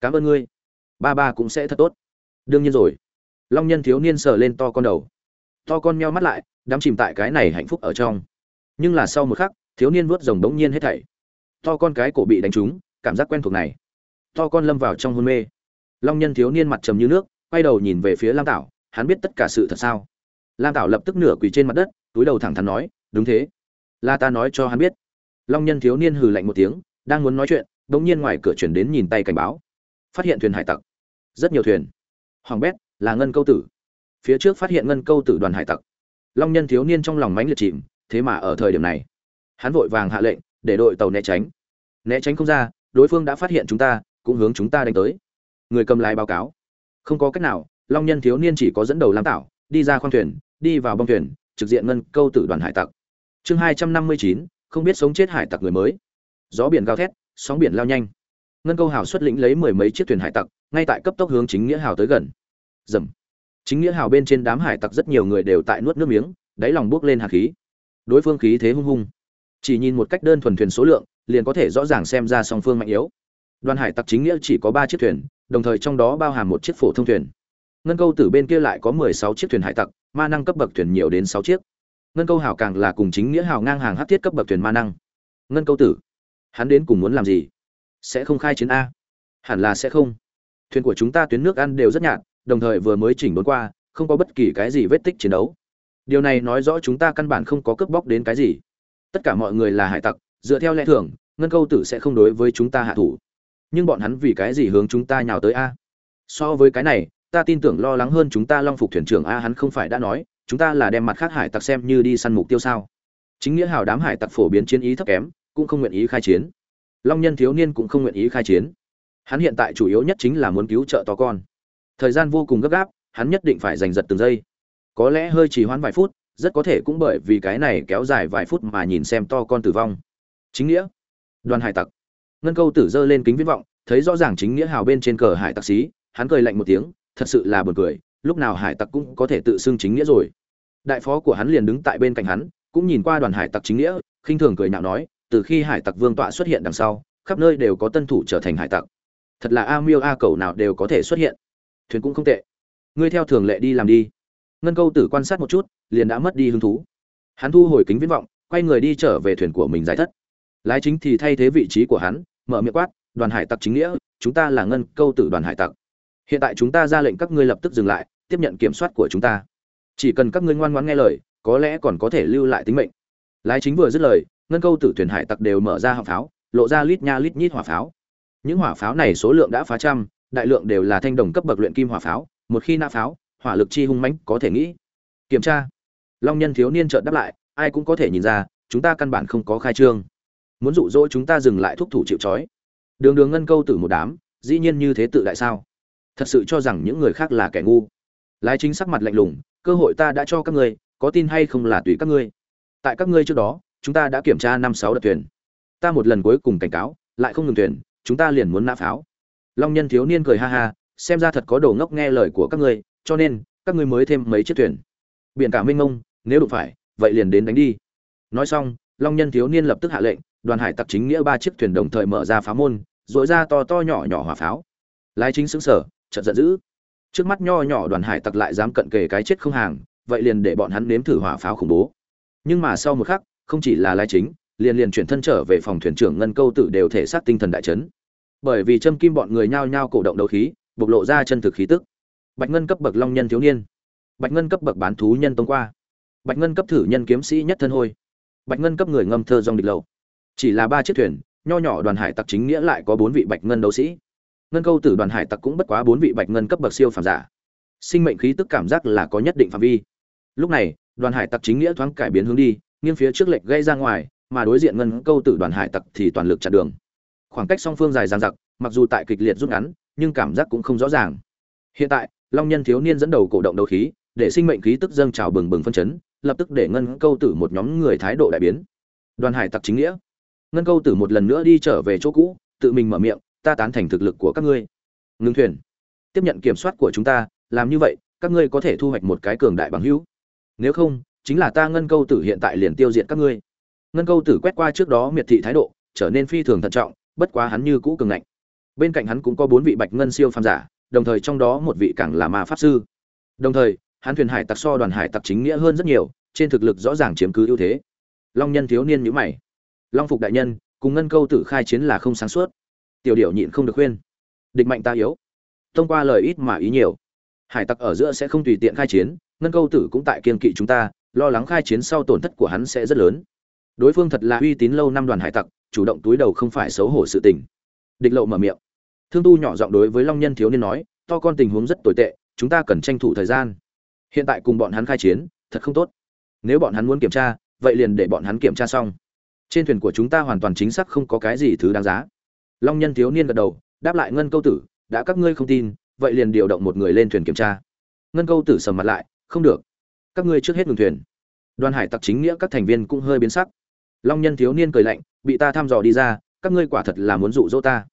cảm ơn ngươi. Ba ba cũng sẽ thật tốt. Đương nhiên rồi. Long nhân thiếu niên sờ lên to con đầu. To con meo mắt lại, đắm chìm tại cái này hạnh phúc ở trong. Nhưng là sau một khắc, thiếu niên vớt rồng đống nhiên hết thảy. To con cái cổ bị đánh trúng, cảm giác quen thuộc này. To con lâm vào trong hôn mê. Long nhân thiếu niên mặt trầm như nước, quay đầu nhìn về phía lam tảo, hắn biết tất cả sự thật sao? Lam tảo lập tức nửa quỳ trên mặt đất, túi đầu thẳng thắn nói, đúng thế. La ta nói cho hắn biết. Long nhân thiếu niên hừ lạnh một tiếng, đang muốn nói chuyện đ ỗ n g nhiên ngoài cửa chuyển đến nhìn tay cảnh báo phát hiện thuyền hải tặc. Rất nhiều thuyền. Hoàng bét là ngân câu tử. Phía trước phát hiện ngân câu tử đoàn hải tặc. Long nhân thiếu niên trong lòng mánh liệt chìm, thế mà ở thời điểm này, hắn vội vàng hạ lệnh để đội tàu né tránh. Né tránh không ra, đối phương đã phát hiện chúng ta, cũng hướng chúng ta đánh tới. Người cầm lái báo cáo. Không có cách nào, long nhân thiếu niên chỉ có dẫn đầu lam tảo, đi ra khoang thuyền, đi vào bong thuyền, trực diện ngân câu tử đoàn hải tặc. Chương hai trăm năm mươi chín, không biết sống chết hải tặc người mới. Gió biển gào thét, sóng biển lao nhanh ngân câu hào xuất lĩnh lấy mười mấy chiếc thuyền hải tặc, ngay tại cấp tốc hướng chính nghĩa hào tới gần. Dầm. Chính nghĩa hào bên trên đám hải tặc rất nhiều người đều tại nuốt nước miếng, đáy lòng buốc lên hạt khí. Đối phương khí thế hung hung. Chỉ nhìn một cách đơn thuần thuyền số lượng, liền có thể rõ ràng xem ra song phương mạnh yếu. Đoàn hải tặc chính nghĩa chỉ có ba chiếc thuyền, đồng thời trong đó bao hàm một chiếc phổ thông thuyền. Ngân câu từ bên kia lại có mười sáu chiếc thuyền hải tặc, ma năng cấp bậc thuyền nhiều đến sáu chiếc. Ngân câu hào càng là cùng chính nghĩa hào ngang hàng hát thiết cấp bậc thuyền ma năng. Ngân câu tử, hắn đến cùng muốn làm gì? Sẽ không khai chiến a. Hẳn là sẽ không. Thuyền của chúng ta tuyến nước ăn đều rất nhạt, đồng thời vừa mới chỉnh đốn qua, không có bất kỳ cái gì vết tích chiến đấu. Điều này nói rõ chúng ta căn bản không có cướp bóc đến cái gì. Tất cả mọi người là hải tặc, dựa theo lẽ thường, ngân câu tử sẽ không đối với chúng ta hạ thủ. Nhưng bọn hắn vì cái gì hướng chúng ta nhào tới a? So với cái này, ta tin tưởng lo lắng hơn chúng ta long phục thuyền trưởng a hắn không phải đã nói, chúng ta là đem mặt khác hải tặc xem như đi săn mục tiêu sao? Chính nghĩa hào đám hải tặc phổ biến chiến ý thấp kém, cũng không nguyện ý khai chiến long nhân thiếu niên cũng không nguyện ý khai chiến. Hắn hiện tại chủ yếu nhất chính là muốn cứu trợ to con. Thời gian vô cùng gấp gáp, hắn nhất định phải giành giật từng giây. Có lẽ hơi trì hoãn vài phút, rất có thể cũng bởi vì cái này kéo dài vài phút mà nhìn xem to con tử vong. Chính nghĩa. Đoàn hải tặc. Ngân câu tử dơ lên kính viễn vọng, thấy rõ ràng chính nghĩa hào bên trên cờ hải tặc xí, hắn cười lạnh một tiếng, thật sự là buồn cười, lúc nào hải tặc cũng có thể tự xưng chính nghĩa rồi. Đại phó của hắn liền đứng tại bên cạnh hắn, cũng nhìn qua đoàn hải tặc chính nghĩa, khinh thường cười nhạo nói từ khi hải tặc vương tọa xuất hiện đằng sau, khắp nơi đều có tân thủ trở thành hải tặc. Thật là a miêu a cầu nào đều có thể xuất hiện. Thuyền cũng không tệ. Ngươi theo thường lệ đi làm đi. Ngân câu tử quan sát một chút, liền đã mất đi hứng thú. Hắn thu hồi kính viễn vọng, quay người đi trở về thuyền của mình giải thất. Lái chính thì thay thế vị trí của hắn, mở miệng quát, đoàn hải tặc chính nghĩa, chúng ta là ngân câu tử đoàn hải tặc. Hiện tại chúng ta ra lệnh các ngươi lập tức dừng lại, tiếp nhận kiểm soát của chúng ta. Chỉ cần các ngươi ngoan ngoãn nghe lời, có lẽ còn có thể lưu lại tính mệnh. Lái chính vừa dứt lời ngân câu tử thuyền hải tặc đều mở ra họng pháo, lộ ra lít nha lít nhít hỏa pháo. Những hỏa pháo này số lượng đã phá trăm, đại lượng đều là thanh đồng cấp bậc luyện kim hỏa pháo, một khi nã pháo, hỏa lực chi hung mãnh có thể nghĩ. Kiểm tra. Long nhân thiếu niên trợn đáp lại, ai cũng có thể nhìn ra, chúng ta căn bản không có khai trương. Muốn dụ dỗ chúng ta dừng lại thúc thủ chịu trói. Đường đường ngân câu tử một đám, dĩ nhiên như thế tự đại sao? Thật sự cho rằng những người khác là kẻ ngu. Lái chính sắc mặt lạnh lùng, cơ hội ta đã cho các ngươi, có tin hay không là tùy các ngươi. Tại các ngươi trước đó chúng ta đã kiểm tra năm sáu đợt thuyền. Ta một lần cuối cùng cảnh cáo, lại không ngừng thuyền, chúng ta liền muốn nã pháo. Long nhân thiếu niên cười ha ha, xem ra thật có đồ ngốc nghe lời của các ngươi, cho nên, các ngươi mới thêm mấy chiếc thuyền. Biển cả minh ngông nếu đụng phải, vậy liền đến đánh đi. Nói xong, long nhân thiếu niên lập tức hạ lệnh, đoàn hải tặc chính nghĩa ba chiếc thuyền đồng thời mở ra pháo môn dội ra to to nhỏ nhỏ hỏa pháo. Lái chính xứng sở chợt giận dữ. Trước mắt nho nhỏ đoàn hải tặc lại dám cận kề cái chết không hàng, vậy liền để bọn hắn nếm thử hỏa pháo khủng bố. Nhưng mà sau một khắc không chỉ là lái chính, liền liền chuyển thân trở về phòng thuyền trưởng ngân câu tử đều thể xác tinh thần đại chấn. Bởi vì châm kim bọn người nhao nhao cổ động đấu khí, bộc lộ ra chân thực khí tức. Bạch ngân cấp bậc long nhân thiếu niên. Bạch ngân cấp bậc bán thú nhân tông qua. Bạch ngân cấp thử nhân kiếm sĩ nhất thân hôi. Bạch ngân cấp người ngâm thơ dòng địch lầu chỉ là ba chiếc thuyền, nho nhỏ đoàn hải tặc chính nghĩa lại có bốn vị bạch ngân đấu sĩ. Ngân câu tử đoàn hải tặc cũng bất quá bốn vị bạch ngân cấp bậc siêu phàm giả. Sinh mệnh khí tức cảm giác là có nhất định phạm vi. Lúc này, đoàn hải tặc chính nghĩa thoáng cải biến hướng đi nghiêng phía trước lệch gây ra ngoài, mà đối diện ngân câu tử đoàn hải tặc thì toàn lực chặn đường. Khoảng cách song phương dài dằng dặc, mặc dù tại kịch liệt rút ngắn, nhưng cảm giác cũng không rõ ràng. Hiện tại, long nhân thiếu niên dẫn đầu cổ động đấu khí, để sinh mệnh khí tức dâng trào bừng bừng phân chấn, lập tức để ngân câu tử một nhóm người thái độ đại biến. Đoàn hải tặc chính nghĩa. Ngân câu tử một lần nữa đi trở về chỗ cũ, tự mình mở miệng, ta tán thành thực lực của các ngươi. Ngưng thuyền. Tiếp nhận kiểm soát của chúng ta, làm như vậy, các ngươi có thể thu hoạch một cái cường đại bằng hữu. Nếu không chính là ta ngân câu tử hiện tại liền tiêu diệt các ngươi. Ngân câu tử quét qua trước đó miệt thị thái độ, trở nên phi thường thận trọng, bất quá hắn như cũ cường ngạnh. Bên cạnh hắn cũng có bốn vị bạch ngân siêu phàm giả, đồng thời trong đó một vị càng là ma pháp sư. Đồng thời, hắn thuyền hải tặc so đoàn hải tặc chính nghĩa hơn rất nhiều, trên thực lực rõ ràng chiếm cứ ưu thế. Long nhân thiếu niên nhữ mày. Long phục đại nhân, cùng ngân câu tử khai chiến là không sáng suốt. Tiểu điệu nhịn không được khuyên. Địch mạnh ta yếu. Thông qua lời ít mà ý nhiều. Hải tặc ở giữa sẽ không tùy tiện khai chiến, ngân câu tử cũng tại kiên kỵ chúng ta lo lắng khai chiến sau tổn thất của hắn sẽ rất lớn. Đối phương thật là uy tín lâu năm đoàn hải tặc, chủ động túi đầu không phải xấu hổ sự tình. Địch lộ mở miệng. Thương tu nhỏ giọng đối với long nhân thiếu niên nói, to con tình huống rất tồi tệ, chúng ta cần tranh thủ thời gian. Hiện tại cùng bọn hắn khai chiến, thật không tốt. Nếu bọn hắn muốn kiểm tra, vậy liền để bọn hắn kiểm tra xong. Trên thuyền của chúng ta hoàn toàn chính xác không có cái gì thứ đáng giá. Long nhân thiếu niên gật đầu, đáp lại, ngân câu tử, đã các ngươi không tin, vậy liền điều động một người lên thuyền kiểm tra. Ngân câu tử sầm mặt lại, không được các ngươi trước hết ngừng thuyền. Đoàn hải tặc chính nghĩa các thành viên cũng hơi biến sắc. Long nhân thiếu niên cười lạnh, bị ta thăm dò đi ra, các ngươi quả thật là muốn dụ dỗ ta.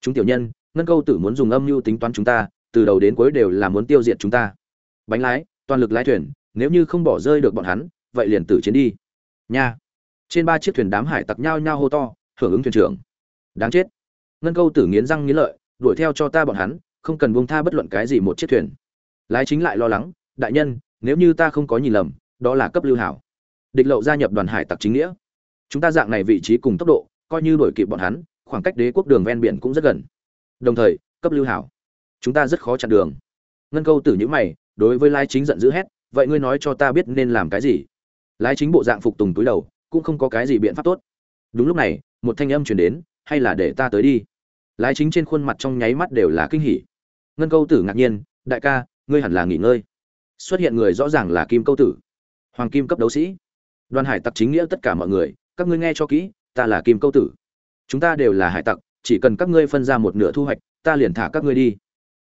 Chúng tiểu nhân, ngân câu tử muốn dùng âm mưu tính toán chúng ta, từ đầu đến cuối đều là muốn tiêu diệt chúng ta. Bánh lái, toàn lực lái thuyền, nếu như không bỏ rơi được bọn hắn, vậy liền tử chiến đi. Nha. Trên ba chiếc thuyền đám hải tặc nhao nhao hô to, hưởng ứng thuyền trưởng. Đáng chết. Ngân câu tử nghiến răng nghiến lợi, đuổi theo cho ta bọn hắn, không cần buông tha bất luận cái gì một chiếc thuyền. Lái chính lại lo lắng, đại nhân nếu như ta không có nhìn lầm, đó là cấp lưu hảo. Địch lậu gia nhập đoàn hải tặc chính nghĩa. Chúng ta dạng này vị trí cùng tốc độ, coi như đuổi kịp bọn hắn, khoảng cách đế quốc đường ven biển cũng rất gần. Đồng thời, cấp lưu hảo. Chúng ta rất khó chặn đường. Ngân câu tử nhữ mày, đối với lái chính giận dữ hét, vậy ngươi nói cho ta biết nên làm cái gì? Lái chính bộ dạng phục tùng túi đầu, cũng không có cái gì biện pháp tốt. Đúng lúc này, một thanh âm chuyển đến, hay là để ta tới đi? Lái chính trên khuôn mặt trong nháy mắt đều là kinh hỉ. Ngân câu tử ngạc nhiên, đại ca, ngươi hẳn là nghỉ ngơi xuất hiện người rõ ràng là kim câu tử, hoàng kim cấp đấu sĩ. Đoàn hải tặc chính nghĩa tất cả mọi người, các ngươi nghe cho kỹ, ta là kim câu tử. Chúng ta đều là hải tặc, chỉ cần các ngươi phân ra một nửa thu hoạch, ta liền thả các ngươi đi.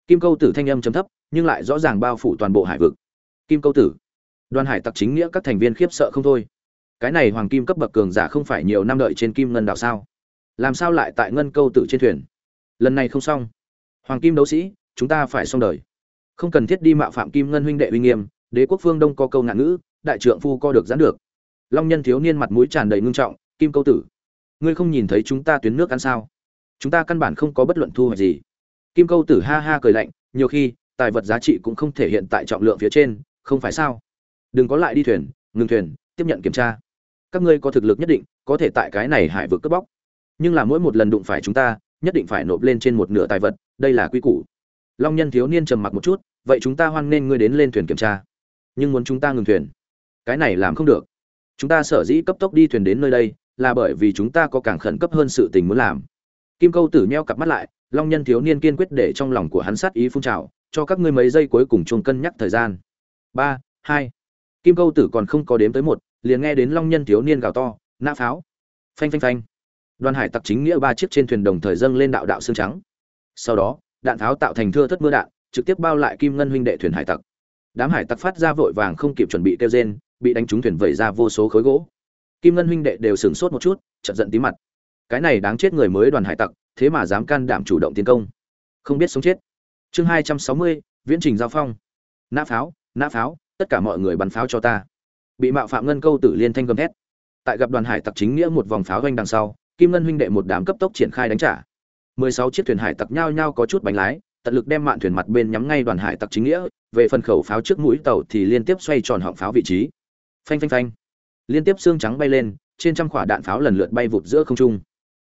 Kim câu tử thanh âm chấm thấp, nhưng lại rõ ràng bao phủ toàn bộ hải vực. Kim câu tử. Đoàn hải tặc chính nghĩa các thành viên khiếp sợ không thôi. Cái này hoàng kim cấp bậc cường giả không phải nhiều năm đợi trên kim ngân đảo sao? Làm sao lại tại ngân câu tử trên thuyền? Lần này không xong. Hoàng kim đấu sĩ, chúng ta phải xong đời không cần thiết đi mạo phạm kim ngân huynh đệ uy nghiêm, đế quốc phương đông có câu ngạn ngữ, đại trượng phu co được gián được. Long nhân thiếu niên mặt mũi tràn đầy ngưng trọng, kim câu tử, ngươi không nhìn thấy chúng ta tuyến nước ăn sao? Chúng ta căn bản không có bất luận thu hoạch gì. Kim câu tử ha ha cười lạnh, nhiều khi, tài vật giá trị cũng không thể hiện tại trọng lượng phía trên, không phải sao? Đừng có lại đi thuyền, ngừng thuyền, tiếp nhận kiểm tra. Các ngươi có thực lực nhất định, có thể tại cái này hải vực cướp bóc. Nhưng là mỗi một lần đụng phải chúng ta, nhất định phải nộp lên trên một nửa tài vật, đây là quy củ. Long nhân thiếu niên trầm mặc một chút vậy chúng ta hoan nên ngươi đến lên thuyền kiểm tra. Nhưng muốn chúng ta ngừng thuyền. Cái này làm không được. Chúng ta sở dĩ cấp tốc đi thuyền đến nơi đây là bởi vì chúng ta có càng khẩn cấp hơn sự tình muốn làm. Kim câu tử nheo cặp mắt lại, long nhân thiếu niên kiên quyết để trong lòng của hắn sát ý phun trào, cho các ngươi mấy giây cuối cùng chung cân nhắc thời gian. Ba, hai. Kim câu tử còn không có đếm tới một, liền nghe đến long nhân thiếu niên gào to, nã pháo. Phanh phanh phanh. Đoàn hải tặc chính nghĩa ba chiếc trên thuyền đồng thời dâng lên đạo đạo xương trắng. Sau đó, đạn pháo tạo thành thưa thất mưa đạn trực tiếp bao lại kim ngân huynh đệ thuyền hải tặc. Đám hải tặc phát ra vội vàng không kịp chuẩn bị kêu rên, bị đánh trúng thuyền vẩy ra vô số khối gỗ. Kim ngân huynh đệ đều sửng sốt một chút chật giận tí mặt. Cái này đáng chết người mới đoàn hải tặc, thế mà dám can đảm chủ động tiến công. Không biết sống chết. Chương hai trăm sáu mươi, viễn trình giao phong. Nã pháo nã pháo, tất cả mọi người bắn pháo cho ta. Bị mạo phạm ngân câu tử liên thanh gầm thét. Tại gặp đoàn hải tặc chính nghĩa một vòng pháo doanh đằng sau, kim ngân huynh đệ một đám cấp tốc triển khai đánh trả. Mười sáu chiếc thuyền hải tặc nhao nhao có chút bánh lái tận lực đem mạn thuyền mặt bên nhắm ngay đoàn hải tặc chính nghĩa, về phần khẩu pháo trước mũi tàu thì liên tiếp xoay tròn họng pháo vị trí. Phanh phanh phanh. Liên tiếp xương trắng bay lên, trên trăm quả đạn pháo lần lượt bay vụt giữa không trung.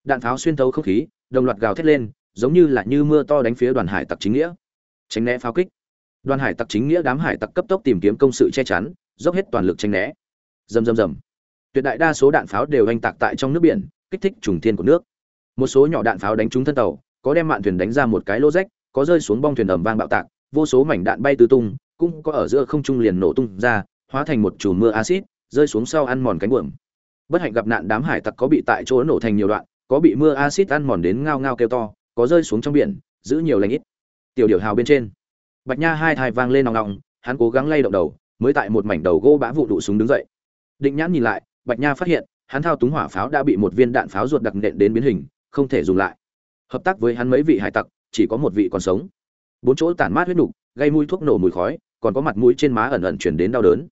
Đạn pháo xuyên thấu không khí, đồng loạt gào thét lên, giống như là như mưa to đánh phía đoàn hải tặc chính nghĩa. Tránh né pháo kích. Đoàn hải tặc chính nghĩa đám hải tặc cấp tốc tìm kiếm công sự che chắn, dốc hết toàn lực tránh né. Rầm rầm rầm. Tuyệt đại đa số đạn pháo đều oanh tạc tại trong nước biển, kích thích trùng thiên của nước. Một số nhỏ đạn pháo đánh trúng thân tàu, có đem mạn thuyền đánh ra một cái lỗ rách có rơi xuống bong thuyền ầm vang bạo tạc, vô số mảnh đạn bay tứ tung, cũng có ở giữa không trung liền nổ tung ra, hóa thành một chùm mưa axit, rơi xuống sau ăn mòn cánh buồm. Bất hạnh gặp nạn đám hải tặc có bị tại chỗ nổ thành nhiều đoạn, có bị mưa axit ăn mòn đến ngao ngao kêu to, có rơi xuống trong biển, giữ nhiều lành ít. Tiểu điểu hào bên trên. Bạch nha hai thai vang lên nòng nòng, hắn cố gắng lay động đầu, mới tại một mảnh đầu gỗ bã vụ đụ súng đứng dậy. Định nhãn nhìn lại, bạch nha phát hiện, hắn thao túng hỏa pháo đã bị một viên đạn pháo ruột đặc nện đến biến hình, không thể dùng lại. Hợp tác với hắn mấy vị hải tặc chỉ có một vị còn sống. Bốn chỗ tản mát huyết nục, gây mùi thuốc nổ mùi khói, còn có mặt mũi trên má ẩn ẩn chuyển đến đau đớn.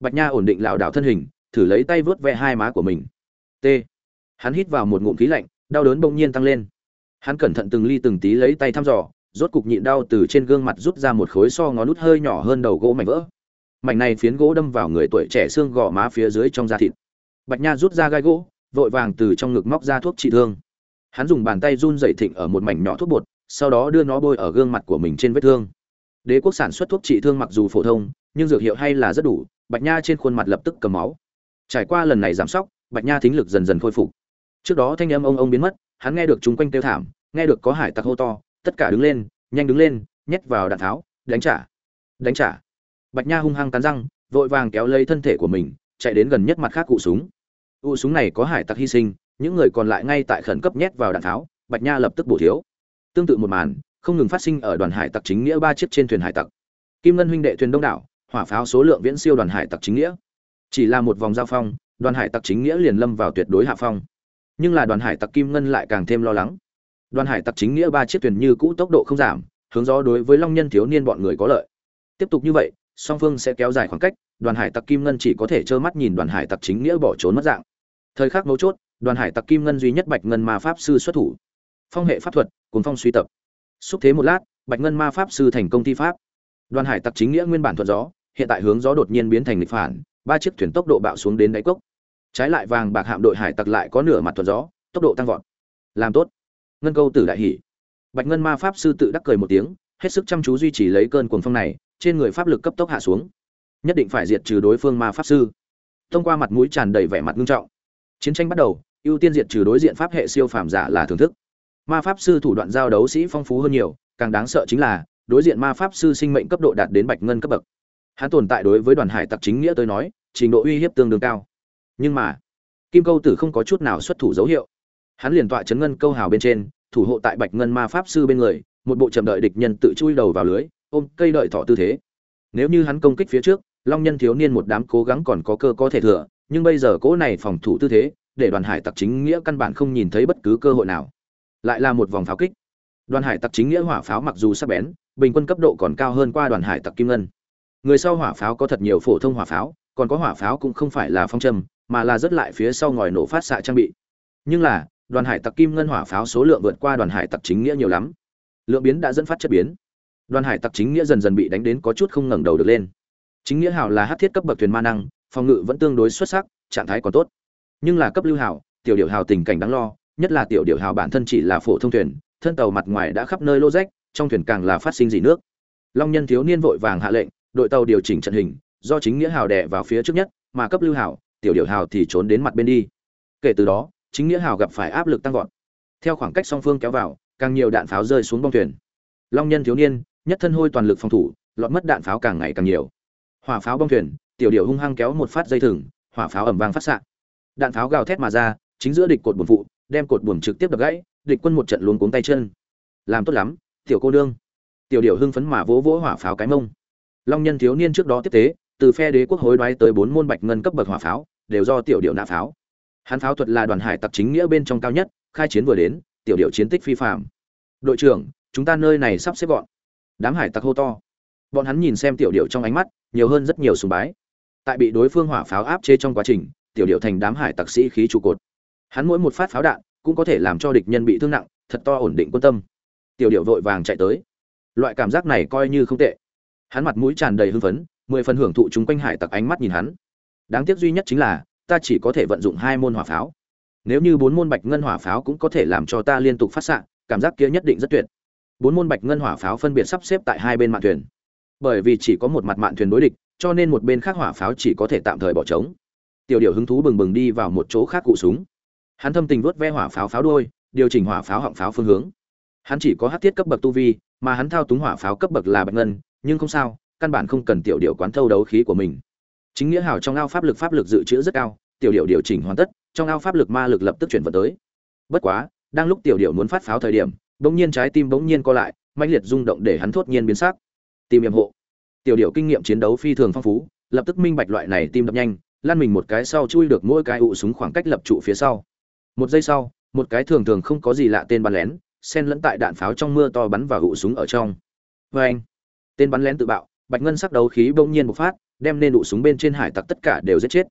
Bạch nha ổn định lảo đảo thân hình, thử lấy tay vớt ve hai má của mình. T. Hắn hít vào một ngụm khí lạnh, đau đớn bỗng nhiên tăng lên. Hắn cẩn thận từng ly từng tí lấy tay thăm dò, rốt cục nhịn đau từ trên gương mặt rút ra một khối so ngón nút hơi nhỏ hơn đầu gỗ mảnh vỡ. Mảnh này phiến gỗ đâm vào người tuổi trẻ xương gò má phía dưới trong da thịt. Bạch nha rút ra gai gỗ, vội vàng từ trong ngực móc ra thuốc trị thương. Hắn dùng bàn tay run dày thịnh ở một mảnh nhỏ thuốc bột sau đó đưa nó bôi ở gương mặt của mình trên vết thương. Đế quốc sản xuất thuốc trị thương mặc dù phổ thông, nhưng dược hiệu hay là rất đủ, bạch nha trên khuôn mặt lập tức cầm máu. Trải qua lần này giảm sóc, bạch nha thính lực dần dần khôi phục. Trước đó thanh âm ông ông biến mất, hắn nghe được chúng quanh tiêu thảm, nghe được có hải tặc hô to, tất cả đứng lên, nhanh đứng lên, nhét vào đạn tháo, đánh trả đánh trả. Bạch nha hung hăng cắn răng, vội vàng kéo lấy thân thể của mình, chạy đến gần nhất mặt khác cụ súng. Cụ súng này có hải tặc hy sinh, những người còn lại ngay tại khẩn cấp nhét vào đạn tháo, bạch nha lập tức bổ thiếu tương tự một màn, không ngừng phát sinh ở đoàn hải tặc chính nghĩa ba chiếc trên thuyền hải tặc. Kim ngân huynh đệ thuyền đông đảo, hỏa pháo số lượng viễn siêu đoàn hải tặc chính nghĩa. Chỉ là một vòng giao phong, đoàn hải tặc chính nghĩa liền lâm vào tuyệt đối hạ phong. Nhưng là đoàn hải tặc kim ngân lại càng thêm lo lắng. Đoàn hải tặc chính nghĩa ba chiếc thuyền như cũ tốc độ không giảm, hướng gió đối với long nhân thiếu niên bọn người có lợi. Tiếp tục như vậy, song phương sẽ kéo dài khoảng cách, đoàn hải tặc kim ngân chỉ có thể trơ mắt nhìn đoàn hải tặc chính nghĩa bỏ trốn mất dạng. Thời khắc mấu chốt, đoàn hải tặc kim ngân duy nhất bạch ngân ma pháp sư xuất thủ. Phong hệ pháp thuật cuốn phong suy tập. Xúc thế một lát, bạch ngân ma pháp sư thành công thi pháp. Đoàn hải tặc chính nghĩa nguyên bản thuận gió, hiện tại hướng gió đột nhiên biến thành lịch phản, ba chiếc thuyền tốc độ bạo xuống đến đáy cốc. Trái lại vàng bạc hạm đội hải tặc lại có nửa mặt thuận gió, tốc độ tăng vọt. Làm tốt. Ngân câu tử đại hỷ bạch ngân ma pháp sư tự đắc cười một tiếng, hết sức chăm chú duy trì lấy cơn cuồng phong này, trên người pháp lực cấp tốc hạ xuống. Nhất định phải diệt trừ đối phương ma pháp sư. Thông qua mặt mũi tràn đầy vẻ mặt nghiêm trọng. Chiến tranh bắt đầu, ưu tiên diệt trừ đối diện pháp hệ siêu phàm giả là thưởng thức ma pháp sư thủ đoạn giao đấu sĩ phong phú hơn nhiều, càng đáng sợ chính là, đối diện ma pháp sư sinh mệnh cấp độ đạt đến bạch ngân cấp bậc. Hắn tồn tại đối với đoàn hải tặc chính nghĩa tôi nói, trình độ uy hiếp tương đương cao. Nhưng mà, kim câu tử không có chút nào xuất thủ dấu hiệu. Hắn liền tọa chấn ngân câu hào bên trên, thủ hộ tại bạch ngân ma pháp sư bên người, một bộ chậm đợi địch nhân tự chui đầu vào lưới, ôm cây đợi thọ tư thế. Nếu như hắn công kích phía trước, long nhân thiếu niên một đám cố gắng còn có cơ có thể thừa, nhưng bây giờ cỗ này phòng thủ tư thế, để đoàn hải tặc chính nghĩa căn bản không nhìn thấy bất cứ cơ hội nào lại là một vòng pháo kích. Đoàn hải tặc chính nghĩa hỏa pháo mặc dù sắc bén, bình quân cấp độ còn cao hơn qua đoàn hải tặc kim ngân. Người sau hỏa pháo có thật nhiều phổ thông hỏa pháo, còn có hỏa pháo cũng không phải là phong châm mà là rất lại phía sau ngòi nổ phát xạ trang bị. Nhưng là, đoàn hải tặc kim ngân hỏa pháo số lượng vượt qua đoàn hải tặc chính nghĩa nhiều lắm. Lượng biến đã dẫn phát chất biến. Đoàn hải tặc chính nghĩa dần dần bị đánh đến có chút không ngẩng đầu được lên. Chính nghĩa hào là hát thiết cấp bậc thuyền ma năng, phòng ngự vẫn tương đối xuất sắc, trạng thái còn tốt. Nhưng là cấp lưu hào, tiểu điệu hào tình cảnh đáng lo nhất là tiểu điệu hào bản thân chỉ là phổ thông thuyền, thân tàu mặt ngoài đã khắp nơi lô rách, trong thuyền càng là phát sinh gì nước. Long nhân thiếu niên vội vàng hạ lệnh, đội tàu điều chỉnh trận hình, do chính nghĩa hào đè vào phía trước nhất, mà cấp lưu hào, tiểu điệu hào thì trốn đến mặt bên đi. Kể từ đó, chính nghĩa hào gặp phải áp lực tăng vọt. Theo khoảng cách song phương kéo vào, càng nhiều đạn pháo rơi xuống bong thuyền. Long nhân thiếu niên, nhất thân hôi toàn lực phòng thủ, lọt mất đạn pháo càng ngày càng nhiều. Hỏa pháo bong thuyền, tiểu điệu hung hăng kéo một phát dây thừng, hỏa pháo ẩm vang phát xạ. Đạn pháo gào thét mà ra, chính giữa địch cột buồn vụ đem cột buồm trực tiếp đập gãy, địch quân một trận luống cuống tay chân. Làm tốt lắm, tiểu cô nương. Tiểu điểu hưng phấn mà vỗ vỗ hỏa pháo cái mông. Long nhân thiếu niên trước đó tiếp tế, từ phe đế quốc hối đoái tới bốn môn bạch ngân cấp bậc hỏa pháo, đều do tiểu điệu nã pháo. Hắn pháo thuật là đoàn hải tặc chính nghĩa bên trong cao nhất, khai chiến vừa đến, tiểu điệu chiến tích phi phạm đội trưởng, chúng ta nơi này sắp xếp gọn. Đám hải tặc hô to. Bọn hắn nhìn xem tiểu điệu trong ánh mắt, nhiều hơn rất nhiều sùng bái. Tại bị đối phương hỏa pháo áp chế trong quá trình, tiểu điệu thành đám hải tặc sĩ khí trụ cột hắn mỗi một phát pháo đạn cũng có thể làm cho địch nhân bị thương nặng, thật to ổn định quân tâm. Tiểu điệu vội vàng chạy tới. Loại cảm giác này coi như không tệ. Hắn mặt mũi tràn đầy hưng phấn, mười phần hưởng thụ chúng quanh hải tặc ánh mắt nhìn hắn. Đáng tiếc duy nhất chính là, ta chỉ có thể vận dụng hai môn hỏa pháo. Nếu như bốn môn bạch ngân hỏa pháo cũng có thể làm cho ta liên tục phát xạ, cảm giác kia nhất định rất tuyệt. Bốn môn bạch ngân hỏa pháo phân biệt sắp xếp tại hai bên mạn thuyền. Bởi vì chỉ có một mặt mạn thuyền đối địch, cho nên một bên khác hỏa pháo chỉ có thể tạm thời bỏ trống. Tiểu điệu hứng thú bừng bừng đi vào một chỗ khác cụ súng hắn thâm tình vuốt ve hỏa pháo pháo đôi, điều chỉnh hỏa pháo họng pháo phương hướng. Hắn chỉ có hát thiết cấp bậc tu vi mà hắn thao túng hỏa pháo cấp bậc là bạch ngân nhưng không sao căn bản không cần tiểu điệu quán thâu đấu khí của mình. Chính nghĩa hào trong ao pháp lực pháp lực dự trữ rất cao tiểu điệu điều chỉnh hoàn tất trong ao pháp lực ma lực lập tức chuyển vận tới. Bất quá đang lúc tiểu điệu muốn phát pháo thời điểm bỗng nhiên trái tim bỗng nhiên co lại mãnh liệt rung động để hắn thốt nhiên biến sắc. Tìm nhiệm hộ. Tiểu điệu kinh nghiệm chiến đấu phi thường phong phú lập tức minh bạch loại này tim đập nhanh lăn mình một cái sau chui được mỗi cái ụ súng khoảng cách lập trụ phía sau một giây sau, một cái thường thường không có gì lạ tên bắn lén, sen lẫn tại đạn pháo trong mưa to bắn vào ụ súng ở trong. Vê anh, tên bắn lén tự bạo, bạch ngân sắc đấu khí bỗng nhiên một phát, đem nên đủ súng bên trên hải tặc tất cả đều giết chết.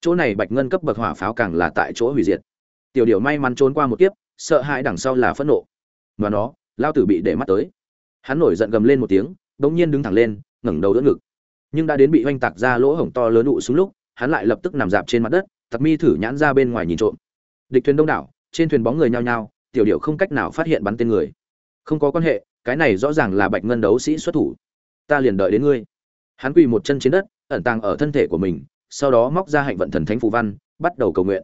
Chỗ này bạch ngân cấp bậc hỏa pháo càng là tại chỗ hủy diệt. Tiểu điệu may mắn trốn qua một kiếp, sợ hãi đằng sau là phẫn nộ. Và nó, lao tử bị để mắt tới. Hắn nổi giận gầm lên một tiếng, bỗng nhiên đứng thẳng lên, ngẩng đầu đỡ ngực. Nhưng đã đến bị oanh tạc ra lỗ hổng to lớn ụ súng lúc, hắn lại lập tức nằm dạp trên mặt đất, tặc mi thử nhãn ra bên ngoài nhìn trộm địch thuyền đông đảo, trên thuyền bóng người nhao nhao, tiểu điệu không cách nào phát hiện bắn tên người. Không có quan hệ, cái này rõ ràng là bạch ngân đấu sĩ xuất thủ. Ta liền đợi đến ngươi. Hắn quỳ một chân trên đất, ẩn tàng ở thân thể của mình, sau đó móc ra hạnh vận thần thánh phù văn, bắt đầu cầu nguyện.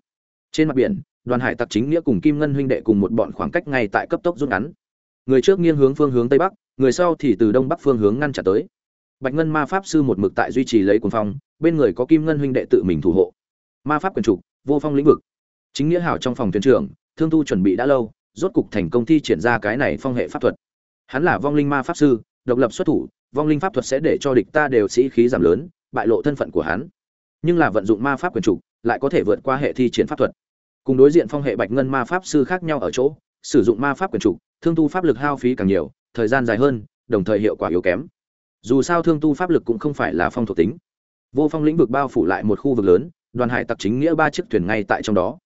Trên mặt biển, đoàn hải tặc chính nghĩa cùng kim ngân huynh đệ cùng một bọn khoảng cách ngay tại cấp tốc rút ngắn. Người trước nghiêng hướng phương hướng tây bắc, người sau thì từ đông bắc phương hướng ngăn trả tới. Bạch ngân ma pháp sư một mực tại duy trì lấy cuồng phong, bên người có kim ngân huynh đệ tự mình thủ hộ. Ma pháp quyền trục, vô phong lĩnh vực chính nghĩa hảo trong phòng thuyền trưởng, thương tu chuẩn bị đã lâu, rốt cục thành công thi triển ra cái này phong hệ pháp thuật. Hắn là vong linh ma pháp sư, độc lập xuất thủ, vong linh pháp thuật sẽ để cho địch ta đều sĩ khí giảm lớn, bại lộ thân phận của hắn. Nhưng là vận dụng ma pháp quyền trục lại có thể vượt qua hệ thi triển pháp thuật. Cùng đối diện phong hệ bạch ngân ma pháp sư khác nhau ở chỗ, sử dụng ma pháp quyền trục thương tu pháp lực hao phí càng nhiều, thời gian dài hơn, đồng thời hiệu quả yếu kém. Dù sao thương tu pháp lực cũng không phải là phong thuộc tính. Vô phong lĩnh vực bao phủ lại một khu vực lớn, đoàn hải tặc chính nghĩa ba chiếc thuyền ngay tại trong đó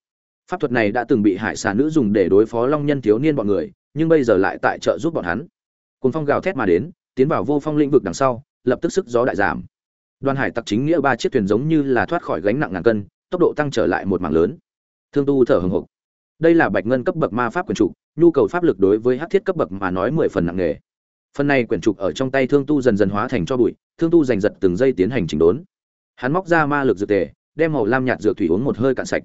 pháp thuật này đã từng bị hải xà nữ dùng để đối phó long nhân thiếu niên bọn người, nhưng bây giờ lại tại trợ giúp bọn hắn. Cùng phong gào thét mà đến, tiến vào vô phong lĩnh vực đằng sau, lập tức sức gió đại giảm. Đoàn hải tặc chính nghĩa ba chiếc thuyền giống như là thoát khỏi gánh nặng ngàn cân, tốc độ tăng trở lại một mảng lớn. Thương tu thở hừng hực. Đây là bạch ngân cấp bậc ma pháp quyền trục, nhu cầu pháp lực đối với hát thiết cấp bậc mà nói mười phần nặng nghề phần này quyển trục ở trong tay thương tu dần dần hóa thành cho bụi, thương tu giành giật từng giây tiến hành chỉnh đốn. Hắn móc ra ma lực dược tề, đem màu lam nhạt dược thủy uống một hơi cạn sạch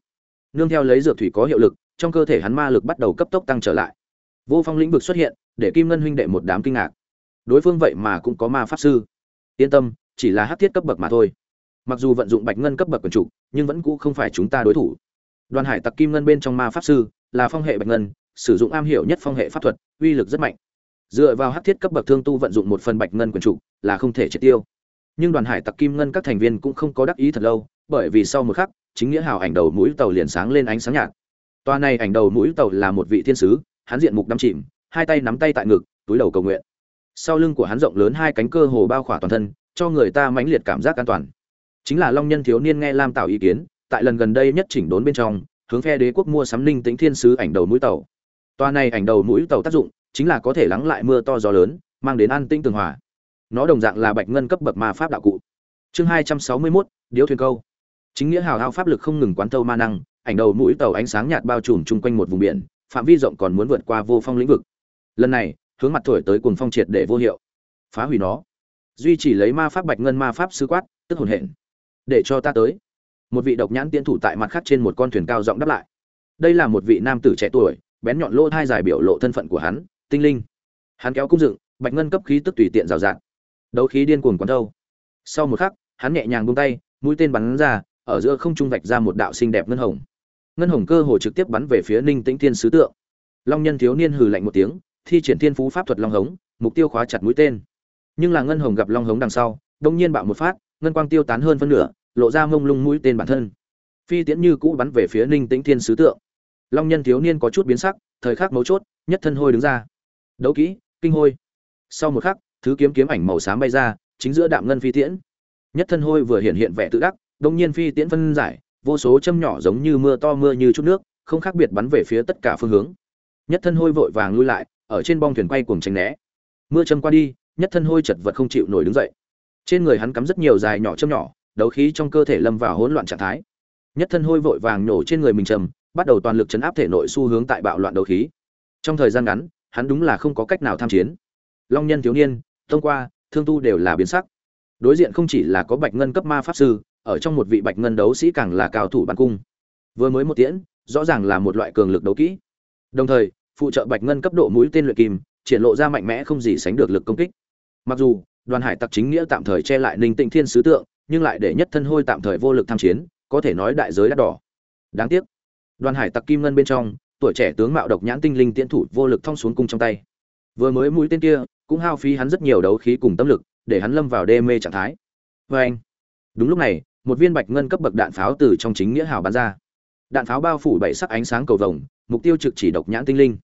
nương theo lấy dược thủy có hiệu lực, trong cơ thể hắn ma lực bắt đầu cấp tốc tăng trở lại. Vô phong lĩnh vực xuất hiện, để kim ngân huynh đệ một đám kinh ngạc. Đối phương vậy mà cũng có ma pháp sư. Yên tâm, chỉ là hát thiết cấp bậc mà thôi. Mặc dù vận dụng bạch ngân cấp bậc quần trục nhưng vẫn cũ không phải chúng ta đối thủ. Đoàn hải tặc kim ngân bên trong ma pháp sư, là phong hệ bạch ngân, sử dụng am hiểu nhất phong hệ pháp thuật, uy lực rất mạnh. Dựa vào hát thiết cấp bậc thương tu vận dụng một phần bạch ngân quần trục là không thể triệt tiêu. Nhưng đoàn hải tặc kim ngân các thành viên cũng không có đắc ý thật lâu, bởi vì sau một khắc chính nghĩa hào ảnh đầu mũi tàu liền sáng lên ánh sáng nhạt. Toa này ảnh đầu mũi tàu là một vị thiên sứ hắn diện mục đắm chìm hai tay nắm tay tại ngực túi đầu cầu nguyện. Sau lưng của hắn rộng lớn hai cánh cơ hồ bao khỏa toàn thân cho người ta mãnh liệt cảm giác an toàn. Chính là long nhân thiếu niên nghe lam tạo ý kiến tại lần gần đây nhất chỉnh đốn bên trong hướng phe đế quốc mua sắm linh tính thiên sứ ảnh đầu mũi tàu. Toa này ảnh đầu mũi tàu tác dụng chính là có thể lắng lại mưa to gió lớn mang đến an tinh tường hòa. Nó đồng dạng là bạch ngân cấp bậc ma pháp đạo cụ. Chương hai trăm sáu mươi 261, điếu thuyền câu chính nghĩa hào hao pháp lực không ngừng quán thâu ma năng, ảnh đầu mũi tàu ánh sáng nhạt bao trùm chung quanh một vùng biển, phạm vi rộng còn muốn vượt qua vô phong lĩnh vực. Lần này, hướng mặt thổi tới cùng phong triệt để vô hiệu. Phá hủy nó. Duy chỉ lấy ma pháp bạch ngân ma pháp sư quát, tức hồn hển. Để cho ta tới. Một vị độc nhãn tiến thủ tại mặt khác trên một con thuyền cao giọng đáp lại. Đây là một vị nam tử trẻ tuổi, bén nhọn lỗ thai dài biểu lộ thân phận của hắn, tinh linh. Hắn kéo cung dựng, bạch ngân cấp khí tức tùy tiện rào rạt. Đấu khí điên cuồng quán thâu. Sau một khắc, hắn nhẹ nhàng buông tay, mũi tên bắn ra ở giữa không trung vạch ra một đạo xinh đẹp ngân hồng. Ngân hồng cơ hồ trực tiếp bắn về phía ninh tĩnh thiên sứ tượng. Long nhân thiếu niên hừ lạnh một tiếng, thi triển thiên phú pháp thuật long hống, mục tiêu khóa chặt mũi tên. Nhưng là ngân hồng gặp long hống đằng sau đông nhiên bạo một phát, ngân quang tiêu tán hơn phân nửa, lộ ra mông lung mũi tên bản thân. Phi tiễn như cũ bắn về phía ninh tĩnh thiên sứ tượng. Long nhân thiếu niên có chút biến sắc, thời khắc mấu chốt, nhất thân hôi đứng ra. Đấu kỹ, kinh hôi. Sau một khắc, thứ kiếm kiếm ảnh màu xám bay ra, chính giữa đạm ngân phi tiễn. Nhất thân hôi vừa hiện hiện vẻ tự đắc đông nhiên phi tiễn phân giải, vô số châm nhỏ giống như mưa to mưa như chút nước, không khác biệt bắn về phía tất cả phương hướng. Nhất thân hôi vội vàng lui lại, ở trên bong thuyền quay cuồng tránh né. Mưa châm qua đi, nhất thân hôi chật vật không chịu nổi đứng dậy. Trên người hắn cắm rất nhiều dài nhỏ châm nhỏ, đấu khí trong cơ thể lâm vào hỗn loạn trạng thái. Nhất thân hôi vội vàng nổ trên người mình trầm bắt đầu toàn lực chấn áp thể nội xu hướng tại bạo loạn đấu khí. Trong thời gian ngắn, hắn đúng là không có cách nào tham chiến. Long nhân thiếu niên, thông qua, thương tu đều là biến sắc. Đối diện không chỉ là có bạch ngân cấp ma pháp sư ở trong một vị bạch ngân đấu sĩ càng là cao thủ bắn cung. Vừa mới một tiễn, rõ ràng là một loại cường lực đấu kỹ. Đồng thời, phụ trợ bạch ngân cấp độ mũi tên luyện kim, triển lộ ra mạnh mẽ không gì sánh được lực công kích. Mặc dù, đoàn hải tặc chính nghĩa tạm thời che lại ninh tịnh thiên sứ tượng, nhưng lại để nhất thân hôi tạm thời vô lực tham chiến, có thể nói đại giới đắt đỏ. Đáng tiếc, đoàn hải tặc kim ngân bên trong, tuổi trẻ tướng mạo độc nhãn tinh linh tiễn thủ vô lực thong xuống cung trong tay. Vừa mới mũi tên kia, cũng hao phí hắn rất nhiều đấu khí cùng tâm lực, để hắn lâm vào đê mê trạng thái. Vê anh đúng lúc này một viên bạch ngân cấp bậc đạn pháo từ trong chính nghĩa hào bắn ra. Đạn pháo bao phủ bảy sắc ánh sáng cầu vồng mục tiêu trực chỉ độc nhãn tinh linh.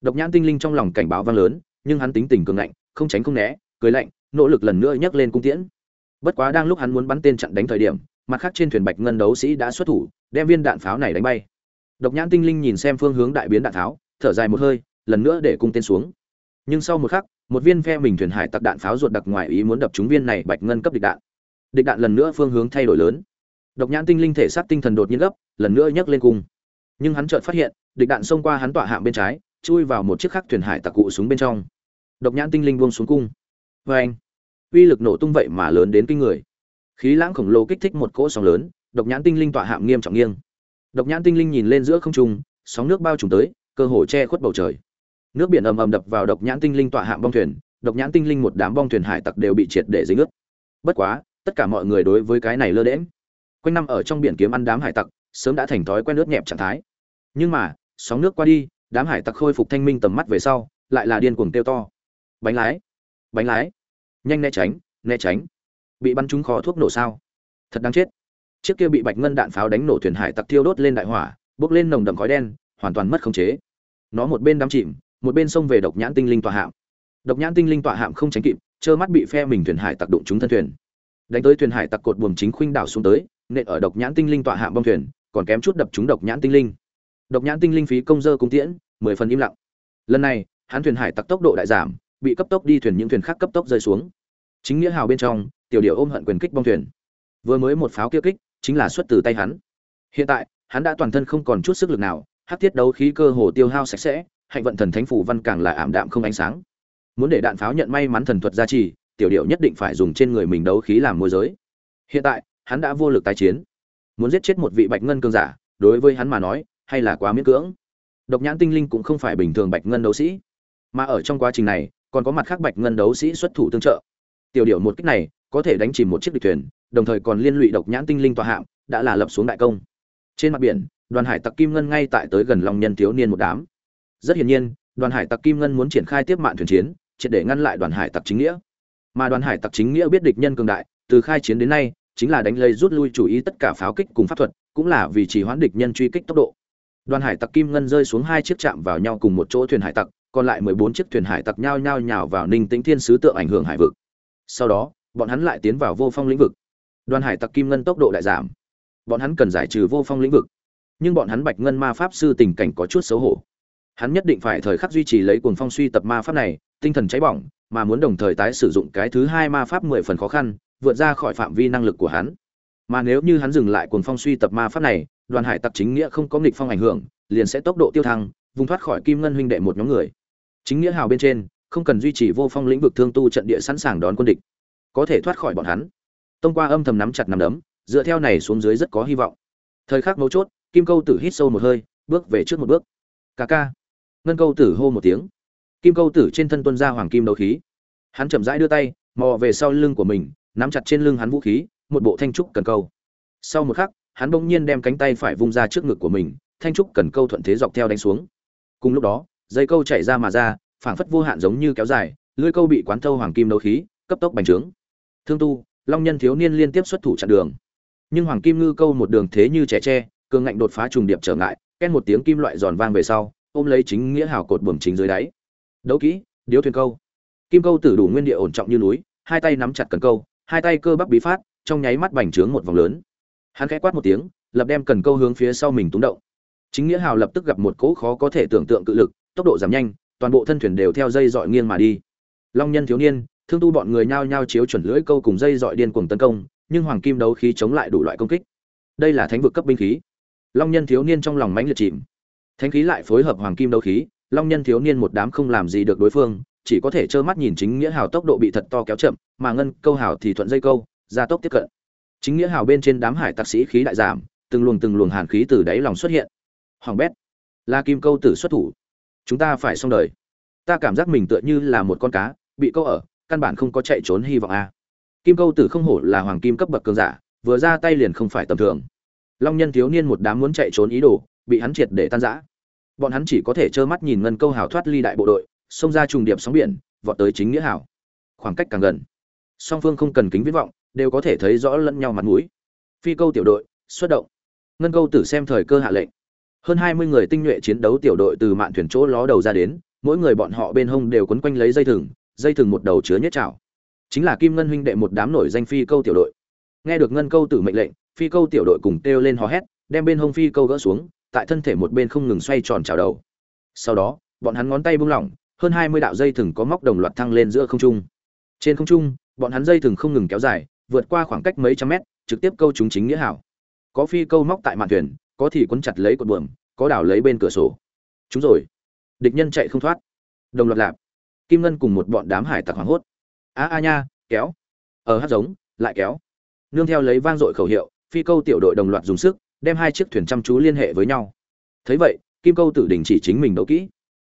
Độc nhãn tinh linh trong lòng cảnh báo vang lớn nhưng hắn tính tình cường ngạnh không tránh không né cười lạnh nỗ lực lần nữa nhấc lên cung tiễn. Bất quá đang lúc hắn muốn bắn tên chặn đánh thời điểm mặt khác trên thuyền bạch ngân đấu sĩ đã xuất thủ đem viên đạn pháo này đánh bay. Độc nhãn tinh linh nhìn xem phương hướng đại biến đạn pháo, thở dài một hơi lần nữa để cung tên xuống. Nhưng sau một khắc một viên phe mình thuyền hải tặc đạn pháo ruột đặc ngoài ý muốn đập trúng viên này bạch ngân cấp địch đạn địch đạn lần nữa phương hướng thay đổi lớn. Độc nhãn tinh linh thể sát tinh thần đột nhiên gấp, lần nữa nhấc lên cung. Nhưng hắn chợt phát hiện, địch đạn xông qua hắn tọa hạng bên trái, chui vào một chiếc khắc thuyền hải tặc cụ súng bên trong. Độc nhãn tinh linh buông xuống cung. Vê anh uy lực nổ tung vậy mà lớn đến kinh người. Khí lãng khổng lồ kích thích một cỗ sóng lớn, độc nhãn tinh linh tọa hạng nghiêm trọng nghiêng. Độc nhãn tinh linh nhìn lên giữa không trung, sóng nước bao trùm tới, cơ hồ che khuất bầu trời. Nước biển ầm ầm đập vào độc nhãn tinh linh tọa hạng bong thuyền, độc nhãn tinh linh một đám bong thuyền hải tặc đều bị triệt để dính ướt. Bất quá tất cả mọi người đối với cái này lơ đễm quanh năm ở trong biển kiếm ăn đám hải tặc, sớm đã thành thói quen nước nhẹp trạng thái. Nhưng mà, sóng nước qua đi, đám hải tặc khôi phục thanh minh tầm mắt về sau, lại là điên cuồng tiêu to. Bánh lái bánh lái. Nhanh né tránh né tránh. Bị bắn trúng khó thuốc nổ sao? Thật đáng chết. Chiếc kia bị bạch ngân đạn pháo đánh nổ thuyền hải tặc thiêu đốt lên đại hỏa, bốc lên nồng đậm khói đen, hoàn toàn mất khống chế. Nó một bên đắm chìm, một bên xông về độc nhãn tinh linh tọa hạm. Độc nhãn tinh linh tọa hạm không tránh kịp, trơ mắt bị phe mình thuyền hải tặc đụng trúng thân thuyền đánh tới thuyền hải tặc cột buồm chính khuynh đảo xuống tới, nện ở độc nhãn tinh linh tọa hạm bong thuyền, còn kém chút đập trúng độc nhãn tinh linh. Độc nhãn tinh linh phí công dơ cung tiễn, mười phần im lặng. Lần này, hắn thuyền hải tặc tốc độ đại giảm, bị cấp tốc đi thuyền những thuyền khác cấp tốc rơi xuống. Chính nghĩa hào bên trong, tiểu điệu ôm hận quyền kích bong thuyền. Vừa mới một pháo kia kích, chính là xuất từ tay hắn. Hiện tại, hắn đã toàn thân không còn chút sức lực nào, hát thiết đấu khí cơ hồ tiêu hao sạch sẽ, hạnh vận thần thánh phủ văn càng là ảm đạm không ánh sáng. Muốn để đạn pháo nhận may mắn thần thuật gia trì tiểu điệu nhất định phải dùng trên người mình đấu khí làm môi giới. Hiện tại, hắn đã vô lực tái chiến. Muốn giết chết một vị bạch ngân cương giả, đối với hắn mà nói, hay là quá miễn cưỡng. Độc nhãn tinh linh cũng không phải bình thường bạch ngân đấu sĩ. Mà ở trong quá trình này, còn có mặt khác bạch ngân đấu sĩ xuất thủ tương trợ. Tiểu điệu một cách này, có thể đánh chìm một chiếc địch thuyền, đồng thời còn liên lụy độc nhãn tinh linh tòa hạm, đã là lập xuống đại công. Trên mặt biển, đoàn hải tặc kim ngân ngay tại tới gần long nhân thiếu niên một đám. Rất hiển nhiên, đoàn hải tặc kim ngân muốn triển khai tiếp mạng thuyền chiến, triệt để ngăn lại đoàn hải tặc chính nghĩa mà đoàn hải tặc chính nghĩa biết địch nhân cường đại, từ khai chiến đến nay, chính là đánh lây rút lui chủ ý tất cả pháo kích cùng pháp thuật, cũng là vì chỉ hoãn địch nhân truy kích tốc độ. Đoàn hải tặc kim ngân rơi xuống hai chiếc chạm vào nhau cùng một chỗ thuyền hải tặc, còn lại mười bốn chiếc thuyền hải tặc nhao nhao nhào vào ninh tĩnh thiên sứ tượng ảnh hưởng hải vực. Sau đó, bọn hắn lại tiến vào vô phong lĩnh vực. Đoàn hải tặc kim ngân tốc độ lại giảm. Bọn hắn cần giải trừ vô phong lĩnh vực. Nhưng bọn hắn bạch ngân ma pháp sư tình cảnh có chút xấu hổ. Hắn nhất định phải thời khắc duy trì lấy cuồng phong suy tập ma pháp này, tinh thần cháy bỏng mà muốn đồng thời tái sử dụng cái thứ hai ma pháp mười phần khó khăn, vượt ra khỏi phạm vi năng lực của hắn. Mà nếu như hắn dừng lại cuồng phong suy tập ma pháp này, đoàn hải tặc chính nghĩa không có nghịch phong ảnh hưởng, liền sẽ tốc độ tiêu thăng, vùng thoát khỏi kim ngân huynh đệ một nhóm người. Chính nghĩa hào bên trên, không cần duy trì vô phong lĩnh vực thương tu trận địa sẵn sàng đón quân địch. Có thể thoát khỏi bọn hắn. Tông qua âm thầm nắm chặt nắm đấm, dựa theo này xuống dưới rất có hy vọng. Thời khắc mấu chốt, kim câu tử hít sâu một hơi, bước về trước một bước. Ca ca. Ngân câu tử hô một tiếng kim câu tử trên thân tuân ra hoàng kim đấu khí. Hắn chậm rãi đưa tay, mò về sau lưng của mình, nắm chặt trên lưng hắn vũ khí, một bộ thanh trúc cần câu. Sau một khắc, hắn bỗng nhiên đem cánh tay phải vung ra trước ngực của mình, thanh trúc cần câu thuận thế dọc theo đánh xuống. Cùng lúc đó, dây câu chạy ra mà ra, phảng phất vô hạn giống như kéo dài, lưỡi câu bị quán thâu hoàng kim đấu khí, cấp tốc bành trướng. Thương tu, long nhân thiếu niên liên tiếp xuất thủ chặn đường. Nhưng hoàng kim ngư câu một đường thế như trẻ tre, cường ngạnh đột phá trùng điệp trở ngại ken một tiếng kim loại giòn vang về sau, ôm lấy chính nghĩa hào cột buồm chính dưới đáy đấu kỹ, điếu thuyền câu. Kim câu tử đủ nguyên địa ổn trọng như núi, hai tay nắm chặt cần câu, hai tay cơ bắp bí phát, trong nháy mắt bành trướng một vòng lớn. Hắn khẽ quát một tiếng, lập đem cần câu hướng phía sau mình túng động. Chính nghĩa hào lập tức gặp một cỗ khó có thể tưởng tượng cự lực, tốc độ giảm nhanh, toàn bộ thân thuyền đều theo dây dọi nghiêng mà đi. Long nhân thiếu niên, thương tu bọn người nhao nhao chiếu chuẩn lưỡi câu cùng dây dọi điên cuồng tấn công, nhưng hoàng kim đấu khí chống lại đủ loại công kích. Đây là thánh vực cấp binh khí. Long nhân thiếu niên trong lòng mãnh liệt chìm. Thánh khí lại phối hợp hoàng kim đấu khí long nhân thiếu niên một đám không làm gì được đối phương, chỉ có thể trơ mắt nhìn chính nghĩa hào tốc độ bị thật to kéo chậm, mà ngân câu hào thì thuận dây câu, gia tốc tiếp cận. Chính nghĩa hào bên trên đám hải tặc sĩ khí đại giảm, từng luồng từng luồng hàn khí từ đáy lòng xuất hiện. Hoàng bét la kim câu tử xuất thủ. Chúng ta phải xong đời. Ta cảm giác mình tựa như là một con cá, bị câu ở, căn bản không có chạy trốn hy vọng a. Kim câu tử không hổ là hoàng kim cấp bậc cường giả, vừa ra tay liền không phải tầm thường. Long nhân thiếu niên một đám muốn chạy trốn ý đồ, bị hắn triệt để tan rã bọn hắn chỉ có thể trơ mắt nhìn ngân câu hào thoát ly đại bộ đội, xông ra trùng điệp sóng biển, vọt tới chính nghĩa hảo khoảng cách càng gần, song phương không cần kính viễn vọng, đều có thể thấy rõ lẫn nhau mặt mũi. Phi câu tiểu đội, xuất động. Ngân câu tử xem thời cơ hạ lệnh. Hơn hai mươi người tinh nhuệ chiến đấu tiểu đội từ mạn thuyền chỗ ló đầu ra đến, mỗi người bọn họ bên hông đều quấn quanh lấy dây thừng dây thừng một đầu chứa nhất trào chính là kim ngân huynh đệ một đám nổi danh phi câu tiểu đội. Nghe được ngân câu tử mệnh lệnh, phi câu tiểu đội cùng kêu lên hò hét, đem bên hông phi câu gỡ xuống tại thân thể một bên không ngừng xoay tròn chào đầu. Sau đó, bọn hắn ngón tay buông lỏng, hơn hai mươi đạo dây thừng có móc đồng loạt thăng lên giữa không trung. Trên không trung, bọn hắn dây thừng không ngừng kéo dài, vượt qua khoảng cách mấy trăm mét, trực tiếp câu chúng chính nghĩa hảo. Có phi câu móc tại mạn thuyền, có thì quấn chặt lấy cột buồm, có đảo lấy bên cửa sổ. Chúng rồi. Địch nhân chạy không thoát. Đồng loạt lạp. Kim ngân cùng một bọn đám hải tặc hoảng hốt. A a nha, kéo. Ở hát giống, lại kéo. Nương theo lấy vang dội khẩu hiệu, phi câu tiểu đội đồng loạt dùng sức đem hai chiếc thuyền chăm chú liên hệ với nhau. Thấy vậy, kim câu tự đình chỉ chính mình đấu kỹ.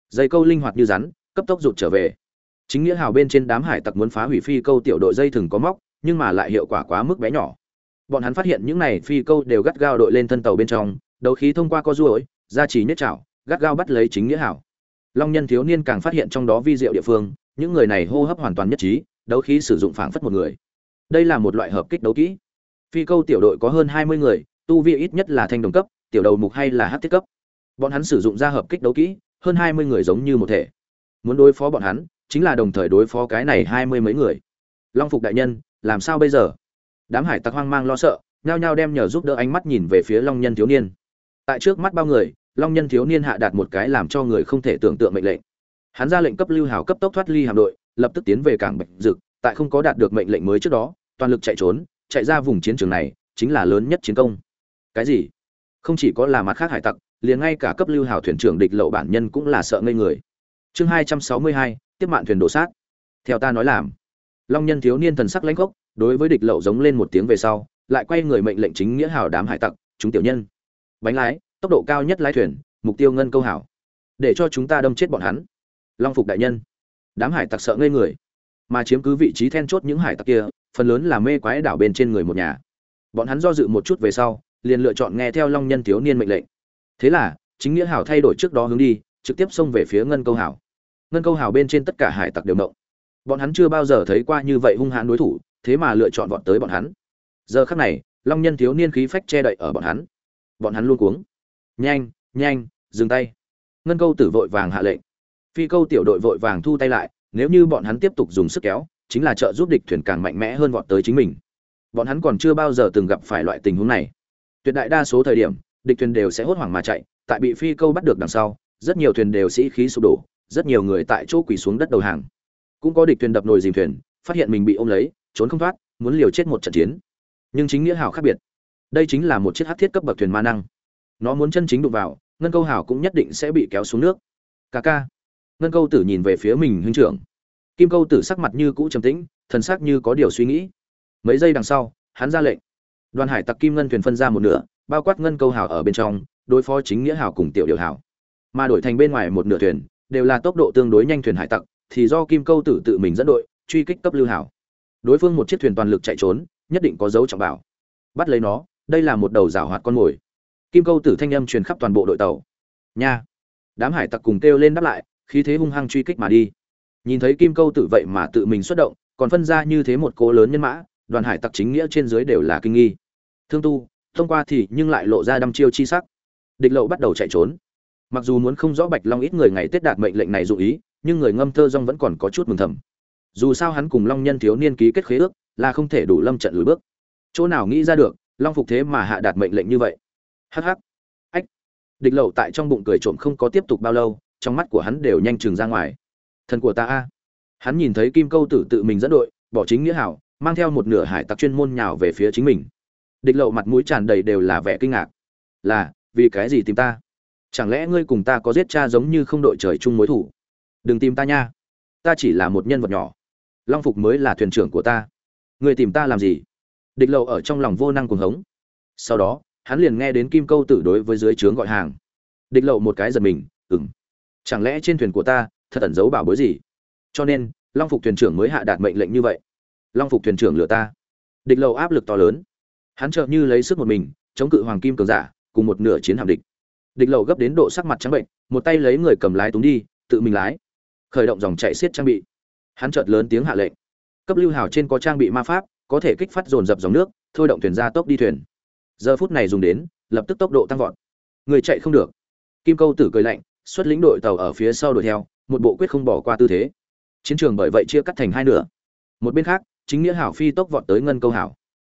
Dây câu linh hoạt như rắn, cấp tốc rụt trở về. Chính nghĩa hào bên trên đám hải tặc muốn phá hủy phi câu tiểu đội dây thừng có móc, nhưng mà lại hiệu quả quá mức bé nhỏ. Bọn hắn phát hiện những này phi câu đều gắt gao đội lên thân tàu bên trong, đấu khí thông qua co ruỗi ra chỉ nhất chảo gắt gao bắt lấy chính nghĩa hảo long nhân thiếu niên càng phát hiện trong đó vi diệu địa phương, những người này hô hấp hoàn toàn nhất trí, đấu khí sử dụng phảng phất một người. Đây là một loại hợp kích đấu kỹ. Phi câu tiểu đội có hơn hai mươi người tu vi ít nhất là thanh đồng cấp, tiểu đầu mục hay là hát thiết cấp. Bọn hắn sử dụng ra hợp kích đấu kỹ, hơn hai mươi người giống như một thể. Muốn đối phó bọn hắn, chính là đồng thời đối phó cái này hai mươi mấy người. Long phục đại nhân, làm sao bây giờ? Đám hải tặc hoang mang lo sợ, nhao nhao đem nhờ giúp đỡ ánh mắt nhìn về phía long nhân thiếu niên. Tại trước mắt bao người, long nhân thiếu niên hạ đạt một cái làm cho người không thể tưởng tượng mệnh lệnh. Hắn ra lệnh cấp lưu hào cấp tốc thoát ly hạm đội, lập tức tiến về cảng bạch dực, tại không có đạt được mệnh lệnh mới trước đó, toàn lực chạy trốn, chạy ra vùng chiến trường này, chính là lớn nhất chiến công cái gì? Không chỉ có là mặt khác hải tặc, liền ngay cả cấp lưu hào thuyền trưởng địch lậu bản nhân cũng là sợ ngây người. Chương hai trăm sáu mươi hai, tiếp mạn thuyền đổ sát. Theo ta nói làm. Long nhân thiếu niên thần sắc lãnh gốc đối với địch lậu giống lên một tiếng về sau, lại quay người mệnh lệnh chính nghĩa hào đám hải tặc, chúng tiểu nhân, bánh lái, tốc độ cao nhất lái thuyền, mục tiêu ngân câu hảo để cho chúng ta đâm chết bọn hắn. Long phục đại nhân. Đám hải tặc sợ ngây người. Mà chiếm cứ vị trí then chốt những hải tặc kia, phần lớn là mê quái đảo bên trên người một nhà. Bọn hắn do dự một chút về sau liền lựa chọn nghe theo long nhân thiếu niên mệnh lệnh. Thế là, chính nghĩa hảo thay đổi trước đó hướng đi, trực tiếp xông về phía ngân câu hảo. Ngân câu hảo bên trên tất cả hải tặc đều động. Bọn hắn chưa bao giờ thấy qua như vậy hung hãn đối thủ, thế mà lựa chọn vọt tới bọn hắn. Giờ khắc này, long nhân thiếu niên khí phách che đậy ở bọn hắn. Bọn hắn luôn cuống. Nhanh nhanh, dừng tay. Ngân câu tử vội vàng hạ lệnh. Phi câu tiểu đội vội vàng thu tay lại, nếu như bọn hắn tiếp tục dùng sức kéo, chính là trợ giúp địch thuyền càng mạnh mẽ hơn vọt tới chính mình. Bọn hắn còn chưa bao giờ từng gặp phải loại tình huống này tuyệt đại đa số thời điểm, địch thuyền đều sẽ hốt hoảng mà chạy, tại bị phi câu bắt được đằng sau, rất nhiều thuyền đều sĩ khí sụp đổ, rất nhiều người tại chỗ quỳ xuống đất đầu hàng. Cũng có địch thuyền đập nồi dìm thuyền, phát hiện mình bị ôm lấy, trốn không thoát, muốn liều chết một trận chiến. Nhưng chính nghĩa hảo khác biệt. Đây chính là một chiếc hát thiết cấp bậc thuyền ma năng. Nó muốn chân chính đụng vào, ngân câu hảo cũng nhất định sẽ bị kéo xuống nước. Ca ca. Ngân câu tử nhìn về phía mình, huynh trưởng. Kim câu tử sắc mặt như cũ trầm tĩnh, thần sắc như có điều suy nghĩ. Mấy giây đằng sau, hắn ra lệnh đoàn hải tặc kim ngân thuyền phân ra một nửa, bao quát ngân câu hảo ở bên trong, đối phó chính nghĩa hảo cùng tiểu điều hảo mà đổi thành bên ngoài một nửa thuyền, đều là tốc độ tương đối nhanh thuyền hải tặc, thì do kim câu tử tự mình dẫn đội, truy kích cấp lưu hảo đối phương một chiếc thuyền toàn lực chạy trốn, nhất định có dấu trọng bảo. Bắt lấy nó, đây là một đầu rào hoạt con mồi. Kim câu tử thanh âm truyền khắp toàn bộ đội tàu. Nha! Đám hải tặc cùng kêu lên đáp lại, khí thế hung hăng truy kích mà đi. Nhìn thấy kim câu tử vậy mà tự mình xuất động, còn phân ra như thế một cố lớn nhân mã, đoàn hải tặc chính nghĩa trên dưới đều là kinh nghi thương tu, thông qua thì nhưng lại lộ ra đăm chiêu chi sắc. Địch lậu bắt đầu chạy trốn. Mặc dù muốn không rõ bạch long ít người ngày tết đạt mệnh lệnh này dụ ý, nhưng người ngâm thơ rong vẫn còn có chút mừng thầm. Dù sao hắn cùng long nhân thiếu niên ký kết khế ước, là không thể đủ lâm trận lùi bước. Chỗ nào nghĩ ra được, long phục thế mà hạ đạt mệnh lệnh như vậy. Hắc hắc. Ách. Địch lậu tại trong bụng cười trộm không có tiếp tục bao lâu, trong mắt của hắn đều nhanh chừng ra ngoài. Thần của ta a. Hắn nhìn thấy kim câu tử tự mình dẫn đội, bỏ chính nghĩa hảo, mang theo một nửa hải tặc chuyên môn nhào về phía chính mình địch lậu mặt mũi tràn đầy đều là vẻ kinh ngạc. Là, vì cái gì tìm ta? Chẳng lẽ ngươi cùng ta có giết cha giống như không đội trời chung mối thủ? Đừng tìm ta nha. Ta chỉ là một nhân vật nhỏ. Long phục mới là thuyền trưởng của ta. Người tìm ta làm gì? Địch lậu ở trong lòng vô năng cuồng hống. Sau đó, hắn liền nghe đến kim câu tử đối với dưới trướng gọi hàng. Địch lậu một cái giật mình ừng chẳng lẽ trên thuyền của ta thật ẩn giấu bảo bối gì? Cho nên, long phục thuyền trưởng mới hạ đạt mệnh lệnh như vậy. Long phục thuyền trưởng lừa ta. Địch lậu áp lực to lớn hắn chợt như lấy sức một mình, chống cự hoàng kim cường giả, cùng một nửa chiến hạm địch. Địch lậu gấp đến độ sắc mặt trắng bệnh, một tay lấy người cầm lái túng đi, tự mình lái. Khởi động dòng chạy xiết trang bị. Hắn chợt lớn tiếng hạ lệnh. Cấp lưu hào trên có trang bị ma pháp, có thể kích phát dồn dập dòng nước, thôi động thuyền ra tốc đi thuyền. Giờ phút này dùng đến, lập tức tốc độ tăng vọt. Người chạy không được. Kim câu tử cười lạnh, xuất lĩnh đội tàu ở phía sau đuổi theo, một bộ quyết không bỏ qua tư thế. Chiến trường bởi vậy chia cắt thành hai nửa. Một bên khác, chính nghĩa hảo phi tốc vọt tới ngân câu hảo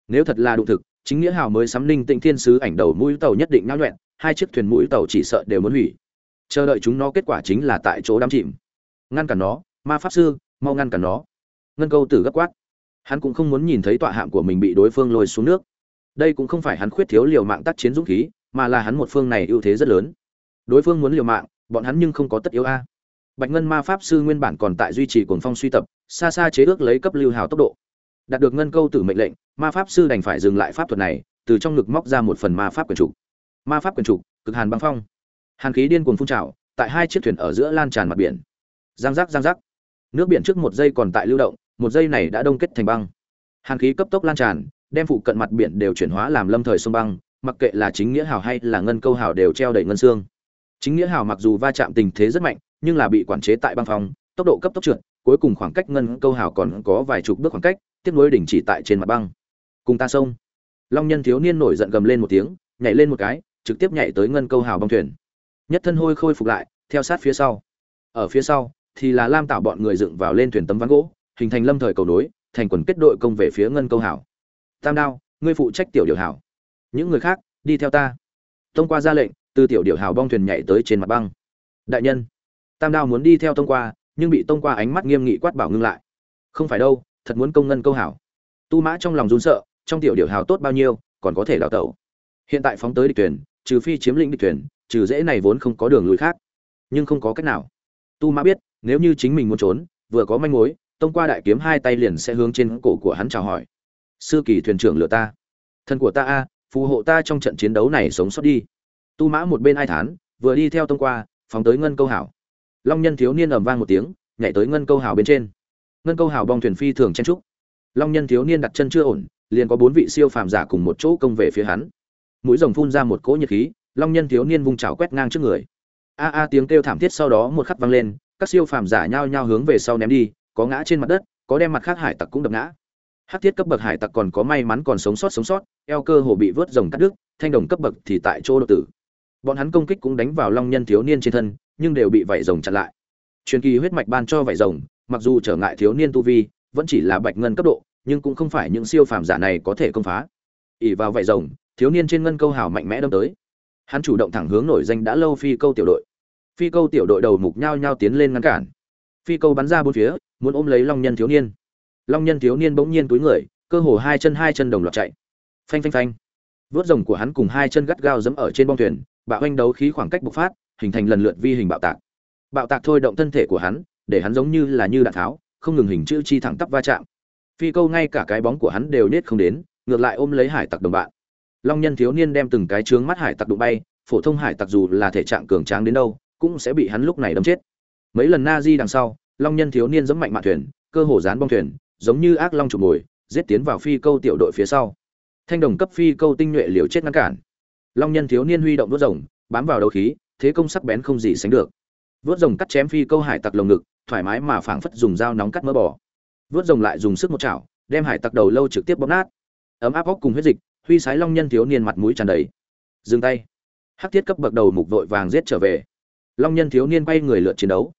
nếu thật là đụng thực, chính nghĩa hào mới sắm linh tịnh thiên sứ ảnh đầu mũi tàu nhất định nao nhuẹn, hai chiếc thuyền mũi tàu chỉ sợ đều muốn hủy. Chờ đợi chúng nó kết quả chính là tại chỗ đắm chìm. Ngăn cản nó, ma pháp sư, mau ngăn cản nó. Ngân câu tử gấp quát. Hắn cũng không muốn nhìn thấy tọa hạng của mình bị đối phương lôi xuống nước. Đây cũng không phải hắn khuyết thiếu liều mạng tác chiến dũng khí, mà là hắn một phương này ưu thế rất lớn. Đối phương muốn liều mạng, bọn hắn nhưng không có tất yếu a. Bạch ngân ma pháp sư nguyên bản còn tại duy trì cuồng phong suy tập, xa xa chế ước lấy cấp lưu hào tốc độ đạt được ngân câu tử mệnh lệnh, ma pháp sư đành phải dừng lại pháp thuật này, từ trong ngực móc ra một phần ma pháp quyền trục. Ma pháp quyền trục, cực hàn băng phong. Hàn khí điên cuồng phun trào, tại hai chiếc thuyền ở giữa lan tràn mặt biển. Giang giác giang giác. Nước biển trước một giây còn tại lưu động, một giây này đã đông kết thành băng. Hàn khí cấp tốc lan tràn, đem phụ cận mặt biển đều chuyển hóa làm lâm thời sông băng, mặc kệ là chính nghĩa hào hay là ngân câu hào đều treo đầy ngân xương. Chính nghĩa hào mặc dù va chạm tình thế rất mạnh, nhưng là bị quản chế tại băng phong, tốc độ cấp tốc trượt, cuối cùng khoảng cách ngân câu hào còn có vài chục bước khoảng cách tiếp nối đỉnh chỉ tại trên mặt băng. Cùng ta xông. long nhân thiếu niên nổi giận gầm lên một tiếng, nhảy lên một cái, trực tiếp nhảy tới ngân câu hào băng thuyền. Nhất thân hôi khôi phục lại, theo sát phía sau. Ở phía sau, thì là lam tạo bọn người dựng vào lên thuyền tấm ván gỗ, hình thành lâm thời cầu nối, thành quần kết đội công về phía ngân câu hảo tam đao, ngươi phụ trách tiểu điều hảo những người khác, đi theo ta. Thông qua ra lệnh, từ tiểu điều hảo bong thuyền nhảy tới trên mặt băng. Đại nhân, tam đao muốn đi theo Thông qua, nhưng bị Thông qua ánh mắt nghiêm nghị quát bảo ngưng lại. Không phải đâu thật muốn công ngân câu hảo. Tu mã trong lòng run sợ trong tiểu điều hào tốt bao nhiêu còn có thể đào tẩu. Hiện tại phóng tới địch tuyển, trừ phi chiếm lĩnh địch tuyển, trừ dễ này vốn không có đường lùi khác. Nhưng không có cách nào. Tu mã biết nếu như chính mình muốn trốn vừa có manh mối tông qua đại kiếm hai tay liền sẽ hướng trên cổ của hắn chào hỏi. Sư kỳ thuyền trưởng lựa ta. Thân của ta a phù hộ ta trong trận chiến đấu này sống sót đi. Tu mã một bên ai thán vừa đi theo tông qua phóng tới ngân câu hảo. Long nhân thiếu niên ầm vang một tiếng nhảy tới ngân câu hảo bên trên ngân câu hào bong thuyền phi thường chen trúc long nhân thiếu niên đặt chân chưa ổn, liền có bốn vị siêu phàm giả cùng một chỗ công về phía hắn. Mũi rồng phun ra một cỗ nhiệt khí, long nhân thiếu niên vung chảo quét ngang trước người. A a tiếng kêu thảm thiết sau đó một khắc vang lên, các siêu phàm giả nhao nhao hướng về sau ném đi, có ngã trên mặt đất, có đem mặt khác hải tặc cũng đập ngã. Hát thiết cấp bậc hải tặc còn có may mắn còn sống sót sống sót, eo cơ hồ bị vớt rồng cắt đứt, thanh đồng cấp bậc thì tại chỗ đột tử. Bọn hắn công kích cũng đánh vào long nhân thiếu niên trên thân, nhưng đều bị vảy rồng chặn lại. Truyền kỳ huyết mạch ban cho vảy rồng mặc dù trở ngại thiếu niên tu vi, vẫn chỉ là bạch ngân cấp độ, nhưng cũng không phải những siêu phàm giả này có thể công phá. Ỉ vào vải rồng, thiếu niên trên ngân câu hào mạnh mẽ đâm tới. Hắn chủ động thẳng hướng nổi danh đã lâu phi câu tiểu đội. Phi câu tiểu đội đầu mục nhao nhao tiến lên ngăn cản. Phi câu bắn ra bốn phía, muốn ôm lấy long nhân thiếu niên. Long nhân thiếu niên bỗng nhiên túi người, cơ hồ hai chân hai chân đồng loạt chạy. Phanh phanh phanh. Vớt rồng của hắn cùng hai chân gắt gao dẫm ở trên bong thuyền, bạo anh đấu khí khoảng cách bộc phát, hình thành lần lượt vi hình bạo tạc. Bạo tạc thôi động thân thể của hắn để hắn giống như là như đạn tháo, không ngừng hình chữ chi thẳng tắp va chạm. Phi câu ngay cả cái bóng của hắn đều nết không đến, ngược lại ôm lấy hải tặc đồng bạn. Long nhân thiếu niên đem từng cái trướng mắt hải tặc đụng bay, phổ thông hải tặc dù là thể trạng cường tráng đến đâu, cũng sẽ bị hắn lúc này đâm chết. Mấy lần na di đằng sau, long nhân thiếu niên giẫm mạnh mạn thuyền, cơ hồ dán bong thuyền, giống như ác long chụp mồi, giết tiến vào phi câu tiểu đội phía sau. Thanh đồng cấp phi câu tinh nhuệ liều chết ngăn cản. Long nhân thiếu niên huy động đốt rồng, bám vào đầu khí, thế công sắc bén không gì sánh được vớt rồng cắt chém phi câu hải tặc lồng ngực, thoải mái mà phảng phất dùng dao nóng cắt mỡ bò. Vớt rồng lại dùng sức một chảo, đem hải tặc đầu lâu trực tiếp bóp nát. Ấm áp óc cùng huyết dịch, huy sái long nhân thiếu niên mặt mũi tràn đầy. Dừng tay. Hắc thiết cấp bậc đầu mục vội vàng giết trở về. Long nhân thiếu niên quay người lượt chiến đấu.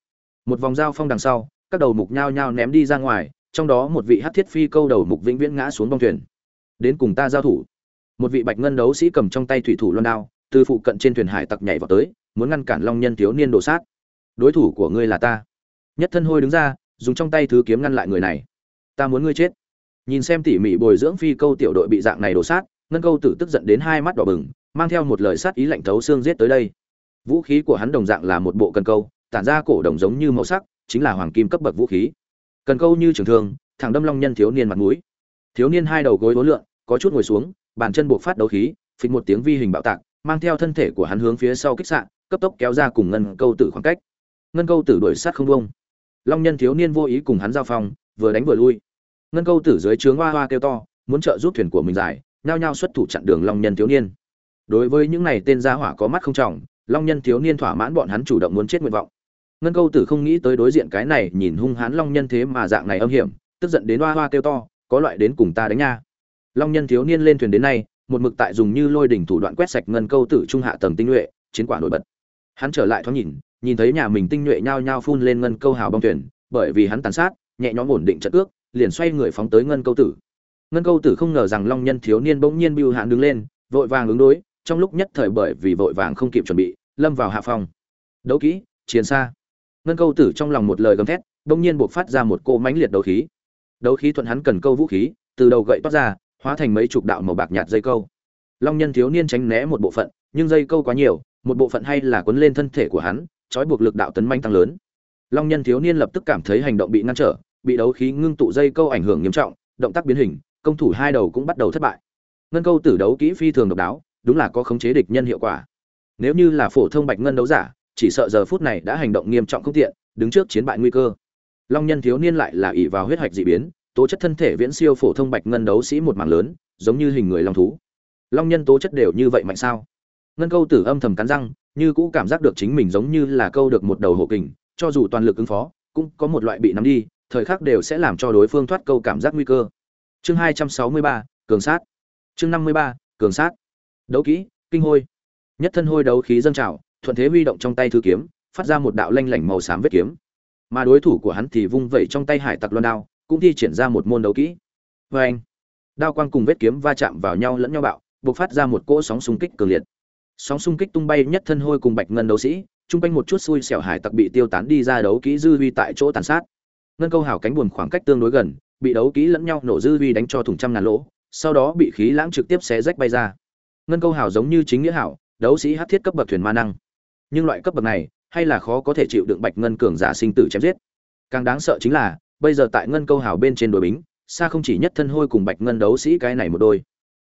Một vòng dao phong đằng sau, các đầu mục nhao nhao ném đi ra ngoài, trong đó một vị hắc thiết phi câu đầu mục vĩnh viễn ngã xuống bong thuyền. Đến cùng ta giao thủ. Một vị bạch ngân đấu sĩ cầm trong tay thủy thủ loan đao, từ phụ cận trên thuyền hải tặc nhảy vào tới, muốn ngăn cản long nhân thiếu niên đổ sát đối thủ của ngươi là ta. Nhất thân hôi đứng ra, dùng trong tay thứ kiếm ngăn lại người này. Ta muốn ngươi chết. Nhìn xem tỉ mỉ bồi dưỡng phi câu tiểu đội bị dạng này đổ sát, ngân câu tử tức giận đến hai mắt đỏ bừng, mang theo một lời sát ý lạnh thấu xương giết tới đây. Vũ khí của hắn đồng dạng là một bộ cần câu, tản ra cổ đồng giống như màu sắc, chính là hoàng kim cấp bậc vũ khí. Cần câu như trường thương, thẳng đâm long nhân thiếu niên mặt mũi. Thiếu niên hai đầu gối vốn lượn, có chút ngồi xuống, bàn chân buộc phát đấu khí, phịch một tiếng vi hình bạo tạc, mang theo thân thể của hắn hướng phía sau kích sạn cấp tốc kéo ra cùng ngân câu tử khoảng cách ngân câu tử đuổi sát không bông long nhân thiếu niên vô ý cùng hắn giao phong, vừa đánh vừa lui. Ngân câu tử dưới trướng hoa hoa kêu to, muốn trợ giúp thuyền của mình giải, nhao nhao xuất thủ chặn đường long nhân thiếu niên. Đối với những này tên gia hỏa có mắt không trọng, long nhân thiếu niên thỏa mãn bọn hắn chủ động muốn chết nguyện vọng. Ngân câu tử không nghĩ tới đối diện cái này nhìn hung hãn long nhân thế mà dạng này âm hiểm, tức giận đến hoa hoa kêu to, có loại đến cùng ta đánh nha. Long nhân thiếu niên lên thuyền đến nay, một mực tại dùng như lôi đỉnh thủ đoạn quét sạch ngân câu tử trung hạ tầng tinh nhuệ, chiến quả nổi bật. Hắn trở lại thoáng nhìn nhìn thấy nhà mình tinh nhuệ nhao nhao phun lên ngân câu hào bong thuyền, bởi vì hắn tàn sát, nhẹ nhõm ổn định trận ước, liền xoay người phóng tới ngân câu tử. Ngân câu tử không ngờ rằng long nhân thiếu niên bỗng nhiên bưu hạn đứng lên, vội vàng ứng đối, trong lúc nhất thời bởi vì vội vàng không kịp chuẩn bị, lâm vào hạ phong. Đấu kỹ, chiến xa. Ngân câu tử trong lòng một lời gầm thét, bỗng nhiên buộc phát ra một cỗ mãnh liệt đấu khí. Đấu khí thuận hắn cần câu vũ khí, từ đầu gậy toát ra, hóa thành mấy chục đạo màu bạc nhạt dây câu. Long nhân thiếu niên tránh né một bộ phận, nhưng dây câu quá nhiều, một bộ phận hay là quấn lên thân thể của hắn trói buộc lực đạo tấn manh tăng lớn. Long nhân thiếu niên lập tức cảm thấy hành động bị ngăn trở, bị đấu khí ngưng tụ dây câu ảnh hưởng nghiêm trọng, động tác biến hình, công thủ hai đầu cũng bắt đầu thất bại. Ngân câu tử đấu kỹ phi thường độc đáo, đúng là có khống chế địch nhân hiệu quả. Nếu như là phổ thông bạch ngân đấu giả, chỉ sợ giờ phút này đã hành động nghiêm trọng không tiện, đứng trước chiến bại nguy cơ. Long nhân thiếu niên lại là ỷ vào huyết hạch dị biến, tố chất thân thể viễn siêu phổ thông bạch ngân đấu sĩ một mảng lớn, giống như hình người long thú. Long nhân tố chất đều như vậy mạnh sao? Ngân câu tử âm thầm cắn răng như cũ cảm giác được chính mình giống như là câu được một đầu hộ kình, cho dù toàn lực ứng phó, cũng có một loại bị nắm đi, thời khắc đều sẽ làm cho đối phương thoát câu cảm giác nguy cơ. Chương hai trăm sáu mươi ba, cường sát. Chương năm mươi ba, cường sát. Đấu kỹ, kinh hôi. Nhất thân hôi đấu khí dâng trào, thuận thế huy động trong tay thư kiếm, phát ra một đạo lanh lảnh màu xám vết kiếm. Mà đối thủ của hắn thì vung vẩy trong tay hải tặc loan đao, cũng thi triển ra một môn đấu kỹ. Vê anh đao quang cùng vết kiếm va chạm vào nhau lẫn nhau bạo buộc phát ra một cỗ sóng xung kích cường liệt sóng xung kích tung bay nhất thân hôi cùng bạch ngân đấu sĩ, chung quanh một chút xui xẻo hải tặc bị tiêu tán đi ra đấu kỹ dư vi tại chỗ tàn sát. Ngân câu hào cánh buồn khoảng cách tương đối gần, bị đấu kỹ lẫn nhau nổ dư vi đánh cho thùng trăm ngàn lỗ, sau đó bị khí lãng trực tiếp xé rách bay ra. Ngân câu hào giống như chính nghĩa hảo, đấu sĩ hát thiết cấp bậc thuyền ma năng. Nhưng loại cấp bậc này, hay là khó có thể chịu đựng bạch ngân cường giả sinh tử chém giết. Càng đáng sợ chính là, bây giờ tại ngân câu hào bên trên đồi bính, xa không chỉ nhất thân hôi cùng bạch ngân đấu sĩ cái này một đôi.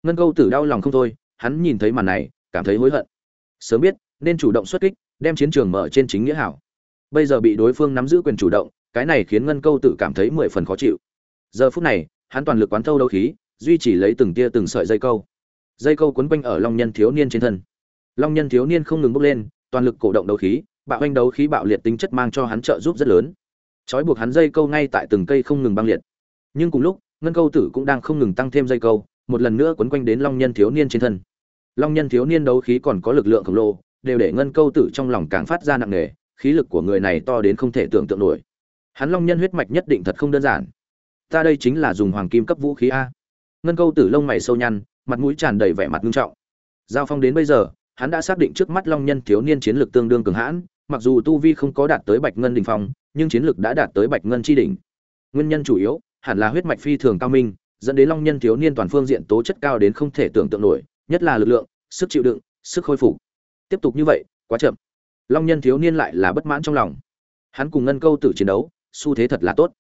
Ngân câu tử đau lòng không thôi, hắn nhìn thấy màn này cảm thấy hối hận. Sớm biết, nên chủ động xuất kích, đem chiến trường mở trên chính nghĩa hảo. Bây giờ bị đối phương nắm giữ quyền chủ động, cái này khiến ngân câu tử cảm thấy mười phần khó chịu. Giờ phút này, hắn toàn lực quán thâu đấu khí, duy trì lấy từng tia từng sợi dây câu. Dây câu quấn quanh ở long nhân thiếu niên trên thân. Long nhân thiếu niên không ngừng bốc lên, toàn lực cổ động đấu khí, bạo anh đấu khí bạo liệt tính chất mang cho hắn trợ giúp rất lớn. Trói buộc hắn dây câu ngay tại từng cây không ngừng băng liệt. Nhưng cùng lúc, ngân câu tử cũng đang không ngừng tăng thêm dây câu, một lần nữa quấn quanh đến long nhân thiếu niên trên thân long nhân thiếu niên đấu khí còn có lực lượng khổng lồ, đều để ngân câu tử trong lòng càng phát ra nặng nề, khí lực của người này to đến không thể tưởng tượng nổi. Hắn long nhân huyết mạch nhất định thật không đơn giản. Ta đây chính là dùng hoàng kim cấp vũ khí a. Ngân câu tử lông mày sâu nhăn, mặt mũi tràn đầy vẻ mặt nghiêm trọng. Giao phong đến bây giờ, hắn đã xác định trước mắt long nhân thiếu niên chiến lược tương đương cường hãn, mặc dù tu vi không có đạt tới bạch ngân đình phong, nhưng chiến lược đã đạt tới bạch ngân tri đỉnh. Nguyên nhân chủ yếu, hẳn là huyết mạch phi thường cao minh, dẫn đến long nhân thiếu niên toàn phương diện tố chất cao đến không thể tưởng tượng nổi nhất là lực lượng, sức chịu đựng, sức khôi phục. Tiếp tục như vậy, quá chậm. Long nhân thiếu niên lại là bất mãn trong lòng. Hắn cùng ngân câu tử chiến đấu, xu thế thật là tốt.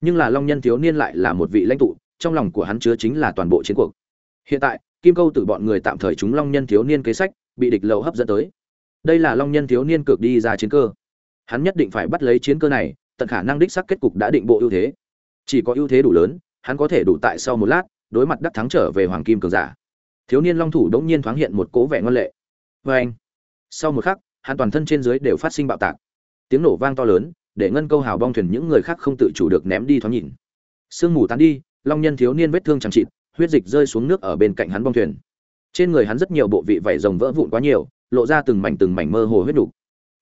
Nhưng là long nhân thiếu niên lại là một vị lãnh tụ, trong lòng của hắn chứa chính là toàn bộ chiến cuộc. Hiện tại, kim câu tử bọn người tạm thời chúng long nhân thiếu niên kế sách, bị địch lậu hấp dẫn tới. Đây là long nhân thiếu niên cực đi ra chiến cơ. Hắn nhất định phải bắt lấy chiến cơ này, tận khả năng đích xác kết cục đã định bộ ưu thế. Chỉ có ưu thế đủ lớn, hắn có thể đủ tại sau một lát, đối mặt đắc thắng trở về hoàng kim cường giả thiếu niên long thủ đống nhiên thoáng hiện một cố vẻ ngoan lệ. Vê anh, sau một khắc, hắn toàn thân trên dưới đều phát sinh bạo tạc. Tiếng nổ vang to lớn, để ngân câu hào bong thuyền những người khác không tự chủ được ném đi thoáng nhìn. Sương mù tán đi, long nhân thiếu niên vết thương chẳng chịt, huyết dịch rơi xuống nước ở bên cạnh hắn bong thuyền. Trên người hắn rất nhiều bộ vị vảy rồng vỡ vụn quá nhiều, lộ ra từng mảnh từng mảnh mơ hồ huyết đủ.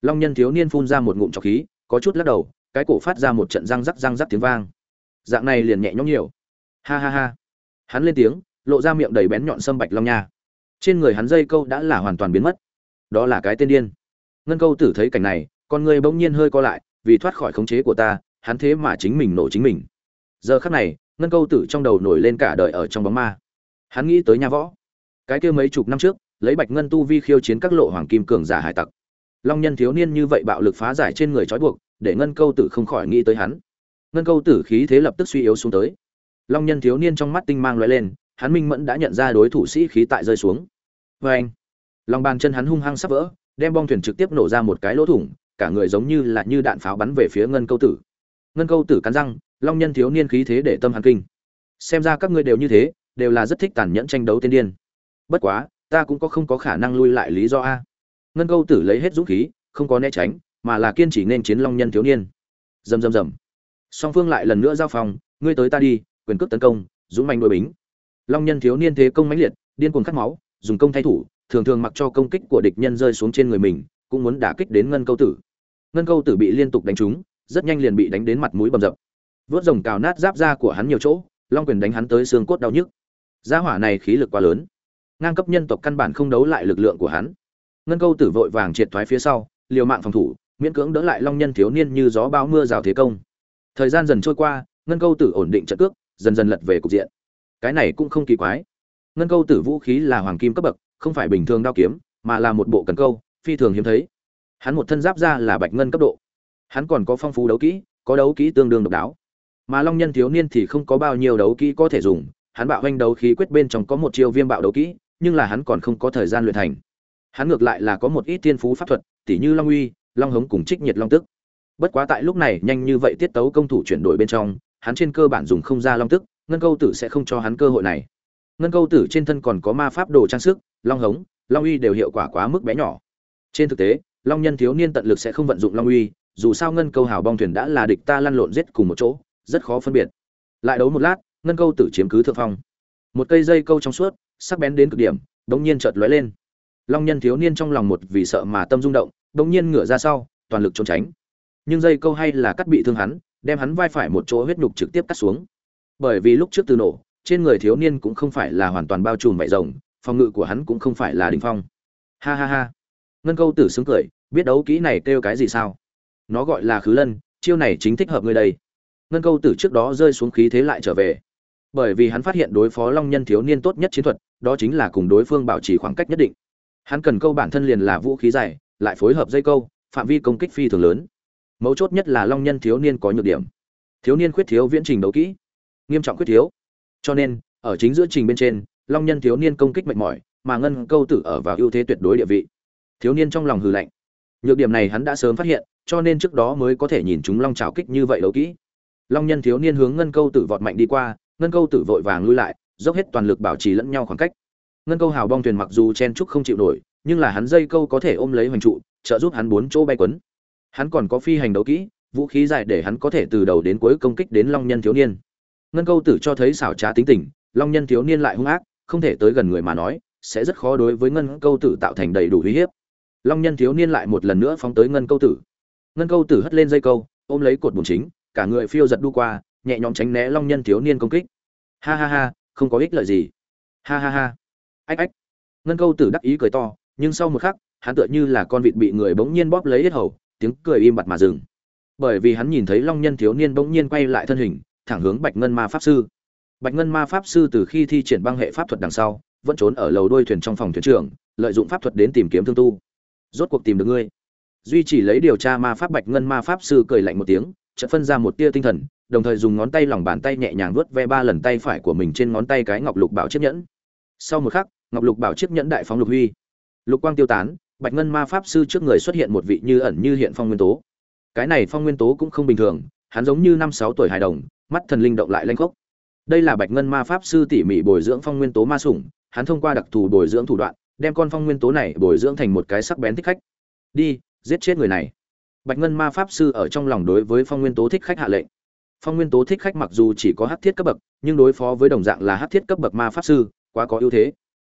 long nhân thiếu niên phun ra một ngụm trọc khí, có chút lắc đầu, cái cổ phát ra một trận răng rắc răng rắc tiếng vang. Dạng này liền nhẹ nhõm nhiều. Ha ha ha. Hắn lên tiếng lộ ra miệng đầy bén nhọn sâm bạch long nha. Trên người hắn dây câu đã là hoàn toàn biến mất. Đó là cái tên điên. Ngân câu tử thấy cảnh này, con người bỗng nhiên hơi co lại, vì thoát khỏi khống chế của ta, hắn thế mà chính mình nổ chính mình. Giờ khắc này, ngân câu tử trong đầu nổi lên cả đời ở trong bóng ma. Hắn nghĩ tới nhà võ. Cái kia mấy chục năm trước, lấy bạch ngân tu vi khiêu chiến các lộ hoàng kim cường giả hải tặc. Long nhân thiếu niên như vậy bạo lực phá giải trên người trói buộc, để ngân câu tử không khỏi nghĩ tới hắn. Ngân câu tử khí thế lập tức suy yếu xuống tới. Long nhân thiếu niên trong mắt tinh mang loại lên hắn minh mẫn đã nhận ra đối thủ sĩ khí tại rơi xuống. Vê anh, lòng bàn chân hắn hung hăng sắp vỡ, đem bong thuyền trực tiếp nổ ra một cái lỗ thủng, cả người giống như là như đạn pháo bắn về phía ngân câu tử. Ngân câu tử cắn răng, long nhân thiếu niên khí thế để tâm hàn kinh. Xem ra các ngươi đều như thế, đều là rất thích tàn nhẫn tranh đấu tiên điên. Bất quá, ta cũng có không có khả năng lui lại lý do a. Ngân câu tử lấy hết dũng khí, không có né tránh, mà là kiên trì nên chiến long nhân thiếu niên. Rầm rầm rầm. Song phương lại lần nữa giao phòng, ngươi tới ta đi, quyền cước tấn công, dũng manh đôi bính long nhân thiếu niên thế công mãnh liệt, điên cuồng cắt máu, dùng công thay thủ, thường thường mặc cho công kích của địch nhân rơi xuống trên người mình, cũng muốn đả kích đến ngân câu tử. Ngân câu tử bị liên tục đánh trúng, rất nhanh liền bị đánh đến mặt mũi bầm dập. Vớt rồng cào nát giáp da của hắn nhiều chỗ, long quyền đánh hắn tới xương cốt đau nhức. Gia hỏa này khí lực quá lớn, ngang cấp nhân tộc căn bản không đấu lại lực lượng của hắn. Ngân câu tử vội vàng triệt thoái phía sau, liều mạng phòng thủ, miễn cưỡng đỡ lại long nhân thiếu niên như gió bão mưa rào thế công. Thời gian dần trôi qua, ngân câu tử ổn định trận cước, dần dần lật về cục diện cái này cũng không kỳ quái. Ngân câu tử vũ khí là hoàng kim cấp bậc, không phải bình thường đao kiếm, mà là một bộ cần câu, phi thường hiếm thấy. Hắn một thân giáp ra là bạch ngân cấp độ. Hắn còn có phong phú đấu kỹ, có đấu kỹ tương đương độc đáo. Mà long nhân thiếu niên thì không có bao nhiêu đấu kỹ có thể dùng, hắn bạo hoanh đấu khí quyết bên trong có một chiêu viêm bạo đấu kỹ, nhưng là hắn còn không có thời gian luyện thành. Hắn ngược lại là có một ít tiên phú pháp thuật, tỉ như long uy, long hống cùng trích nhiệt long tức. Bất quá tại lúc này nhanh như vậy tiết tấu công thủ chuyển đổi bên trong, hắn trên cơ bản dùng không ra long tức ngân câu tử sẽ không cho hắn cơ hội này. Ngân câu tử trên thân còn có ma pháp đồ trang sức, long hống, long uy đều hiệu quả quá mức bé nhỏ. Trên thực tế, long nhân thiếu niên tận lực sẽ không vận dụng long uy, dù sao ngân câu hào bong thuyền đã là địch ta lăn lộn giết cùng một chỗ, rất khó phân biệt. Lại đấu một lát, ngân câu tử chiếm cứ thượng phong. Một cây dây câu trong suốt, sắc bén đến cực điểm đống nhiên chợt lóe lên. Long nhân thiếu niên trong lòng một vì sợ mà tâm rung động đống nhiên ngửa ra sau, toàn lực trốn tránh. Nhưng dây câu hay là cắt bị thương hắn, đem hắn vai phải một chỗ huyết nhục trực tiếp cắt xuống bởi vì lúc trước từ nổ, trên người thiếu niên cũng không phải là hoàn toàn bao trùm vải rồng, phòng ngự của hắn cũng không phải là đỉnh phong. Ha ha ha. Ngân câu tử sướng cười, biết đấu kỹ này kêu cái gì sao? Nó gọi là khứ lân, chiêu này chính thích hợp ngươi đây. Ngân câu tử trước đó rơi xuống khí thế lại trở về. Bởi vì hắn phát hiện đối phó long nhân thiếu niên tốt nhất chiến thuật, đó chính là cùng đối phương bảo trì khoảng cách nhất định. Hắn cần câu bản thân liền là vũ khí dài, lại phối hợp dây câu, phạm vi công kích phi thường lớn. Mấu chốt nhất là long nhân thiếu niên có nhược điểm. Thiếu niên khuyết thiếu viễn trình đấu kỹ nghiêm trọng khuyết thiếu. Cho nên, ở chính giữa trình bên trên, long nhân thiếu niên công kích mệt mỏi, mà ngân câu tử ở vào ưu thế tuyệt đối địa vị. Thiếu niên trong lòng hừ lạnh. Nhược điểm này hắn đã sớm phát hiện, cho nên trước đó mới có thể nhìn chúng long trào kích như vậy đấu kỹ. Long nhân thiếu niên hướng ngân câu tử vọt mạnh đi qua, ngân câu tử vội vàng lui lại, dốc hết toàn lực bảo trì lẫn nhau khoảng cách. Ngân câu hào bong thuyền mặc dù chen trúc không chịu nổi, nhưng là hắn dây câu có thể ôm lấy hoành trụ, trợ giúp hắn bốn chỗ bay quấn. Hắn còn có phi hành đấu kỹ, vũ khí dài để hắn có thể từ đầu đến cuối công kích đến long nhân thiếu niên ngân câu tử cho thấy xảo trá tính tình, long nhân thiếu niên lại hung ác, không thể tới gần người mà nói, sẽ rất khó đối với ngân câu tử tạo thành đầy đủ uy hiếp. Long nhân thiếu niên lại một lần nữa phóng tới ngân câu tử. Ngân câu tử hất lên dây câu, ôm lấy cột bùn chính, cả người phiêu giật đu qua, nhẹ nhõm tránh né long nhân thiếu niên công kích. Ha ha ha, không có ích lợi gì. Ha ha ha. Ách ách. Ngân câu tử đắc ý cười to, nhưng sau một khắc, hắn tựa như là con vịt bị người bỗng nhiên bóp lấy hết hầu, tiếng cười im bặt mà dừng. Bởi vì hắn nhìn thấy long nhân thiếu niên bỗng nhiên quay lại thân hình thẳng hướng bạch ngân ma pháp sư. Bạch ngân ma pháp sư từ khi thi triển băng hệ pháp thuật đằng sau, vẫn trốn ở lầu đuôi thuyền trong phòng thuyền trưởng, lợi dụng pháp thuật đến tìm kiếm thương tu. Rốt cuộc tìm được ngươi. Duy chỉ lấy điều tra ma pháp bạch ngân ma pháp sư cười lạnh một tiếng, chợt phân ra một tia tinh thần, đồng thời dùng ngón tay lòng bàn tay nhẹ nhàng vuốt ve ba lần tay phải của mình trên ngón tay cái ngọc lục bảo chiếc nhẫn. Sau một khắc, ngọc lục bảo chiếc nhẫn đại phóng lục huy. Lục quang tiêu tán, bạch ngân ma pháp sư trước người xuất hiện một vị như ẩn như hiện phong nguyên tố. Cái này phong nguyên tố cũng không bình thường, hắn giống như năm sáu tuổi hài đồng mắt thần linh động lại lanh khốc. Đây là bạch ngân ma pháp sư tỉ mỉ bồi dưỡng phong nguyên tố ma sủng, hắn thông qua đặc thù bồi dưỡng thủ đoạn, đem con phong nguyên tố này bồi dưỡng thành một cái sắc bén thích khách. Đi, giết chết người này. Bạch ngân ma pháp sư ở trong lòng đối với phong nguyên tố thích khách hạ lệnh. Phong nguyên tố thích khách mặc dù chỉ có hát thiết cấp bậc, nhưng đối phó với đồng dạng là hát thiết cấp bậc ma pháp sư, quá có ưu thế.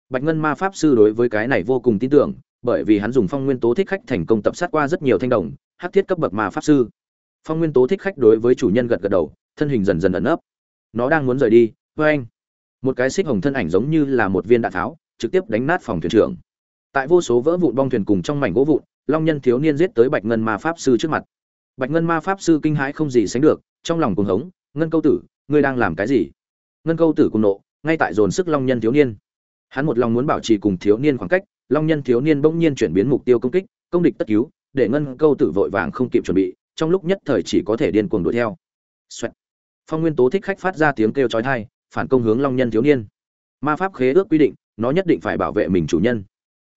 Bạch ngân ma pháp sư đối với cái này vô cùng tin tưởng, bởi vì hắn dùng phong nguyên tố thích khách thành công tập sát qua rất nhiều thanh đồng hát thiết cấp bậc ma pháp sư. Phong nguyên tố thích khách đối với chủ nhân gật gật đầu thân hình dần dần ẩn ấp nó đang muốn rời đi, với anh. Một cái xích hồng thân ảnh giống như là một viên đạn tháo, trực tiếp đánh nát phòng thuyền trưởng. Tại vô số vỡ vụn bong thuyền cùng trong mảnh gỗ vụn, long nhân thiếu niên giết tới bạch ngân ma pháp sư trước mặt. Bạch ngân ma pháp sư kinh hãi không gì sánh được, trong lòng cuồng hống, ngân câu tử, ngươi đang làm cái gì? Ngân câu tử cùng nộ, ngay tại dồn sức long nhân thiếu niên. Hắn một lòng muốn bảo trì cùng thiếu niên khoảng cách, long nhân thiếu niên bỗng nhiên chuyển biến mục tiêu công kích, công địch tất cứu, để ngân câu tử vội vàng không kịp chuẩn bị, trong lúc nhất thời chỉ có thể điên cuồng đuổi theo. Xoẹt phong nguyên tố thích khách phát ra tiếng kêu chói tai, phản công hướng long nhân thiếu niên. Ma pháp khế ước quy định, nó nhất định phải bảo vệ mình chủ nhân.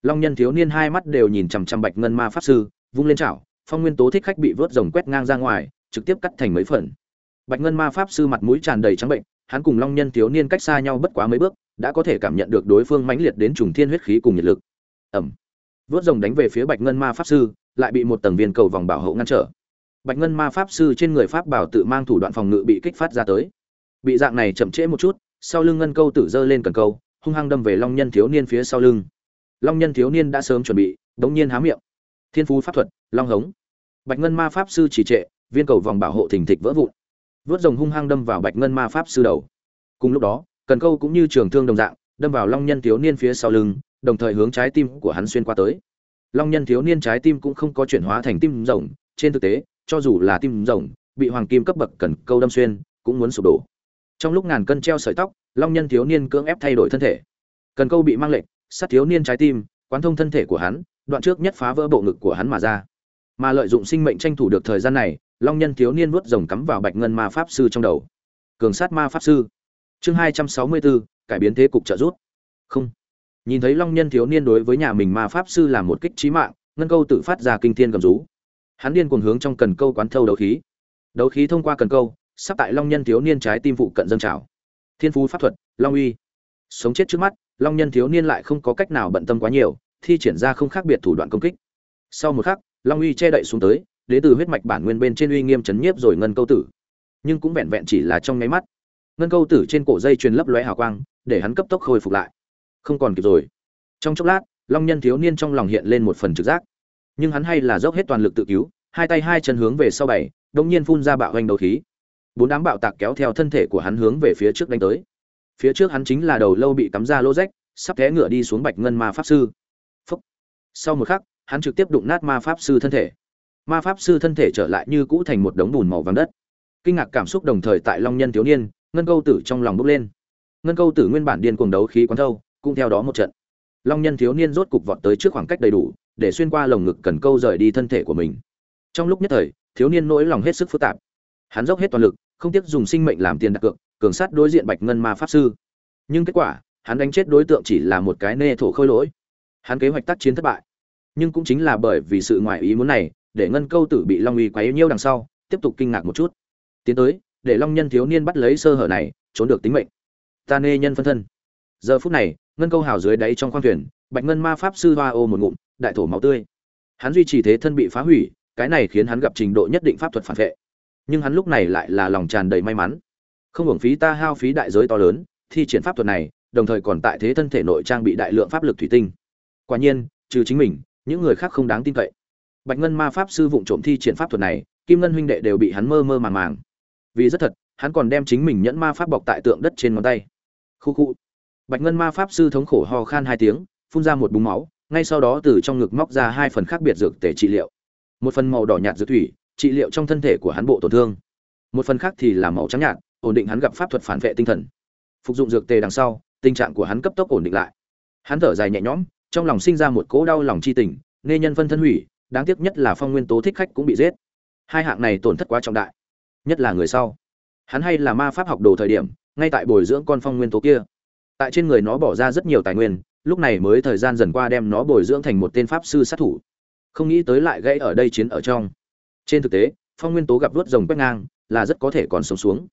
Long nhân thiếu niên hai mắt đều nhìn chằm chằm bạch ngân ma pháp sư, vung lên chảo, phong nguyên tố thích khách bị vớt rồng quét ngang ra ngoài, trực tiếp cắt thành mấy phần. Bạch ngân ma pháp sư mặt mũi tràn đầy trắng bệnh, hắn cùng long nhân thiếu niên cách xa nhau bất quá mấy bước, đã có thể cảm nhận được đối phương mãnh liệt đến trùng thiên huyết khí cùng nhiệt lực. Ẩm. Vớt rồng đánh về phía bạch ngân ma pháp sư, lại bị một tầng viên cầu vòng bảo hộ ngăn trở bạch ngân ma pháp sư trên người pháp bảo tự mang thủ đoạn phòng ngự bị kích phát ra tới. Bị dạng này chậm trễ một chút, sau lưng ngân câu tử dơ lên cần câu, hung hăng đâm về long nhân thiếu niên phía sau lưng. Long nhân thiếu niên đã sớm chuẩn bị, đống nhiên há miệng. Thiên phú pháp thuật, long hống. Bạch ngân ma pháp sư chỉ trệ, viên cầu vòng bảo hộ thình thịch vỡ vụn. Vớt rồng hung hăng đâm vào bạch ngân ma pháp sư đầu. Cùng lúc đó, cần câu cũng như trường thương đồng dạng, đâm vào long nhân thiếu niên phía sau lưng, đồng thời hướng trái tim của hắn xuyên qua tới. Long nhân thiếu niên trái tim cũng không có chuyển hóa thành tim rồng, trên thực tế cho dù là tim rồng, bị hoàng kim cấp bậc cần câu đâm xuyên, cũng muốn sụp đổ. Trong lúc ngàn cân treo sợi tóc, long nhân thiếu niên cưỡng ép thay đổi thân thể. Cần câu bị mang lệnh sát thiếu niên trái tim, quán thông thân thể của hắn, đoạn trước nhất phá vỡ bộ ngực của hắn mà ra. Mà lợi dụng sinh mệnh tranh thủ được thời gian này, long nhân thiếu niên vuốt rồng cắm vào bạch ngân ma pháp sư trong đầu. Cường sát ma pháp sư. Chương hai trăm sáu mươi bốn cải biến thế cục trợ rút không. Nhìn thấy long nhân thiếu niên đối với nhà mình ma pháp sư làm một kích trí mạng, ngân câu tự phát ra kinh thiên gầm rú hắn điên cuồng hướng trong cần câu quán thâu đấu khí. Đấu khí thông qua cần câu, sắp tại long nhân thiếu niên trái tim phụ cận dâng trào. Thiên phú pháp thuật, long uy. Sống chết trước mắt, long nhân thiếu niên lại không có cách nào bận tâm quá nhiều, thi triển ra không khác biệt thủ đoạn công kích. Sau một khắc, long uy che đậy xuống tới, đến từ huyết mạch bản nguyên bên trên uy nghiêm chấn nhiếp rồi ngân câu tử. Nhưng cũng vẹn vẹn chỉ là trong nháy mắt, ngân câu tử trên cổ dây truyền lấp lóe hào quang, để hắn cấp tốc khôi phục lại. Không còn kịp rồi. Trong chốc lát, long nhân thiếu niên trong lòng hiện lên một phần trực giác nhưng hắn hay là dốc hết toàn lực tự cứu, hai tay hai chân hướng về sau bảy đông nhiên phun ra bạo hoành đầu khí. Bốn đám bạo tạc kéo theo thân thể của hắn hướng về phía trước đánh tới. Phía trước hắn chính là đầu lâu bị cắm ra lỗ rách, sắp té ngựa đi xuống bạch ngân ma pháp sư. Phúc. sau một khắc, hắn trực tiếp đụng nát ma pháp sư thân thể. Ma pháp sư thân thể trở lại như cũ thành một đống bùn màu vàng đất. Kinh ngạc cảm xúc đồng thời tại long nhân thiếu niên, ngân câu tử trong lòng bốc lên. Ngân câu tử nguyên bản điên cuồng đấu khí quán thâu, cũng theo đó một trận. Long nhân thiếu niên rốt cục vọt tới trước khoảng cách đầy đủ để xuyên qua lồng ngực cần câu rời đi thân thể của mình. Trong lúc nhất thời, thiếu niên nỗi lòng hết sức phức tạp. Hắn dốc hết toàn lực, không tiếc dùng sinh mệnh làm tiền đặt cược, cường sát đối diện bạch ngân ma pháp sư. Nhưng kết quả, hắn đánh chết đối tượng chỉ là một cái nê thổ khôi lỗi. Hắn kế hoạch tác chiến thất bại. Nhưng cũng chính là bởi vì sự ngoại ý muốn này, để ngân câu tử bị long uy quấy nhiêu đằng sau, tiếp tục kinh ngạc một chút. Tiến tới, để long nhân thiếu niên bắt lấy sơ hở này, trốn được tính mệnh. Ta nê nhân phân thân. Giờ phút này, ngân câu hào dưới đáy trong khoang thuyền, bạch ngân ma pháp sư hoa ô một ngụm đại thổ máu tươi. Hắn duy trì thế thân bị phá hủy, cái này khiến hắn gặp trình độ nhất định pháp thuật phản vệ. Nhưng hắn lúc này lại là lòng tràn đầy may mắn. Không hưởng phí ta hao phí đại giới to lớn, thi triển pháp thuật này, đồng thời còn tại thế thân thể nội trang bị đại lượng pháp lực thủy tinh. Quả nhiên, trừ chính mình, những người khác không đáng tin cậy. Bạch ngân ma pháp sư vụng trộm thi triển pháp thuật này, kim ngân huynh đệ đều bị hắn mơ mơ màng màng. Vì rất thật, hắn còn đem chính mình nhẫn ma pháp bọc tại tượng đất trên ngón tay. Khu khu. Bạch ngân ma pháp sư thống khổ ho khan hai tiếng, phun ra một búng máu ngay sau đó từ trong ngực móc ra hai phần khác biệt dược tể trị liệu. Một phần màu đỏ nhạt dược thủy, trị liệu trong thân thể của hắn bộ tổn thương. Một phần khác thì là màu trắng nhạt, ổn định hắn gặp pháp thuật phản vệ tinh thần. Phục dụng dược tề đằng sau, tình trạng của hắn cấp tốc ổn định lại. Hắn thở dài nhẹ nhõm, trong lòng sinh ra một cỗ đau lòng chi tình, nghe nhân phân thân hủy, đáng tiếc nhất là phong nguyên tố thích khách cũng bị giết. Hai hạng này tổn thất quá trọng đại, nhất là người sau. Hắn hay là ma pháp học đồ thời điểm, ngay tại bồi dưỡng con phong nguyên tố kia. Tại trên người nó bỏ ra rất nhiều tài nguyên lúc này mới thời gian dần qua đem nó bồi dưỡng thành một tên pháp sư sát thủ. Không nghĩ tới lại gãy ở đây chiến ở trong. Trên thực tế, phong nguyên tố gặp vớt rồng quét ngang là rất có thể còn sống xuống.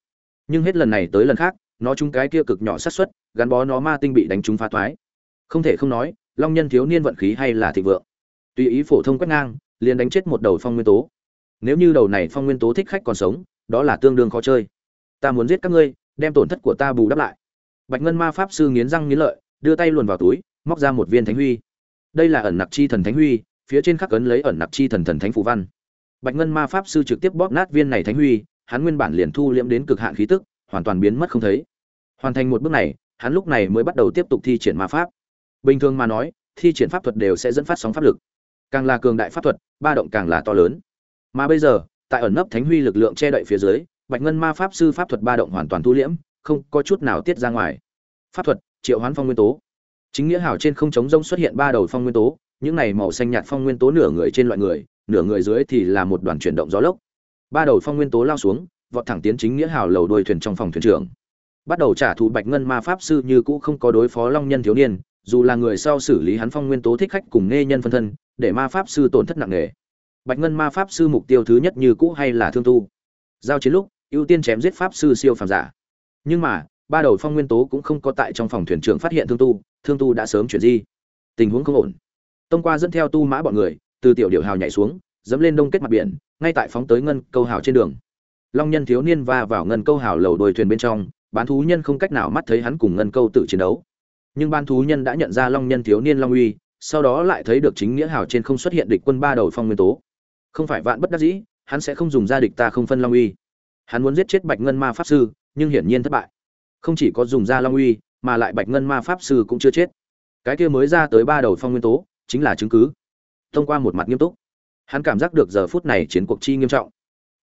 Nhưng hết lần này tới lần khác, nó trúng cái kia cực nhỏ sát xuất gắn bó nó ma tinh bị đánh trúng phá thoái không thể không nói, long nhân thiếu niên vận khí hay là thịnh vượng. Tùy ý phổ thông quét ngang, liền đánh chết một đầu phong nguyên tố. Nếu như đầu này phong nguyên tố thích khách còn sống, đó là tương đương khó chơi. Ta muốn giết các ngươi, đem tổn thất của ta bù đắp lại. Bạch ngân ma pháp sư nghiến răng nghiến lợi đưa tay luồn vào túi, móc ra một viên thánh huy. Đây là ẩn nặc chi thần thánh huy, phía trên khắc ấn lấy ẩn nặc chi thần thần thánh phù văn. Bạch ngân ma pháp sư trực tiếp bóp nát viên này thánh huy, hắn nguyên bản liền thu liễm đến cực hạn khí tức, hoàn toàn biến mất không thấy. Hoàn thành một bước này, hắn lúc này mới bắt đầu tiếp tục thi triển ma pháp. Bình thường mà nói, thi triển pháp thuật đều sẽ dẫn phát sóng pháp lực. Càng là cường đại pháp thuật, ba động càng là to lớn. Mà bây giờ, tại ẩn nấp thánh huy lực lượng che đậy phía dưới, bạch ngân ma pháp sư pháp thuật ba động hoàn toàn thu liễm, không có chút nào tiết ra ngoài. Pháp thuật triệu hoán phong nguyên tố. Chính nghĩa hào trên không chống rông xuất hiện ba đầu phong nguyên tố, những này màu xanh nhạt phong nguyên tố nửa người trên loại người, nửa người dưới thì là một đoàn chuyển động gió lốc. Ba đầu phong nguyên tố lao xuống, vọt thẳng tiến chính nghĩa hào lầu đuôi thuyền trong phòng thuyền trưởng. Bắt đầu trả thù bạch ngân ma pháp sư như cũ không có đối phó long nhân thiếu niên, dù là người sau xử lý hắn phong nguyên tố thích khách cùng nghe nhân phân thân, để ma pháp sư tổn thất nặng nề. Bạch ngân ma pháp sư mục tiêu thứ nhất như cũ hay là thương tu. Giao chiến lúc, ưu tiên chém giết pháp sư siêu phàm giả. Nhưng mà ba đầu phong nguyên tố cũng không có tại trong phòng thuyền trưởng phát hiện thương tu thương tu đã sớm chuyển di. Tình huống không ổn. Tông qua dẫn theo tu mã bọn người, từ tiểu điệu hào nhảy xuống, dẫm lên đông kết mặt biển, ngay tại phóng tới ngân câu hào trên đường. Long nhân thiếu niên va vào ngân câu hào lầu đuôi thuyền bên trong, bán thú nhân không cách nào mắt thấy hắn cùng ngân câu tự chiến đấu. Nhưng ban thú nhân đã nhận ra long nhân thiếu niên long uy, sau đó lại thấy được chính nghĩa hào trên không xuất hiện địch quân ba đầu phong nguyên tố. Không phải vạn bất đắc dĩ, hắn sẽ không dùng ra địch ta không phân long uy. Hắn muốn giết chết bạch ngân ma pháp sư, nhưng hiển nhiên thất bại không chỉ có dùng ra long uy, mà lại bạch ngân ma pháp sư cũng chưa chết. Cái kia mới ra tới ba đầu phong nguyên tố, chính là chứng cứ. Thông qua một mặt nghiêm túc, hắn cảm giác được giờ phút này chiến cuộc chi nghiêm trọng.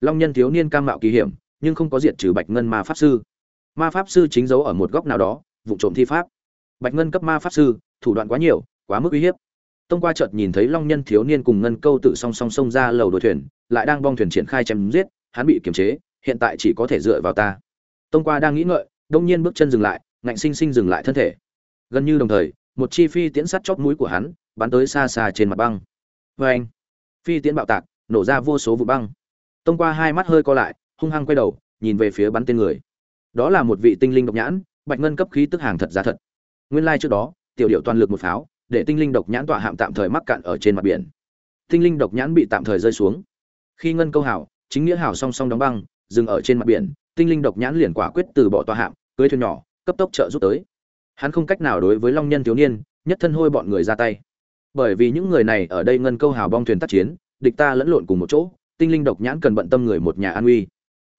Long nhân thiếu niên cam mạo kỳ hiểm, nhưng không có diệt trừ bạch ngân ma pháp sư. Ma pháp sư chính giấu ở một góc nào đó, vụ trộm thi pháp. Bạch ngân cấp ma pháp sư, thủ đoạn quá nhiều, quá mức uy hiếp. Tông qua chợt nhìn thấy long nhân thiếu niên cùng ngân câu tự song song song ra lầu đội thuyền, lại đang bong thuyền triển khai chém giết, hắn bị kiềm chế, hiện tại chỉ có thể dựa vào ta. Tông qua đang nghĩ ngợi đông nhiên bước chân dừng lại, ngạnh sinh sinh dừng lại thân thể. Gần như đồng thời, một chi phi tiễn sắt chót mũi của hắn bắn tới xa xa trên mặt băng. Vê anh, phi tiễn bạo tạc, nổ ra vô số vụ băng. Tông qua hai mắt hơi co lại, hung hăng quay đầu, nhìn về phía bắn tên người. Đó là một vị tinh linh độc nhãn, bạch ngân cấp khí tức hàng thật giá thật. Nguyên lai trước đó, tiểu điệu toàn lực một pháo, để tinh linh độc nhãn tọa hạm tạm thời mắc cạn ở trên mặt biển. Tinh linh độc nhãn bị tạm thời rơi xuống. Khi ngân câu hảo, chính nghĩa hảo song song đóng băng, dừng ở trên mặt biển, tinh linh độc nhãn liền quả quyết từ bỏ tọa hạm cưới thuyền nhỏ, cấp tốc trợ giúp tới. Hắn không cách nào đối với long nhân thiếu niên, nhất thân hôi bọn người ra tay. Bởi vì những người này ở đây ngân câu hào bong thuyền tác chiến, địch ta lẫn lộn cùng một chỗ, tinh linh độc nhãn cần bận tâm người một nhà an uy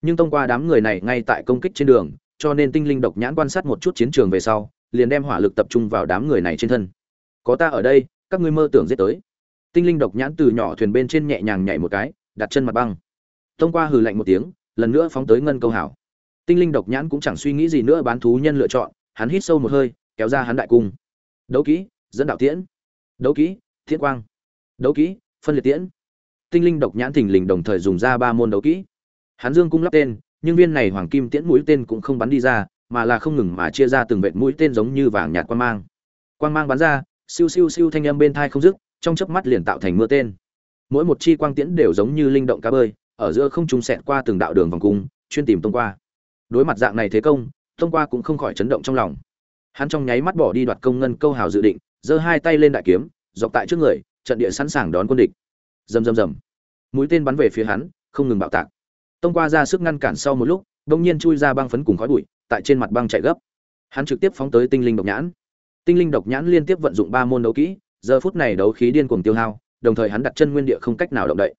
nhưng thông qua đám người này ngay tại công kích trên đường, cho nên tinh linh độc nhãn quan sát một chút chiến trường về sau, liền đem hỏa lực tập trung vào đám người này trên thân. Có ta ở đây, các ngươi mơ tưởng giết tới. Tinh linh độc nhãn từ nhỏ thuyền bên trên nhẹ nhàng nhảy một cái, đặt chân mặt băng. Thông qua hừ lạnh một tiếng, lần nữa phóng tới ngân câu hảo tinh linh độc nhãn cũng chẳng suy nghĩ gì nữa, bán thú nhân lựa chọn, hắn hít sâu một hơi, kéo ra hắn đại cung. Đấu kỹ, dẫn đạo tiễn. Đấu kỹ, thiết quang. Đấu kỹ, phân liệt tiễn. Tinh linh độc nhãn thình lình đồng thời dùng ra ba môn đấu kỹ. Hắn dương cung lắp tên, nhưng viên này hoàng kim tiễn mũi tên cũng không bắn đi ra, mà là không ngừng mà chia ra từng vệt mũi tên giống như vàng nhạt quang mang. Quang mang bắn ra, siêu siêu siêu thanh âm bên thai không dứt, trong chớp mắt liền tạo thành mưa tên. Mỗi một chi quang tiễn đều giống như linh động cá bơi, ở giữa không trung xẹt qua từng đạo đường vòng cung, chuyên tìm thông qua đối mặt dạng này thế công thông qua cũng không khỏi chấn động trong lòng. Hắn trong nháy mắt bỏ đi đoạt công ngân câu hào dự định, giơ hai tay lên đại kiếm, dọc tại trước người, trận địa sẵn sàng đón quân địch. Rầm rầm rầm. Mũi tên bắn về phía hắn, không ngừng bạo tạc. Thông qua ra sức ngăn cản sau một lúc bỗng nhiên chui ra băng phấn cùng khói bụi, tại trên mặt băng chạy gấp. Hắn trực tiếp phóng tới tinh linh độc nhãn. Tinh linh độc nhãn liên tiếp vận dụng ba môn đấu kỹ, giờ phút này đấu khí điên cuồng tiêu hao, đồng thời hắn đặt chân nguyên địa không cách nào động đậy.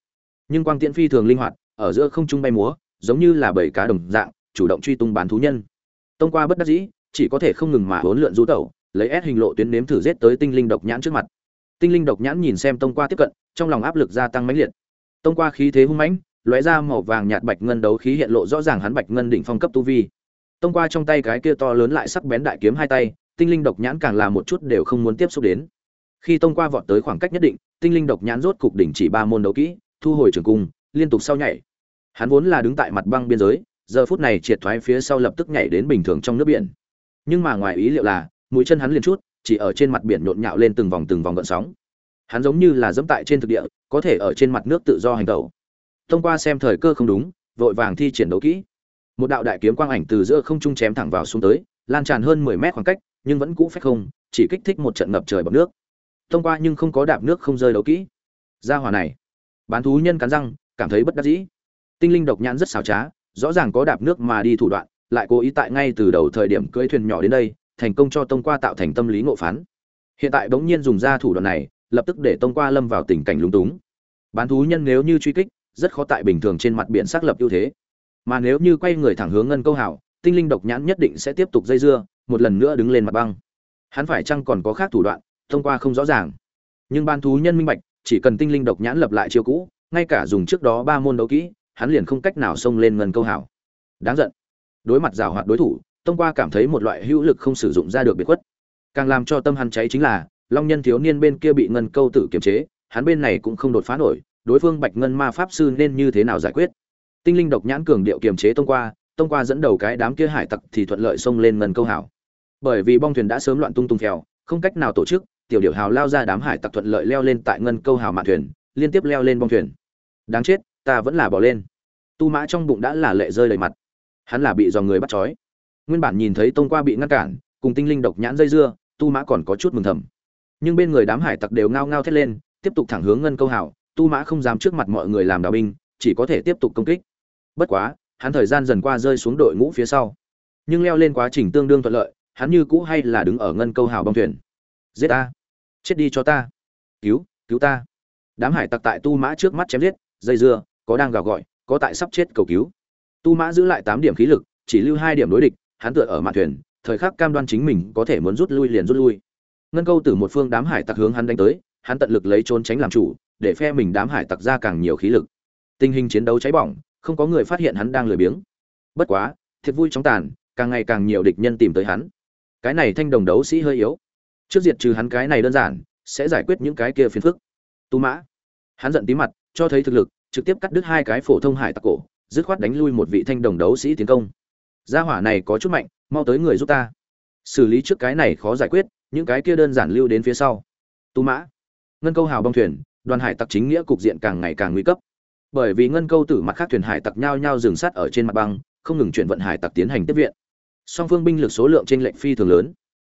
Nhưng quang tiễn phi thường linh hoạt, ở giữa không trung bay múa, giống như là bảy cá đồng dạng chủ động truy tung bán thú nhân. Tông qua bất đắc dĩ, chỉ có thể không ngừng mà huấn lượn rú tẩu, lấy ép hình lộ tuyến nếm thử giết tới tinh linh độc nhãn trước mặt. Tinh linh độc nhãn nhìn xem tông qua tiếp cận, trong lòng áp lực gia tăng mãnh liệt. Tông qua khí thế hung mãnh, lóe ra màu vàng nhạt bạch ngân đấu khí hiện lộ rõ ràng hắn bạch ngân đỉnh phong cấp tu vi. Tông qua trong tay cái kia to lớn lại sắc bén đại kiếm hai tay, tinh linh độc nhãn càng là một chút đều không muốn tiếp xúc đến. Khi tông qua vọt tới khoảng cách nhất định, tinh linh độc nhãn rốt cục đỉnh chỉ ba môn đấu kỹ, thu hồi trường cung, liên tục sau nhảy. Hắn vốn là đứng tại mặt băng biên giới giờ phút này triệt thoái phía sau lập tức nhảy đến bình thường trong nước biển. Nhưng mà ngoài ý liệu là, mũi chân hắn liền chút, chỉ ở trên mặt biển nhộn nhạo lên từng vòng từng vòng gợn sóng. Hắn giống như là dẫm tại trên thực địa, có thể ở trên mặt nước tự do hành tẩu. Thông qua xem thời cơ không đúng, vội vàng thi triển đấu kỹ. Một đạo đại kiếm quang ảnh từ giữa không trung chém thẳng vào xuống tới, lan tràn hơn mười mét khoảng cách, nhưng vẫn cũ phách không, chỉ kích thích một trận ngập trời bọc nước. Thông qua nhưng không có đạp nước không rơi đấu kỹ. Ra hòa này, bán thú nhân cắn răng, cảm thấy bất đắc dĩ. Tinh linh độc nhãn rất xảo trá rõ ràng có đạp nước mà đi thủ đoạn, lại cố ý tại ngay từ đầu thời điểm cưỡi thuyền nhỏ đến đây, thành công cho tông qua tạo thành tâm lý ngộ phán. Hiện tại bỗng nhiên dùng ra thủ đoạn này, lập tức để tông qua lâm vào tình cảnh lúng túng. Bán thú nhân nếu như truy kích, rất khó tại bình thường trên mặt biển xác lập ưu thế. Mà nếu như quay người thẳng hướng ngân câu hảo, tinh linh độc nhãn nhất định sẽ tiếp tục dây dưa, một lần nữa đứng lên mặt băng. Hắn phải chăng còn có khác thủ đoạn thông qua không rõ ràng. Nhưng ban thú nhân minh bạch, chỉ cần tinh linh độc nhãn lập lại chiêu cũ, ngay cả dùng trước đó ba môn đấu kỹ hắn liền không cách nào xông lên ngân câu hảo. Đáng giận. Đối mặt rào hoạt đối thủ, tông qua cảm thấy một loại hữu lực không sử dụng ra được biệt khuất. Càng làm cho tâm hắn cháy chính là, long nhân thiếu niên bên kia bị ngân câu tử kiềm chế, hắn bên này cũng không đột phá nổi, đối phương bạch ngân ma pháp sư nên như thế nào giải quyết? Tinh linh độc nhãn cường điệu kiềm chế tông qua tông qua dẫn đầu cái đám kia hải tặc thì thuận lợi xông lên ngân câu hảo. Bởi vì bong thuyền đã sớm loạn tung tung theo không cách nào tổ chức, tiểu điệu hào lao ra đám hải tặc thuận lợi leo lên tại ngân câu hào mạn thuyền, liên tiếp leo lên bong thuyền. Đáng chết ta vẫn là bỏ lên. Tu mã trong bụng đã là lệ rơi đầy mặt. Hắn là bị dò người bắt trói. Nguyên bản nhìn thấy tông qua bị ngăn cản, cùng tinh linh độc nhãn dây dưa, tu mã còn có chút mừng thầm. Nhưng bên người đám hải tặc đều ngao ngao thét lên, tiếp tục thẳng hướng ngân câu hảo tu mã không dám trước mặt mọi người làm đào binh, chỉ có thể tiếp tục công kích. Bất quá, hắn thời gian dần qua rơi xuống đội ngũ phía sau. Nhưng leo lên quá trình tương đương thuận lợi, hắn như cũ hay là đứng ở ngân câu hào bong thuyền. Giết ta! Chết đi cho ta! Cứu cứu ta! Đám hải tặc tại tu mã trước mắt chém giết, dây dưa có đang gào gọi, có tại sắp chết cầu cứu. Tu mã giữ lại tám điểm khí lực, chỉ lưu hai điểm đối địch, hắn tựa ở mạn thuyền, thời khắc cam đoan chính mình có thể muốn rút lui liền rút lui. Ngân câu từ một phương đám hải tặc hướng hắn đánh tới, hắn tận lực lấy trốn tránh làm chủ, để phe mình đám hải tặc ra càng nhiều khí lực. Tình hình chiến đấu cháy bỏng, không có người phát hiện hắn đang lười biếng. Bất quá, thiệt vui chóng tàn, càng ngày càng nhiều địch nhân tìm tới hắn. Cái này thanh đồng đấu sĩ hơi yếu. Trước diệt trừ hắn cái này đơn giản, sẽ giải quyết những cái kia phiền phức. Tu mã, hắn giận tí mặt, cho thấy thực lực trực tiếp cắt đứt hai cái phổ thông hải tặc cổ, dứt khoát đánh lui một vị thanh đồng đấu sĩ tiến công. Gia hỏa này có chút mạnh, mau tới người giúp ta. Xử lý trước cái này khó giải quyết, những cái kia đơn giản lưu đến phía sau. Tu mã. Ngân câu hào bong thuyền, đoàn hải tặc chính nghĩa cục diện càng ngày càng nguy cấp. Bởi vì ngân câu tử mặt khác thuyền hải tặc nhao nhao dừng sát ở trên mặt băng, không ngừng chuyển vận hải tặc tiến hành tiếp viện. Song phương binh lực số lượng trên lệnh phi thường lớn.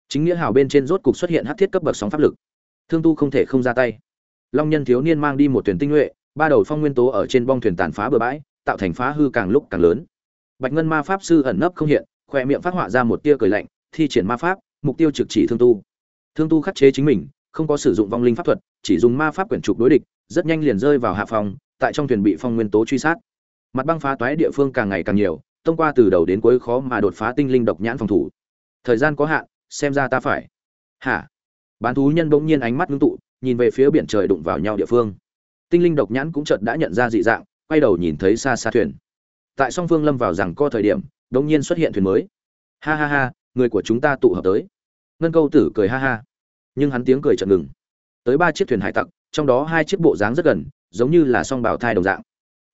Chính nghĩa hào bên trên rốt cục xuất hiện hát thiết cấp bậc sóng pháp lực. Thương tu không thể không ra tay. Long nhân thiếu niên mang đi một thuyền tinh nhuệ ba đầu phong nguyên tố ở trên bong thuyền tàn phá bờ bãi, tạo thành phá hư càng lúc càng lớn. Bạch ngân ma pháp sư ẩn nấp không hiện khoe miệng phát họa ra một tia cười lạnh, thi triển ma pháp, mục tiêu trực chỉ thương tu. Thương tu khắc chế chính mình, không có sử dụng vong linh pháp thuật, chỉ dùng ma pháp quyển trục đối địch, rất nhanh liền rơi vào hạ phòng, tại trong thuyền bị phong nguyên tố truy sát. Mặt băng phá toái địa phương càng ngày càng nhiều, thông qua từ đầu đến cuối khó mà đột phá tinh linh độc nhãn phòng thủ. Thời gian có hạn, xem ra ta phải. Hả? Bán thú nhân bỗng nhiên ánh mắt ngưng tụ, nhìn về phía biển trời đụng vào nhau địa phương tinh linh độc nhãn cũng chợt đã nhận ra dị dạng, quay đầu nhìn thấy xa xa thuyền. Tại song phương lâm vào rằng co thời điểm, đống nhiên xuất hiện thuyền mới. Ha ha ha, người của chúng ta tụ hợp tới. Ngân câu tử cười ha ha. Nhưng hắn tiếng cười chợt ngừng. Tới ba chiếc thuyền hải tặc, trong đó hai chiếc bộ dáng rất gần, giống như là song bảo thai đồng dạng.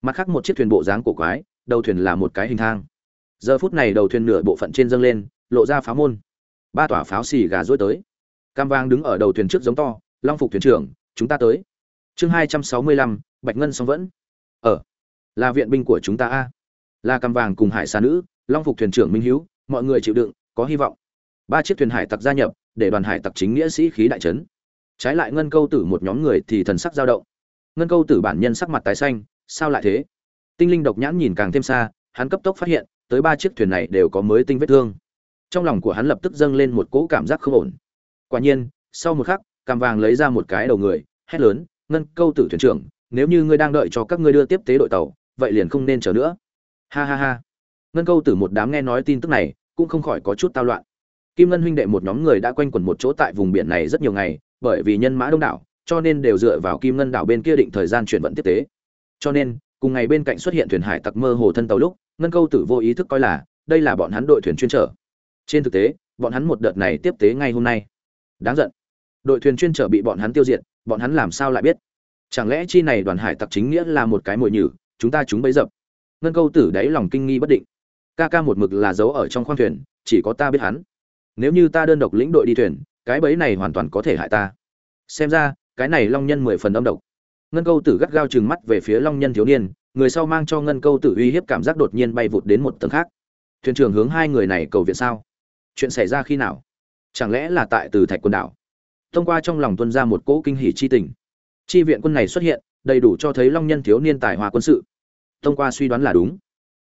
Mặt khác một chiếc thuyền bộ dáng cổ quái, đầu thuyền là một cái hình thang. Giờ phút này đầu thuyền nửa bộ phận trên dâng lên, lộ ra pháo môn. Ba tỏa pháo xì gà rối tới. Cam vang đứng ở đầu thuyền trước giống to, long phục thuyền trưởng, chúng ta tới chương hai trăm sáu mươi lăm, bạch ngân song vẫn. Ở là viện binh của chúng ta a. Là cam vàng cùng hải xa nữ, long phục thuyền trưởng minh hữu mọi người chịu đựng, có hy vọng. Ba chiếc thuyền hải tặc gia nhập, để đoàn hải tặc chính nghĩa sĩ khí đại trấn. Trái lại ngân câu tử một nhóm người thì thần sắc dao động. Ngân câu tử bản nhân sắc mặt tái xanh, sao lại thế? Tinh linh độc nhãn nhìn càng thêm xa, hắn cấp tốc phát hiện, tới ba chiếc thuyền này đều có mới tinh vết thương. Trong lòng của hắn lập tức dâng lên một cỗ cảm giác không ổn. Quả nhiên, sau một khắc, cam vàng lấy ra một cái đầu người, hét lớn ngân câu tử thuyền trưởng, nếu như ngươi đang đợi cho các ngươi đưa tiếp tế đội tàu, vậy liền không nên chờ nữa. Ha ha ha. Ngân câu tử một đám nghe nói tin tức này, cũng không khỏi có chút tao loạn. Kim ngân huynh đệ một nhóm người đã quanh quẩn một chỗ tại vùng biển này rất nhiều ngày, bởi vì nhân mã đông đảo, cho nên đều dựa vào kim ngân đảo bên kia định thời gian chuyển vận tiếp tế. Cho nên, cùng ngày bên cạnh xuất hiện thuyền hải tặc mơ hồ thân tàu lúc, ngân câu tử vô ý thức coi là, đây là bọn hắn đội thuyền chuyên trở trên thực tế, bọn hắn một đợt này tiếp tế ngay hôm nay. Đáng giận. Đội thuyền chuyên trở bị bọn hắn tiêu diệt bọn hắn làm sao lại biết? Chẳng lẽ chi này đoàn hải tặc chính nghĩa là một cái mồi nhử, chúng ta chúng bấy dập? Ngân câu tử đáy lòng kinh nghi bất định. Ca ca một mực là giấu ở trong khoang thuyền, chỉ có ta biết hắn. Nếu như ta đơn độc lĩnh đội đi thuyền, cái bẫy này hoàn toàn có thể hại ta. Xem ra, cái này long nhân mười phần âm độc. Ngân câu tử gắt gao chừng mắt về phía long nhân thiếu niên, người sau mang cho ngân câu tử uy hiếp cảm giác đột nhiên bay vụt đến một tầng khác. Thuyền trưởng hướng hai người này cầu viện sao? Chuyện xảy ra khi nào? Chẳng lẽ là tại từ thạch Quần đảo? Thông qua trong lòng tuân ra một cỗ kinh hỉ chi tình. Chi viện quân này xuất hiện, đầy đủ cho thấy long nhân thiếu niên tài hòa quân sự. Thông qua suy đoán là đúng.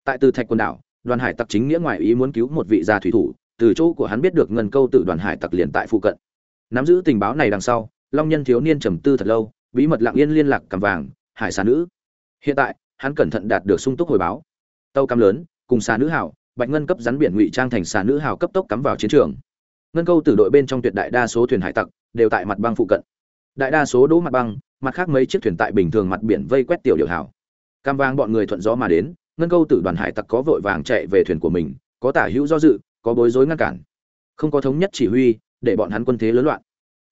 Tại từ thạch quân đảo, đoàn hải tặc chính nghĩa ngoại ý muốn cứu một vị gia thủy thủ, từ chỗ của hắn biết được ngân câu tự đoàn hải tặc liền tại phụ cận. Nắm giữ tình báo này đằng sau, long nhân thiếu niên trầm tư thật lâu, bí mật lặng yên liên lạc cầm vàng, hải xà nữ. Hiện tại, hắn cẩn thận đạt được sung túc hồi báo. Tàu cam lớn, cùng xà nữ hảo, bạch ngân cấp rắn biển ngụy trang thành xà nữ hảo cấp tốc cắm vào chiến trường ngân câu từ đội bên trong tuyệt đại đa số thuyền hải tặc đều tại mặt băng phụ cận. Đại đa số đỗ mặt băng, mặt khác mấy chiếc thuyền tại bình thường mặt biển vây quét tiểu điều hảo cam vang bọn người thuận gió mà đến, ngân câu tử đoàn hải tặc có vội vàng chạy về thuyền của mình, có tả hữu do dự, có bối rối ngăn cản. Không có thống nhất chỉ huy, để bọn hắn quân thế lớn loạn.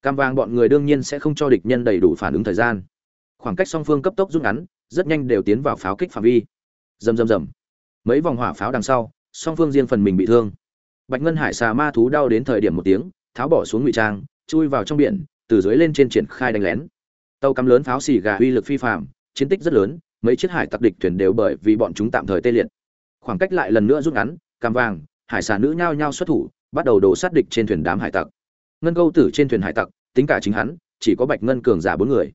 Cam vang bọn người đương nhiên sẽ không cho địch nhân đầy đủ phản ứng thời gian. Khoảng cách song phương cấp tốc rút ngắn, rất nhanh đều tiến vào pháo kích phạm vi. Rầm rầm rầm. Mấy vòng hỏa pháo đằng sau, song phương riêng phần mình bị thương bạch ngân hải xà ma thú đau đến thời điểm một tiếng, tháo bỏ xuống ngụy trang, chui vào trong biển, từ dưới lên trên triển khai đánh lén. Tàu cắm lớn pháo xì gà uy lực phi phạm chiến tích rất lớn, mấy chiếc hải tặc địch thuyền đều bởi vì bọn chúng tạm thời tê liệt. Khoảng cách lại lần nữa rút ngắn, cam vàng, hải xà nữ nhao nhao xuất thủ, bắt đầu đổ sát địch trên thuyền đám hải tặc. Ngân câu tử trên thuyền hải tặc, tính cả chính hắn, chỉ có bạch ngân cường giả bốn người.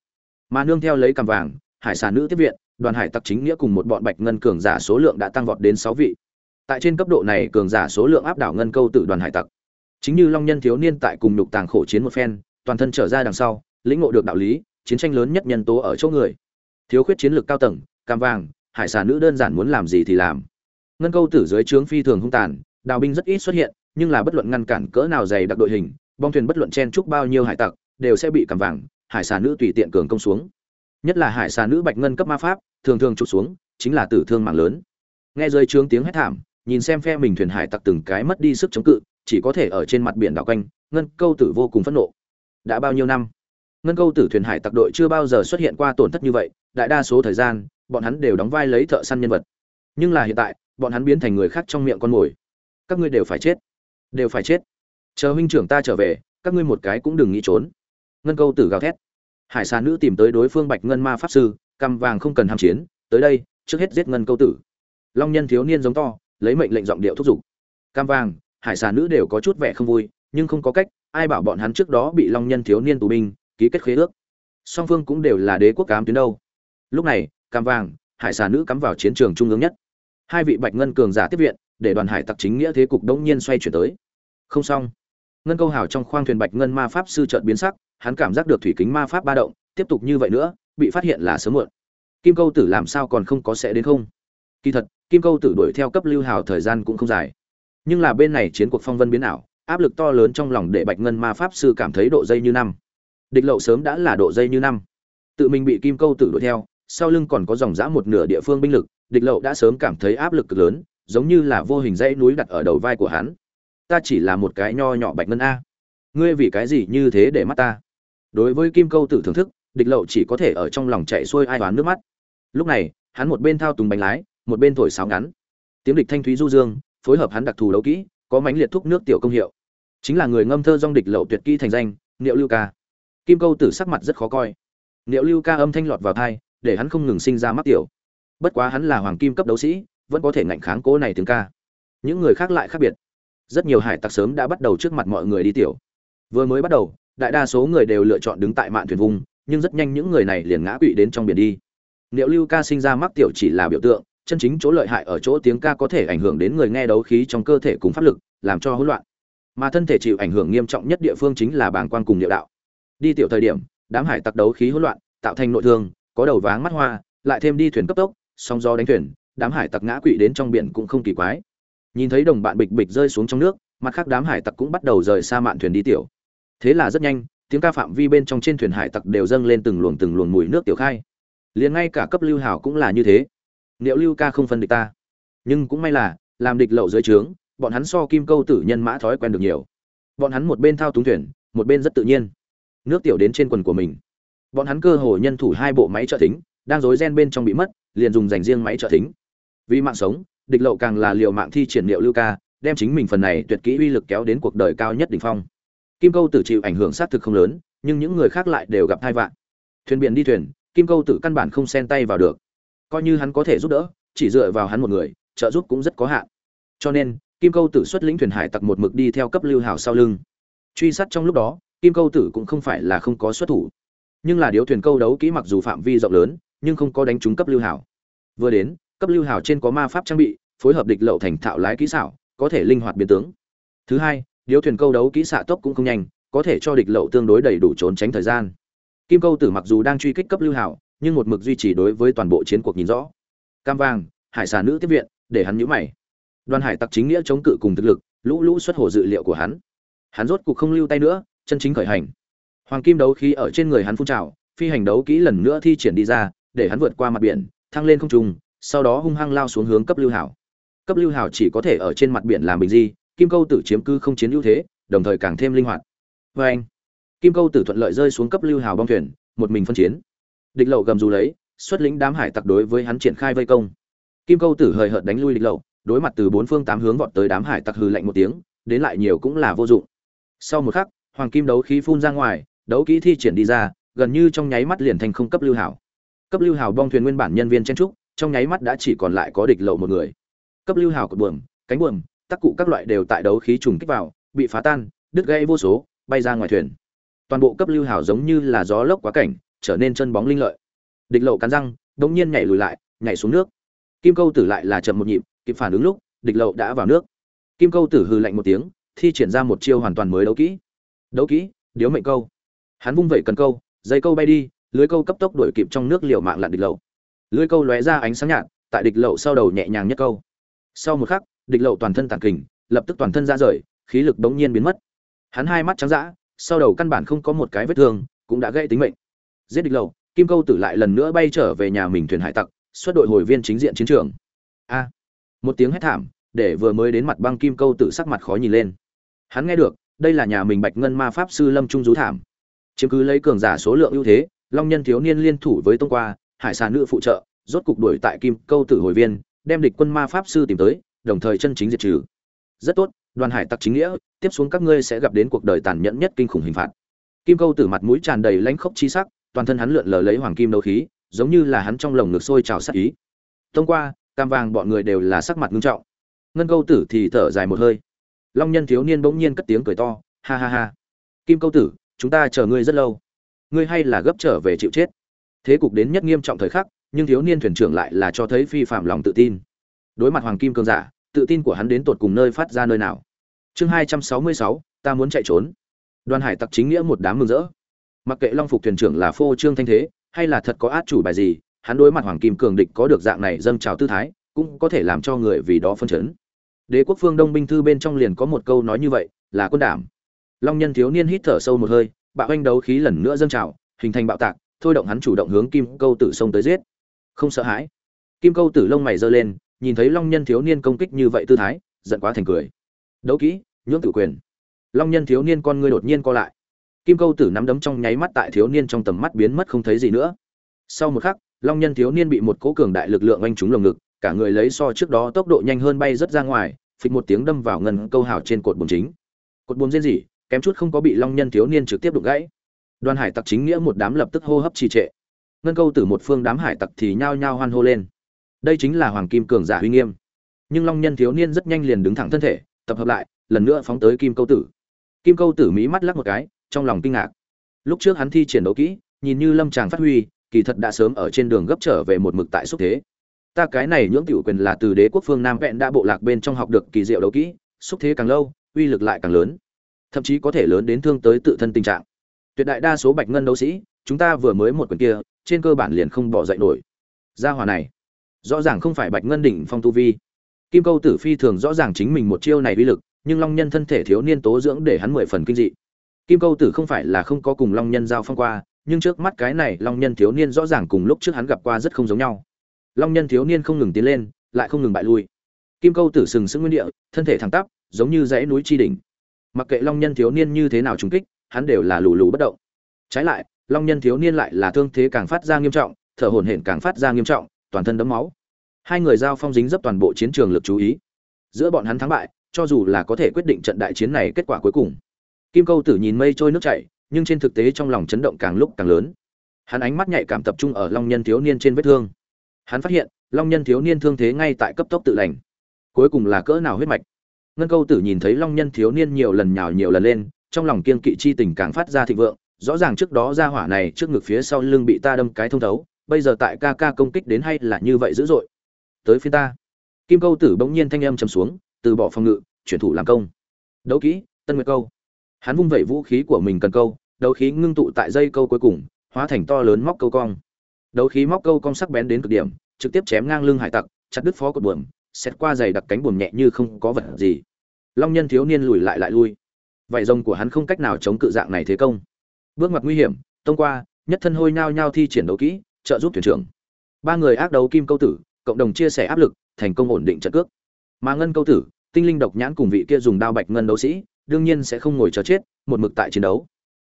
Mà nương theo lấy cam vàng, hải xà nữ tiếp viện, đoàn hải tặc chính nghĩa cùng một bọn bạch ngân cường giả số lượng đã tăng vọt đến sáu vị tại trên cấp độ này, cường giả số lượng áp đảo ngân câu tử đoàn hải tặc. Chính như long nhân thiếu niên tại cùng nhục tàng khổ chiến một phen, toàn thân trở ra đằng sau, lĩnh ngộ được đạo lý, chiến tranh lớn nhất nhân tố ở chỗ người. Thiếu khuyết chiến lược cao tầng, cam vàng, hải sản nữ đơn giản muốn làm gì thì làm. Ngân câu tử dưới trướng phi thường hung tàn, đào binh rất ít xuất hiện, nhưng là bất luận ngăn cản cỡ nào dày đặc đội hình, bong thuyền bất luận chen chúc bao nhiêu hải tặc, đều sẽ bị cằm vàng, hải sản nữ tùy tiện cường công xuống. Nhất là hải sản nữ bạch ngân cấp ma pháp, thường thường trục xuống, chính là tử thương mạng lớn. Nghe rơi trướng tiếng hét thảm nhìn xem phe mình thuyền hải tặc từng cái mất đi sức chống cự, chỉ có thể ở trên mặt biển đảo quanh, ngân câu tử vô cùng phẫn nộ. Đã bao nhiêu năm? Ngân câu tử thuyền hải tặc đội chưa bao giờ xuất hiện qua tổn thất như vậy, đại đa số thời gian, bọn hắn đều đóng vai lấy thợ săn nhân vật. Nhưng là hiện tại, bọn hắn biến thành người khác trong miệng con mồi. Các ngươi đều phải chết. Đều phải chết. Chờ huynh trưởng ta trở về, các ngươi một cái cũng đừng nghĩ trốn. Ngân câu tử gào thét. Hải xà nữ tìm tới đối phương bạch ngân ma pháp sư cằm vàng không cần ham chiến, tới đây, trước hết giết ngân câu tử. Long nhân thiếu niên giống to lấy mệnh lệnh giọng điệu thúc giục. Cam vàng, hải xà nữ đều có chút vẻ không vui, nhưng không có cách, ai bảo bọn hắn trước đó bị long nhân thiếu niên tù binh, ký kết khế ước. Song phương cũng đều là đế quốc cám tuyến đâu. Lúc này, cam vàng, hải xà nữ cắm vào chiến trường trung ương nhất. Hai vị bạch ngân cường giả tiếp viện, để đoàn hải tặc chính nghĩa thế cục đống nhiên xoay chuyển tới. Không xong. Ngân câu hào trong khoang thuyền bạch ngân ma pháp sư chợt biến sắc, hắn cảm giác được thủy kính ma pháp ba động, tiếp tục như vậy nữa, bị phát hiện là sớm muộn. Kim câu tử làm sao còn không có sẽ đến không? Kỳ thật kim câu tử đuổi theo cấp lưu hào thời gian cũng không dài. Nhưng là bên này chiến cuộc phong vân biến ảo, áp lực to lớn trong lòng để bạch ngân ma pháp sư cảm thấy độ dây như năm. Địch lậu sớm đã là độ dây như năm. Tự mình bị kim câu tử đuổi theo, sau lưng còn có dòng dã một nửa địa phương binh lực, địch lậu đã sớm cảm thấy áp lực cực lớn, giống như là vô hình dãy núi đặt ở đầu vai của hắn. Ta chỉ là một cái nho nhỏ bạch ngân a. Ngươi vì cái gì như thế để mắt ta? Đối với kim câu tử thưởng thức, địch lậu chỉ có thể ở trong lòng chạy xuôi ai đoán nước mắt. Lúc này, hắn một bên thao túng bánh lái một bên thổi sáo ngắn. Tiếng địch thanh thúy du dương, phối hợp hắn đặc thù đấu kỹ, có mánh liệt thúc nước tiểu công hiệu. Chính là người ngâm thơ dong địch lậu tuyệt kỹ thành danh, niệu lưu ca. Kim câu tử sắc mặt rất khó coi. Niệu lưu ca âm thanh lọt vào thai để hắn không ngừng sinh ra mắc tiểu. Bất quá hắn là hoàng kim cấp đấu sĩ, vẫn có thể ngạnh kháng cố này tiếng ca. Những người khác lại khác biệt. Rất nhiều hải tặc sớm đã bắt đầu trước mặt mọi người đi tiểu. Vừa mới bắt đầu, đại đa số người đều lựa chọn đứng tại mạn thuyền vùng, nhưng rất nhanh những người này liền ngã quỵ đến trong biển đi. Niệu lưu ca sinh ra mắc tiểu chỉ là biểu tượng chân chính chỗ lợi hại ở chỗ tiếng ca có thể ảnh hưởng đến người nghe đấu khí trong cơ thể cùng pháp lực, làm cho hỗn loạn. Mà thân thể chịu ảnh hưởng nghiêm trọng nhất địa phương chính là bàng quan cùng địa đạo. Đi tiểu thời điểm, đám hải tặc đấu khí hỗn loạn, tạo thành nội thương, có đầu váng mắt hoa, lại thêm đi thuyền cấp tốc song do đánh thuyền, đám hải tặc ngã quỵ đến trong biển cũng không kỳ quái. Nhìn thấy đồng bạn bịch bịch rơi xuống trong nước, mặt khác đám hải tặc cũng bắt đầu rời xa mạn thuyền đi tiểu. Thế là rất nhanh, tiếng ca phạm vi bên trong trên thuyền hải tặc đều dâng lên từng luồng từng luồng mùi nước tiểu khai. Liền ngay cả cấp lưu hảo cũng là như thế liệu lưu ca không phân địch ta. Nhưng cũng may là, làm địch lậu dưới trướng, bọn hắn so kim câu tử nhân mã thói quen được nhiều. Bọn hắn một bên thao túng thuyền, một bên rất tự nhiên. Nước tiểu đến trên quần của mình. Bọn hắn cơ hồ nhân thủ hai bộ máy trợ thính, đang rối ren bên trong bị mất, liền dùng dành riêng máy trợ thính. Vì mạng sống, địch lậu càng là liều mạng thi triển liệu lưu ca, đem chính mình phần này tuyệt kỹ uy lực kéo đến cuộc đời cao nhất đỉnh phong. Kim câu tử chịu ảnh hưởng sát thực không lớn, nhưng những người khác lại đều gặp hai vạn thuyền biển đi thuyền, kim câu tử căn bản không xen tay vào được coi như hắn có thể giúp đỡ, chỉ dựa vào hắn một người, trợ giúp cũng rất có hạn. Cho nên, kim câu tử xuất lĩnh thuyền hải tặc một mực đi theo cấp lưu hào sau lưng. Truy sát trong lúc đó, kim câu tử cũng không phải là không có xuất thủ. Nhưng là điếu thuyền câu đấu kỹ mặc dù phạm vi rộng lớn, nhưng không có đánh trúng cấp lưu hảo. Vừa đến, cấp lưu hảo trên có ma pháp trang bị, phối hợp địch lậu thành thạo lái kỹ xảo, có thể linh hoạt biến tướng. Thứ hai, điếu thuyền câu đấu kỹ xạ tốc cũng không nhanh, có thể cho địch lậu tương đối đầy đủ trốn tránh thời gian. Kim câu tử mặc dù đang truy kích cấp lưu hảo nhưng một mực duy trì đối với toàn bộ chiến cuộc nhìn rõ. Cam vàng, hải xà nữ tiếp viện, để hắn nhíu mày. Đoàn hải tặc chính nghĩa chống cự cùng thực lực, lũ lũ xuất hồ dự liệu của hắn. Hắn rốt cuộc không lưu tay nữa, chân chính khởi hành. Hoàng kim đấu khí ở trên người hắn phun trào, phi hành đấu kỹ lần nữa thi triển đi ra, để hắn vượt qua mặt biển, thăng lên không trung, sau đó hung hăng lao xuống hướng cấp lưu hảo. Cấp lưu hảo chỉ có thể ở trên mặt biển làm bình di, kim câu tử chiếm cư không chiến ưu thế, đồng thời càng thêm linh hoạt. Vê anh kim câu tử thuận lợi rơi xuống cấp lưu hảo bong thuyền, một mình phân chiến địch lậu gầm dù lấy, xuất lĩnh đám hải tặc đối với hắn triển khai vây công. Kim câu tử hời hợt đánh lui địch lậu, đối mặt từ bốn phương tám hướng vọt tới đám hải tặc hừ lạnh một tiếng, đến lại nhiều cũng là vô dụng. Sau một khắc, hoàng kim đấu khí phun ra ngoài, đấu kỹ thi triển đi ra, gần như trong nháy mắt liền thành không cấp lưu hảo. Cấp lưu hảo bong thuyền nguyên bản nhân viên chen trúc, trong nháy mắt đã chỉ còn lại có địch lậu một người. Cấp lưu hảo cột buồm, cánh buồm, tắc cụ các loại đều tại đấu khí trùng kích vào, bị phá tan, đứt gãy vô số, bay ra ngoài thuyền. Toàn bộ cấp lưu hảo giống như là gió lốc quá cảnh trở nên chân bóng linh lợi. Địch lậu cắn răng, đống nhiên nhảy lùi lại, nhảy xuống nước. Kim câu tử lại là chậm một nhịp, kịp phản ứng lúc, địch lậu đã vào nước. Kim câu tử hừ lạnh một tiếng, thi triển ra một chiêu hoàn toàn mới đấu kỹ. Đấu kỹ, điếu mệnh câu. Hắn vung vẩy cần câu, dây câu bay đi, lưới câu cấp tốc đuổi kịp trong nước liều mạng lặn địch lậu lưới câu lóe ra ánh sáng nhạt, tại địch lậu sau đầu nhẹ nhàng nhất câu. Sau một khắc, địch lậu toàn thân tàn kình, lập tức toàn thân ra rời, khí lực bỗng nhiên biến mất. Hắn hai mắt trắng dã, sau đầu căn bản không có một cái vết thương, cũng đã gây tính mệnh giết địch lâu, kim câu tử lại lần nữa bay trở về nhà mình thuyền hải tặc xuất đội hồi viên chính diện chiến trường. A một tiếng hét thảm để vừa mới đến mặt băng kim câu tử sắc mặt khó nhìn lên. Hắn nghe được đây là nhà mình bạch ngân ma pháp sư lâm trung rú thảm. Chiếm cứ lấy cường giả số lượng ưu thế long nhân thiếu niên liên thủ với tông qua hải xà nữ phụ trợ rốt cục đuổi tại kim câu tử hồi viên đem địch quân ma pháp sư tìm tới đồng thời chân chính diệt trừ. Rất tốt đoàn hải tặc chính nghĩa tiếp xuống các ngươi sẽ gặp đến cuộc đời tàn nhẫn nhất kinh khủng hình phạt. Kim câu tử mặt mũi tràn đầy lãnh khốc chi sắc toàn thân hắn lượn lờ lấy hoàng kim đấu khí, giống như là hắn trong lồng ngực sôi trào sát ý. Thông qua, cam vàng bọn người đều là sắc mặt nghiêm trọng. Ngân câu tử thì thở dài một hơi. Long nhân thiếu niên bỗng nhiên cất tiếng cười to, ha ha ha. Kim câu tử, chúng ta chờ ngươi rất lâu. Ngươi hay là gấp trở về chịu chết. Thế cục đến nhất nghiêm trọng thời khắc, nhưng thiếu niên thuyền trưởng lại là cho thấy phi phạm lòng tự tin. Đối mặt hoàng kim cương giả, tự tin của hắn đến tột cùng nơi phát ra nơi nào? Chương hai trăm sáu mươi sáu, ta muốn chạy trốn. Đoàn hải tặc chính nghĩa một đám mừng rỡ mặc kệ long phục thuyền trưởng là phô trương thanh thế, hay là thật có át chủ bài gì, hắn đối mặt hoàng kim cường địch có được dạng này dâng trào tư thái, cũng có thể làm cho người vì đó phân chấn. Đế quốc phương đông binh thư bên trong liền có một câu nói như vậy, là quân đảm. Long nhân thiếu niên hít thở sâu một hơi, bạo anh đấu khí lần nữa dâng trào, hình thành bạo tạc, thôi động hắn chủ động hướng kim câu tử sông tới giết. Không sợ hãi. Kim câu tử lông mày giơ lên, nhìn thấy long nhân thiếu niên công kích như vậy tư thái, giận quá thành cười. Đấu kỹ nhưỡng tử quyền. Long nhân thiếu niên con ngươi đột nhiên co lại kim câu tử nắm đấm trong nháy mắt tại thiếu niên trong tầm mắt biến mất không thấy gì nữa. Sau một khắc, long nhân thiếu niên bị một cố cường đại lực lượng oanh trúng lồng ngực, cả người lấy so trước đó tốc độ nhanh hơn bay rất ra ngoài, phịch một tiếng đâm vào ngân câu hào trên cột buồng chính. Cột buồng riêng gì kém chút không có bị long nhân thiếu niên trực tiếp đụng gãy. Đoàn hải tặc chính nghĩa một đám lập tức hô hấp trì trệ. Ngân câu từ một phương đám hải tặc thì nhao nhao hoan hô lên. Đây chính là hoàng kim cường giả huy nghiêm. Nhưng long nhân thiếu niên rất nhanh liền đứng thẳng thân thể, tập hợp lại, lần nữa phóng tới kim câu tử. Kim câu tử mí mắt lắc một cái trong lòng kinh ngạc. Lúc trước hắn thi triển đấu kỹ, nhìn như lâm tràng phát huy, kỳ thật đã sớm ở trên đường gấp trở về một mực tại xúc thế. Ta cái này nhưỡng tiểu quyền là từ đế quốc phương nam vẹn đã bộ lạc bên trong học được kỳ diệu đấu kỹ, xúc thế càng lâu, uy lực lại càng lớn. Thậm chí có thể lớn đến thương tới tự thân tình trạng. Tuyệt đại đa số bạch ngân đấu sĩ, chúng ta vừa mới một quyền kia, trên cơ bản liền không bỏ dậy nổi. Gia hòa này, rõ ràng không phải bạch ngân đỉnh phong tu vi. Kim câu tử phi thường rõ ràng chính mình một chiêu này uy lực, nhưng long nhân thân thể thiếu niên tố dưỡng để hắn mười phần kinh dị kim câu tử không phải là không có cùng long nhân giao phong qua, nhưng trước mắt cái này long nhân thiếu niên rõ ràng cùng lúc trước hắn gặp qua rất không giống nhau. Long nhân thiếu niên không ngừng tiến lên, lại không ngừng bại lui. Kim câu tử sừng sững nguyên địa, thân thể thẳng tắp, giống như dãy núi tri đỉnh. Mặc kệ long nhân thiếu niên như thế nào trùng kích, hắn đều là lù lù bất động. Trái lại, long nhân thiếu niên lại là thương thế càng phát ra nghiêm trọng, thở hổn hển càng phát ra nghiêm trọng, toàn thân đấm máu. Hai người giao phong dính dấp toàn bộ chiến trường lực chú ý. Giữa bọn hắn thắng bại, cho dù là có thể quyết định trận đại chiến này kết quả cuối cùng kim câu tử nhìn mây trôi nước chảy, nhưng trên thực tế trong lòng chấn động càng lúc càng lớn. Hắn ánh mắt nhạy cảm tập trung ở long nhân thiếu niên trên vết thương. Hắn phát hiện, long nhân thiếu niên thương thế ngay tại cấp tốc tự lành. Cuối cùng là cỡ nào huyết mạch? Ngân câu tử nhìn thấy long nhân thiếu niên nhiều lần nhào nhiều lần lên, trong lòng kiên kỵ chi tình càng phát ra thịnh vượng, rõ ràng trước đó ra hỏa này trước ngực phía sau lưng bị ta đâm cái thông thấu, bây giờ tại ca ca công kích đến hay là như vậy dữ dội? Tới phía ta. Kim câu tử bỗng nhiên thanh âm trầm xuống, từ bỏ phòng ngự, chuyển thủ làm công. Đấu kỹ, tân nguyệt câu hắn vung vẩy vũ khí của mình cần câu, đấu khí ngưng tụ tại dây câu cuối cùng, hóa thành to lớn móc câu cong. Đấu khí móc câu cong sắc bén đến cực điểm, trực tiếp chém ngang lưng hải tặc, chặt đứt phó cột buồm xét qua giày đặc cánh buồm nhẹ như không có vật gì. Long nhân thiếu niên lùi lại lại lui. Vải rồng của hắn không cách nào chống cự dạng này thế công. Bước ngoặt nguy hiểm, tông qua, nhất thân hôi nhao nhao thi triển đấu kỹ, trợ giúp thuyền trưởng. Ba người ác đấu kim câu tử, cộng đồng chia sẻ áp lực, thành công ổn định trận cước. Mà ngân câu tử, tinh linh độc nhãn cùng vị kia dùng đao bạch ngân đấu sĩ đương nhiên sẽ không ngồi chờ chết, một mực tại chiến đấu.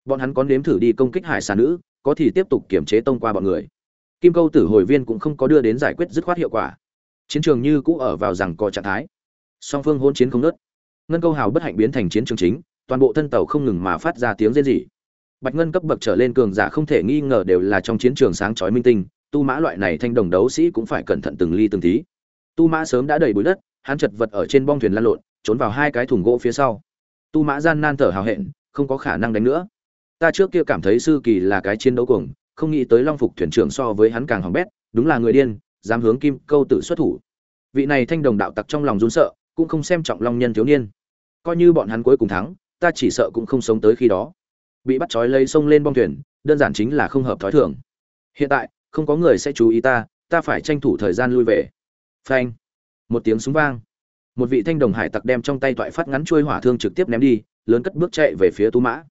Bọn hắn có nếm thử đi công kích hải xà nữ, có thì tiếp tục kiểm chế tông qua bọn người. Kim câu tử hồi viên cũng không có đưa đến giải quyết dứt khoát hiệu quả. Chiến trường như cũ ở vào rằng co trạng thái. Song phương hôn chiến không ngớt. ngân câu hào bất hạnh biến thành chiến trường chính, toàn bộ thân tàu không ngừng mà phát ra tiếng rên rỉ. Bạch ngân cấp bậc trở lên cường giả không thể nghi ngờ đều là trong chiến trường sáng chói minh tinh, tu mã loại này thanh đồng đấu sĩ cũng phải cẩn thận từng ly từng tí. Tu mã sớm đã đầy bụi đất, hắn chật vật ở trên bong thuyền lăn lộn, trốn vào hai cái thùng gỗ phía sau tu mã gian nan thở hào hẹn, không có khả năng đánh nữa. Ta trước kia cảm thấy sư kỳ là cái chiến đấu cuồng, không nghĩ tới long phục thuyền trưởng so với hắn càng hỏng bét, đúng là người điên, dám hướng kim câu tự xuất thủ. Vị này thanh đồng đạo tặc trong lòng run sợ, cũng không xem trọng long nhân thiếu niên. Coi như bọn hắn cuối cùng thắng, ta chỉ sợ cũng không sống tới khi đó. Bị bắt trói lấy sông lên bong thuyền, đơn giản chính là không hợp thói thường. Hiện tại, không có người sẽ chú ý ta ta phải tranh thủ thời gian lui về. Phanh. Một tiếng súng vang một vị thanh đồng hải tặc đem trong tay toại phát ngắn chuôi hỏa thương trực tiếp ném đi, lớn cất bước chạy về phía tu mã.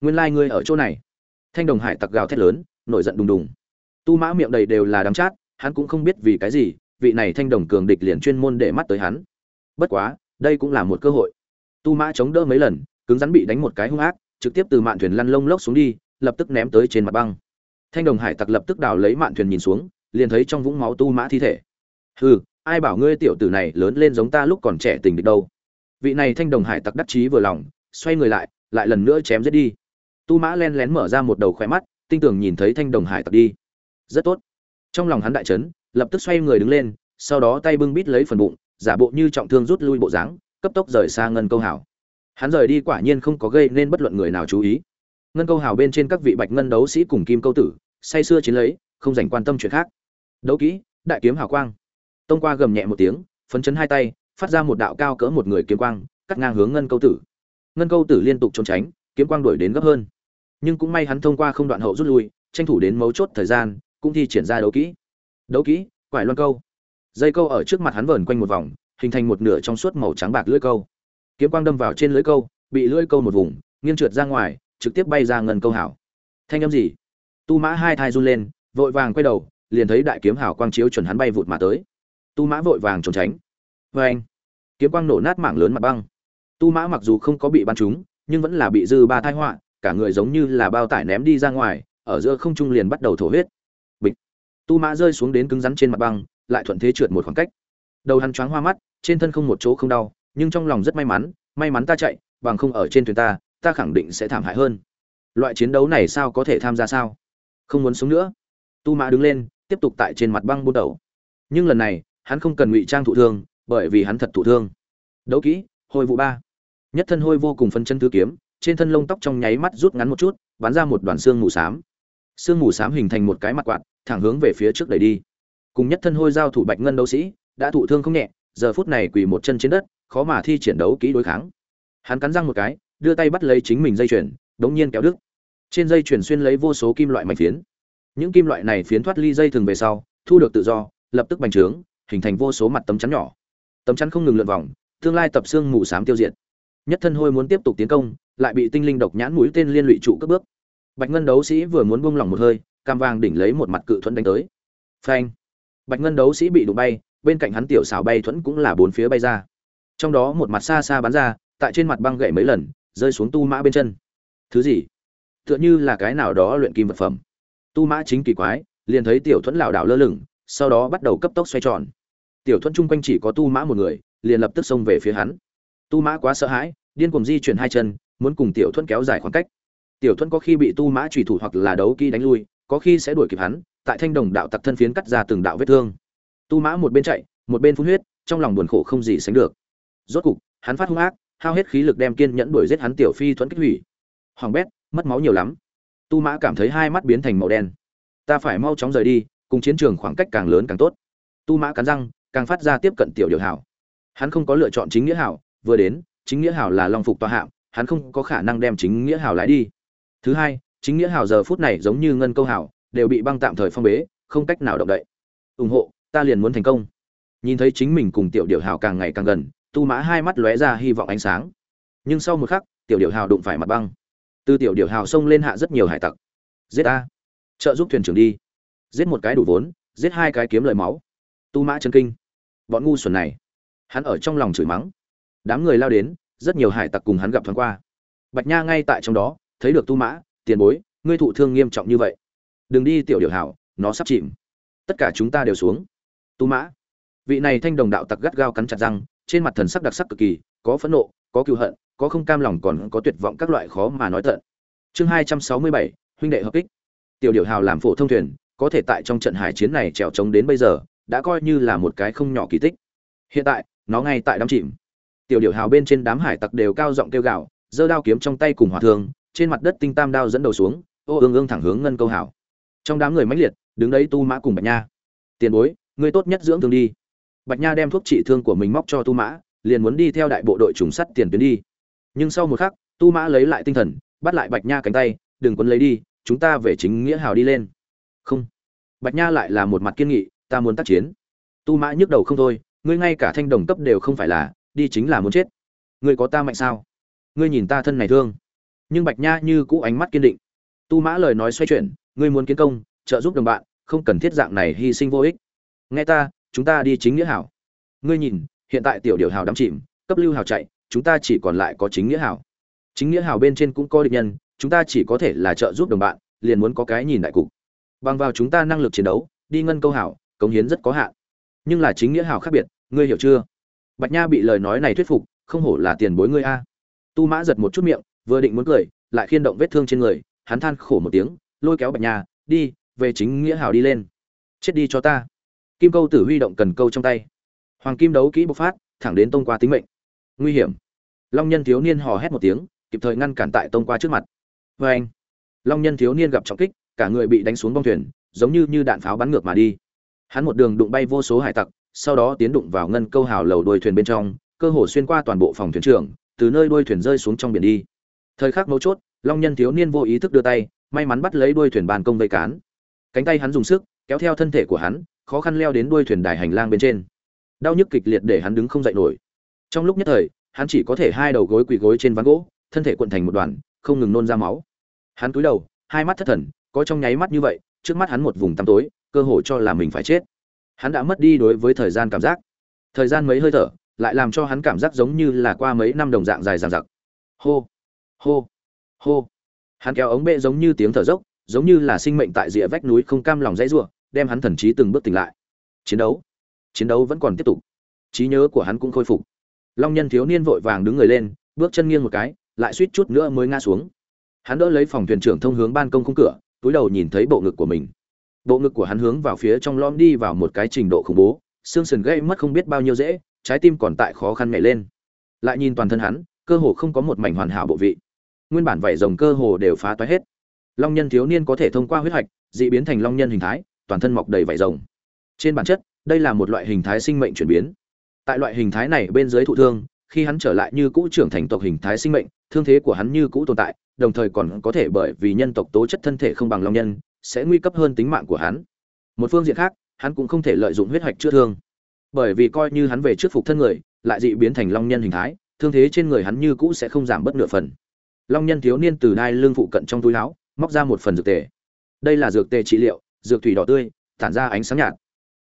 Nguyên lai、like、ngươi ở chỗ này. Thanh đồng hải tặc gào thét lớn, nổi giận đùng đùng. Tu mã miệng đầy đều là đắng chát, hắn cũng không biết vì cái gì, vị này thanh đồng cường địch liền chuyên môn để mắt tới hắn. Bất quá, đây cũng là một cơ hội. Tu mã chống đỡ mấy lần, cứng rắn bị đánh một cái hung ác, trực tiếp từ mạn thuyền lăn lông lốc xuống đi, lập tức ném tới trên mặt băng. Thanh đồng hải tặc lập tức đào lấy mạn thuyền nhìn xuống, liền thấy trong vũng máu tu mã thi thể. Hừ ai bảo ngươi tiểu tử này lớn lên giống ta lúc còn trẻ tình địch đâu. Vị này thanh đồng hải tặc đắc chí vừa lòng, xoay người lại lại lần nữa chém giết đi. Tu mã len lén mở ra một đầu khỏe mắt, tinh tường nhìn thấy thanh đồng hải tặc đi. Rất tốt. Trong lòng hắn đại chấn, lập tức xoay người đứng lên, sau đó tay bưng bít lấy phần bụng, giả bộ như trọng thương rút lui bộ dáng, cấp tốc rời xa ngân câu hảo hắn rời đi quả nhiên không có gây nên bất luận người nào chú ý. Ngân câu hào bên trên các vị bạch ngân đấu sĩ cùng kim câu tử, say sưa chiến lấy, không dành quan tâm chuyện khác. Đấu kỹ, đại kiếm hào quang tông qua gầm nhẹ một tiếng, phấn chấn hai tay, phát ra một đạo cao cỡ một người kiếm quang, cắt ngang hướng ngân câu tử. Ngân câu tử liên tục trốn tránh, kiếm quang đuổi đến gấp hơn. Nhưng cũng may hắn thông qua không đoạn hậu rút lui, tranh thủ đến mấu chốt thời gian, cũng thi triển ra đấu kỹ. Đấu kỹ, quải loan câu. Dây câu ở trước mặt hắn vờn quanh một vòng, hình thành một nửa trong suốt màu trắng bạc lưỡi câu. Kiếm quang đâm vào trên lưỡi câu, bị lưỡi câu một vùng, nghiêng trượt ra ngoài, trực tiếp bay ra ngân câu hảo. Thanh âm gì? Tu mã hai thai run lên, vội vàng quay đầu, liền thấy đại kiếm hảo quang chiếu chuẩn hắn bay vụt mà tới tu mã vội vàng trốn tránh. Vê anh, kiếm quang nổ nát mảng lớn mặt băng. Tu mã mặc dù không có bị bắn trúng, nhưng vẫn là bị dư ba thai họa, cả người giống như là bao tải ném đi ra ngoài, ở giữa không trung liền bắt đầu thổ huyết. Bịch. Tu mã rơi xuống đến cứng rắn trên mặt băng, lại thuận thế trượt một khoảng cách. Đầu hắn choáng hoa mắt, trên thân không một chỗ không đau, nhưng trong lòng rất may mắn may mắn ta chạy, bằng không ở trên thuyền ta ta khẳng định sẽ thảm hại hơn. Loại chiến đấu này sao có thể tham gia sao? Không muốn sống nữa. Tu mã đứng lên, tiếp tục tại trên mặt băng buôn đầu. Nhưng lần này hắn không cần ngụy trang thụ thương, bởi vì hắn thật thụ thương. Đấu kỹ hồi vụ ba. Nhất thân hôi vô cùng phân chân thứ kiếm, trên thân lông tóc trong nháy mắt rút ngắn một chút, bắn ra một đoàn xương mù xám. Xương mù xám hình thành một cái mặt quạt, thẳng hướng về phía trước đẩy đi. Cùng nhất thân hôi giao thủ bạch ngân đấu sĩ, đã thụ thương không nhẹ, giờ phút này quỳ một chân trên đất, khó mà thi triển đấu kỹ đối kháng. Hắn cắn răng một cái, đưa tay bắt lấy chính mình dây chuyền, đống nhiên kéo đứt. Trên dây chuyền xuyên lấy vô số kim loại mảnh phiến. Những kim loại này phiến thoát ly dây thường về sau, thu được tự do, lập tức bành trướng hình thành vô số mặt tấm chắn nhỏ. Tấm chắn không ngừng lượn vòng, tương lai tập xương mù sám tiêu diệt. Nhất thân hôi muốn tiếp tục tiến công, lại bị tinh linh độc nhãn mũi tên liên lụy trụ cất bước. Bạch ngân đấu sĩ vừa muốn buông lỏng một hơi, cam vàng đỉnh lấy một mặt cự thuẫn đánh tới. Phanh! Bạch ngân đấu sĩ bị đụng bay, bên cạnh hắn tiểu xảo bay thuẫn cũng là bốn phía bay ra. Trong đó một mặt xa xa bắn ra, tại trên mặt băng gậy mấy lần, rơi xuống tu mã bên chân. Thứ gì? Tựa như là cái nào đó luyện kim vật phẩm. Tu mã chính kỳ quái, liền thấy tiểu thuẫn lảo đảo lơ lửng, sau đó bắt đầu cấp tốc xoay tròn tiểu thuẫn chung quanh chỉ có tu mã một người, liền lập tức xông về phía hắn. Tu mã quá sợ hãi, điên cuồng di chuyển hai chân, muốn cùng tiểu thuẫn kéo dài khoảng cách. Tiểu thuẫn có khi bị tu mã trùy thủ hoặc là đấu kỹ đánh lui, có khi sẽ đuổi kịp hắn, tại thanh đồng đạo tặc thân phiến cắt ra từng đạo vết thương. Tu mã một bên chạy, một bên phun huyết, trong lòng buồn khổ không gì sánh được. Rốt cục, hắn phát hung ác, hao hết khí lực đem kiên nhẫn đuổi giết hắn tiểu phi thuẫn kích hủy. Hoàng bét, mất máu nhiều lắm. Tu mã cảm thấy hai mắt biến thành màu đen. Ta phải mau chóng rời đi, cùng chiến trường khoảng cách càng lớn càng tốt. Tu mã cắn răng càng phát ra tiếp cận tiểu điều hảo. Hắn không có lựa chọn chính nghĩa hảo vừa đến chính nghĩa hảo là long phục tòa hạng hắn không có khả năng đem chính nghĩa hảo lái đi. Thứ hai chính nghĩa hảo giờ phút này giống như ngân câu hảo đều bị băng tạm thời phong bế không cách nào động đậy. Ủng hộ ta liền muốn thành công. Nhìn thấy chính mình cùng tiểu điều hảo càng ngày càng gần tu mã hai mắt lóe ra hy vọng ánh sáng. Nhưng sau một khắc tiểu điều hào đụng phải mặt băng. Từ tiểu điều hào xông lên hạ rất nhiều hải tặc. Giết ta, trợ giúp thuyền trưởng đi. Giết một cái đủ vốn giết hai cái kiếm lời máu. Tu mã chân kinh bọn ngu xuẩn này. Hắn ở trong lòng chửi mắng. Đám người lao đến, rất nhiều hải tặc cùng hắn gặp thoáng qua. Bạch nha ngay tại trong đó, thấy được tu mã, tiền bối, ngươi thụ thương nghiêm trọng như vậy. Đừng đi, tiểu điều hảo, nó sắp chìm. Tất cả chúng ta đều xuống. Tu mã. Vị này thanh đồng đạo tặc gắt gao cắn chặt răng, trên mặt thần sắc đặc sắc cực kỳ, có phẫn nộ, có cựu hận, có không cam lòng còn có tuyệt vọng các loại khó mà nói tận. Chương hai trăm sáu mươi bảy, huynh đệ hợp kích. Tiểu điều hào làm phổ thông thuyền, có thể tại trong trận hải chiến này trèo trống đến bây giờ đã coi như là một cái không nhỏ kỳ tích. Hiện tại, nó ngay tại đám chìm. Tiểu điểu hào bên trên đám hải tặc đều cao giọng kêu gào, giơ đao kiếm trong tay cùng hòa thương, trên mặt đất tinh tam đao dẫn đầu xuống, ô ương ương thẳng hướng ngân câu hào. Trong đám người mãnh liệt, đứng đấy tu mã cùng bạch nha. Tiền bối người tốt nhất dưỡng thương đi. Bạch nha đem thuốc trị thương của mình móc cho tu mã, liền muốn đi theo đại bộ đội trùng sắt tiền tuyến đi. Nhưng sau một khắc, tu mã lấy lại tinh thần, bắt lại bạch nha cánh tay, đừng quấn lấy đi, chúng ta về chính nghĩa hào đi lên. Không. Bạch nha lại là một mặt kiên nghị ta muốn tác chiến. Tu mã nhức đầu không thôi, ngươi ngay cả thanh đồng cấp đều không phải là, đi chính là muốn chết. Ngươi có ta mạnh sao? Ngươi nhìn ta thân này thương. Nhưng bạch nha như cũ ánh mắt kiên định. Tu mã lời nói xoay chuyển, ngươi muốn kiến công, trợ giúp đồng bạn, không cần thiết dạng này hy sinh vô ích. Nghe ta, chúng ta đi chính nghĩa hảo. Ngươi nhìn, hiện tại tiểu điều hào đắm chìm, cấp lưu hào chạy, chúng ta chỉ còn lại có chính nghĩa hảo chính nghĩa hảo bên trên cũng có địch nhân, chúng ta chỉ có thể là trợ giúp đồng bạn, liền muốn có cái nhìn đại cục. Bằng vào chúng ta năng lực chiến đấu, đi ngân câu hảo cống hiến rất có hạn. Nhưng là chính nghĩa hảo khác biệt, ngươi hiểu chưa? Bạch nha bị lời nói này thuyết phục, không hổ là tiền bối ngươi a. Tu mã giật một chút miệng, vừa định muốn cười, lại khiên động vết thương trên người, hắn than khổ một tiếng, lôi kéo bạch nha, đi, về chính nghĩa hảo đi lên. Chết đi cho ta. Kim câu tử huy động cần câu trong tay. Hoàng kim đấu kỹ bộc phát, thẳng đến tông qua tính mệnh. Nguy hiểm. Long nhân thiếu niên hò hét một tiếng, kịp thời ngăn cản tại tông qua trước mặt. Vê anh long nhân thiếu niên gặp trọng kích, cả người bị đánh xuống bong thuyền, giống như như đạn pháo bắn ngược mà đi hắn một đường đụng bay vô số hải tặc, sau đó tiến đụng vào ngân câu hào lầu đuôi thuyền bên trong, cơ hồ xuyên qua toàn bộ phòng thuyền trưởng, từ nơi đuôi thuyền rơi xuống trong biển đi. Thời khắc mấu chốt, long nhân thiếu niên vô ý thức đưa tay, may mắn bắt lấy đuôi thuyền bàn công vây cán. Cánh tay hắn dùng sức, kéo theo thân thể của hắn, khó khăn leo đến đuôi thuyền đài hành lang bên trên. Đau nhức kịch liệt để hắn đứng không dậy nổi. Trong lúc nhất thời, hắn chỉ có thể hai đầu gối quỳ gối trên ván gỗ, thân thể cuộn thành một đoàn, không ngừng nôn ra máu. Hắn cúi đầu, hai mắt thất thần, có trong nháy mắt như vậy trước mắt hắn một vùng tăm tối, cơ hội cho là mình phải chết. Hắn đã mất đi đối với thời gian cảm giác. Thời gian mấy hơi thở, lại làm cho hắn cảm giác giống như là qua mấy năm đồng dạng dài dằng dặc. Hô hô hô. Hắn kéo ống bệ giống như tiếng thở dốc, giống như là sinh mệnh tại rìa vách núi không cam lòng dãy rủa, đem hắn thần trí từng bước tỉnh lại. Chiến đấu chiến đấu vẫn còn tiếp tục. Trí nhớ của hắn cũng khôi phục. Long nhân thiếu niên vội vàng đứng người lên, bước chân nghiêng một cái, lại suýt chút nữa mới ngã xuống. Hắn đỡ lấy phòng thuyền trưởng thông hướng ban công khung cửa túi đầu nhìn thấy bộ ngực của mình. Bộ ngực của hắn hướng vào phía trong lom đi vào một cái trình độ khủng bố, xương sườn gây mất không biết bao nhiêu dễ, trái tim còn tại khó khăn nhảy lên. Lại nhìn toàn thân hắn, cơ hồ không có một mảnh hoàn hảo bộ vị. Nguyên bản vảy rồng cơ hồ đều phá toái hết. Long nhân thiếu niên có thể thông qua huyết hạch, dị biến thành long nhân hình thái, toàn thân mọc đầy vảy rồng. Trên bản chất, đây là một loại hình thái sinh mệnh chuyển biến. Tại loại hình thái này bên dưới thụ thương khi hắn trở lại như cũ trưởng thành tộc hình thái sinh mệnh, thương thế của hắn như cũ tồn tại, đồng thời còn có thể bởi vì nhân tộc tố chất thân thể không bằng long nhân, sẽ nguy cấp hơn tính mạng của hắn. Một phương diện khác, hắn cũng không thể lợi dụng huyết hạch chữa thương. Bởi vì coi như hắn về trước phục thân người, lại dị biến thành long nhân hình thái, thương thế trên người hắn như cũ sẽ không giảm bất nửa phần. Long nhân thiếu niên từ đai lưng phụ cận trong túi áo, móc ra một phần dược tề. Đây là dược tề trị liệu, dược thủy đỏ tươi, tản ra ánh sáng nhạt.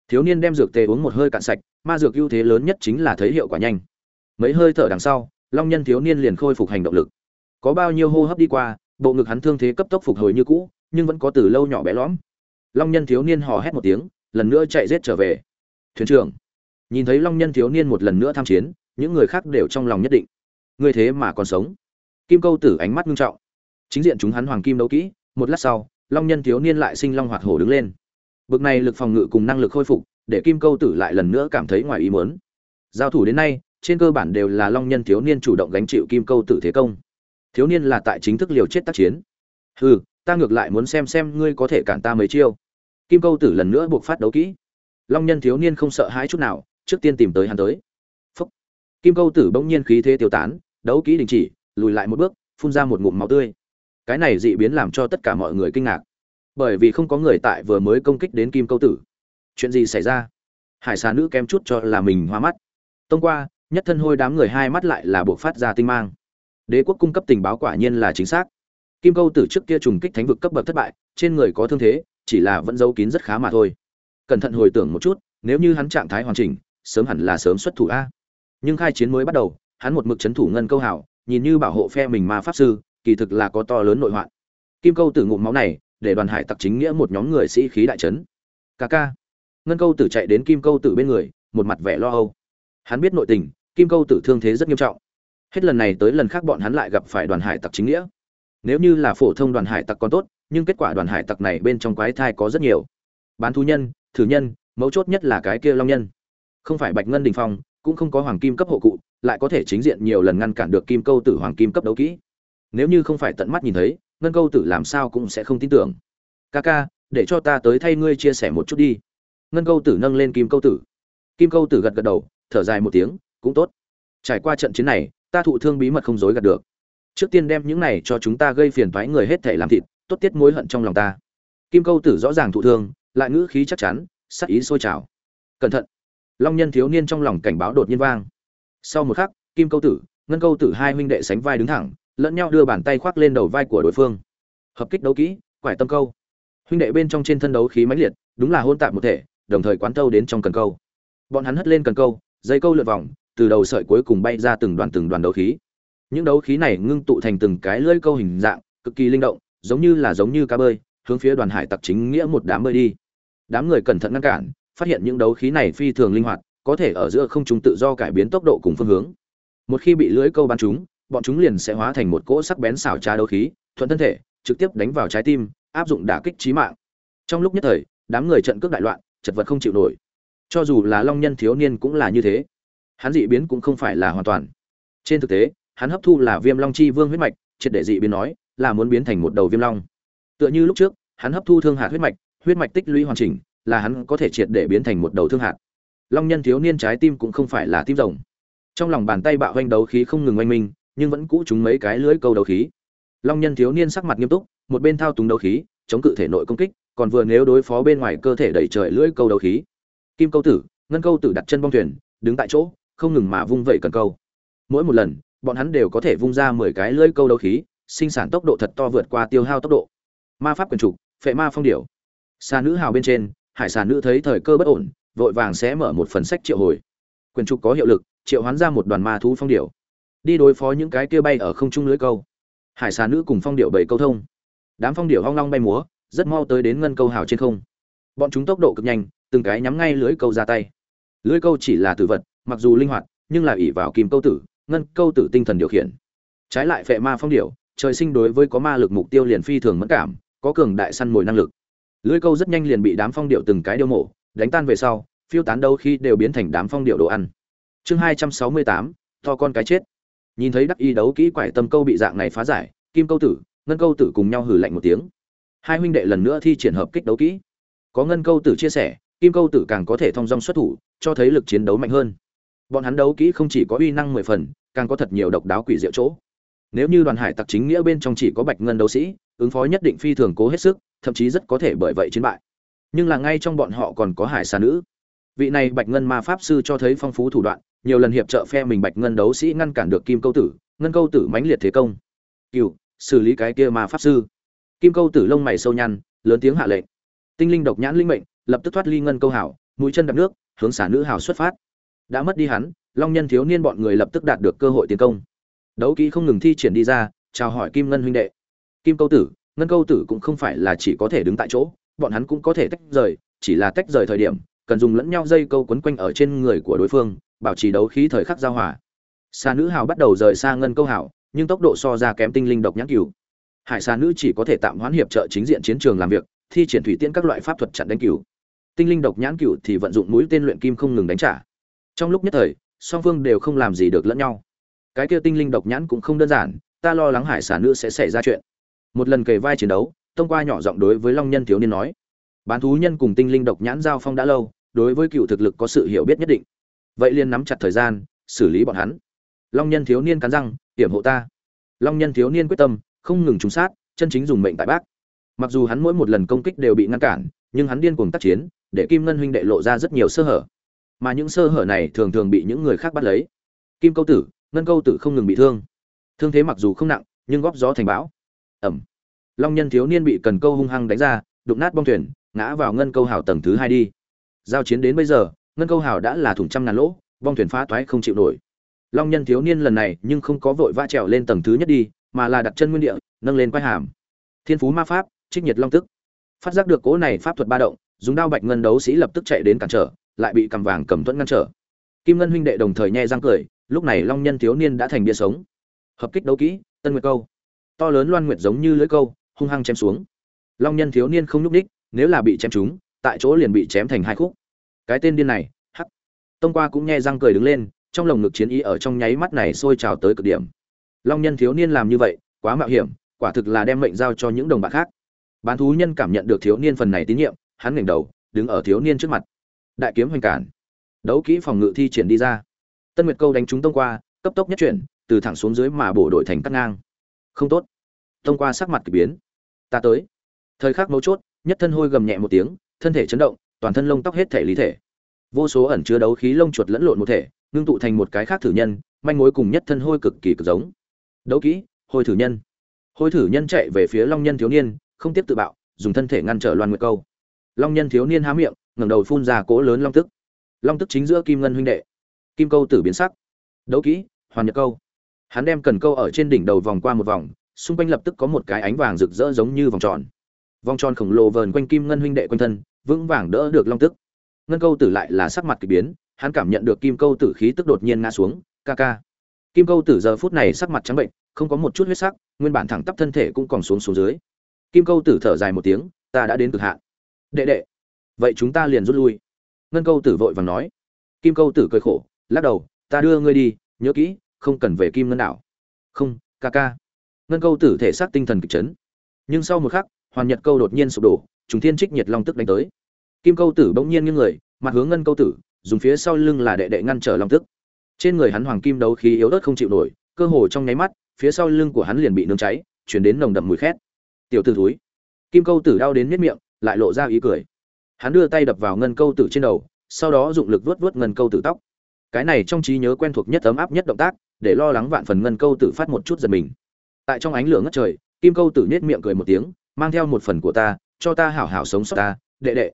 Thiếu niên đem dược tề uống một hơi cạn sạch, ma dược ưu thế lớn nhất chính là thấy hiệu quả nhanh mấy hơi thở đằng sau, long nhân thiếu niên liền khôi phục hành động lực. Có bao nhiêu hô hấp đi qua, bộ ngực hắn thương thế cấp tốc phục hồi như cũ, nhưng vẫn có từ lâu nhỏ bé lõm. Long nhân thiếu niên hò hét một tiếng, lần nữa chạy rết trở về. Thuyền trưởng. Nhìn thấy long nhân thiếu niên một lần nữa tham chiến, những người khác đều trong lòng nhất định. Người thế mà còn sống. Kim câu tử ánh mắt nghiêm trọng. Chính diện chúng hắn hoàng kim đấu kỹ, một lát sau, long nhân thiếu niên lại sinh long hoạt hổ đứng lên. Bực này lực phòng ngự cùng năng lực khôi phục, để kim câu tử lại lần nữa cảm thấy ngoài ý muốn. Giao thủ đến nay trên cơ bản đều là long nhân thiếu niên chủ động gánh chịu kim câu tử thế công. Thiếu niên là tại chính thức liều chết tác chiến. Hừ, ta ngược lại muốn xem xem ngươi có thể cản ta mấy chiêu. Kim câu tử lần nữa buộc phát đấu kỹ. Long nhân thiếu niên không sợ hãi chút nào, trước tiên tìm tới hắn tới. Phúc. kim câu tử bỗng nhiên khí thế tiêu tán, đấu kỹ đình chỉ, lùi lại một bước, phun ra một ngụm máu tươi. Cái này dị biến làm cho tất cả mọi người kinh ngạc. Bởi vì không có người tại vừa mới công kích đến kim câu tử. Chuyện gì xảy ra? Hải xà nữ kém chút cho là mình hoa mắt. Tông qua nhất thân hôi đám người hai mắt lại là buộc phát ra tinh mang. Đế quốc cung cấp tình báo quả nhiên là chính xác. Kim câu tử trước kia trùng kích thánh vực cấp bậc thất bại, trên người có thương thế, chỉ là vẫn giấu kín rất khá mà thôi. Cẩn thận hồi tưởng một chút, nếu như hắn trạng thái hoàn chỉnh, sớm hẳn là sớm xuất thủ a. Nhưng khai chiến mới bắt đầu, hắn một mực c h ấ n thủ ngân câu hảo, nhìn như bảo hộ phe mình ma pháp sư, kỳ thực là có to lớn nội hoạn. Kim câu tử ngụm máu này, để đoàn hải tặc chính nghĩa một nhóm người sĩ khí đại trấn ca ca. Ngân câu tử chạy đến kim câu tử bên người, một mặt vẻ lo âu. Hắn biết nội tình kim câu tử thương thế rất nghiêm trọng. Hết lần này tới lần khác bọn hắn lại gặp phải đoàn hải tặc chính nghĩa. Nếu như là phổ thông đoàn hải tặc còn tốt, nhưng kết quả đoàn hải tặc này bên trong quái thai có rất nhiều. Bán thú nhân, thử nhân, mấu chốt nhất là cái kia long nhân. Không phải bạch ngân đình phong, cũng không có hoàng kim cấp hộ cụ, lại có thể chính diện nhiều lần ngăn cản được kim câu tử hoàng kim cấp đấu kỹ. Nếu như không phải tận mắt nhìn thấy, ngân câu tử làm sao cũng sẽ không tin tưởng. Ca ca, để cho ta tới thay ngươi chia sẻ một chút đi. Ngân câu tử nâng lên kim câu tử. Kim câu tử gật gật đầu, thở dài một tiếng cũng tốt. Trải qua trận chiến này, ta thụ thương bí mật không dối gạt được. Trước tiên đem những này cho chúng ta gây phiền toái người hết thể làm thịt, tốt tiết mối hận trong lòng ta. Kim câu tử rõ ràng thụ thương, lại ngữ khí chắc chắn, sắc ý sôi trào. Cẩn thận. Long nhân thiếu niên trong lòng cảnh báo đột nhiên vang. Sau một khắc, kim câu tử, ngân câu tử hai huynh đệ sánh vai đứng thẳng, lẫn nhau đưa bàn tay khoác lên đầu vai của đối phương. Hợp kích đấu kỹ, quải tâm câu. Huynh đệ bên trong trên thân đấu khí mãnh liệt, đúng là hôn tạp một thể, đồng thời quán tâu đến trong cần câu. Bọn hắn hất lên cần câu dây câu lượn vòng từ đầu sợi cuối cùng bay ra từng đoàn từng đoàn đấu khí. Những đấu khí này ngưng tụ thành từng cái lưỡi câu hình dạng, cực kỳ linh động, giống như là giống như cá bơi, hướng phía đoàn hải tặc chính nghĩa một đám bơi đi. Đám người cẩn thận ngăn cản, phát hiện những đấu khí này phi thường linh hoạt, có thể ở giữa không trung tự do cải biến tốc độ cùng phương hướng. Một khi bị lưỡi câu bắn chúng bọn chúng liền sẽ hóa thành một cỗ sắc bén xảo trá đấu khí, thuận thân thể, trực tiếp đánh vào trái tim, áp dụng đả kích chí mạng. Trong lúc nhất thời, đám người trận cước đại loạn, chật vật không chịu nổi. Cho dù là long nhân thiếu niên cũng là như thế hắn dị biến cũng không phải là hoàn toàn. Trên thực tế, hắn hấp thu là viêm long chi vương huyết mạch, triệt để dị biến nói là muốn biến thành một đầu viêm long. Tựa như lúc trước, hắn hấp thu thương hạt huyết mạch huyết mạch tích lũy hoàn chỉnh, là hắn có thể triệt để biến thành một đầu thương hạt. Long nhân thiếu niên trái tim cũng không phải là tim rồng. Trong lòng bàn tay bạo hoành đấu khí không ngừng oanh minh, nhưng vẫn cũ chúng mấy cái lưỡi câu đấu khí. Long nhân thiếu niên sắc mặt nghiêm túc, một bên thao túng đấu khí, chống cự thể nội công kích, còn vừa nếu đối phó bên ngoài cơ thể đẩy trời lưỡi câu đấu khí. Kim câu tử, ngân câu tử đặt chân bong thuyền, đứng tại chỗ không ngừng mà vung vẩy cần câu. Mỗi một lần, bọn hắn đều có thể vung ra mười cái lưỡi câu đấu khí, sinh sản tốc độ thật to vượt qua tiêu hao tốc độ. Ma pháp quyền trục, phệ ma phong điểu. Xa nữ hào bên trên, hải sản nữ thấy thời cơ bất ổn, vội vàng sẽ mở một phần sách triệu hồi. Quyền trục có hiệu lực, triệu hoán ra một đoàn ma thú phong điểu. Đi đối phó những cái kia bay ở không trung lưới câu. Hải sản nữ cùng phong điệu bảy câu thông. Đám phong điệu hoang long bay múa, rất mau tới đến ngân câu hào trên không. Bọn chúng tốc độ cực nhanh, từng cái nhắm ngay lưới câu ra tay. Lưới câu chỉ là tử vật mặc dù linh hoạt, nhưng là ỷ vào kim câu tử, ngân câu tử tinh thần điều khiển. Trái lại phệ ma phong điệu trời sinh đối với có ma lực mục tiêu liền phi thường mẫn cảm, có cường đại săn mồi năng lực. Lưới câu rất nhanh liền bị đám phong điệu từng cái điêu mổ, đánh tan về sau, phiêu tán đâu khi đều biến thành đám phong điệu đồ ăn. Chương hai trăm sáu mươi tám, to con cái chết. Nhìn thấy đắc y đấu kỹ quải tâm câu bị dạng này phá giải, kim câu tử, ngân câu tử cùng nhau hử lạnh một tiếng. Hai huynh đệ lần nữa thi triển hợp kích đấu kỹ. Có ngân câu tử chia sẻ, kim câu tử càng có thể thông dong xuất thủ, cho thấy lực chiến đấu mạnh hơn bọn hắn đấu kỹ không chỉ có uy năng mười phần, càng có thật nhiều độc đáo quỷ diệu chỗ. Nếu như đoàn hải tặc chính nghĩa bên trong chỉ có bạch ngân đấu sĩ, ứng phó nhất định phi thường cố hết sức, thậm chí rất có thể bởi vậy chiến bại. Nhưng là ngay trong bọn họ còn có hải xà nữ. Vị này bạch ngân ma pháp sư cho thấy phong phú thủ đoạn, nhiều lần hiệp trợ phe mình bạch ngân đấu sĩ ngăn cản được kim câu tử, ngân câu tử mãnh liệt thế công. Cựu xử lý cái kia ma pháp sư. Kim câu tử lông mày sâu nhăn, lớn tiếng hạ lệnh. Tinh linh độc nhãn linh mệnh, lập tức thoát ly ngân câu hảo, mũi chân đập nước, hướng xả nữ hảo xuất phát đã mất đi hắn long nhân thiếu niên bọn người lập tức đạt được cơ hội tiến công. Đấu kỹ không ngừng thi triển đi ra chào hỏi kim ngân huynh đệ. Kim câu tử ngân câu tử cũng không phải là chỉ có thể đứng tại chỗ bọn hắn cũng có thể tách rời chỉ là tách rời thời điểm cần dùng lẫn nhau dây câu quấn quanh ở trên người của đối phương bảo trì đấu khí thời khắc giao hòa. Xa nữ hào bắt đầu rời xa ngân câu Hảo, nhưng tốc độ so ra kém tinh linh độc nhãn cửu hải xa nữ chỉ có thể tạm hoãn hiệp trợ chính diện chiến trường làm việc thi triển thủy tiễn các loại pháp thuật chặn đánh cửu tinh linh độc nhãn cửu thì vận dụng mũi tên luyện kim không ngừng đánh trả trong lúc nhất thời, song phương đều không làm gì được lẫn nhau. Cái kia tinh linh độc nhãn cũng không đơn giản, ta lo lắng hải sản nữ sẽ xảy ra chuyện. Một lần kề vai chiến đấu, thông qua nhỏ giọng đối với long nhân thiếu niên nói, bán thú nhân cùng tinh linh độc nhãn giao phong đã lâu, đối với cựu thực lực có sự hiểu biết nhất định. Vậy liền nắm chặt thời gian, xử lý bọn hắn. Long nhân thiếu niên cắn răng, hiểm hộ ta. Long nhân thiếu niên quyết tâm, không ngừng trúng sát, chân chính dùng mệnh tại bác. Mặc dù hắn mỗi một lần công kích đều bị ngăn cản, nhưng hắn điên cuồng tác chiến, để kim ngân huynh đệ lộ ra rất nhiều sơ hở mà những sơ hở này thường thường bị những người khác bắt lấy. Kim câu tử, ngân câu tử không ngừng bị thương. Thương thế mặc dù không nặng, nhưng góp gió thành bão. Ẩm. Long nhân thiếu niên bị cần câu hung hăng đánh ra, đụng nát bong thuyền, ngã vào ngân câu hào tầng thứ hai đi. Giao chiến đến bây giờ, ngân câu hào đã là thủng trăm ngàn lỗ, bong thuyền phá toái không chịu nổi. Long nhân thiếu niên lần này nhưng không có vội vã trèo lên tầng thứ nhất đi, mà là đặt chân nguyên địa, nâng lên quai hàm. Thiên phú ma pháp, trích nhiệt long tức. Phát giác được cỗ này pháp thuật ba động, dùng đao bạch ngân đấu sĩ lập tức chạy đến cản trở lại bị cầm vàng cầm thuẫn ngăn trở. Kim ngân huynh đệ đồng thời nhẹ răng cười, lúc này long nhân thiếu niên đã thành bia sống. Hợp kích đấu kỹ, tân nguyệt câu. To lớn loan nguyệt giống như lưỡi câu, hung hăng chém xuống. Long nhân thiếu niên không nhúc đích nếu là bị chém trúng, tại chỗ liền bị chém thành hai khúc. Cái tên điên này, hắc. Tông qua cũng nhẹ răng cười đứng lên, trong lồng ngực chiến ý ở trong nháy mắt này sôi trào tới cực điểm. Long nhân thiếu niên làm như vậy, quá mạo hiểm, quả thực là đem mệnh giao cho những đồng bạn khác. Bán thú nhân cảm nhận được thiếu niên phần này tín nhiệm, hắn ngẩng đầu, đứng ở thiếu niên trước mặt đại kiếm hoành cản. Đấu kỹ phòng ngự thi triển đi ra. Tân nguyệt câu đánh trúng tông qua, cấp tốc nhất chuyển, từ thẳng xuống dưới mà bổ đội thành cắt ngang. Không tốt. Tông qua sắc mặt kỳ biến. Ta tới. Thời khắc mấu chốt, nhất thân hôi gầm nhẹ một tiếng, thân thể chấn động, toàn thân lông tóc hết thể lý thể. Vô số ẩn chứa đấu khí lông chuột lẫn lộn một thể, ngưng tụ thành một cái khác thử nhân, manh mối cùng nhất thân hôi cực kỳ cực giống. Đấu kỹ, hôi thử nhân. Hôi thử nhân chạy về phía long nhân thiếu niên, không tiếp tự bạo, dùng thân thể ngăn trở loan nguyệt câu. Long nhân thiếu niên há miệng ngẩng đầu phun ra cỗ lớn long tức. Long tức chính giữa kim ngân huynh đệ. Kim câu tử biến sắc. Đấu kỹ, hoàn nhật câu. Hắn đem cần câu ở trên đỉnh đầu vòng qua một vòng, xung quanh lập tức có một cái ánh vàng rực rỡ giống như vòng tròn. Vòng tròn khổng lồ vờn quanh kim ngân huynh đệ quanh thân, vững vàng đỡ được long tức. Ngân câu tử lại là sắc mặt kỳ biến, hắn cảm nhận được kim câu tử khí tức đột nhiên ngã xuống, ca ca. Kim câu tử giờ phút này sắc mặt trắng bệnh, không có một chút huyết sắc, nguyên bản thẳng tắp thân thể cũng còn xuống xuống dưới. Kim câu tử thở dài một tiếng, ta đã đến cực hạn. Đệ đệ vậy chúng ta liền rút lui. Ngân câu tử vội vàng nói. Kim câu tử cười khổ, lắc đầu, ta đưa ngươi đi, nhớ kỹ, không cần về kim ngân đảo. Không, ca ca. Ngân câu tử thể xác tinh thần kịch chấn. Nhưng sau một khắc, hoàn nhật câu đột nhiên sụp đổ chúng thiên trích nhiệt long tức đánh tới. Kim câu tử bỗng nhiên như người, mặt hướng ngân câu tử, dùng phía sau lưng là đệ đệ ngăn trở long tức. Trên người hắn hoàng kim đấu khí yếu ớt không chịu nổi, cơ hồ trong nháy mắt, phía sau lưng của hắn liền bị nướng cháy, chuyển đến nồng đậm mùi khét. Tiểu t ử thúi. Kim câu tử đau đến miết miệng, lại lộ ra ý cười hắn đưa tay đập vào ngân câu tử trên đầu, sau đó dụng lực vuốt vuốt ngân câu tử tóc. Cái này trong trí nhớ quen thuộc nhất ấm áp nhất động tác, để lo lắng vạn phần ngân câu tử phát một chút giật mình. Tại trong ánh lửa ngất trời, kim câu tử nết miệng cười một tiếng, mang theo một phần của ta, cho ta hảo hảo sống sót ta, đệ đệ.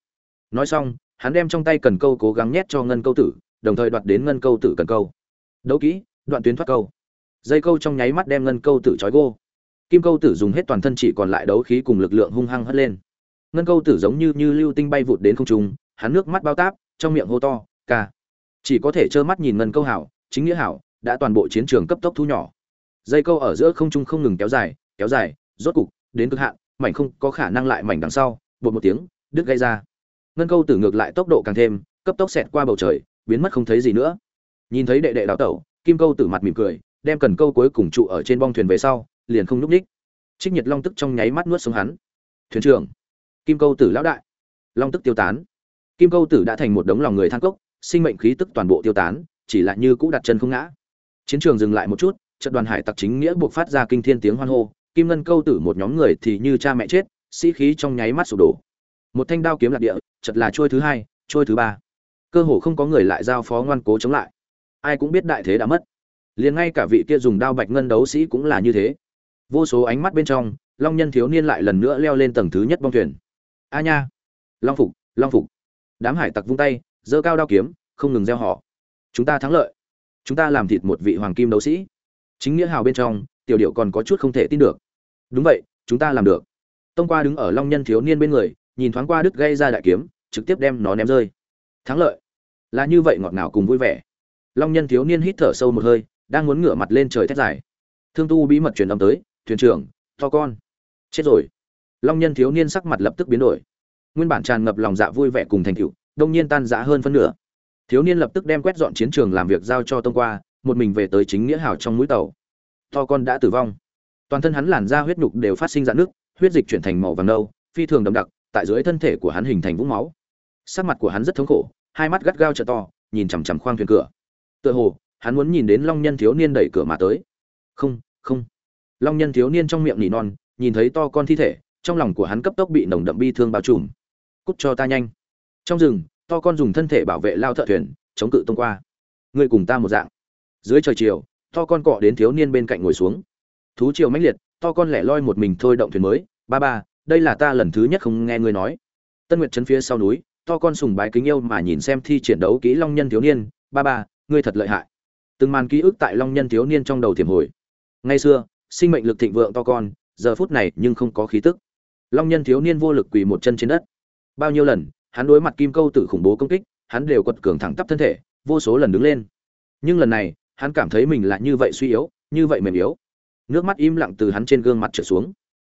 Nói xong, hắn đem trong tay cần câu cố gắng nhét cho ngân câu tử, đồng thời đoạt đến ngân câu tử cần câu. Đấu kỹ, đoạn tuyến thoát câu. Dây câu trong nháy mắt đem ngân câu tử trói gô. Kim câu tử dùng hết toàn thân chỉ còn lại đấu khí cùng lực lượng hung hăng hất lên ngân câu tử giống như như lưu tinh bay vụt đến không trung, hắn nước mắt bao táp, trong miệng hô to, ca. Chỉ có thể trơ mắt nhìn ngân câu hảo, chính nghĩa hảo, đã toàn bộ chiến trường cấp tốc thu nhỏ. Dây câu ở giữa không trung không ngừng kéo dài kéo dài, rốt cục, đến cực hạn, mảnh không có khả năng lại mảnh đằng sau, bột một tiếng, đứt gây ra. Ngân câu tử ngược lại tốc độ càng thêm, cấp tốc xẹt qua bầu trời, biến mất không thấy gì nữa. Nhìn thấy đệ đệ đào tẩu, kim câu tử mặt mỉm cười, đem cần câu cuối cùng trụ ở trên bong thuyền về sau, liền không nhúc ních trích nhiệt long tức trong nháy mắt nuốt xuống hắn. Thuyền trưởng kim câu tử lão đại. Long tức tiêu tán. Kim câu tử đã thành một đống lòng người than cốc, sinh mệnh khí tức toàn bộ tiêu tán, chỉ lại như cũ đặt chân không ngã. Chiến trường dừng lại một chút, trận đoàn hải tặc chính nghĩa buộc phát ra kinh thiên tiếng hoan hô, kim ngân câu tử một nhóm người thì như cha mẹ chết, sĩ khí trong nháy mắt sụp đổ. Một thanh đao kiếm lạc địa, chật là trôi thứ hai, trôi thứ ba. Cơ hồ không có người lại giao phó ngoan cố chống lại. Ai cũng biết đại thế đã mất. Liền ngay cả vị kia dùng đao bạch ngân đấu sĩ cũng là như thế. Vô số ánh mắt bên trong, long nhân thiếu niên lại lần nữa leo lên tầng thứ nhất bong thuyền a nha. Long phục long phục. Đám hải tặc vung tay, giơ cao đao kiếm, không ngừng gieo họ. Chúng ta thắng lợi. Chúng ta làm thịt một vị hoàng kim đấu sĩ. Chính nghĩa hào bên trong, tiểu điệu còn có chút không thể tin được. Đúng vậy, chúng ta làm được. Tông qua đứng ở long nhân thiếu niên bên người, nhìn thoáng qua đứt gây ra đại kiếm, trực tiếp đem nó ném rơi. Thắng lợi. Là như vậy ngọt ngào cùng vui vẻ. Long nhân thiếu niên hít thở sâu một hơi, đang muốn ngửa mặt lên trời thét dài. Thương tu bí mật truyền âm tới, thuyền trưởng, to con. Chết rồi long nhân thiếu niên sắc mặt lập tức biến đổi. Nguyên bản tràn ngập lòng dạ vui vẻ cùng thành tựu, đông nhiên tan rã hơn phân nửa. Thiếu niên lập tức đem quét dọn chiến trường làm việc giao cho tông qua, một mình về tới chính nghĩa hào trong mũi tàu. To con đã tử vong. Toàn thân hắn làn da huyết nhục đều phát sinh dạn nước huyết dịch chuyển thành màu vàng nâu, phi thường đậm đặc, tại dưới thân thể của hắn hình thành vũng máu. Sắc mặt của hắn rất thống khổ, hai mắt gắt gao trợ to, nhìn chằm chằm khoang thuyền cửa. Tựa hồ, hắn muốn nhìn đến long nhân thiếu niên đẩy cửa mà tới. Không không. Long nhân thiếu niên trong miệng nỉ non, nhìn thấy to con thi thể trong lòng của hắn cấp tốc bị nồng đậm bi thương bao trùm. Cút cho ta nhanh. Trong rừng, to con dùng thân thể bảo vệ lao thợ thuyền, chống cự tông qua. Người cùng ta một dạng. Dưới trời chiều, to con cọ đến thiếu niên bên cạnh ngồi xuống. Thú chiều mãnh liệt, to con lẻ loi một mình thôi động thuyền mới. Ba ba, đây là ta lần thứ nhất không nghe ngươi nói. Tân nguyệt trấn phía sau núi, to con sùng bái kính yêu mà nhìn xem thi triển đấu kỹ long nhân thiếu niên. Ba ba, ngươi thật lợi hại. Từng màn ký ức tại long nhân thiếu niên trong đầu tiềm hồi. Ngày xưa, sinh mệnh lực thịnh vượng to con, giờ phút này nhưng không có khí tức long nhân thiếu niên vô lực quỳ một chân trên đất. Bao nhiêu lần, hắn đối mặt kim câu tử khủng bố công kích, hắn đều quật cường thẳng tắp thân thể, vô số lần đứng lên. Nhưng lần này, hắn cảm thấy mình lại như vậy suy yếu, như vậy mềm yếu. Nước mắt im lặng từ hắn trên gương mặt trở xuống.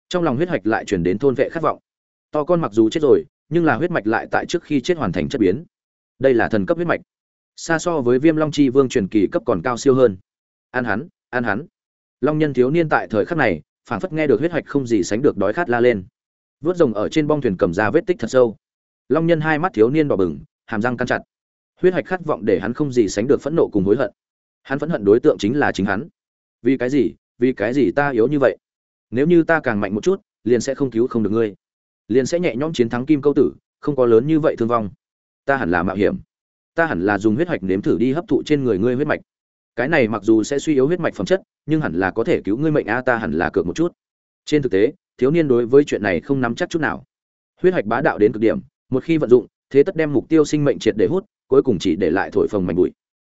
Trong lòng huyết hạch lại chuyển đến thôn vệ khát vọng. To con mặc dù chết rồi, nhưng là huyết mạch lại tại trước khi chết hoàn thành chất biến. Đây là thần cấp huyết mạch. Xa so với viêm long chi vương truyền kỳ cấp còn cao siêu hơn. An hắn an hắn. Long nhân thiếu niên tại thời khắc này, phảng phất nghe được huyết hạch không gì sánh được đói khát la lên vớt rồng ở trên bong thuyền cầm ra vết tích thật sâu. Long nhân hai mắt thiếu niên đỏ bừng, hàm răng căn chặt. Huyết hạch khát vọng để hắn không gì sánh được phẫn nộ cùng hối hận. Hắn phẫn hận đối tượng chính là chính hắn. Vì cái gì? Vì cái gì ta yếu như vậy? Nếu như ta càng mạnh một chút, liền sẽ không cứu không được ngươi. Liền sẽ nhẹ nhõm chiến thắng kim câu tử, không có lớn như vậy thương vong. Ta hẳn là mạo hiểm. Ta hẳn là dùng huyết mạch nếm thử đi hấp thụ trên người ngươi huyết mạch. Cái này mặc dù sẽ suy yếu huyết mạch phẩm chất, nhưng hẳn là có thể cứu ngươi mệnh a, ta hẳn là cược một chút trên thực tế, thiếu niên đối với chuyện này không nắm chắc chút nào. Huyết hạch bá đạo đến cực điểm, một khi vận dụng, thế tất đem mục tiêu sinh mệnh triệt để hút, cuối cùng chỉ để lại thổi phồng mảnh bụi.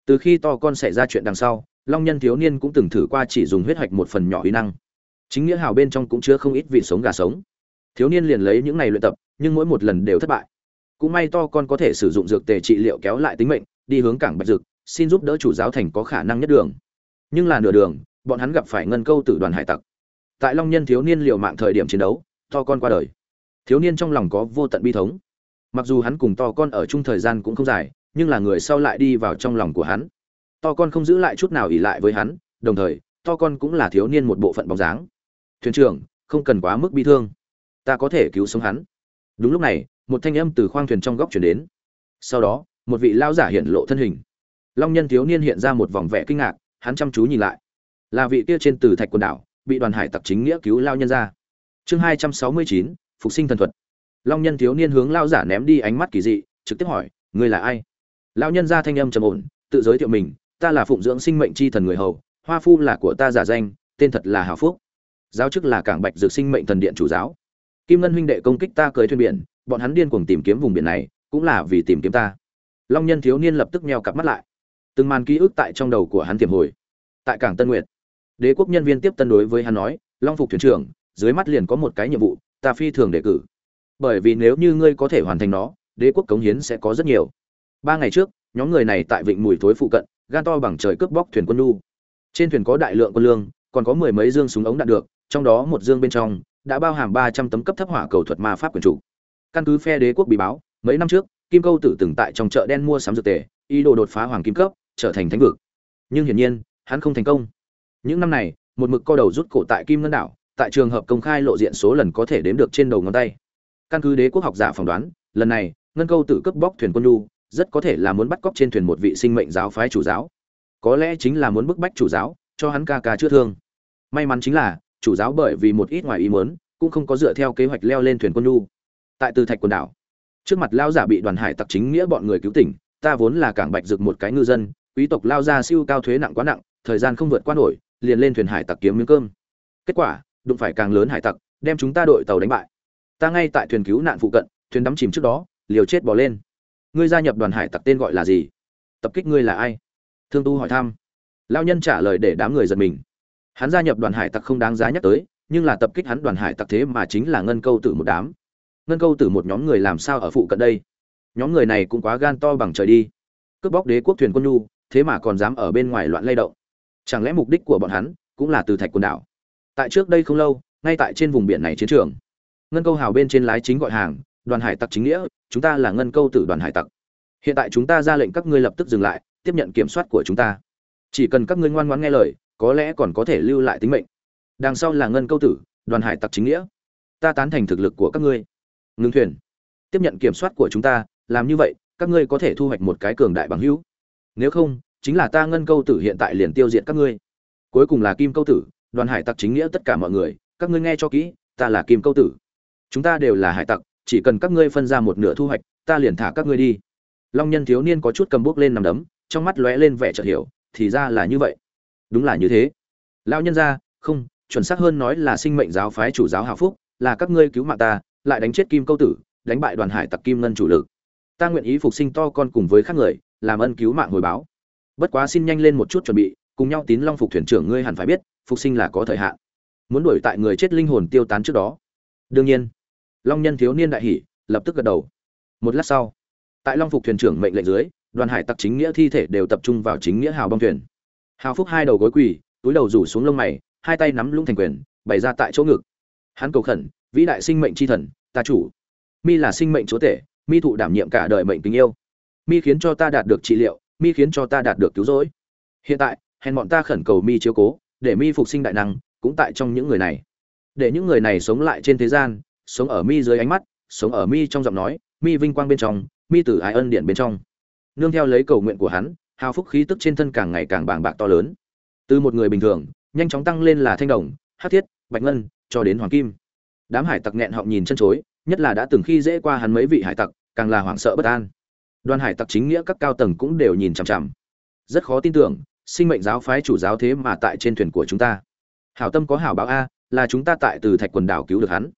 Từ khi to con xảy ra chuyện đằng sau, long nhân thiếu niên cũng từng thử qua chỉ dùng huyết hạch một phần nhỏ uy năng. Chính nghĩa hào bên trong cũng chứa không ít vị sống gà sống. Thiếu niên liền lấy những này luyện tập, nhưng mỗi một lần đều thất bại. Cũng may to con có thể sử dụng dược tề trị liệu kéo lại tính mệnh, đi hướng cảng bạch dực, xin giúp đỡ chủ giáo thành có khả năng nhất đường. Nhưng là nửa đường, bọn hắn gặp phải ngân câu tử đoàn hải tặc tại long nhân thiếu niên liều mạng thời điểm chiến đấu, to con qua đời. Thiếu niên trong lòng có vô tận bi thống. Mặc dù hắn cùng to con ở chung thời gian cũng không dài, nhưng là người sau lại đi vào trong lòng của hắn. To con không giữ lại chút nào ỉ lại với hắn, đồng thời, to con cũng là thiếu niên một bộ phận bóng dáng. Thuyền trưởng, không cần quá mức bi thương. Ta có thể cứu sống hắn. Đúng lúc này, một thanh âm từ khoang thuyền trong góc chuyển đến. Sau đó, một vị lao giả hiện lộ thân hình. Long nhân thiếu niên hiện ra một vòng vẻ kinh ngạc, hắn chăm chú nhìn lại. Là vị kia trên từ thạch quần đảo bị đoàn hải tặc chính nghĩa cứu lao nhân ra. Chương hai trăm sáu mươi chín, phục sinh thần thuật. Long nhân thiếu niên hướng lao giả ném đi ánh mắt kỳ dị, trực tiếp hỏi, ngươi là ai? Lao nhân ra thanh âm trầm ổn, tự giới thiệu mình, ta là phụng dưỡng sinh mệnh c h i thần người hầu, hoa phu là của ta giả danh, tên thật là hào phúc. Giáo chức là cảng bạch dược sinh mệnh thần điện chủ giáo. Kim ngân huynh đệ công kích ta cưới thuyền biển, bọn hắn điên cuồng tìm kiếm vùng biển này, cũng là vì tìm kiếm ta. Long nhân thiếu niên lập tức meo cặp mắt lại. Từng màn ký ức tại trong đầu của hắn tiềm hồi. Tại cảng tân nguyệt đế quốc nhân viên tiếp tân đối với hắn nói, long phục thuyền trưởng, dưới mắt liền có một cái nhiệm vụ, ta phi thường đề cử. Bởi vì nếu như ngươi có thể hoàn thành nó, đế quốc cống hiến sẽ có rất nhiều. Ba ngày trước, nhóm người này tại vịnh mùi thối phụ cận, gan to bằng trời cướp bóc thuyền quân nu trên thuyền có đại lượng quân lương, còn có mười mấy dương súng ống đạn được, trong đó một dương bên trong đã bao hàm ba trăm tấm cấp thấp hỏa cầu thuật ma pháp quyền chủ. Căn cứ phe đế quốc bị báo, mấy năm trước, kim câu tử từng tại trong chợ đen mua sắm dược tề, ý đồ đột phá hoàng kim cấp, trở thành thánh vực. Nhưng hiển nhiên, hắn không thành công những năm này, một mực co đầu rút cổ tại kim ngân đảo, tại trường hợp công khai lộ diện số lần có thể đếm được trên đầu ngón tay. Căn cứ đế quốc học giả phỏng đoán, lần này, ngân câu tử cướp bóc thuyền quân nhu, rất có thể là muốn bắt cóc trên thuyền một vị sinh mệnh giáo phái chủ giáo. Có lẽ chính là muốn bức bách chủ giáo, cho hắn ca ca chữa thương. May mắn chính là, chủ giáo bởi vì một ít ngoài ý muốn, cũng không có dựa theo kế hoạch leo lên thuyền quân nhu. Tại từ thạch quần đảo, trước mặt lao giả bị đoàn hải tặc chính nghĩa bọn người cứu tỉnh, ta vốn là cảng bạch dực một cái ngư dân, quý tộc lao ra siêu cao thuế nặng quá nặng, thời gian không vượt qua nổi liền lên thuyền hải tặc kiếm miếng cơm. Kết quả, đụng phải càng lớn hải tặc, đem chúng ta đội tàu đánh bại. Ta ngay tại thuyền cứu nạn phụ cận, thuyền đắm chìm trước đó, liều chết bỏ lên. Ngươi gia nhập đoàn hải tặc tên gọi là gì? Tập kích ngươi là ai? Thương tu hỏi thăm. Lao nhân trả lời để đám người giật mình. Hắn gia nhập đoàn hải tặc không đáng giá nhắc tới, nhưng là tập kích hắn đoàn hải tặc thế mà chính là ngân câu tử một đám. Ngân câu tử một nhóm người làm sao ở phụ cận đây? Nhóm người này cũng quá gan to bằng trời đi. Cướp bóc đế quốc thuyền quân nhu, thế mà còn dám ở bên ngoài loạn lay động chẳng lẽ mục đích của bọn hắn cũng là từ thạch quần đảo? Tại trước đây không lâu, ngay tại trên vùng biển này chiến trường, ngân câu hào bên trên lái chính gọi hàng, đoàn hải tặc chính nghĩa, chúng ta là ngân câu tử đoàn hải tặc. Hiện tại chúng ta ra lệnh các ngươi lập tức dừng lại, tiếp nhận kiểm soát của chúng ta. Chỉ cần các ngươi ngoan ngoãn nghe lời, có lẽ còn có thể lưu lại tính mệnh. Đằng sau là ngân câu tử, đoàn hải tặc chính nghĩa. Ta tán thành thực lực của các ngươi. Ngưng thuyền. Tiếp nhận kiểm soát của chúng ta, làm như vậy, các ngươi có thể thu hoạch một cái cường đại bằng hữu. Nếu không chính là ta ngân câu tử hiện tại liền tiêu diệt các ngươi. Cuối cùng là kim câu tử, đoàn hải tặc chính nghĩa tất cả mọi người, các ngươi nghe cho kỹ, ta là kim câu tử. Chúng ta đều là hải tặc, chỉ cần các ngươi phân ra một nửa thu hoạch, ta liền thả các ngươi đi. Long nhân thiếu niên có chút cầm bút lên nằm đấm, trong mắt lóe lên vẻ chợt hiểu, thì ra là như vậy. Đúng là như thế. Lão nhân gia, không, chuẩn xác hơn nói là sinh mệnh giáo phái chủ giáo hào phúc, là các ngươi cứu mạng ta, lại đánh chết kim câu tử, đánh bại đoàn hải tặc kim ngân chủ lực. Ta nguyện ý phục sinh to con cùng với các người, làm ân cứu mạng hồi báo bất quá xin nhanh lên một chút chuẩn bị, cùng nhau tín long phục thuyền trưởng ngươi hẳn phải biết, phục sinh là có thời hạn. Muốn đuổi tại người chết linh hồn tiêu tán trước đó. Đương nhiên, long nhân thiếu niên đại hỷ lập tức gật đầu. Một lát sau, tại long phục thuyền trưởng mệnh lệnh dưới, đoàn hải tặc chính nghĩa thi thể đều tập trung vào chính nghĩa hào bong thuyền. Hào phúc hai đầu gối quỳ, túi đầu rủ xuống lông mày, hai tay nắm lũng thành quyền, bày ra tại chỗ ngực. Hắn cầu khẩn, vĩ đại sinh mệnh tri thần, ta chủ. Mi là sinh mệnh chúa tể, mi thụ đảm nhiệm cả đời mệnh tình yêu. Mi khiến cho ta đạt được trị liệu mi khiến cho ta đạt được cứu rỗi. Hiện tại, hèn bọn ta khẩn cầu mi chiếu cố, để mi phục sinh đại năng, cũng tại trong những người này. Để những người này sống lại trên thế gian, sống ở mi dưới ánh mắt, sống ở mi trong giọng nói, mi vinh quang bên trong, mi tử ái ân điện bên trong. Nương theo lấy cầu nguyện của hắn, hào phúc khí tức trên thân càng ngày càng bàng bạc to lớn. Từ một người bình thường, nhanh chóng tăng lên là thanh đồng, hát thiết, bạch ngân, cho đến hoàng kim. Đám hải tặc nghẹn họng nhìn chân chối, nhất là đã từng khi dễ qua hắn mấy vị hải tặc, càng là hoảng sợ bất an đoàn hải tặc chính nghĩa các cao tầng cũng đều nhìn chằm chằm. Rất khó tin tưởng, sinh mệnh giáo phái chủ giáo thế mà tại trên thuyền của chúng ta. Hảo tâm có hảo báo a, là chúng ta tại từ thạch quần đảo cứu được hắn.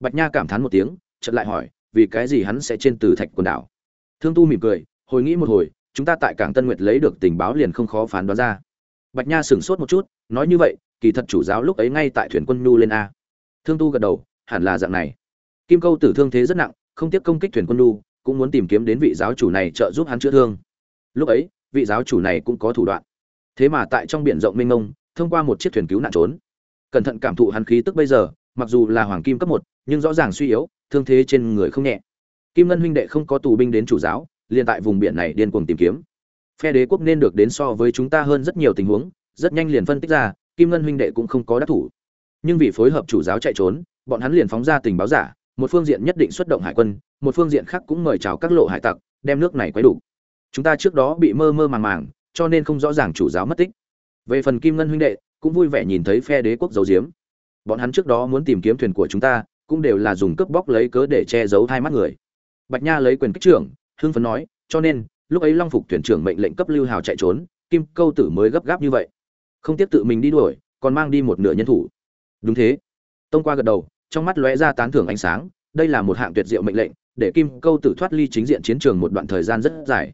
Bạch nha cảm thán một tiếng, chợt lại hỏi, vì cái gì hắn sẽ trên từ thạch quần đảo? Thương tu mỉm cười, hồi nghĩ một hồi, chúng ta tại cảng tân nguyệt lấy được tình báo liền không khó phán đoán ra. Bạch nha sửng sốt một chút, nói như vậy, kỳ thật chủ giáo lúc ấy ngay tại thuyền quân nhu lên a. Thương tu gật đầu, hẳn là dạng này. Kim câu tử thương thế rất nặng, không tiếp công kích thuyền quân nhu cũng muốn tìm kiếm đến vị giáo chủ này trợ giúp hắn chữa thương. Lúc ấy, vị giáo chủ này cũng có thủ đoạn. Thế mà tại trong biển rộng mênh mông, thông qua một chiếc thuyền cứu nạn trốn. Cẩn thận cảm thụ hắn khí tức bây giờ, mặc dù là hoàng kim cấp một, nhưng rõ ràng suy yếu, thương thế trên người không nhẹ. Kim ngân huynh đệ không có tù binh đến chủ giáo, liền tại vùng biển này điên cuồng tìm kiếm. Phe đế quốc nên được đến so với chúng ta hơn rất nhiều tình huống, rất nhanh liền phân tích ra, kim ngân huynh đệ cũng không có đắc thủ. Nhưng vì phối hợp chủ giáo chạy trốn, bọn hắn liền phóng ra tình báo giả một phương diện nhất định xuất động hải quân, một phương diện khác cũng mời chào các lộ hải tặc, đem nước này quấy đủ. Chúng ta trước đó bị mơ mơ màng màng, cho nên không rõ ràng chủ giáo mất tích. Về phần kim ngân huynh đệ, cũng vui vẻ nhìn thấy phe đế quốc dấu diếm bọn hắn trước đó muốn tìm kiếm thuyền của chúng ta, cũng đều là dùng cướp bóc lấy cớ để che giấu hai mắt người. Bạch nha lấy quyền kích trưởng, hưng phấn nói, cho nên, lúc ấy long phục thuyền trưởng mệnh lệnh cấp lưu hào chạy trốn, kim câu tử mới gấp gáp như vậy. Không tiếp tự mình đi đuổi, còn mang đi một nửa nhân thủ. Đúng thế. Tông qua gật đầu trong mắt lóe ra tán thưởng ánh sáng, đây là một hạng tuyệt diệu mệnh lệnh, để kim câu tử thoát ly chính diện chiến trường một đoạn thời gian rất dài.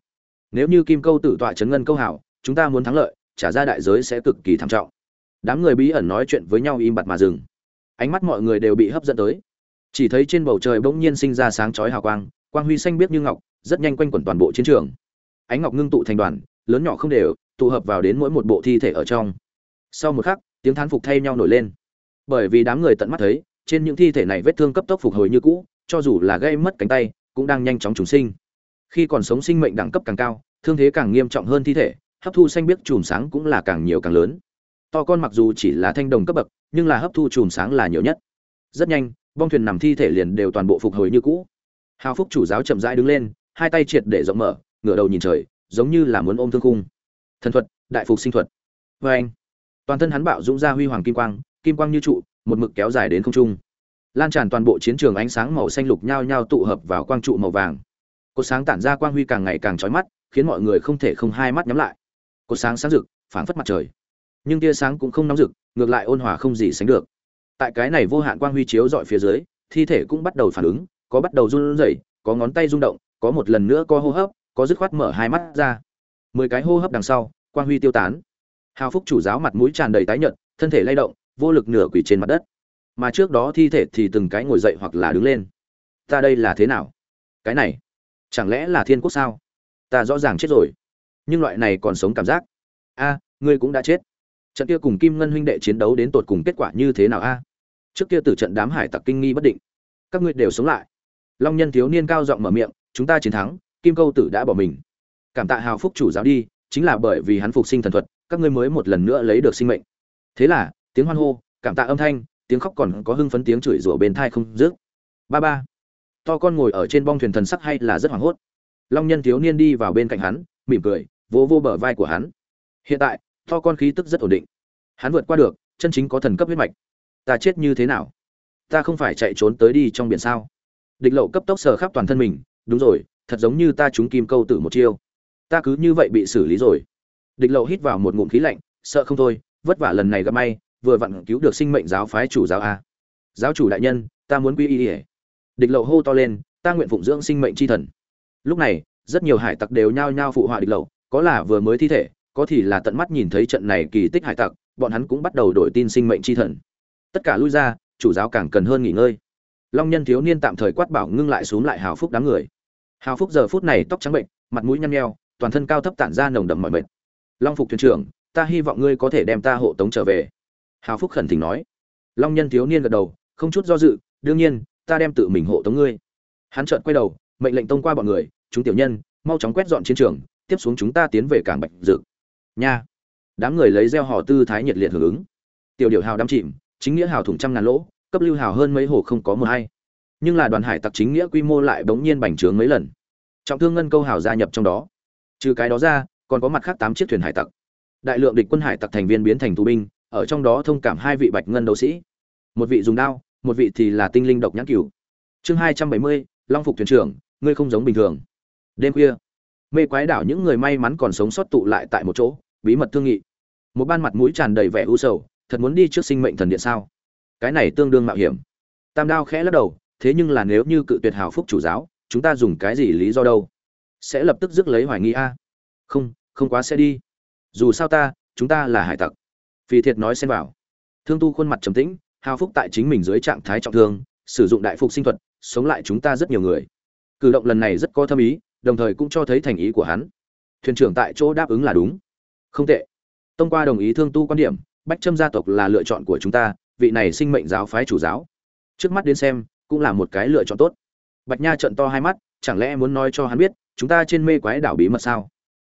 Nếu như kim câu tử tọa chấn ngân câu hảo, chúng ta muốn thắng lợi, trả ra đại giới sẽ cực kỳ thảm trọng. Đám người bí ẩn nói chuyện với nhau im bặt mà dừng. Ánh mắt mọi người đều bị hấp dẫn tới. Chỉ thấy trên bầu trời bỗng nhiên sinh ra sáng chói hào quang quang huy xanh biếc như ngọc, rất nhanh quanh quẩn toàn bộ chiến trường. Ánh ngọc ngưng tụ thành đoàn, lớn nhỏ không đều, tụ hợp vào đến mỗi một bộ thi thể ở trong. Sau một khắc, tiếng thán phục thay nhau nổi lên. Bởi vì đám người tận mắt thấy trên những thi thể này vết thương cấp tốc phục hồi như cũ, cho dù là gây mất cánh tay, cũng đang nhanh chóng trùng sinh. Khi còn sống sinh mệnh đẳng cấp càng cao, thương thế càng nghiêm trọng hơn thi thể, hấp thu xanh biếc chùm sáng cũng là càng nhiều càng lớn. To con mặc dù chỉ là thanh đồng cấp bậc, nhưng là hấp thu chùm sáng là nhiều nhất. Rất nhanh, bong thuyền nằm thi thể liền đều toàn bộ phục hồi như cũ. Hào phúc chủ giáo chậm rãi đứng lên, hai tay triệt để rộng mở, ngửa đầu nhìn trời, giống như là muốn ôm thương khung. Thần thuật, đại phục sinh thuật. Vê anh toàn thân hắn bạo dũng ra huy hoàng kim quang kim quang như trụ một mực kéo dài đến không trung. Lan tràn toàn bộ chiến trường ánh sáng màu xanh lục nhao nhao tụ hợp vào quang trụ màu vàng. Cột sáng tản ra quang huy càng ngày càng trói mắt, khiến mọi người không thể không hai mắt nhắm lại. Cột sáng sáng rực, phảng phất mặt trời. Nhưng tia sáng cũng không nóng rực, ngược lại ôn hòa không gì sánh được. Tại cái này vô hạn quang huy chiếu dọi phía dưới, thi thể cũng bắt đầu phản ứng, có bắt đầu run rẩy, có ngón tay rung động, có một lần nữa có hô hấp, có dứt khoát mở hai mắt ra. Mười cái hô hấp đằng sau, quang huy tiêu tán. Hào phúc chủ giáo mặt mũi tràn đầy tái nhợt, thân thể lay động vô lực nửa quỷ trên mặt đất. Mà trước đó thi thể thì từng cái ngồi dậy hoặc là đứng lên. Ta đây là thế nào? Cái này, chẳng lẽ là thiên quốc sao? Ta rõ ràng chết rồi. Nhưng loại này còn sống cảm giác. A, ngươi cũng đã chết. Trận kia cùng kim ngân huynh đệ chiến đấu đến tột cùng kết quả như thế nào a? Trước kia từ trận đám hải tặc kinh nghi bất định. Các ngươi đều sống lại. Long nhân thiếu niên cao giọng mở miệng, chúng ta chiến thắng, kim câu tử đã bỏ mình. Cảm tạ hào phúc chủ giáo đi, chính là bởi vì hắn phục sinh thần thuật, các ngươi mới một lần nữa lấy được sinh mệnh. Thế là tiếng hoan hô cảm tạ âm thanh tiếng khóc còn có hưng phấn tiếng chửi rủa bên thai không dứt. Ba ba to con ngồi ở trên bong thuyền thần sắc hay là rất hoảng hốt. Long nhân thiếu niên đi vào bên cạnh hắn mỉm cười vỗ vô, vô bờ vai của hắn. Hiện tại to con khí tức rất ổn định. Hắn vượt qua được chân chính có thần cấp huyết mạch. Ta chết như thế nào? Ta không phải chạy trốn tới đi trong biển sao? Địch lậu cấp tốc sờ khắp toàn thân mình đúng rồi thật giống như ta trúng kim câu tử một chiêu. Ta cứ như vậy bị xử lý rồi. Địch lậu hít vào một ngụm khí lạnh sợ không thôi vất vả lần này gặp may vừa vặn cứu được sinh mệnh giáo phái chủ giáo a. Giáo chủ đại nhân, ta muốn quy y ỉa địch lậu hô to lên, ta nguyện phụng dưỡng sinh mệnh c h i thần. Lúc này, rất nhiều hải tặc đều nhao nhao phụ họa địch lậu, có là vừa mới thi thể, có thì là tận mắt nhìn thấy trận này kỳ tích hải tặc, bọn hắn cũng bắt đầu đổi tin sinh mệnh c h i thần. Tất cả lui ra, chủ giáo càng cần hơn nghỉ ngơi. Long nhân thiếu niên tạm thời quát bảo ngưng lại xuống lại hào phúc đám người. Hào phúc giờ phút này tóc trắng bệnh, mặt mũi nhăn nheo, toàn thân cao thấp tản ra nồng đậm mọi mệt. Long phục thuyền trưởng, ta hy vọng ngươi có thể đem ta hộ tống trở về hào phúc khẩn thỉnh nói. Long nhân thiếu niên gật đầu, không chút do dự, đương nhiên, ta đem tự mình hộ tống ngươi. Hắn trợn quay đầu, mệnh lệnh tông qua bọn người, chúng tiểu nhân, mau chóng quét dọn chiến trường, tiếp xuống chúng ta tiến về cảng bạch dực nha. Đám người lấy gieo hò tư thái nhiệt liệt hưởng ứng. Tiểu điệu hào đắm chìm, chính nghĩa hào thủng trăm ngàn lỗ, cấp lưu hào hơn mấy hồ không có một hay nhưng là đoàn hải tặc chính nghĩa quy mô lại bỗng nhiên bành trướng mấy lần. Trọng thương ngân câu hào gia nhập trong đó. Trừ cái đó ra, còn có mặt khác tám chiếc thuyền hải tặc. Đại lượng địch quân hải tặc thành viên biến thành tù binh ở trong đó thông cảm hai vị bạch ngân đấu sĩ. Một vị dùng đao, một vị thì là tinh linh độc nhãn cửu. Chương hai trăm bảy mươi, long phục thuyền trưởng, ngươi không giống bình thường. Đêm khuya, mê quái đảo những người may mắn còn sống sót tụ lại tại một chỗ, bí mật thương nghị. Một ban mặt mũi tràn đầy vẻ u sầu, thật muốn đi trước sinh mệnh thần điện sao? Cái này tương đương mạo hiểm. Tam đao khẽ lắc đầu, thế nhưng là nếu như cự tuyệt hào phúc chủ giáo, chúng ta dùng cái gì lý do đâu? Sẽ lập tức dứt lấy hoài nghi a. Không không quá sẽ đi. Dù sao ta, chúng ta là hải tặc vì thiệt nói xen vào. Thương tu khuôn mặt trầm tĩnh, hào phúc tại chính mình dưới trạng thái trọng thương, sử dụng đại phục sinh thuật, sống lại chúng ta rất nhiều người. Cử động lần này rất có thâm ý, đồng thời cũng cho thấy thành ý của hắn. Thuyền trưởng tại chỗ đáp ứng là đúng. Không tệ. Tông qua đồng ý thương tu quan điểm, bách trâm gia tộc là lựa chọn của chúng ta, vị này sinh mệnh giáo phái chủ giáo. Trước mắt đến xem, cũng là một cái lựa chọn tốt. Bạch nha trận to hai mắt, chẳng lẽ muốn nói cho hắn biết, chúng ta trên mê quái đảo bí mật sao?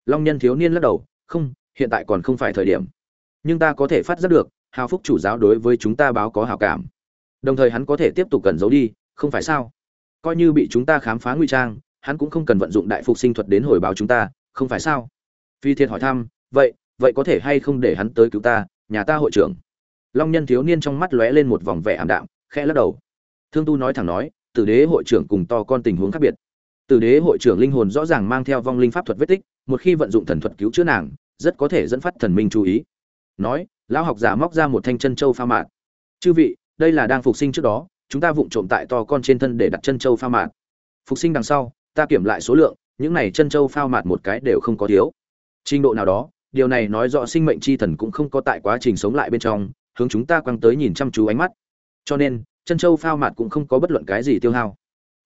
Long nhân thiếu niên lắc đầu, không, hiện tại còn không phải thời điểm nhưng ta có thể phát giác được, hào phúc chủ giáo đối với chúng ta báo có hào cảm. Đồng thời hắn có thể tiếp tục cần giấu đi, không phải sao? Coi như bị chúng ta khám phá nguy trang, hắn cũng không cần vận dụng đại phục sinh thuật đến hồi báo chúng ta, không phải sao? Phi thiên hỏi thăm, vậy vậy có thể hay không để hắn tới cứu ta, nhà ta hội trưởng? Long nhân thiếu niên trong mắt lóe lên một vòng vẻ ảm đạm, khẽ lắc đầu. Thương tu nói thẳng nói, tử đế hội trưởng cùng to con tình huống khác biệt. Tử đế hội trưởng linh hồn rõ ràng mang theo vong linh pháp thuật vết tích, một khi vận dụng thần thuật cứu chữa nàng, rất có thể dẫn phát thần minh chú ý nói, lão học giả móc ra một thanh chân châu pha mạn chư vị, đây là đang phục sinh trước đó, chúng ta vụng trộm tại to con trên thân để đặt chân châu pha mạn phục sinh đằng sau, ta kiểm lại số lượng, những này chân châu phao mạt một cái đều không có thiếu. Trình độ nào đó, điều này nói rõ sinh mệnh chi thần cũng không có tại quá trình sống lại bên trong, hướng chúng ta quăng tới nhìn chăm chú ánh mắt. Cho nên, chân châu phao mạt cũng không có bất luận cái gì tiêu hao.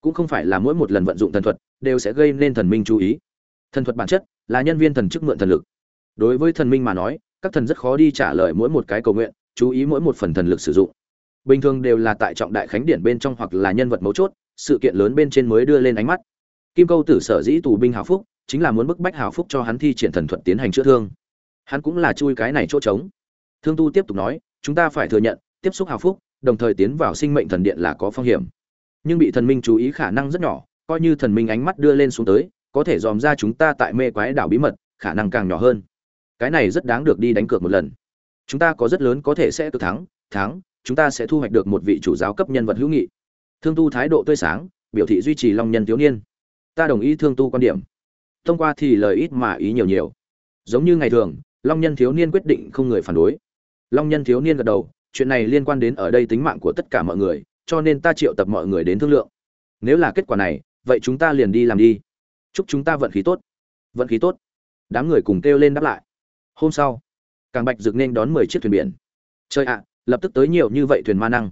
Cũng không phải là mỗi một lần vận dụng thần thuật, đều sẽ gây nên thần minh chú ý. Thần thuật bản chất là nhân viên thần chức mượn thần lực. Đối với thần minh mà nói các thần rất khó đi trả lời mỗi một cái cầu nguyện, chú ý mỗi một phần thần lực sử dụng. Bình thường đều là tại trọng đại khánh điển bên trong hoặc là nhân vật mấu chốt, sự kiện lớn bên trên mới đưa lên ánh mắt. Kim câu tử sở dĩ tù binh hào phúc, chính là muốn bức bách hào phúc cho hắn thi triển thần thuật tiến hành chữa thương. Hắn cũng là chui cái này chỗ trống. Thương tu tiếp tục nói, chúng ta phải thừa nhận, tiếp xúc hào phúc, đồng thời tiến vào sinh mệnh thần điện là có phong hiểm. Nhưng bị thần minh chú ý khả năng rất nhỏ, coi như thần minh ánh mắt đưa lên xuống tới, có thể dòm ra chúng ta tại mê quái đảo bí mật, khả năng càng nhỏ hơn cái này rất đáng được đi đánh cược một lần. Chúng ta có rất lớn có thể sẽ tự thắng thắng, chúng ta sẽ thu hoạch được một vị chủ giáo cấp nhân vật hữu nghị. Thương tu thái độ tươi sáng, biểu thị duy trì long nhân thiếu niên. Ta đồng ý thương tu quan điểm. Thông qua thì lời ít mà ý nhiều nhiều. Giống như ngày thường, long nhân thiếu niên quyết định không người phản đối. Long nhân thiếu niên gật đầu, chuyện này liên quan đến ở đây tính mạng của tất cả mọi người, cho nên ta triệu tập mọi người đến thương lượng. Nếu là kết quả này, vậy chúng ta liền đi làm đi. Chúc chúng ta vận khí tốt. Vận khí tốt. Đám người cùng kêu lên đáp lại hôm sau, càng bạch Dực nên đón mười chiếc thuyền biển. Chơi ạ, lập tức tới nhiều như vậy thuyền ma năng.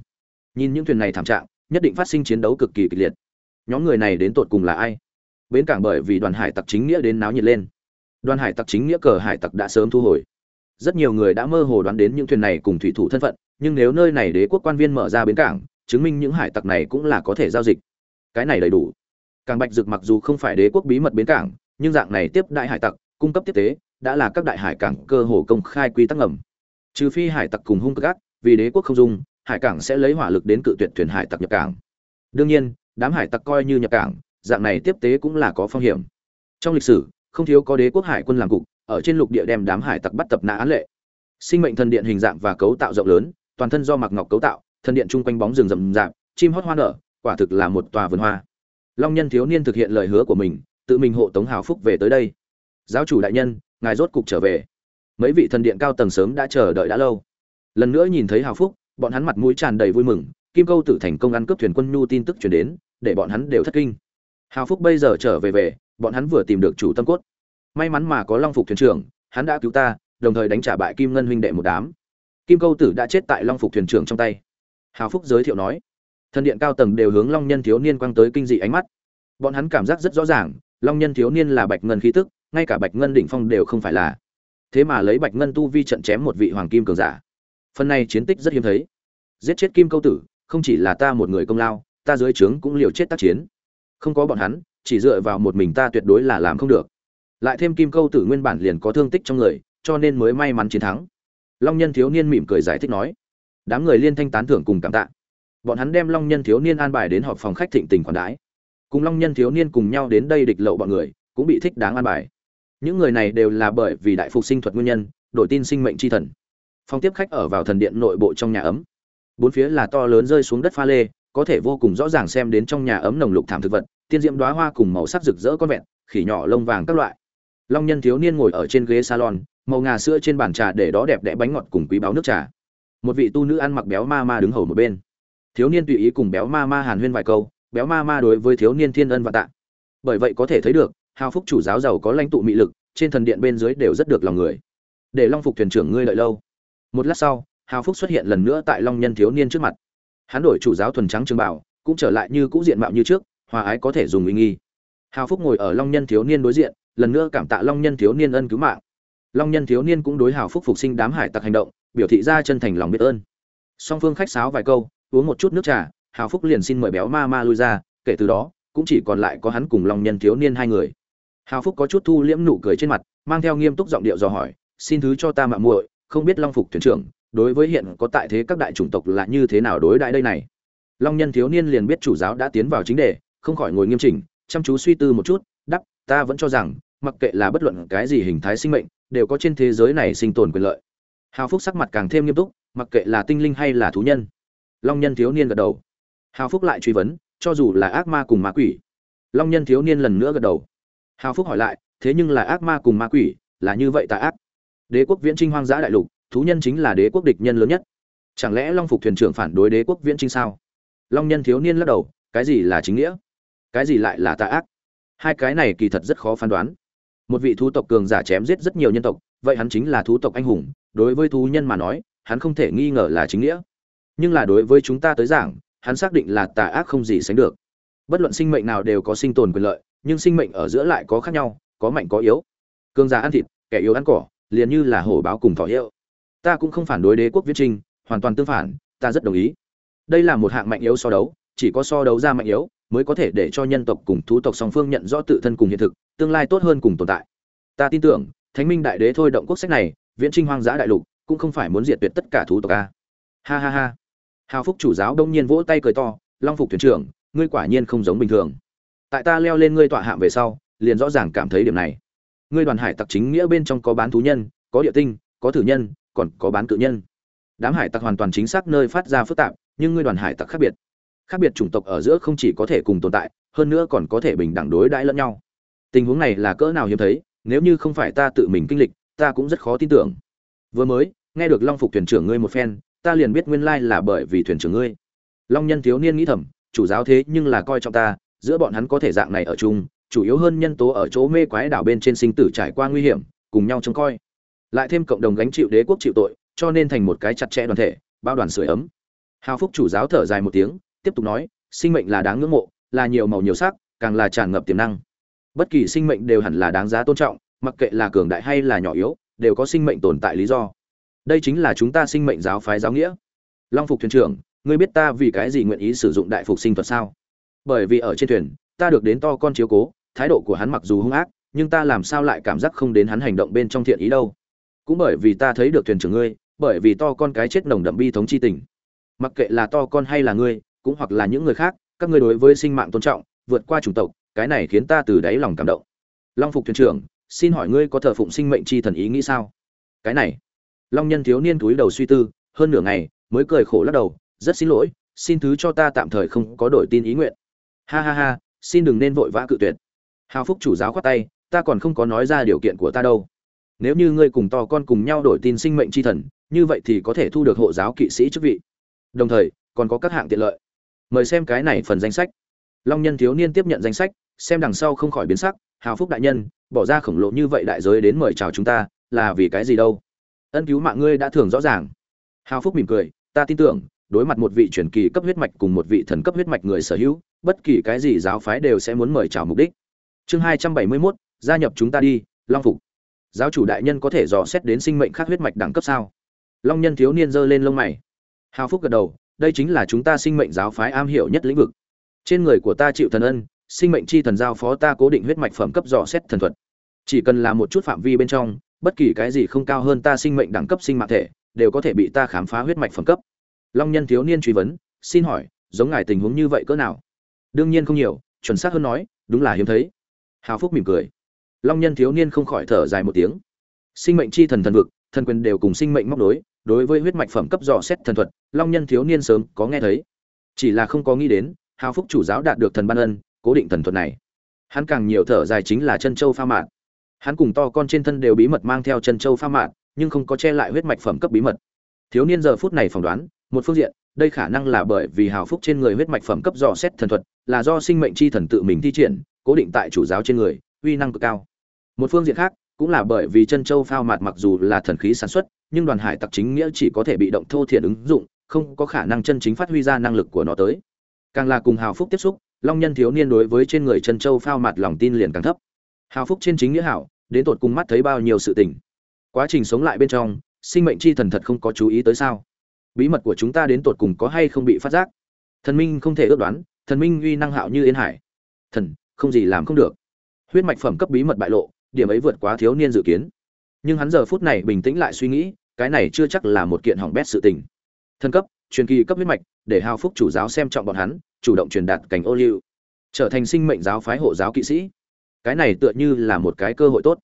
Nhìn những thuyền này thảm trạng, nhất định phát sinh chiến đấu cực kỳ kịch liệt. Nhóm người này đến tột cùng là ai? Bến cảng bởi vì đoàn hải tặc chính nghĩa đến náo nhiệt lên. Đoàn hải tặc chính nghĩa cờ hải tặc đã sớm thu hồi. Rất nhiều người đã mơ hồ đoán đến những thuyền này cùng thủy thủ thân phận, nhưng nếu nơi này đế quốc quan viên mở ra bến cảng, chứng minh những hải tặc này cũng là có thể giao dịch. Cái này đầy đủ. Càng bạch dực mặc dù không phải đế quốc bí mật bến cảng, nhưng dạng này tiếp đại hải tặc, cung cấp tiếp tế đã là các đại hải cảng cơ hồ công khai quy tắc ngầm. Trừ phi hải tặc cùng hung cực ác vì đế quốc không dung, hải cảng sẽ lấy hỏa lực đến cự tuyệt thuyền hải tặc nhập cảng. Đương nhiên, đám hải tặc coi như nhập cảng, dạng này tiếp tế cũng là có phong hiểm. Trong lịch sử, không thiếu có đế quốc hải quân làm cục, ở trên lục địa đem đám hải tặc bắt tập nã án lệ. Sinh mệnh thần điện hình dạng và cấu tạo rộng lớn, toàn thân do mặc ngọc cấu tạo, thần điện chung quanh bóng rừng rậm rạp, chim hót hoa nở, quả thực là một tòa vườn hoa. Long nhân thiếu niên thực hiện lời hứa của mình, tự mình hộ tống hào phúc về tới đây. Giáo chủ đại nhân ngài rốt cục trở về. Mấy vị thần điện cao tầng sớm đã chờ đợi đã lâu. Lần nữa nhìn thấy hào phúc, bọn hắn mặt mũi tràn đầy vui mừng, kim câu tử thành công ăn cướp thuyền quân nhu tin tức chuyển đến, để bọn hắn đều thất kinh. Hào phúc bây giờ trở về về, bọn hắn vừa tìm được chủ tâm cốt. May mắn mà có long phục thuyền trưởng, hắn đã cứu ta, đồng thời đánh trả bại kim ngân huynh đệ một đám. Kim câu tử đã chết tại long phục thuyền trưởng trong tay. Hào phúc giới thiệu nói, thần điện cao tầng đều hướng long nhân thiếu niên quăng tới kinh dị ánh mắt. Bọn hắn cảm giác rất rõ ràng, long nhân thiếu niên là bạch ngân khí tức ngay cả bạch ngân đỉnh phong đều không phải là. Thế mà lấy bạch ngân tu vi trận chém một vị hoàng kim cường giả. Phần này chiến tích rất hiếm thấy. Giết chết kim câu tử, không chỉ là ta một người công lao, ta dưới trướng cũng liều chết tác chiến. Không có bọn hắn, chỉ dựa vào một mình ta tuyệt đối là làm không được. Lại thêm kim câu tử nguyên bản liền có thương tích trong người, cho nên mới may mắn chiến thắng. Long nhân thiếu niên mỉm cười giải thích nói, đám người liên thanh tán thưởng cùng cảm tạ. Bọn hắn đem long nhân thiếu niên an bài đến họp phòng khách thịnh tình quản đái cùng long nhân thiếu niên cùng nhau đến đây địch lậu bọn người, cũng bị thích đáng an bài những người này đều là bởi vì đại phục sinh thuật nguyên nhân, đổi tin sinh mệnh c h i thần. Phòng tiếp khách ở vào thần điện nội bộ trong nhà ấm. Bốn phía là to lớn rơi xuống đất pha lê, có thể vô cùng rõ ràng xem đến trong nhà ấm nồng lục thảm thực vật, tiên diễm đóa hoa cùng màu sắc rực rỡ con vẹn, khỉ nhỏ lông vàng các loại. Long nhân thiếu niên ngồi ở trên ghế salon, màu ngà sữa trên bàn trà để đó đẹp đẽ bánh ngọt cùng quý báo nước trà. Một vị tu nữ ăn mặc béo ma ma đứng hầu một bên. Thiếu niên tùy ý cùng béo ma ma hàn huyên vài câu, béo ma ma đối với thiếu niên thiên ân và tạ. Bởi vậy có thể thấy được hào phúc chủ giáo giàu có lãnh tụ mị lực, trên thần điện bên dưới đều rất được lòng người. Để long phục thuyền trưởng ngươi lợi lâu. Một lát sau, hào phúc xuất hiện lần nữa tại long nhân thiếu niên trước mặt. Hắn đổi chủ giáo thuần trắng trường bảo, cũng trở lại như cũ diện mạo như trước, hòa ái có thể dùng uy nghi. Hào phúc ngồi ở long nhân thiếu niên đối diện, lần nữa cảm tạ long nhân thiếu niên ân cứu mạng. Long nhân thiếu niên cũng đối hào phúc phục sinh đám hải tặc hành động, biểu thị ra chân thành lòng biết ơn. Song phương khách sáo vài câu, uống một chút nước trà, hào phúc liền xin mời béo ma ma lui ra, kể từ đó, cũng chỉ còn lại có hắn cùng long nhân thiếu niên hai người hào phúc có chút thu liễm nụ cười trên mặt, mang theo nghiêm túc giọng điệu dò hỏi, xin thứ cho ta mạng muội, không biết long phục thuyền trưởng, đối với hiện có tại thế các đại chủng tộc là như thế nào đối đại đây này? Long nhân thiếu niên liền biết chủ giáo đã tiến vào chính đề, không khỏi ngồi nghiêm chỉnh, chăm chú suy tư một chút đắp ta vẫn cho rằng, mặc kệ là bất luận cái gì hình thái sinh mệnh, đều có trên thế giới này sinh tồn quyền lợi. Hào phúc sắc mặt càng thêm nghiêm túc, mặc kệ là tinh linh hay là thú nhân. Long nhân thiếu niên gật đầu. Hào phúc lại truy vấn, cho dù là ác ma cùng ma quỷ. Long nhân thiếu niên lần nữa gật đầu hào phúc hỏi lại, thế nhưng là ác ma cùng ma quỷ, là như vậy tà ác. Đế quốc viễn trinh hoang dã đại lục, thú nhân chính là đế quốc địch nhân lớn nhất. Chẳng lẽ long phục thuyền trưởng phản đối đế quốc viễn trinh sao? Long nhân thiếu niên lắc đầu, cái gì là chính nghĩa? Cái gì lại là tà ác? Hai cái này kỳ thật rất khó phán đoán. Một vị thú tộc cường giả chém giết rất nhiều nhân tộc, vậy hắn chính là thú tộc anh hùng, đối với thú nhân mà nói, hắn không thể nghi ngờ là chính nghĩa. Nhưng là đối với chúng ta tới giảng, hắn xác định là tà ác không gì sánh được. Bất luận sinh mệnh nào đều có sinh tồn quyền lợi nhưng sinh mệnh ở giữa lại có khác nhau, có mạnh có yếu. Cường giả ăn thịt, kẻ yếu ăn cỏ, liền như là hổ báo cùng thỏ hiệu. Ta cũng không phản đối đế quốc viết trinh hoàn toàn tương phản, ta rất đồng ý. Đây là một hạng mạnh yếu so đấu, chỉ có so đấu ra mạnh yếu, mới có thể để cho nhân tộc cùng thú tộc song phương nhận rõ tự thân cùng hiện thực, tương lai tốt hơn cùng tồn tại. Ta tin tưởng, thánh minh đại đế thôi động quốc sách này, viễn trinh hoang dã đại lục, cũng không phải muốn diệt tuyệt tất cả thú tộc a. Ha ha ha. Hào phúc chủ giáo đông nhiên vỗ tay cười to, long phục thuyền trưởng, ngươi quả nhiên không giống bình thường tại ta leo lên ngươi tọa hạm về sau, liền rõ ràng cảm thấy điểm này. Ngươi đoàn hải tặc chính nghĩa bên trong có bán thú nhân, có địa tinh, có thử nhân, còn có bán cự nhân. Đám hải tặc hoàn toàn chính xác nơi phát ra phức tạp, nhưng ngươi đoàn hải tặc khác biệt. Khác biệt chủng tộc ở giữa không chỉ có thể cùng tồn tại, hơn nữa còn có thể bình đẳng đối đãi lẫn nhau. Tình huống này là cỡ nào hiếm thấy, nếu như không phải ta tự mình kinh lịch, ta cũng rất khó tin tưởng. Vừa mới, nghe được long phục thuyền trưởng ngươi một phen, ta liền biết nguyên lai là bởi vì thuyền trưởng ngươi. Long nhân thiếu niên nghĩ thầm, chủ giáo thế nhưng là coi trọng ta giữa bọn hắn có thể dạng này ở chung, chủ yếu hơn nhân tố ở chỗ mê quái đảo bên trên sinh tử trải qua nguy hiểm, cùng nhau trông coi. Lại thêm cộng đồng gánh chịu đế quốc chịu tội, cho nên thành một cái chặt chẽ đoàn thể, bao đoàn sưởi ấm. Hào phúc chủ giáo thở dài một tiếng, tiếp tục nói, sinh mệnh là đáng ngưỡng mộ, là nhiều màu nhiều sắc, càng là tràn ngập tiềm năng. Bất kỳ sinh mệnh đều hẳn là đáng giá tôn trọng, mặc kệ là cường đại hay là nhỏ yếu, đều có sinh mệnh tồn tại lý do. Đây chính là chúng ta sinh mệnh giáo phái giáo nghĩa. Long phục thuyền trưởng, ngươi biết ta vì cái gì nguyện ý sử dụng đại phục sinh thuật sao? Bởi vì ở trên thuyền, ta được đến to con chiếu cố, thái độ của hắn mặc dù hung ác, nhưng ta làm sao lại cảm giác không đến hắn hành động bên trong thiện ý đâu. Cũng bởi vì ta thấy được thuyền trưởng ngươi, bởi vì to con cái chết nồng đậm bi thống chi tình. Mặc kệ là to con hay là ngươi, cũng hoặc là những người khác, các ngươi đối với sinh mạng tôn trọng, vượt qua chủng tộc, cái này khiến ta từ đáy lòng cảm động. Long phục thuyền trưởng, xin hỏi ngươi có thờ phụng sinh mệnh chi thần ý nghĩ sao? Cái này, long nhân thiếu niên túi đầu suy tư, hơn nửa ngày, mới cười khổ lắc đầu, rất xin lỗi, xin thứ cho ta tạm thời không có đổi tin ý nguyện ha ha ha, xin đừng nên vội vã cự tuyệt. Hào phúc chủ giáo khoát tay, ta còn không có nói ra điều kiện của ta đâu. Nếu như ngươi cùng to con cùng nhau đổi tin sinh mệnh chi thần, như vậy thì có thể thu được hộ giáo kỵ sĩ chức vị. Đồng thời, còn có các hạng tiện lợi. Mời xem cái này phần danh sách. Long nhân thiếu niên tiếp nhận danh sách, xem đằng sau không khỏi biến sắc. Hào phúc đại nhân, bỏ ra khổng lồ như vậy đại giới đến mời chào chúng ta, là vì cái gì đâu? Ân cứu mạng ngươi đã thường rõ ràng. Hào phúc mỉm cười, ta tin tưởng, đối mặt một vị truyền kỳ cấp huyết mạch cùng một vị thần cấp huyết mạch người sở hữu bất kỳ cái gì giáo phái đều sẽ muốn mời chào mục đích. Chương hai trăm bảy mươi 271, gia nhập chúng ta đi long phục. Giáo chủ đại nhân có thể dò xét đến sinh mệnh khác huyết mạch đẳng cấp sao? Long nhân thiếu niên giơ lên lông mày. Hào phúc gật đầu đây chính là chúng ta sinh mệnh giáo phái am hiểu nhất lĩnh vực. Trên người của ta chịu thần ân sinh mệnh chi thần giao phó ta cố định huyết mạch phẩm cấp dò xét thần thuật. Chỉ cần là một chút phạm vi bên trong bất kỳ cái gì không cao hơn ta sinh mệnh đẳng cấp sinh mạng thể đều có thể bị ta khám phá huyết mạch phẩm cấp. Long nhân thiếu niên truy vấn xin hỏi giống ngài tình huống như vậy cỡ nào? Đương nhiên không nhiều, chuẩn xác hơn nói, đúng là hiếm thấy. Hào phúc mỉm cười. Long nhân thiếu niên không khỏi thở dài một tiếng. Sinh mệnh chi thần thần vực, thần quyền đều cùng sinh mệnh móc đối đối với huyết mạch phẩm cấp dò xét thần thuật, long nhân thiếu niên sớm có nghe thấy. Chỉ là không có nghĩ đến, hào phúc chủ giáo đạt được thần ban ân, cố định thần thuật này. Hắn càng nhiều thở dài chính là chân châu pha mạn hắn cùng to con trên thân đều bí mật mang theo chân châu pha mạn nhưng không có che lại huyết mạch phẩm cấp bí mật. Thiếu niên giờ phút này phỏng đoán, một phương diện, đây khả năng là bởi vì hào phúc trên người huyết mạch phẩm cấp dò xét thần thuật là do sinh mệnh chi thần tự mình thi triển, cố định tại chủ giáo trên người, uy năng cực cao. Một phương diện khác, cũng là bởi vì chân châu phao mạt mặc dù là thần khí sản xuất, nhưng đoàn hải tặc chính nghĩa chỉ có thể bị động thô thiện ứng dụng, không có khả năng chân chính phát huy ra năng lực của nó tới. Càng là cùng hào phúc tiếp xúc, long nhân thiếu niên đối với trên người chân châu phao mạt lòng tin liền càng thấp. Hào phúc trên chính nghĩa hảo, đến tột cùng mắt thấy bao nhiêu sự tình. Quá trình sống lại bên trong, sinh mệnh chi thần thật không có chú ý tới sao? Bí mật của chúng ta đến tột cùng có hay không bị phát giác? Thần minh không thể ước đoán thần minh uy năng hạo như yên hải. Thần, không gì làm không được. Huyết mạch phẩm cấp bí mật bại lộ, điểm ấy vượt quá thiếu niên dự kiến. Nhưng hắn giờ phút này bình tĩnh lại suy nghĩ, cái này chưa chắc là một kiện hỏng bét sự tình. Thân cấp, truyền kỳ cấp huyết mạch, để hào phúc chủ giáo xem trọng bọn hắn, chủ động truyền đạt cảnh ô liu. Trở thành sinh mệnh giáo phái hộ giáo kỵ sĩ. Cái này tựa như là một cái cơ hội tốt.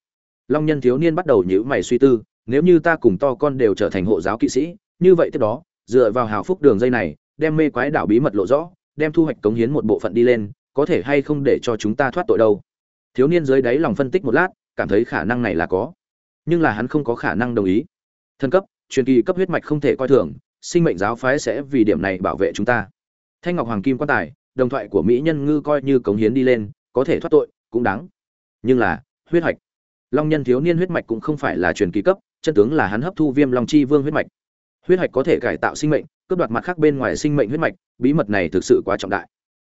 Long nhân thiếu niên bắt đầu nhữ mày suy tư, nếu như ta cùng to con đều trở thành hộ giáo kỵ sĩ, như vậy tiếp đó, dựa vào hào phúc đường dây này, đem mê quái đảo bí mật lộ rõ đem thu hoạch cống hiến một bộ phận đi lên, có thể hay không để cho chúng ta thoát tội đâu. Thiếu niên dưới đáy lòng phân tích một lát, cảm thấy khả năng này là có. Nhưng là hắn không có khả năng đồng ý. Thân cấp, truyền kỳ cấp huyết mạch không thể coi thường, sinh mệnh giáo phái sẽ vì điểm này bảo vệ chúng ta. Thanh ngọc hoàng kim quan tài, đồng thoại của mỹ nhân ngư coi như cống hiến đi lên, có thể thoát tội, cũng đáng. Nhưng là, huyết mạch. Long nhân thiếu niên huyết mạch cũng không phải là truyền kỳ cấp, chân tướng là hắn hấp thu viêm long chi vương huyết mạch. Huyết mạch có thể cải tạo sinh mệnh cướp đoạt mặt khác bên ngoài sinh mệnh huyết mạch, bí mật này thực sự quá trọng đại.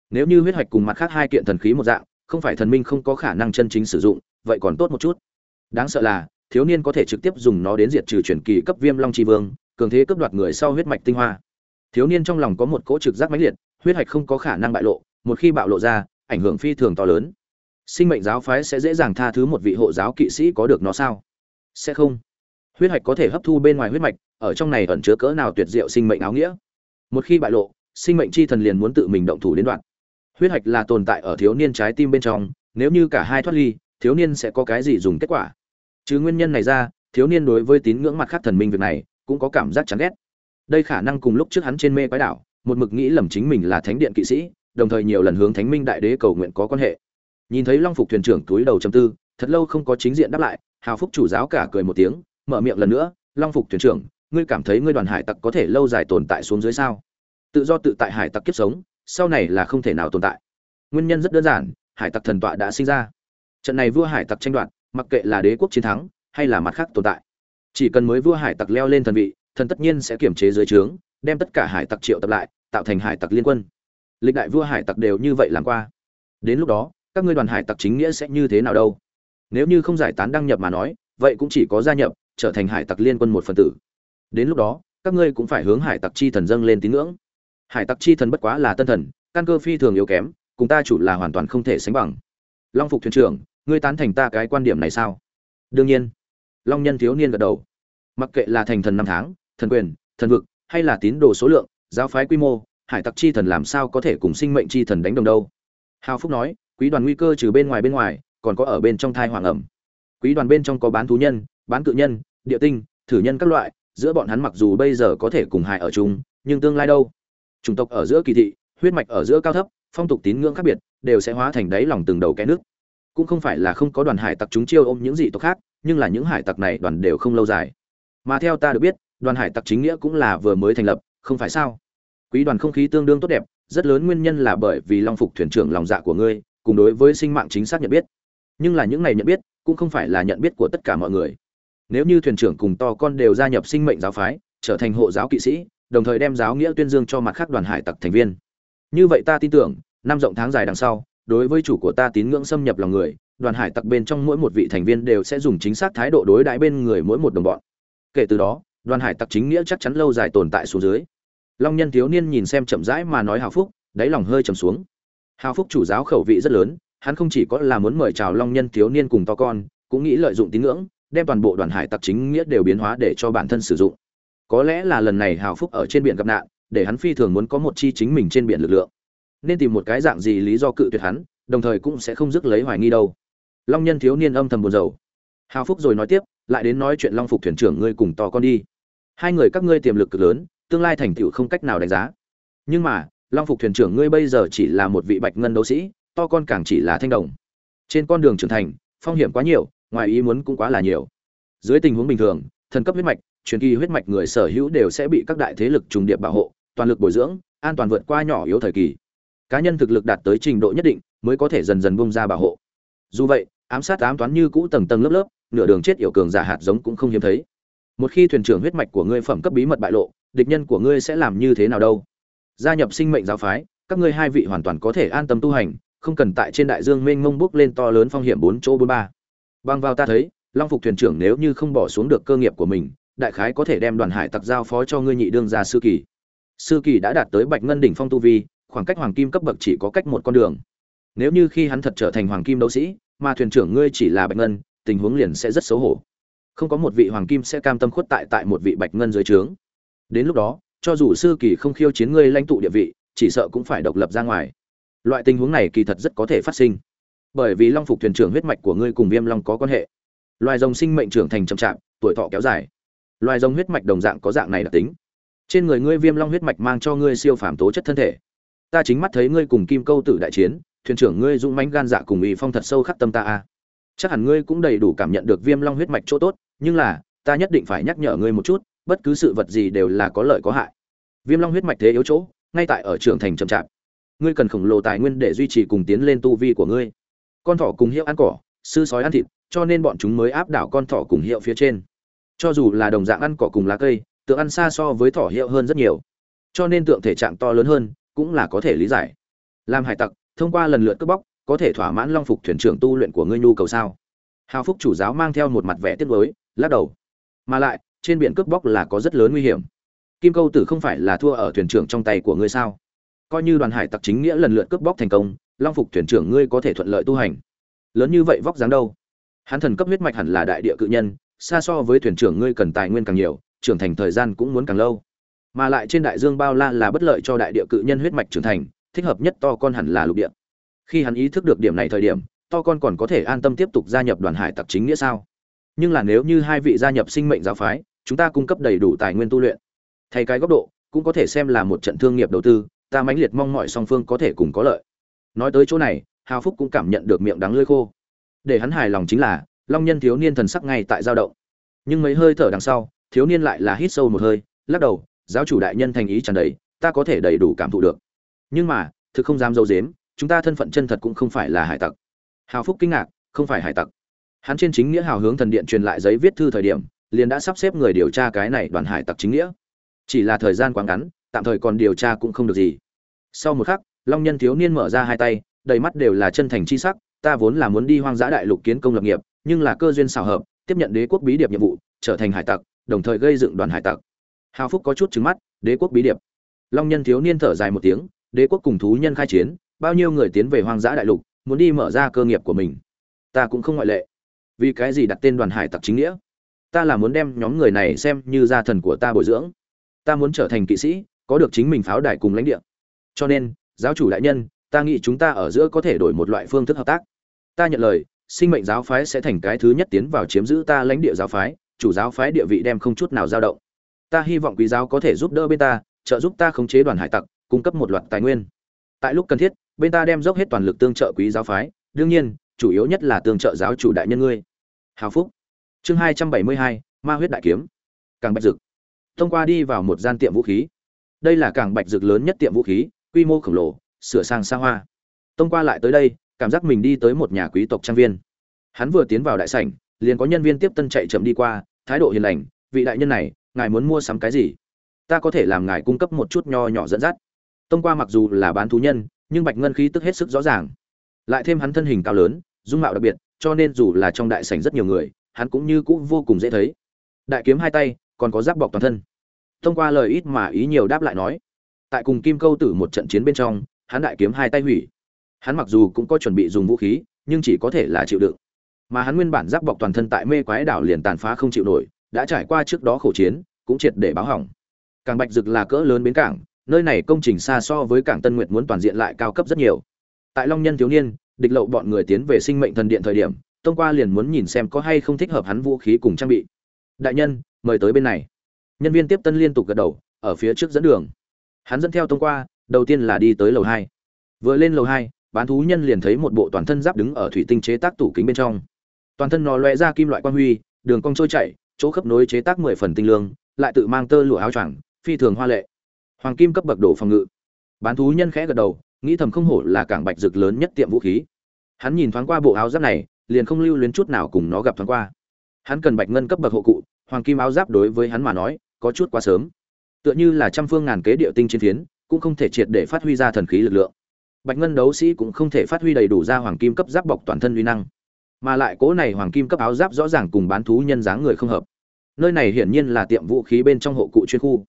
Nếu như huyết hạch cùng mặt khác hai kiện thần khí một dạng, không phải thần minh không có khả năng chân chính sử dụng, vậy còn tốt một chút. Đáng sợ là, thiếu niên có thể trực tiếp dùng nó đến diệt trừ truyền kỳ cấp viêm long tri vương, cường thế cướp đoạt người sau huyết mạch tinh hoa. Thiếu niên trong lòng có một cỗ trực giác mãnh liệt, huyết hạch không có khả năng bại lộ, một khi bạo lộ ra, ảnh hưởng phi thường to lớn. Sinh mệnh giáo phái sẽ dễ dàng tha thứ một vị hộ giáo kỵ sĩ có được nó sao? Sẽ không. Huyết hạch có thể hấp thu bên ngoài huyết mạch ở trong này ẩn chứa cỡ nào tuyệt diệu sinh mệnh áo nghĩa. Một khi bại lộ, sinh mệnh chi thần liền muốn tự mình động thủ đến đoạn. Huyết hạch là tồn tại ở thiếu niên trái tim bên trong, nếu như cả hai thoát ly, thiếu niên sẽ có cái gì dùng kết quả? Chứ nguyên nhân này ra, thiếu niên đối với tín ngưỡng mặt khác thần minh việc này, cũng có cảm giác chán ghét. Đây khả năng cùng lúc trước hắn trên mê quái đảo, một mực nghĩ lầm chính mình là thánh điện kỵ sĩ, đồng thời nhiều lần hướng thánh minh đại đế cầu nguyện có quan hệ. Nhìn thấy long phục thuyền trưởng túi đầu trầm tư, thật lâu không có chính diện đáp lại, hào phúc chủ giáo cả cười một tiếng, mở miệng lần nữa, long phục thuyền trưởng ngươi cảm thấy ngươi đoàn hải tặc có thể lâu dài tồn tại xuống dưới sao tự do tự tại hải tặc kiếp sống sau này là không thể nào tồn tại nguyên nhân rất đơn giản hải tặc thần tọa đã sinh ra trận này vua hải tặc tranh đoạt mặc kệ là đế quốc chiến thắng hay là mặt khác tồn tại chỉ cần mới vua hải tặc leo lên thần vị thần tất nhiên sẽ kiểm chế dưới trướng đem tất cả hải tặc triệu tập lại tạo thành hải tặc liên quân lịch đại vua hải tặc đều như vậy làm qua đến lúc đó các ngươi đoàn hải tặc chính nghĩa sẽ như thế nào đâu nếu như không giải tán đăng nhập mà nói vậy cũng chỉ có gia nhập trở thành hải tặc liên quân một phần tử đến lúc đó, các ngươi cũng phải hướng hải tặc chi thần dâng lên tín ngưỡng. Hải tặc chi thần bất quá là tân thần, căn cơ phi thường yếu kém, cùng ta chủ là hoàn toàn không thể sánh bằng. Long phục thuyền trưởng, ngươi tán thành ta cái quan điểm này sao? Đương nhiên. Long nhân thiếu niên gật đầu. Mặc kệ là thành thần năm tháng, thần quyền, thần vực, hay là tín đồ số lượng, giáo phái quy mô, hải tặc chi thần làm sao có thể cùng sinh mệnh chi thần đánh đồng đâu? Hào phúc nói, quý đoàn nguy cơ trừ bên ngoài bên ngoài, còn có ở bên trong thai hoàng ẩm. Quý đoàn bên trong có bán thú nhân, bán cự nhân, địa tinh, thử nhân các loại giữa bọn hắn mặc dù bây giờ có thể cùng hài ở chung, nhưng tương lai đâu? Chủng tộc ở giữa kỳ thị, huyết mạch ở giữa cao thấp, phong tục tín ngưỡng khác biệt, đều sẽ hóa thành đáy lòng từng đầu cái nước. Cũng không phải là không có đoàn hải tặc chúng chiêu ôm những dị tộc khác, nhưng là những hải tặc này đoàn đều không lâu dài. Mà theo ta được biết, đoàn hải tặc chính nghĩa cũng là vừa mới thành lập, không phải sao? Quý đoàn không khí tương đương tốt đẹp, rất lớn nguyên nhân là bởi vì long phục thuyền trưởng lòng dạ của ngươi, cùng đối với sinh mạng chính xác nhận biết. Nhưng là những này nhận biết, cũng không phải là nhận biết của tất cả mọi người nếu như thuyền trưởng cùng to con đều gia nhập sinh mệnh giáo phái, trở thành hộ giáo kỵ sĩ, đồng thời đem giáo nghĩa tuyên dương cho mặt khác đoàn hải tặc thành viên. Như vậy ta tin tưởng, năm rộng tháng dài đằng sau, đối với chủ của ta tín ngưỡng xâm nhập lòng người, đoàn hải tặc bên trong mỗi một vị thành viên đều sẽ dùng chính xác thái độ đối đãi bên người mỗi một đồng bọn. Kể từ đó, đoàn hải tặc chính nghĩa chắc chắn lâu dài tồn tại xuống dưới. Long nhân thiếu niên nhìn xem chậm rãi mà nói hào phúc, đáy lòng hơi trầm xuống. Hào phúc chủ giáo khẩu vị rất lớn, hắn không chỉ có là muốn mời chào long nhân thiếu niên cùng to con, cũng nghĩ lợi dụng tín ngưỡng đem toàn bộ đoàn hải tặc chính nghĩa đều biến hóa để cho bản thân sử dụng. Có lẽ là lần này hào phúc ở trên biển gặp nạn, để hắn phi thường muốn có một chi chính mình trên biển lực lượng. Nên tìm một cái dạng gì lý do cự tuyệt hắn, đồng thời cũng sẽ không dứt lấy hoài nghi đâu. Long nhân thiếu niên âm thầm buồn rầu. Hào phúc rồi nói tiếp, lại đến nói chuyện long phục thuyền trưởng ngươi cùng to con đi. Hai người các ngươi tiềm lực cực lớn, tương lai thành tựu không cách nào đánh giá. Nhưng mà, long phục thuyền trưởng ngươi bây giờ chỉ là một vị bạch ngân đấu sĩ, to con càng chỉ là thanh đồng. Trên con đường trưởng thành, phong hiểm quá nhiều ngoài ý muốn cũng quá là nhiều. Dưới tình huống bình thường, thần cấp huyết mạch, truyền kỳ huyết mạch người sở hữu đều sẽ bị các đại thế lực trùng điệp bảo hộ, toàn lực bồi dưỡng, an toàn vượt qua nhỏ yếu thời kỳ. Cá nhân thực lực đạt tới trình độ nhất định mới có thể dần dần bung ra bảo hộ. Dù vậy, ám sát ám toán như cũ tầng tầng lớp lớp, nửa đường chết yểu cường giả hạt giống cũng không hiếm thấy. Một khi thuyền trưởng huyết mạch của ngươi phẩm cấp bí mật bại lộ, địch nhân của ngươi sẽ làm như thế nào đâu? Gia nhập sinh mệnh giáo phái, các ngươi hai vị hoàn toàn có thể an tâm tu hành, không cần tại trên đại dương mênh mông bước lên to lớn phong hiểm bốn chỗ bốn ba bằng vào ta thấy, long phục thuyền trưởng nếu như không bỏ xuống được cơ nghiệp của mình, đại khái có thể đem đoàn hải tặc giao phó cho ngươi nhị đương gia sư kỳ. Sư kỳ đã đạt tới bạch ngân đỉnh phong tu vi, khoảng cách hoàng kim cấp bậc chỉ có cách một con đường. Nếu như khi hắn thật trở thành hoàng kim đấu sĩ, mà thuyền trưởng ngươi chỉ là bạch ngân, tình huống liền sẽ rất xấu hổ. Không có một vị hoàng kim sẽ cam tâm khuất tại tại một vị bạch ngân dưới trướng. Đến lúc đó, cho dù sư kỳ không khiêu chiến ngươi lãnh tụ địa vị, chỉ sợ cũng phải độc lập ra ngoài. Loại tình huống này kỳ thật rất có thể phát sinh bởi vì long phục thuyền trưởng huyết mạch của ngươi cùng viêm long có quan hệ. Loài rồng sinh mệnh trưởng thành chậm chạp, tuổi thọ kéo dài. Loài rồng huyết mạch đồng dạng có dạng này đặc tính. Trên người ngươi viêm long huyết mạch mang cho ngươi siêu phàm tố chất thân thể. Ta chính mắt thấy ngươi cùng kim câu tử đại chiến, thuyền trưởng ngươi dũng mãnh gan dạ cùng ủy phong thật sâu khắc tâm ta a. Chắc hẳn ngươi cũng đầy đủ cảm nhận được viêm long huyết mạch chỗ tốt, nhưng là, ta nhất định phải nhắc nhở ngươi một chút, bất cứ sự vật gì đều là có lợi có hại. Viêm long huyết mạch thế yếu chỗ, ngay tại ở trưởng thành chậm chạp. Ngươi cần khổng lồ tài nguyên để duy trì cùng tiến lên tu vi của ngươi con thỏ cùng hiệu ăn cỏ, sư sói ăn thịt, cho nên bọn chúng mới áp đảo con thỏ cùng hiệu phía trên. Cho dù là đồng dạng ăn cỏ cùng lá cây, tượng ăn xa so với thỏ hiệu hơn rất nhiều. Cho nên tượng thể trạng to lớn hơn, cũng là có thể lý giải. Làm hải tặc, thông qua lần lượt cướp bóc, có thể thỏa mãn long phục thuyền trưởng tu luyện của ngươi nhu cầu sao? Hào phúc chủ giáo mang theo một mặt vẻ tiếc lối lắc đầu. Mà lại, trên biển cướp bóc là có rất lớn nguy hiểm. Kim câu tử không phải là thua ở thuyền trưởng trong tay của ngươi sao? Coi như đoàn hải tặc chính nghĩa lần lượt cướp bóc thành công long phục thuyền trưởng ngươi có thể thuận lợi tu hành. Lớn như vậy vóc dáng đâu? Hắn thần cấp huyết mạch hẳn là đại địa cự nhân, xa so với thuyền trưởng ngươi cần tài nguyên càng nhiều, trưởng thành thời gian cũng muốn càng lâu. Mà lại trên đại dương bao la là bất lợi cho đại địa cự nhân huyết mạch trưởng thành, thích hợp nhất to con hẳn là lục địa. Khi hắn ý thức được điểm này thời điểm, to con còn có thể an tâm tiếp tục gia nhập đoàn hải tặc chính nghĩa sao? Nhưng là nếu như hai vị gia nhập sinh mệnh giáo phái, chúng ta cung cấp đầy đủ tài nguyên tu luyện. Thay cái góc độ, cũng có thể xem là một trận thương nghiệp đầu tư, ta mãnh liệt mong mọi song phương có thể cùng có lợi nói tới chỗ này, hào phúc cũng cảm nhận được miệng đắng lưỡi khô. Để hắn hài lòng chính là, long nhân thiếu niên thần sắc ngay tại dao động. Nhưng mấy hơi thở đằng sau, thiếu niên lại là hít sâu một hơi, lắc đầu, giáo chủ đại nhân thành ý tràn đầy, ta có thể đầy đủ cảm thụ được. Nhưng mà, thực không dám dâu dếm, chúng ta thân phận chân thật cũng không phải là hải tặc. Hào phúc kinh ngạc, không phải hải tặc. Hắn trên chính nghĩa hào hướng thần điện truyền lại giấy viết thư thời điểm, liền đã sắp xếp người điều tra cái này đoàn hải tặc chính nghĩa. Chỉ là thời gian quá ngắn, tạm thời còn điều tra cũng không được gì. Sau một khắc long nhân thiếu niên mở ra hai tay, đầy mắt đều là chân thành chi sắc, ta vốn là muốn đi hoang dã đại lục kiến công lập nghiệp, nhưng là cơ duyên xào hợp, tiếp nhận đế quốc bí điệp nhiệm vụ, trở thành hải tặc, đồng thời gây dựng đoàn hải tặc. Hào phúc có chút trứng mắt, đế quốc bí điệp. Long nhân thiếu niên thở dài một tiếng, đế quốc cùng thú nhân khai chiến, bao nhiêu người tiến về hoang dã đại lục, muốn đi mở ra cơ nghiệp của mình. Ta cũng không ngoại lệ. Vì cái gì đặt tên đoàn hải tặc chính nghĩa? Ta là muốn đem nhóm người này xem như gia thần của ta bồi dưỡng. Ta muốn trở thành kỵ sĩ, có được chính mình pháo đài cùng lãnh địa. Cho nên giáo chủ đại nhân, ta nghĩ chúng ta ở giữa có thể đổi một loại phương thức hợp tác. Ta nhận lời, sinh mệnh giáo phái sẽ thành cái thứ nhất tiến vào chiếm giữ ta lãnh địa giáo phái, chủ giáo phái địa vị đem không chút nào dao động. Ta hy vọng quý giáo có thể giúp đỡ bên ta, trợ giúp ta khống chế đoàn hải tặc, cung cấp một loạt tài nguyên. Tại lúc cần thiết, bên ta đem dốc hết toàn lực tương trợ quý giáo phái, đương nhiên, chủ yếu nhất là tương trợ giáo chủ đại nhân ngươi. Hào phúc. Chương hai trăm bảy mươi hai, ma huyết đại kiếm. Càng bạch dực. Thông qua đi vào một gian tiệm vũ khí. Đây là cảng bạch dực lớn nhất tiệm vũ khí quy mô khổng lồ, sửa sang xa hoa. Tông qua lại tới đây, cảm giác mình đi tới một nhà quý tộc trang viên. Hắn vừa tiến vào đại sảnh, liền có nhân viên tiếp tân chạy chậm đi qua, thái độ hiền lành, vị đại nhân này, ngài muốn mua sắm cái gì? Ta có thể làm ngài cung cấp một chút nho nhỏ dẫn dắt. Tông qua mặc dù là bán thú nhân, nhưng bạch ngân khí tức hết sức rõ ràng. Lại thêm hắn thân hình cao lớn, dung mạo đặc biệt, cho nên dù là trong đại sảnh rất nhiều người, hắn cũng như cũ vô cùng dễ thấy. Đại kiếm hai tay, còn có giáp bọc toàn thân. Thông qua lời ít mà ý nhiều đáp lại nói tại cùng kim câu tử một trận chiến bên trong, hắn đại kiếm hai tay hủy. Hắn mặc dù cũng có chuẩn bị dùng vũ khí, nhưng chỉ có thể là chịu đựng. Mà hắn nguyên bản giáp bọc toàn thân tại mê quái đảo liền tàn phá không chịu nổi, đã trải qua trước đó khổ chiến, cũng triệt để báo hỏng. Càng bạch dực là cỡ lớn bến cảng, nơi này công trình xa so với cảng tân nguyệt muốn toàn diện lại cao cấp rất nhiều. Tại long nhân thiếu niên, địch lậu bọn người tiến về sinh mệnh thần điện thời điểm, tông qua liền muốn nhìn xem có hay không thích hợp hắn vũ khí cùng trang bị. Đại nhân, mời tới bên này. Nhân viên tiếp tân liên tục gật đầu, ở phía trước dẫn đường hắn dẫn theo tông qua, đầu tiên là đi tới lầu hai. Vừa lên lầu hai, bán thú nhân liền thấy một bộ toàn thân giáp đứng ở thủy tinh chế tác tủ kính bên trong. Toàn thân nó loe ra kim loại quan huy, đường cong trôi chảy, chỗ khớp nối chế tác mười phần tinh lương, lại tự mang tơ lụa áo choàng, phi thường hoa lệ. Hoàng kim cấp bậc đồ phòng ngự. Bán thú nhân khẽ gật đầu, nghĩ thầm không hổ là cảng bạch dực lớn nhất tiệm vũ khí. Hắn nhìn thoáng qua bộ áo giáp này, liền không lưu luyến chút nào cùng nó gặp thoáng qua. Hắn cần bạch ngân cấp bậc hộ cụ, hoàng kim áo giáp đối với hắn mà nói, có chút quá sớm tựa như là trăm phương ngàn kế địa tinh trên phiến, cũng không thể triệt để phát huy ra thần khí lực lượng. Bạch ngân đấu sĩ cũng không thể phát huy đầy đủ ra hoàng kim cấp giáp bọc toàn thân uy năng. Mà lại cố này hoàng kim cấp áo giáp rõ ràng cùng bán thú nhân dáng người không hợp. Nơi này hiển nhiên là tiệm vũ khí bên trong hộ cụ chuyên khu.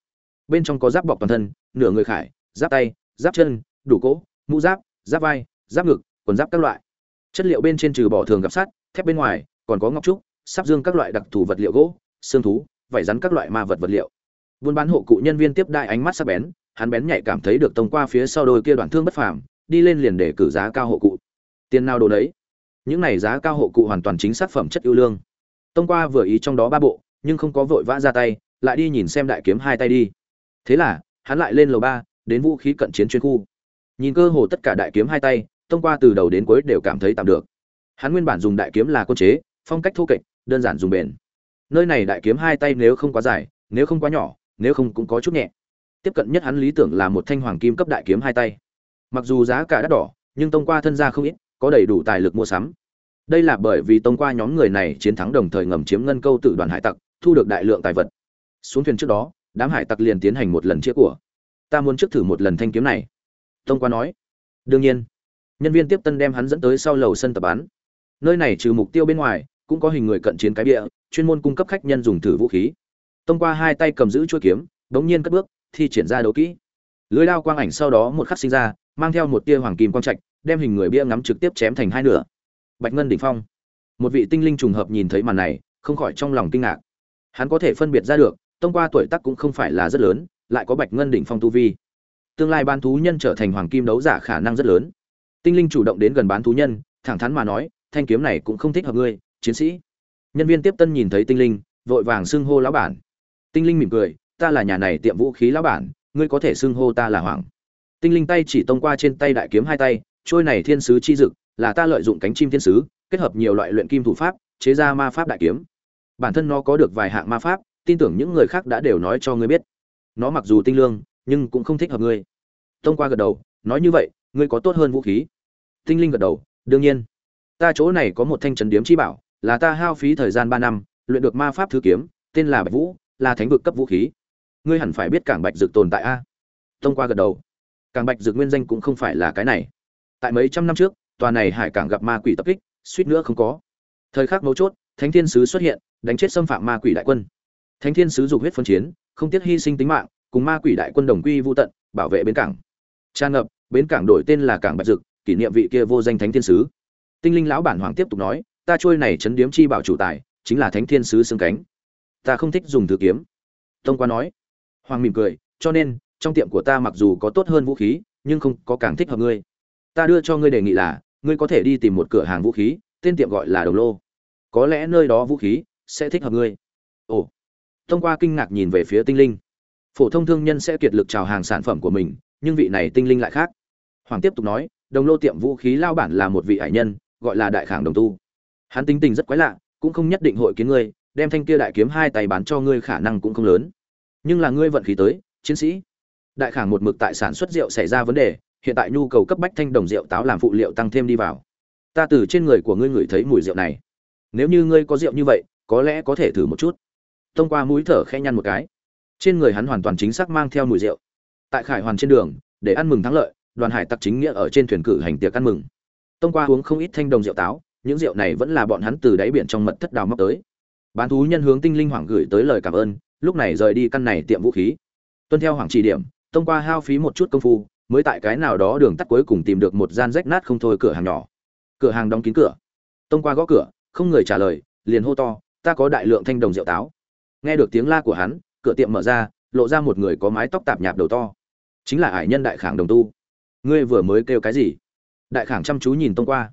Bên trong có giáp bọc toàn thân, nửa người khải, giáp tay, giáp chân, đủ cỗ, mũ giáp giáp vai, giáp ngực, quần giáp các loại. Chất liệu bên trên trừ bỏ thường gặp sắt, thép bên ngoài, còn có ngọc trúc sắp dương các loại đặc thù vật liệu gỗ, xương thú, vải rắn các loại ma vật vật liệu buôn bán hộ cụ nhân viên tiếp đại ánh mắt sắc bén, hắn bén nhạy cảm thấy được tông qua phía sau đôi kia đoạn thương bất phàm, đi lên liền để cử giá cao hộ cụ. Tiền nào đồ đấy? Những này giá cao hộ cụ hoàn toàn chính xác phẩm chất ưu lương. Tông qua vừa ý trong đó ba bộ, nhưng không có vội vã ra tay, lại đi nhìn xem đại kiếm hai tay đi. Thế là, hắn lại lên lầu ba, đến vũ khí cận chiến chuyên khu. Nhìn cơ hồ tất cả đại kiếm hai tay, tông qua từ đầu đến cuối đều cảm thấy tạm được. Hắn nguyên bản dùng đại kiếm là côn chế, phong cách thô kệch, đơn giản dùng bền. Nơi này đại kiếm hai tay nếu không quá dài, nếu không quá nhỏ nếu không cũng có chút nhẹ. Tiếp cận nhất hắn lý tưởng là một thanh hoàng kim cấp đại kiếm hai tay. Mặc dù giá cả đắt đỏ, nhưng tông qua thân gia không ít, có đầy đủ tài lực mua sắm. Đây là bởi vì tông qua nhóm người này chiến thắng đồng thời ngầm chiếm ngân câu tự đoàn hải tặc, thu được đại lượng tài vật. Xuống thuyền trước đó, đám hải tặc liền tiến hành một lần chia của. Ta muốn trước thử một lần thanh kiếm này. Tông qua nói, đương nhiên. Nhân viên tiếp tân đem hắn dẫn tới sau lầu sân tập bắn nơi này trừ mục tiêu bên ngoài, cũng có hình người cận chiến cái bịa chuyên môn cung cấp khách nhân dùng thử vũ khí tông qua hai tay cầm giữ chuôi kiếm bỗng nhiên cất bước, thi triển ra đấu kỹ. Lưới đao quang ảnh sau đó một khắc sinh ra, mang theo một tia hoàng kim quang trạch, đem hình người bia ngắm trực tiếp chém thành hai nửa. Bạch ngân đỉnh phong. Một vị tinh linh trùng hợp nhìn thấy màn này, không khỏi trong lòng kinh ngạc. Hắn có thể phân biệt ra được, tông qua tuổi tác cũng không phải là rất lớn, lại có bạch ngân đỉnh phong tu vi. Tương lai ban thú nhân trở thành hoàng kim đấu giả khả năng rất lớn. Tinh linh chủ động đến gần bán thú nhân, thẳng thắn mà nói, thanh kiếm này cũng không thích hợp ngươi, chiến sĩ. Nhân viên tiếp tân nhìn thấy tinh linh, vội vàng xưng hô lão bản tinh linh mỉm cười, ta là nhà này tiệm vũ khí lão bản, ngươi có thể xưng hô ta là hoàng. Tinh linh tay chỉ tông qua trên tay đại kiếm hai tay, trôi này thiên sứ chi dực, là ta lợi dụng cánh chim thiên sứ, kết hợp nhiều loại luyện kim thủ pháp, chế ra ma pháp đại kiếm. Bản thân nó có được vài hạng ma pháp, tin tưởng những người khác đã đều nói cho ngươi biết. Nó mặc dù tinh lương, nhưng cũng không thích hợp ngươi. Tông qua gật đầu, nói như vậy, ngươi có tốt hơn vũ khí. Tinh linh gật đầu, đương nhiên. Ta chỗ này có một thanh trấn điếm chi bảo, là ta hao phí thời gian ba năm, luyện được ma pháp thứ kiếm, tên là bạch vũ là thánh vực cấp vũ khí. Ngươi hẳn phải biết cảng bạch dược tồn tại a. Thông qua gật đầu. Cảng bạch dược nguyên danh cũng không phải là cái này. Tại mấy trăm năm trước, tòa này hải cảng gặp ma quỷ tập kích, suýt nữa không có. Thời khắc mấu chốt, thánh thiên sứ xuất hiện, đánh chết xâm phạm ma quỷ đại quân. Thánh thiên sứ dục huyết phân chiến, không tiếc hy sinh tính mạng, cùng ma quỷ đại quân đồng quy vô tận, bảo vệ bến cảng. Tràn ngập, bến cảng đổi tên là cảng bạch dực kỷ niệm vị kia vô danh thánh thiên sứ. Tinh linh lão bản hoàng tiếp tục nói, ta trôi này chấn điếm chi bảo chủ tài, chính là thánh thiên sứ xương cánh ta không thích dùng thứ kiếm. Tông qua nói. Hoàng mỉm cười, cho nên, trong tiệm của ta mặc dù có tốt hơn vũ khí, nhưng không có càng thích hợp ngươi. Ta đưa cho ngươi đề nghị là, ngươi có thể đi tìm một cửa hàng vũ khí, tên tiệm gọi là đồng lô. Có lẽ nơi đó vũ khí sẽ thích hợp ngươi. Ồ. Thông qua kinh ngạc nhìn về phía tinh linh. Phổ thông thương nhân sẽ kiệt lực chào hàng sản phẩm của mình, nhưng vị này tinh linh lại khác. Hoàng tiếp tục nói, đồng lô tiệm vũ khí lao bản là một vị hải nhân, gọi là đại khảng đồng tu. Hắn tính tình rất quái lạ, cũng không nhất định hội kiến ngươi đem thanh kia đại kiếm hai tay bán cho ngươi khả năng cũng không lớn. Nhưng là ngươi vận khí tới, chiến sĩ. Đại khảng một mực tại sản xuất rượu xảy ra vấn đề, hiện tại nhu cầu cấp bách thanh đồng rượu táo làm phụ liệu tăng thêm đi vào. Ta từ trên người của ngươi ngửi thấy mùi rượu này. Nếu như ngươi có rượu như vậy, có lẽ có thể thử một chút. Thông qua mũi thở khẽ nhăn một cái. Trên người hắn hoàn toàn chính xác mang theo mùi rượu. Tại khải hoàn trên đường, để ăn mừng thắng lợi, đoàn hải tặc chính nghĩa ở trên thuyền cử hành tiệc ăn mừng. Thông qua uống không ít thanh đồng rượu táo, những rượu này vẫn là bọn hắn từ đáy biển trong mật thất đào móc tới bán thú nhân hướng tinh linh hoàng gửi tới lời cảm ơn, lúc này rời đi căn này tiệm vũ khí. Tuân theo hoàng chỉ điểm, thông qua hao phí một chút công phu, mới tại cái nào đó đường tắt cuối cùng tìm được một gian rách nát không thôi cửa hàng nhỏ. Cửa hàng đóng kín cửa. Thông qua gõ cửa, không người trả lời, liền hô to, ta có đại lượng thanh đồng rượu táo. Nghe được tiếng la của hắn, cửa tiệm mở ra, lộ ra một người có mái tóc tạp nhạp đầu to. Chính là hải nhân đại khảng đồng tu. Ngươi vừa mới kêu cái gì? Đại khảng chăm chú nhìn tông qua.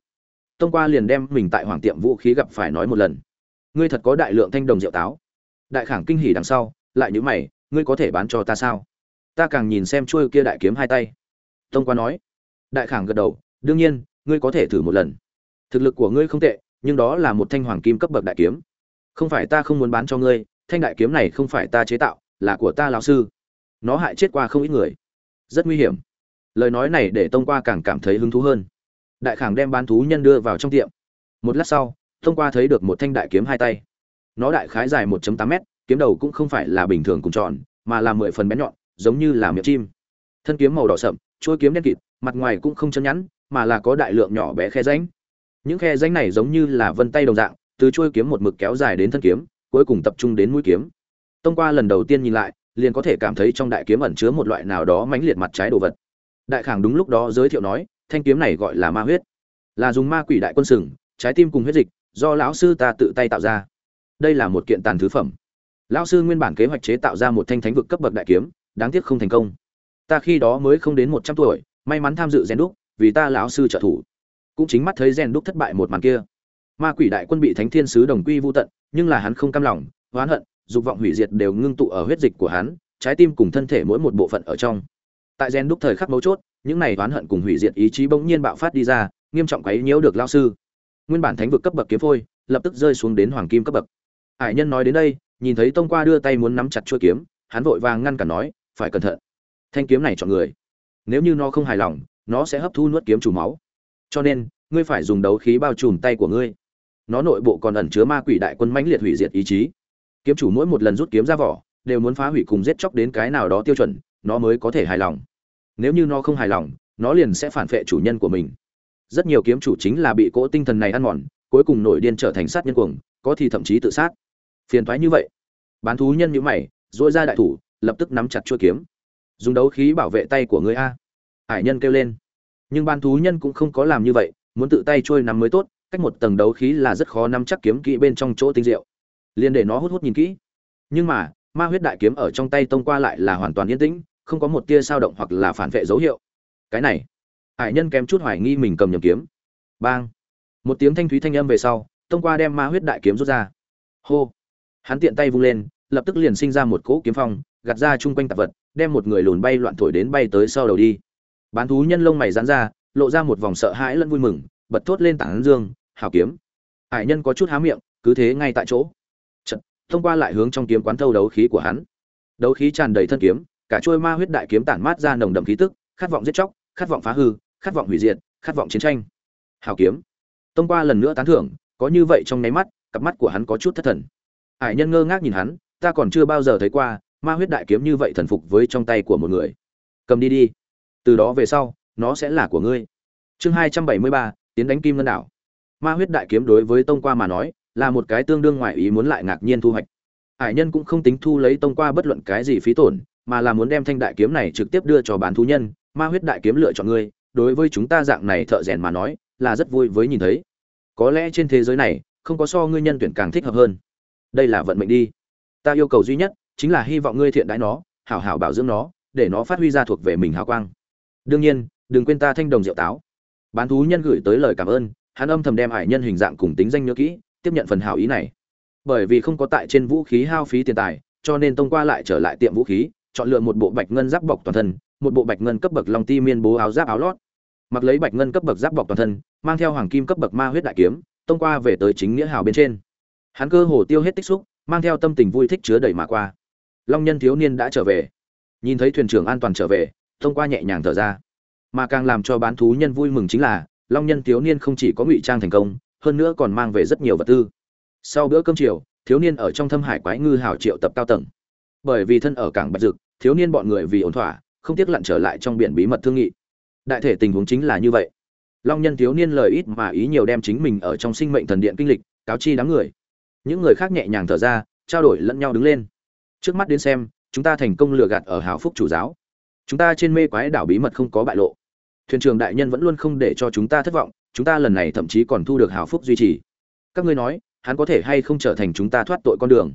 Tông qua liền đem mình tại hoàng tiệm vũ khí gặp phải nói một lần ngươi thật có đại lượng thanh đồng rượu táo. Đại khảng kinh hỉ đằng sau, lại nhữ mày, ngươi có thể bán cho ta sao? Ta càng nhìn xem chuôi kia đại kiếm hai tay. Tông qua nói. Đại khảng gật đầu, đương nhiên, ngươi có thể thử một lần. Thực lực của ngươi không tệ, nhưng đó là một thanh hoàng kim cấp bậc đại kiếm. Không phải ta không muốn bán cho ngươi, thanh đại kiếm này không phải ta chế tạo, là của ta lão sư. Nó hại chết qua không ít người. Rất nguy hiểm. Lời nói này để tông qua càng cảm thấy hứng thú hơn. Đại khảng đem bán thú nhân đưa vào trong tiệm. Một lát sau Thông qua thấy được một thanh đại kiếm hai tay. Nó đại khái dài 1.8 mét, kiếm đầu cũng không phải là bình thường cùng tròn, mà là mười phần bén nhọn, giống như là miệng chim. Thân kiếm màu đỏ sậm, chuôi kiếm đen kịt, mặt ngoài cũng không chân nhẵn, mà là có đại lượng nhỏ bé khe rãnh. Những khe rãnh này giống như là vân tay đồng dạng, từ chuôi kiếm một mực kéo dài đến thân kiếm, cuối cùng tập trung đến mũi kiếm. Thông qua lần đầu tiên nhìn lại, liền có thể cảm thấy trong đại kiếm ẩn chứa một loại nào đó mãnh liệt mặt trái đồ vật. Đại khảng đúng lúc đó giới thiệu nói, thanh kiếm này gọi là ma huyết. Là dùng ma quỷ đại quân sừng, trái tim cùng huyết dịch do lão sư ta tự tay tạo ra. Đây là một kiện tàn thứ phẩm. Lão sư nguyên bản kế hoạch chế tạo ra một thanh thánh vực cấp bậc đại kiếm, đáng tiếc không thành công. Ta khi đó mới không đến một trăm tuổi, may mắn tham dự rèn đúc, vì ta lão sư trợ thủ. Cũng chính mắt thấy rèn đúc thất bại một màn kia. Ma quỷ đại quân bị thánh thiên sứ đồng quy vô tận, nhưng là hắn không cam lòng, oán hận, dục vọng hủy diệt đều ngưng tụ ở huyết dịch của hắn, trái tim cùng thân thể mỗi một bộ phận ở trong. Tại rèn đúc thời khắc mấu chốt, những này oán hận cùng hủy diệt ý chí bỗng nhiên bạo phát đi ra, nghiêm trọng quấy nhiễu được lão sư nguyên bản thánh vực cấp bậc kiếm phôi, lập tức rơi xuống đến hoàng kim cấp bậc. Hải nhân nói đến đây, nhìn thấy tông qua đưa tay muốn nắm chặt chuôi kiếm, hắn vội vàng ngăn cản nói, phải cẩn thận. Thanh kiếm này chọn người. Nếu như nó không hài lòng, nó sẽ hấp thu nuốt kiếm chủ máu. Cho nên, ngươi phải dùng đấu khí bao trùm tay của ngươi. Nó nội bộ còn ẩn chứa ma quỷ đại quân mãnh liệt hủy diệt ý chí. Kiếm chủ mỗi một lần rút kiếm ra vỏ, đều muốn phá hủy cùng giết chóc đến cái nào đó tiêu chuẩn, nó mới có thể hài lòng. Nếu như nó không hài lòng, nó liền sẽ phản vệ chủ nhân của mình rất nhiều kiếm chủ chính là bị cỗ tinh thần này ăn mòn, cuối cùng nổi điên trở thành sát nhân cuồng, có thì thậm chí tự sát. Phiền thoái như vậy. Bán thú nhân như mày dỗi ra đại thủ, lập tức nắm chặt chuôi kiếm. Dùng đấu khí bảo vệ tay của người a. Hải nhân kêu lên. Nhưng ban thú nhân cũng không có làm như vậy, muốn tự tay trôi nắm mới tốt, cách một tầng đấu khí là rất khó nắm chắc kiếm kỹ bên trong chỗ tinh diệu. Liền để nó hút hút nhìn kỹ. Nhưng mà, ma huyết đại kiếm ở trong tay tông qua lại là hoàn toàn yên tĩnh, không có một tia sao động hoặc là phản vệ dấu hiệu. Cái này hải nhân kém chút hoài nghi mình cầm nhầm kiếm. Bang! Một tiếng thanh thúy thanh âm về sau tông qua đem ma huyết đại kiếm rút ra. Hô! Hắn tiện tay vung lên lập tức liền sinh ra một cỗ kiếm phong gạt ra chung quanh tạp vật đem một người lùn bay loạn thổi đến bay tới sau đầu đi. Bán thú nhân lông mày dán ra lộ ra một vòng sợ hãi lẫn vui mừng bật thốt lên tảng dương hào kiếm! Hải nhân có chút há miệng cứ thế ngay tại chỗ. Chật, thông qua lại hướng trong kiếm quán thâu đấu khí của hắn. Đấu khí tràn đầy thân kiếm cả trôi ma huyết đại kiếm tản mát ra nồng đậm khí tức khát vọng giết chóc khát vọng phá hư khát vọng hủy diệt, khát vọng chiến tranh. Hào kiếm. Tông qua lần nữa tán thưởng, có như vậy trong nháy mắt, cặp mắt của hắn có chút thất thần. Hải nhân ngơ ngác nhìn hắn, ta còn chưa bao giờ thấy qua, ma huyết đại kiếm như vậy thần phục với trong tay của một người. Cầm đi đi. Từ đó về sau, nó sẽ là của ngươi. Chương hai trăm bảy mươi ba, tiến đánh kim ngân đảo. Ma huyết đại kiếm đối với tông qua mà nói, là một cái tương đương ngoại ý muốn lại ngạc nhiên thu hoạch. Hải nhân cũng không tính thu lấy tông qua bất luận cái gì phí tổn, mà là muốn đem thanh đại kiếm này trực tiếp đưa cho bán thú nhân. Ma huyết đại kiếm lựa chọn ngươi đối với chúng ta dạng này thợ rèn mà nói, là rất vui với nhìn thấy. Có lẽ trên thế giới này, không có so ngươi nhân tuyển càng thích hợp hơn. Đây là vận mệnh đi. Ta yêu cầu duy nhất chính là hy vọng ngươi thiện đãi nó, hảo hảo bảo dưỡng nó, để nó phát huy ra thuộc về mình hào quang. Đương nhiên, đừng quên ta thanh đồng rượu táo. Bán thú nhân gửi tới lời cảm ơn, hắn âm thầm đem hải nhân hình dạng cùng tính danh nhớ kỹ, tiếp nhận phần hảo ý này. Bởi vì không có tại trên vũ khí hao phí tiền tài, cho nên tông qua lại trở lại tiệm vũ khí, chọn lựa một bộ bạch ngân giáp bọc toàn thân một bộ bạch ngân cấp bậc long ti miên bố áo giáp áo lót. Mặc lấy bạch ngân cấp bậc giáp bọc toàn thân, mang theo hoàng kim cấp bậc ma huyết đại kiếm, tông qua về tới chính nghĩa hào bên trên. Hắn cơ hồ tiêu hết tích xúc, mang theo tâm tình vui thích chứa đầy mà qua. Long nhân thiếu niên đã trở về. Nhìn thấy thuyền trưởng an toàn trở về thông qua nhẹ nhàng thở ra. Mà càng làm cho bán thú nhân vui mừng chính là, long nhân thiếu niên không chỉ có ngụy trang thành công, hơn nữa còn mang về rất nhiều vật tư. Sau bữa cơm chiều, thiếu niên ở trong thâm hải quái ngư hào triệu tập cao tầng. Bởi vì thân ở cảng bạch dực, thiếu niên bọn người vì ổn thỏa không tiếc lặn trở lại trong biển bí mật thương nghị. Đại thể tình huống chính là như vậy. Long nhân thiếu niên lời ít mà ý nhiều đem chính mình ở trong sinh mệnh thần điện kinh lịch, cáo chi đám người. Những người khác nhẹ nhàng thở ra, trao đổi lẫn nhau đứng lên. Trước mắt đến xem, chúng ta thành công lừa gạt ở hào phúc chủ giáo. Chúng ta trên mê quái đảo bí mật không có bại lộ. Thuyền trưởng đại nhân vẫn luôn không để cho chúng ta thất vọng, chúng ta lần này thậm chí còn thu được hào phúc duy trì. Các ngươi nói, hắn có thể hay không trở thành chúng ta thoát tội con đường?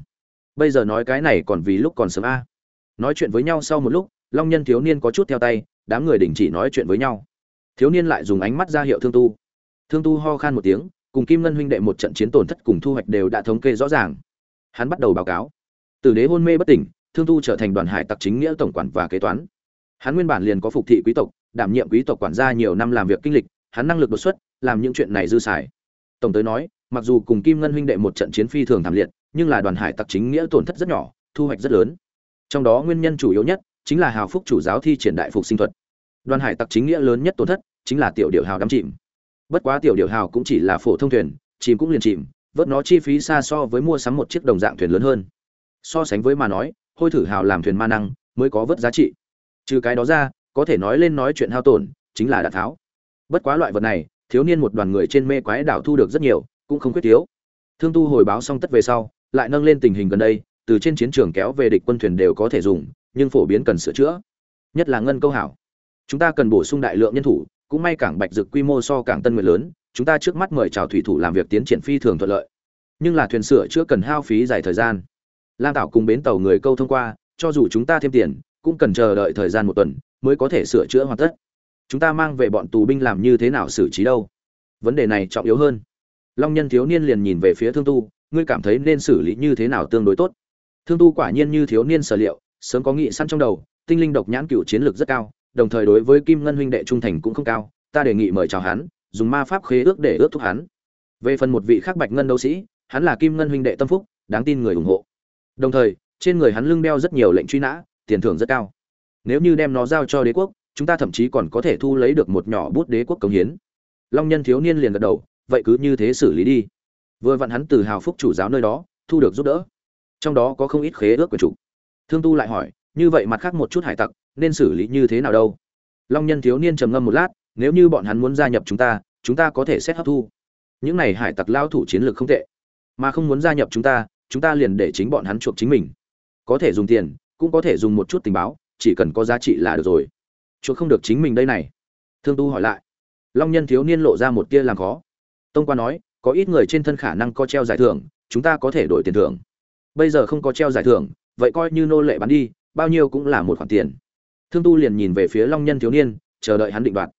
Bây giờ nói cái này còn vì lúc còn sớm a. Nói chuyện với nhau sau một lúc long nhân thiếu niên có chút theo tay, đám người đình chỉ nói chuyện với nhau. Thiếu niên lại dùng ánh mắt ra hiệu thương tu. Thương tu ho khan một tiếng, cùng kim ngân huynh đệ một trận chiến tổn thất cùng thu hoạch đều đã thống kê rõ ràng. Hắn bắt đầu báo cáo. Từ đế hôn mê bất tỉnh, thương tu trở thành đoàn hải tặc chính nghĩa tổng quản và kế toán. Hắn nguyên bản liền có phục thị quý tộc, đảm nhiệm quý tộc quản gia nhiều năm làm việc kinh lịch, hắn năng lực đột xuất, làm những chuyện này dư xài. Tổng tới nói, mặc dù cùng kim ngân huynh đệ một trận chiến phi thường thảm liệt, nhưng là đoàn hải tặc chính nghĩa tổn thất rất nhỏ, thu hoạch rất lớn. Trong đó nguyên nhân chủ yếu nhất chính là hào phúc chủ giáo thi triển đại phục sinh thuật. Đoàn hải tặc chính nghĩa lớn nhất tổn thất chính là tiểu điệu hào đắm chìm. Bất quá tiểu điệu hào cũng chỉ là phổ thông thuyền, chìm cũng liền chìm, vớt nó chi phí xa so với mua sắm một chiếc đồng dạng thuyền lớn hơn. So sánh với mà nói, hôi thử hào làm thuyền ma năng mới có vớt giá trị. Trừ cái đó ra, có thể nói lên nói chuyện hao tổn chính là đạn tháo. Bất quá loại vật này, thiếu niên một đoàn người trên mê quái đảo thu được rất nhiều, cũng không quyết thiếu. Thương tu hồi báo xong tất về sau, lại nâng lên tình hình gần đây, từ trên chiến trường kéo về địch quân thuyền đều có thể dùng nhưng phổ biến cần sửa chữa, nhất là ngân câu hảo. Chúng ta cần bổ sung đại lượng nhân thủ, cũng may cảng bạch dực quy mô so cảng tân nguyệt lớn, chúng ta trước mắt mời chào thủy thủ làm việc tiến triển phi thường thuận lợi. Nhưng là thuyền sửa chữa cần hao phí dài thời gian. Lam tạo cùng bến tàu người câu thông qua, cho dù chúng ta thêm tiền, cũng cần chờ đợi thời gian một tuần mới có thể sửa chữa hoàn tất. Chúng ta mang về bọn tù binh làm như thế nào xử trí đâu? Vấn đề này trọng yếu hơn. Long nhân thiếu niên liền nhìn về phía thương tu, ngươi cảm thấy nên xử lý như thế nào tương đối tốt? Thương tu quả nhiên như thiếu niên sở liệu sớm có nghị săn trong đầu, tinh linh độc nhãn cựu chiến lược rất cao, đồng thời đối với kim ngân huynh đệ trung thành cũng không cao, ta đề nghị mời chào hắn, dùng ma pháp khế ước để ước thúc hắn. Về phần một vị khác bạch ngân đấu sĩ, hắn là kim ngân huynh đệ tâm phúc, đáng tin người ủng hộ. Đồng thời, trên người hắn lưng đeo rất nhiều lệnh truy nã, tiền thưởng rất cao. Nếu như đem nó giao cho đế quốc, chúng ta thậm chí còn có thể thu lấy được một nhỏ bút đế quốc cống hiến. Long nhân thiếu niên liền gật đầu, vậy cứ như thế xử lý đi. Vừa vặn hắn từ hào phúc chủ giáo nơi đó, thu được giúp đỡ. Trong đó có không ít khế ước của chủ thương tu lại hỏi, như vậy mặt khác một chút hải tặc, nên xử lý như thế nào đâu? Long nhân thiếu niên trầm ngâm một lát, nếu như bọn hắn muốn gia nhập chúng ta chúng ta có thể xét hấp thu. Những này hải tặc lao thủ chiến lược không tệ, mà không muốn gia nhập chúng ta chúng ta liền để chính bọn hắn chuộc chính mình. Có thể dùng tiền, cũng có thể dùng một chút tình báo, chỉ cần có giá trị là được rồi. Chuộc không được chính mình đây này. Thương tu hỏi lại. Long nhân thiếu niên lộ ra một tia làm khó. Tông qua nói, có ít người trên thân khả năng có treo giải thưởng, chúng ta có thể đổi tiền thưởng. Bây giờ không có treo giải thưởng vậy coi như nô lệ bán đi, bao nhiêu cũng là một khoản tiền. Thương tu liền nhìn về phía long nhân thiếu niên, chờ đợi hắn định đoạt.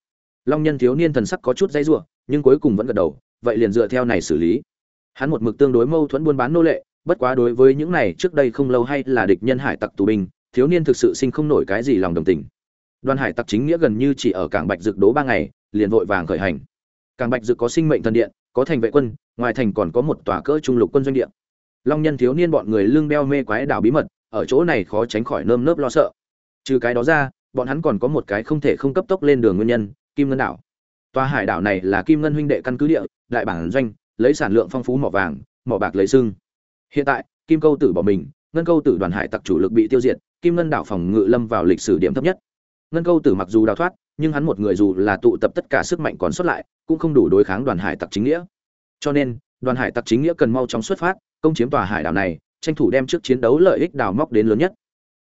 Long nhân thiếu niên thần sắc có chút dãy rủa, nhưng cuối cùng vẫn gật đầu, vậy liền dựa theo này xử lý. Hắn một mực tương đối mâu thuẫn buôn bán nô lệ, bất quá đối với những này trước đây không lâu hay là địch nhân hải tặc tù binh, thiếu niên thực sự sinh không nổi cái gì lòng đồng tình. Đoàn hải tặc chính nghĩa gần như chỉ ở cảng bạch dực đố ba ngày, liền vội vàng khởi hành. Cảng bạch dực có sinh mệnh thần điện, có thành vệ quân, ngoài thành còn có một tòa cỡ trung lục quân doanh điện long nhân thiếu niên bọn người lưng đeo mê quái đảo bí mật, ở chỗ này khó tránh khỏi nơm nớp lo sợ. Trừ cái đó ra, bọn hắn còn có một cái không thể không cấp tốc lên đường nguyên nhân, kim ngân đảo. Tòa hải đảo này là kim ngân huynh đệ căn cứ địa, đại bản doanh, lấy sản lượng phong phú mỏ vàng, mỏ bạc lấy sưng hiện tại, kim câu tử bỏ mình, ngân câu tử đoàn hải tặc chủ lực bị tiêu diệt, kim ngân đảo phòng ngự lâm vào lịch sử điểm thấp nhất. Ngân câu tử mặc dù đào thoát, nhưng hắn một người dù là tụ tập tất cả sức mạnh còn sót lại, cũng không đủ đối kháng đoàn hải tặc chính nghĩa. Cho nên, đoàn hải tặc chính nghĩa cần mau chóng xuất phát công chiếm tòa hải đảo này, tranh thủ đem trước chiến đấu lợi ích đào móc đến lớn nhất.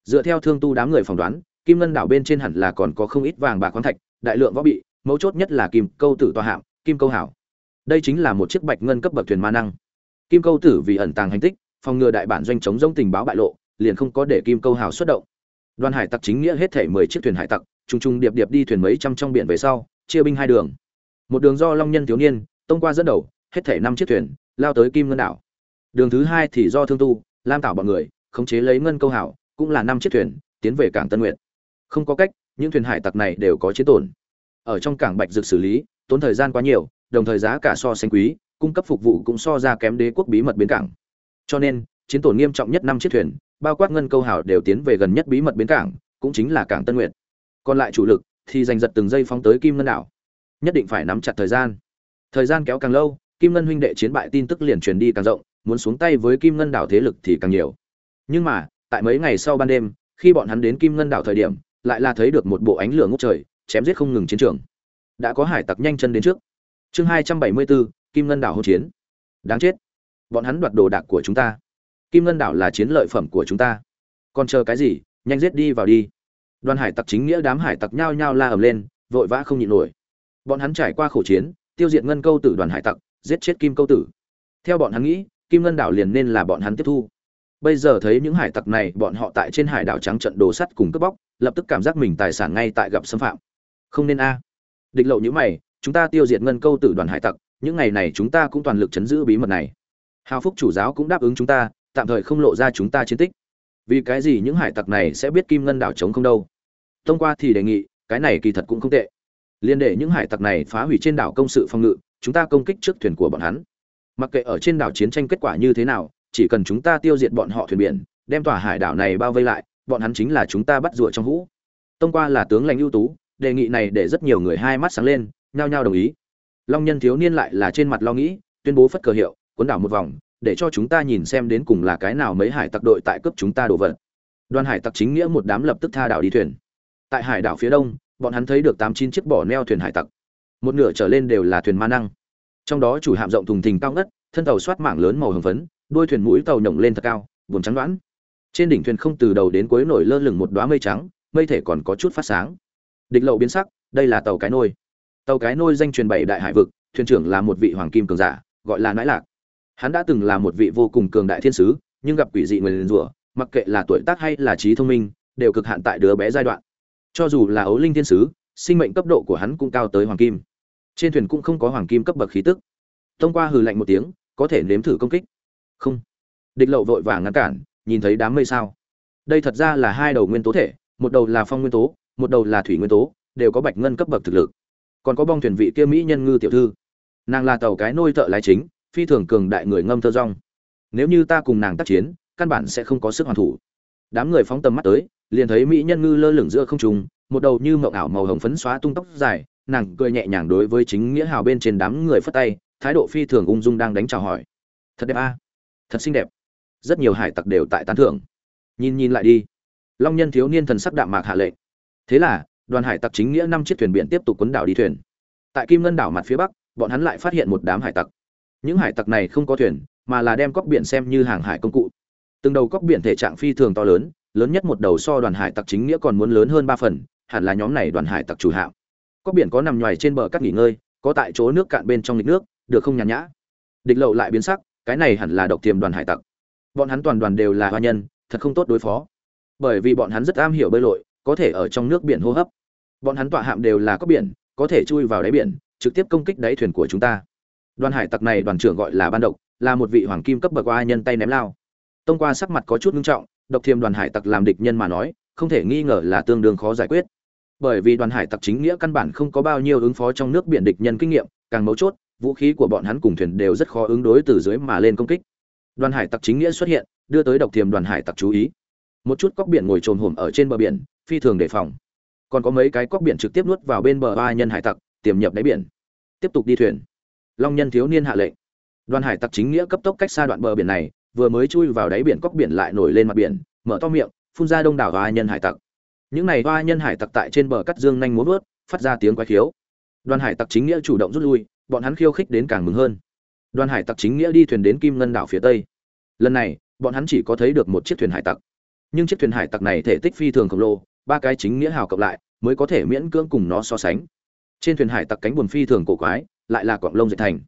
Dựa theo thương tu đám người phỏng đoán, kim ngân đảo bên trên hẳn là còn có không ít vàng bạc khoáng thạch, đại lượng võ bị, mấu chốt nhất là kim câu tử tòa hạm, kim câu hảo. Đây chính là một chiếc bạch ngân cấp bậc thuyền ma năng. Kim câu tử vì ẩn tàng hành tích, phòng ngừa đại bản doanh chống giống tình báo bại lộ, liền không có để kim câu hảo xuất động. Đoàn hải tặc chính nghĩa hết thể mười chiếc thuyền hải tặc, trùng trùng điệp điệp đi thuyền mấy trăm trong biển về sau, chia binh hai đường. Một đường do long nhân thiếu niên, tông qua dẫn đầu, hết thể năm chiếc thuyền, lao tới kim ngân đảo đường thứ hai thì do thương tu, lam tảo bọn người, khống chế lấy ngân câu hảo, cũng là năm chiếc thuyền, tiến về cảng tân nguyện không có cách, những thuyền hải tặc này đều có chiến tổn. Ở trong cảng bạch dược xử lý, tốn thời gian quá nhiều, đồng thời giá cả so sánh quý, cung cấp phục vụ cũng so ra kém đế quốc bí mật bến cảng. Cho nên, chiến tổn nghiêm trọng nhất năm chiếc thuyền, bao quát ngân câu hảo đều tiến về gần nhất bí mật bến cảng, cũng chính là cảng tân nguyện còn lại chủ lực thì giành giật từng giây phóng tới kim ngân đảo. Nhất định phải nắm chặt thời gian. Thời gian kéo càng lâu, kim ngân huynh đệ chiến bại tin tức liền truyền đi càng rộng muốn xuống tay với kim ngân đảo thế lực thì càng nhiều. Nhưng mà, tại mấy ngày sau ban đêm, khi bọn hắn đến kim ngân đảo thời điểm, lại là thấy được một bộ ánh lửa ngút trời, chém giết không ngừng chiến trường. Đã có hải tặc nhanh chân đến trước. Chương hai trăm bảy mươi bốn, kim ngân đảo hỗn chiến. Đáng chết. Bọn hắn đoạt đồ đạc của chúng ta. Kim ngân đảo là chiến lợi phẩm của chúng ta. Còn chờ cái gì, nhanh giết đi vào đi. Đoàn hải tặc chính nghĩa đám hải tặc nhao nhao la ầm lên, vội vã không nhịn nổi. Bọn hắn trải qua khổ chiến, tiêu diệt ngân câu tử đoàn hải tặc, giết chết kim câu tử. Theo bọn hắn nghĩ kim ngân đảo liền nên là bọn hắn tiếp thu. Bây giờ thấy những hải tặc này, bọn họ tại trên hải đảo trắng trận đồ sắt cùng cướp bóc, lập tức cảm giác mình tài sản ngay tại gặp xâm phạm. Không nên a. Địch lộ như mày, chúng ta tiêu diệt ngân câu tử đoàn hải tặc, những ngày này chúng ta cũng toàn lực chấn giữ bí mật này. Hào phúc chủ giáo cũng đáp ứng chúng ta, tạm thời không lộ ra chúng ta chiến tích. Vì cái gì những hải tặc này sẽ biết kim ngân đảo chống không đâu? Thông qua thì đề nghị, cái này kỳ thật cũng không tệ. Liên để những hải tặc này phá hủy trên đảo công sự phòng ngự, chúng ta công kích trước thuyền của bọn hắn mặc kệ ở trên đảo chiến tranh kết quả như thế nào, chỉ cần chúng ta tiêu diệt bọn họ thuyền biển, đem tòa hải đảo này bao vây lại, bọn hắn chính là chúng ta bắt rùa trong hũ. Tông qua là tướng lãnh ưu tú, đề nghị này để rất nhiều người hai mắt sáng lên, nhao nhao đồng ý. Long nhân thiếu niên lại là trên mặt lo nghĩ, tuyên bố phất cờ hiệu, cuốn đảo một vòng, để cho chúng ta nhìn xem đến cùng là cái nào mấy hải tặc đội tại cướp chúng ta đổ vật. Đoàn hải tặc chính nghĩa một đám lập tức tha đảo đi thuyền. Tại hải đảo phía đông, bọn hắn thấy được tám chín chiếc bỏ neo thuyền hải tặc. Một nửa trở lên đều là thuyền ma năng trong đó chủ hạm rộng thùng thình cao ngất, thân tàu soát mảng lớn màu hồng phấn, đuôi thuyền mũi tàu nhổng lên thật cao buồn trắng đoán. Trên đỉnh thuyền không từ đầu đến cuối nổi lơ lửng một đoá mây trắng, mây thể còn có chút phát sáng. Địch lậu biến sắc, đây là tàu cái nôi. Tàu cái nôi danh truyền bảy đại hải vực, thuyền trưởng là một vị hoàng kim cường giả, gọi là nãi lạc. Hắn đã từng là một vị vô cùng cường đại thiên sứ, nhưng gặp quỷ dị người liền rủa, mặc kệ là tuổi tác hay là trí thông minh, đều cực hạn tại đứa bé giai đoạn. Cho dù là ấu linh thiên sứ, sinh mệnh cấp độ của hắn cũng cao tới hoàng kim trên thuyền cũng không có hoàng kim cấp bậc khí tức. Thông qua hừ lạnh một tiếng, có thể nếm thử công kích. Không. Địch lậu vội vàng ngăn cản, nhìn thấy đám mây sao. Đây thật ra là hai đầu nguyên tố thể, một đầu là phong nguyên tố, một đầu là thủy nguyên tố, đều có bạch ngân cấp bậc thực lực. Còn có bong thuyền vị kia mỹ nhân ngư tiểu thư. Nàng là tàu cái nôi thợ lái chính, phi thường cường đại người ngâm thơ rong. Nếu như ta cùng nàng tác chiến, căn bản sẽ không có sức hoàn thủ. Đám người phóng tầm mắt tới, liền thấy mỹ nhân ngư lơ lửng giữa không trung, một đầu như mộng ảo màu hồng phấn xóa tung tóc dài nàng cười nhẹ nhàng đối với chính nghĩa hào bên trên đám người phất tay, thái độ phi thường ung dung đang đánh chào hỏi. Thật đẹp a. Thật xinh đẹp. Rất nhiều hải tặc đều tại tán thưởng. Nhìn nhìn lại đi. Long nhân thiếu niên thần sắc đạm mạc hạ lệnh. Thế là, đoàn hải tặc chính nghĩa năm chiếc thuyền biển tiếp tục quấn đảo đi thuyền. Tại kim ngân đảo mặt phía bắc, bọn hắn lại phát hiện một đám hải tặc. Những hải tặc này không có thuyền, mà là đem cóc biển xem như hàng hải công cụ. Từng đầu cóc biển thể trạng phi thường to lớn lớn nhất một đầu so đoàn hải tặc chính nghĩa còn muốn lớn hơn ba phần, hẳn là nhóm này đoàn hải tặc chủ hạm có biển có nằm nhoài trên bờ cát nghỉ ngơi, có tại chỗ nước cạn bên trong lịch nước, được không nhàn nhã? Địch lậu lại biến sắc, cái này hẳn là độc tiềm đoàn hải tặc. Bọn hắn toàn đoàn đều là hoa nhân, thật không tốt đối phó. Bởi vì bọn hắn rất am hiểu bơi lội, có thể ở trong nước biển hô hấp. Bọn hắn tọa hạm đều là có biển, có thể chui vào đáy biển, trực tiếp công kích đáy thuyền của chúng ta. Đoàn hải tặc này đoàn trưởng gọi là ban độc, là một vị hoàng kim cấp bậc hoa nhân tay ném lao. Tông qua sắc mặt có chút nghiêm trọng, độc thiềm đoàn hải tặc làm địch nhân mà nói, không thể nghi ngờ là tương đương khó giải quyết bởi vì đoàn hải tặc chính nghĩa căn bản không có bao nhiêu ứng phó trong nước biển địch nhân kinh nghiệm, càng mấu chốt, vũ khí của bọn hắn cùng thuyền đều rất khó ứng đối từ dưới mà lên công kích. Đoàn hải tặc chính nghĩa xuất hiện, đưa tới độc thiềm đoàn hải tặc chú ý. Một chút cóc biển ngồi trồm hổm ở trên bờ biển, phi thường đề phòng. Còn có mấy cái cóc biển trực tiếp nuốt vào bên bờ ba nhân hải tặc, tiềm nhập đáy biển. Tiếp tục đi thuyền. Long nhân thiếu niên hạ lệnh. Đoàn hải tặc chính nghĩa cấp tốc cách xa đoạn bờ biển này, vừa mới chui vào đáy biển cóc biển lại nổi lên mặt biển, mở to miệng, phun ra đông đảo ba nhân hải tặc những này hoa nhân hải tặc tại trên bờ cắt dương nhanh muốn vớt, phát ra tiếng quái khiếu. Đoàn hải tặc chính nghĩa chủ động rút lui, bọn hắn khiêu khích đến càng mừng hơn. Đoàn hải tặc chính nghĩa đi thuyền đến kim ngân đảo phía tây. Lần này, bọn hắn chỉ có thấy được một chiếc thuyền hải tặc. Nhưng chiếc thuyền hải tặc này thể tích phi thường khổng lồ, ba cái chính nghĩa hào cộng lại, mới có thể miễn cưỡng cùng nó so sánh. Trên thuyền hải tặc cánh buồm phi thường cổ quái, lại là quạng lông dệt thành.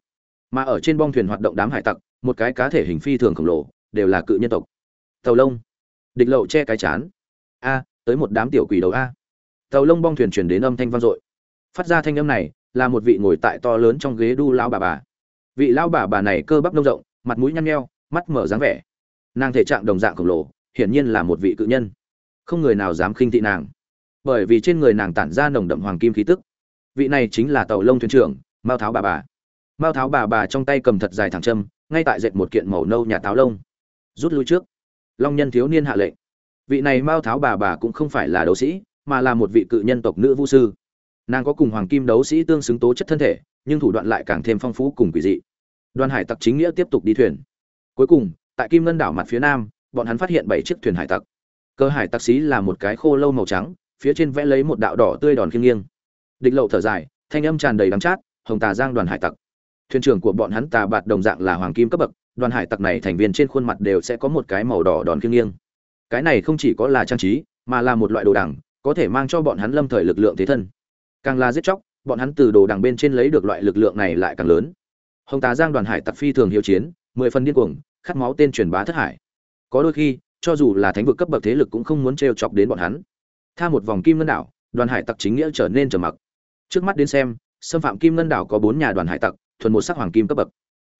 Mà ở trên bong thuyền hoạt động đám hải tặc, một cái cá thể hình phi thường khổng lồ, đều là cự nhân tộc. Tàu lông. Địch lậu che cái chán. A tới một đám tiểu quỷ đầu a. Tàu lông bong thuyền chuyển đến âm thanh vang dội. Phát ra thanh âm này, là một vị ngồi tại to lớn trong ghế đu lao bà bà. Vị lao bà bà này cơ bắp nông rộng, mặt mũi nhăn nheo, mắt mở dáng vẻ. Nàng thể trạng đồng dạng khổng lồ, hiển nhiên là một vị cự nhân. Không người nào dám khinh thị nàng. Bởi vì trên người nàng tản ra nồng đậm hoàng kim khí tức. Vị này chính là tàu lông thuyền trưởng, mao tháo bà bà. Mao tháo bà bà trong tay cầm thật dài thẳng châm, ngay tại dệt một kiện màu nâu nhà táo lông. Rút lui trước. Long nhân thiếu niên hạ lệnh vị này mao tháo bà bà cũng không phải là đấu sĩ, mà là một vị cự nhân tộc nữ vũ sư. Nàng có cùng hoàng kim đấu sĩ tương xứng tố chất thân thể, nhưng thủ đoạn lại càng thêm phong phú cùng quỷ dị. Đoàn hải tặc chính nghĩa tiếp tục đi thuyền. Cuối cùng, tại kim ngân đảo mặt phía nam, bọn hắn phát hiện bảy chiếc thuyền hải tặc. Cơ hải tặc xí là một cái khô lâu màu trắng, phía trên vẽ lấy một đạo đỏ tươi đòn khiêng nghiêng. Địch lậu thở dài, thanh âm tràn đầy đắng chát, hồng tà giang đoàn hải tặc. Thuyền trưởng của bọn hắn tà bạt đồng dạng là hoàng kim cấp bậc, đoàn hải tặc này thành viên trên khuôn mặt đều sẽ có một cái màu đỏ đòn khiêng nghiêng cái này không chỉ có là trang trí, mà là một loại đồ đằng, có thể mang cho bọn hắn lâm thời lực lượng thế thân. Càng là giết chóc, bọn hắn từ đồ đằng bên trên lấy được loại lực lượng này lại càng lớn. Hồng tá giang đoàn hải tặc phi thường hiệu chiến, mười phần điên cuồng, khát máu tên truyền bá thất hải. Có đôi khi, cho dù là thánh vực cấp bậc thế lực cũng không muốn t chọc đến bọn hắn. Tha một vòng kim ngân đảo, đoàn hải tặc chính nghĩa trở nên trầm mặc. Trước mắt đến xem, xâm phạm kim ngân đảo có bốn nhà đoàn hải tặc, thuần một sắc hoàng kim cấp bậc.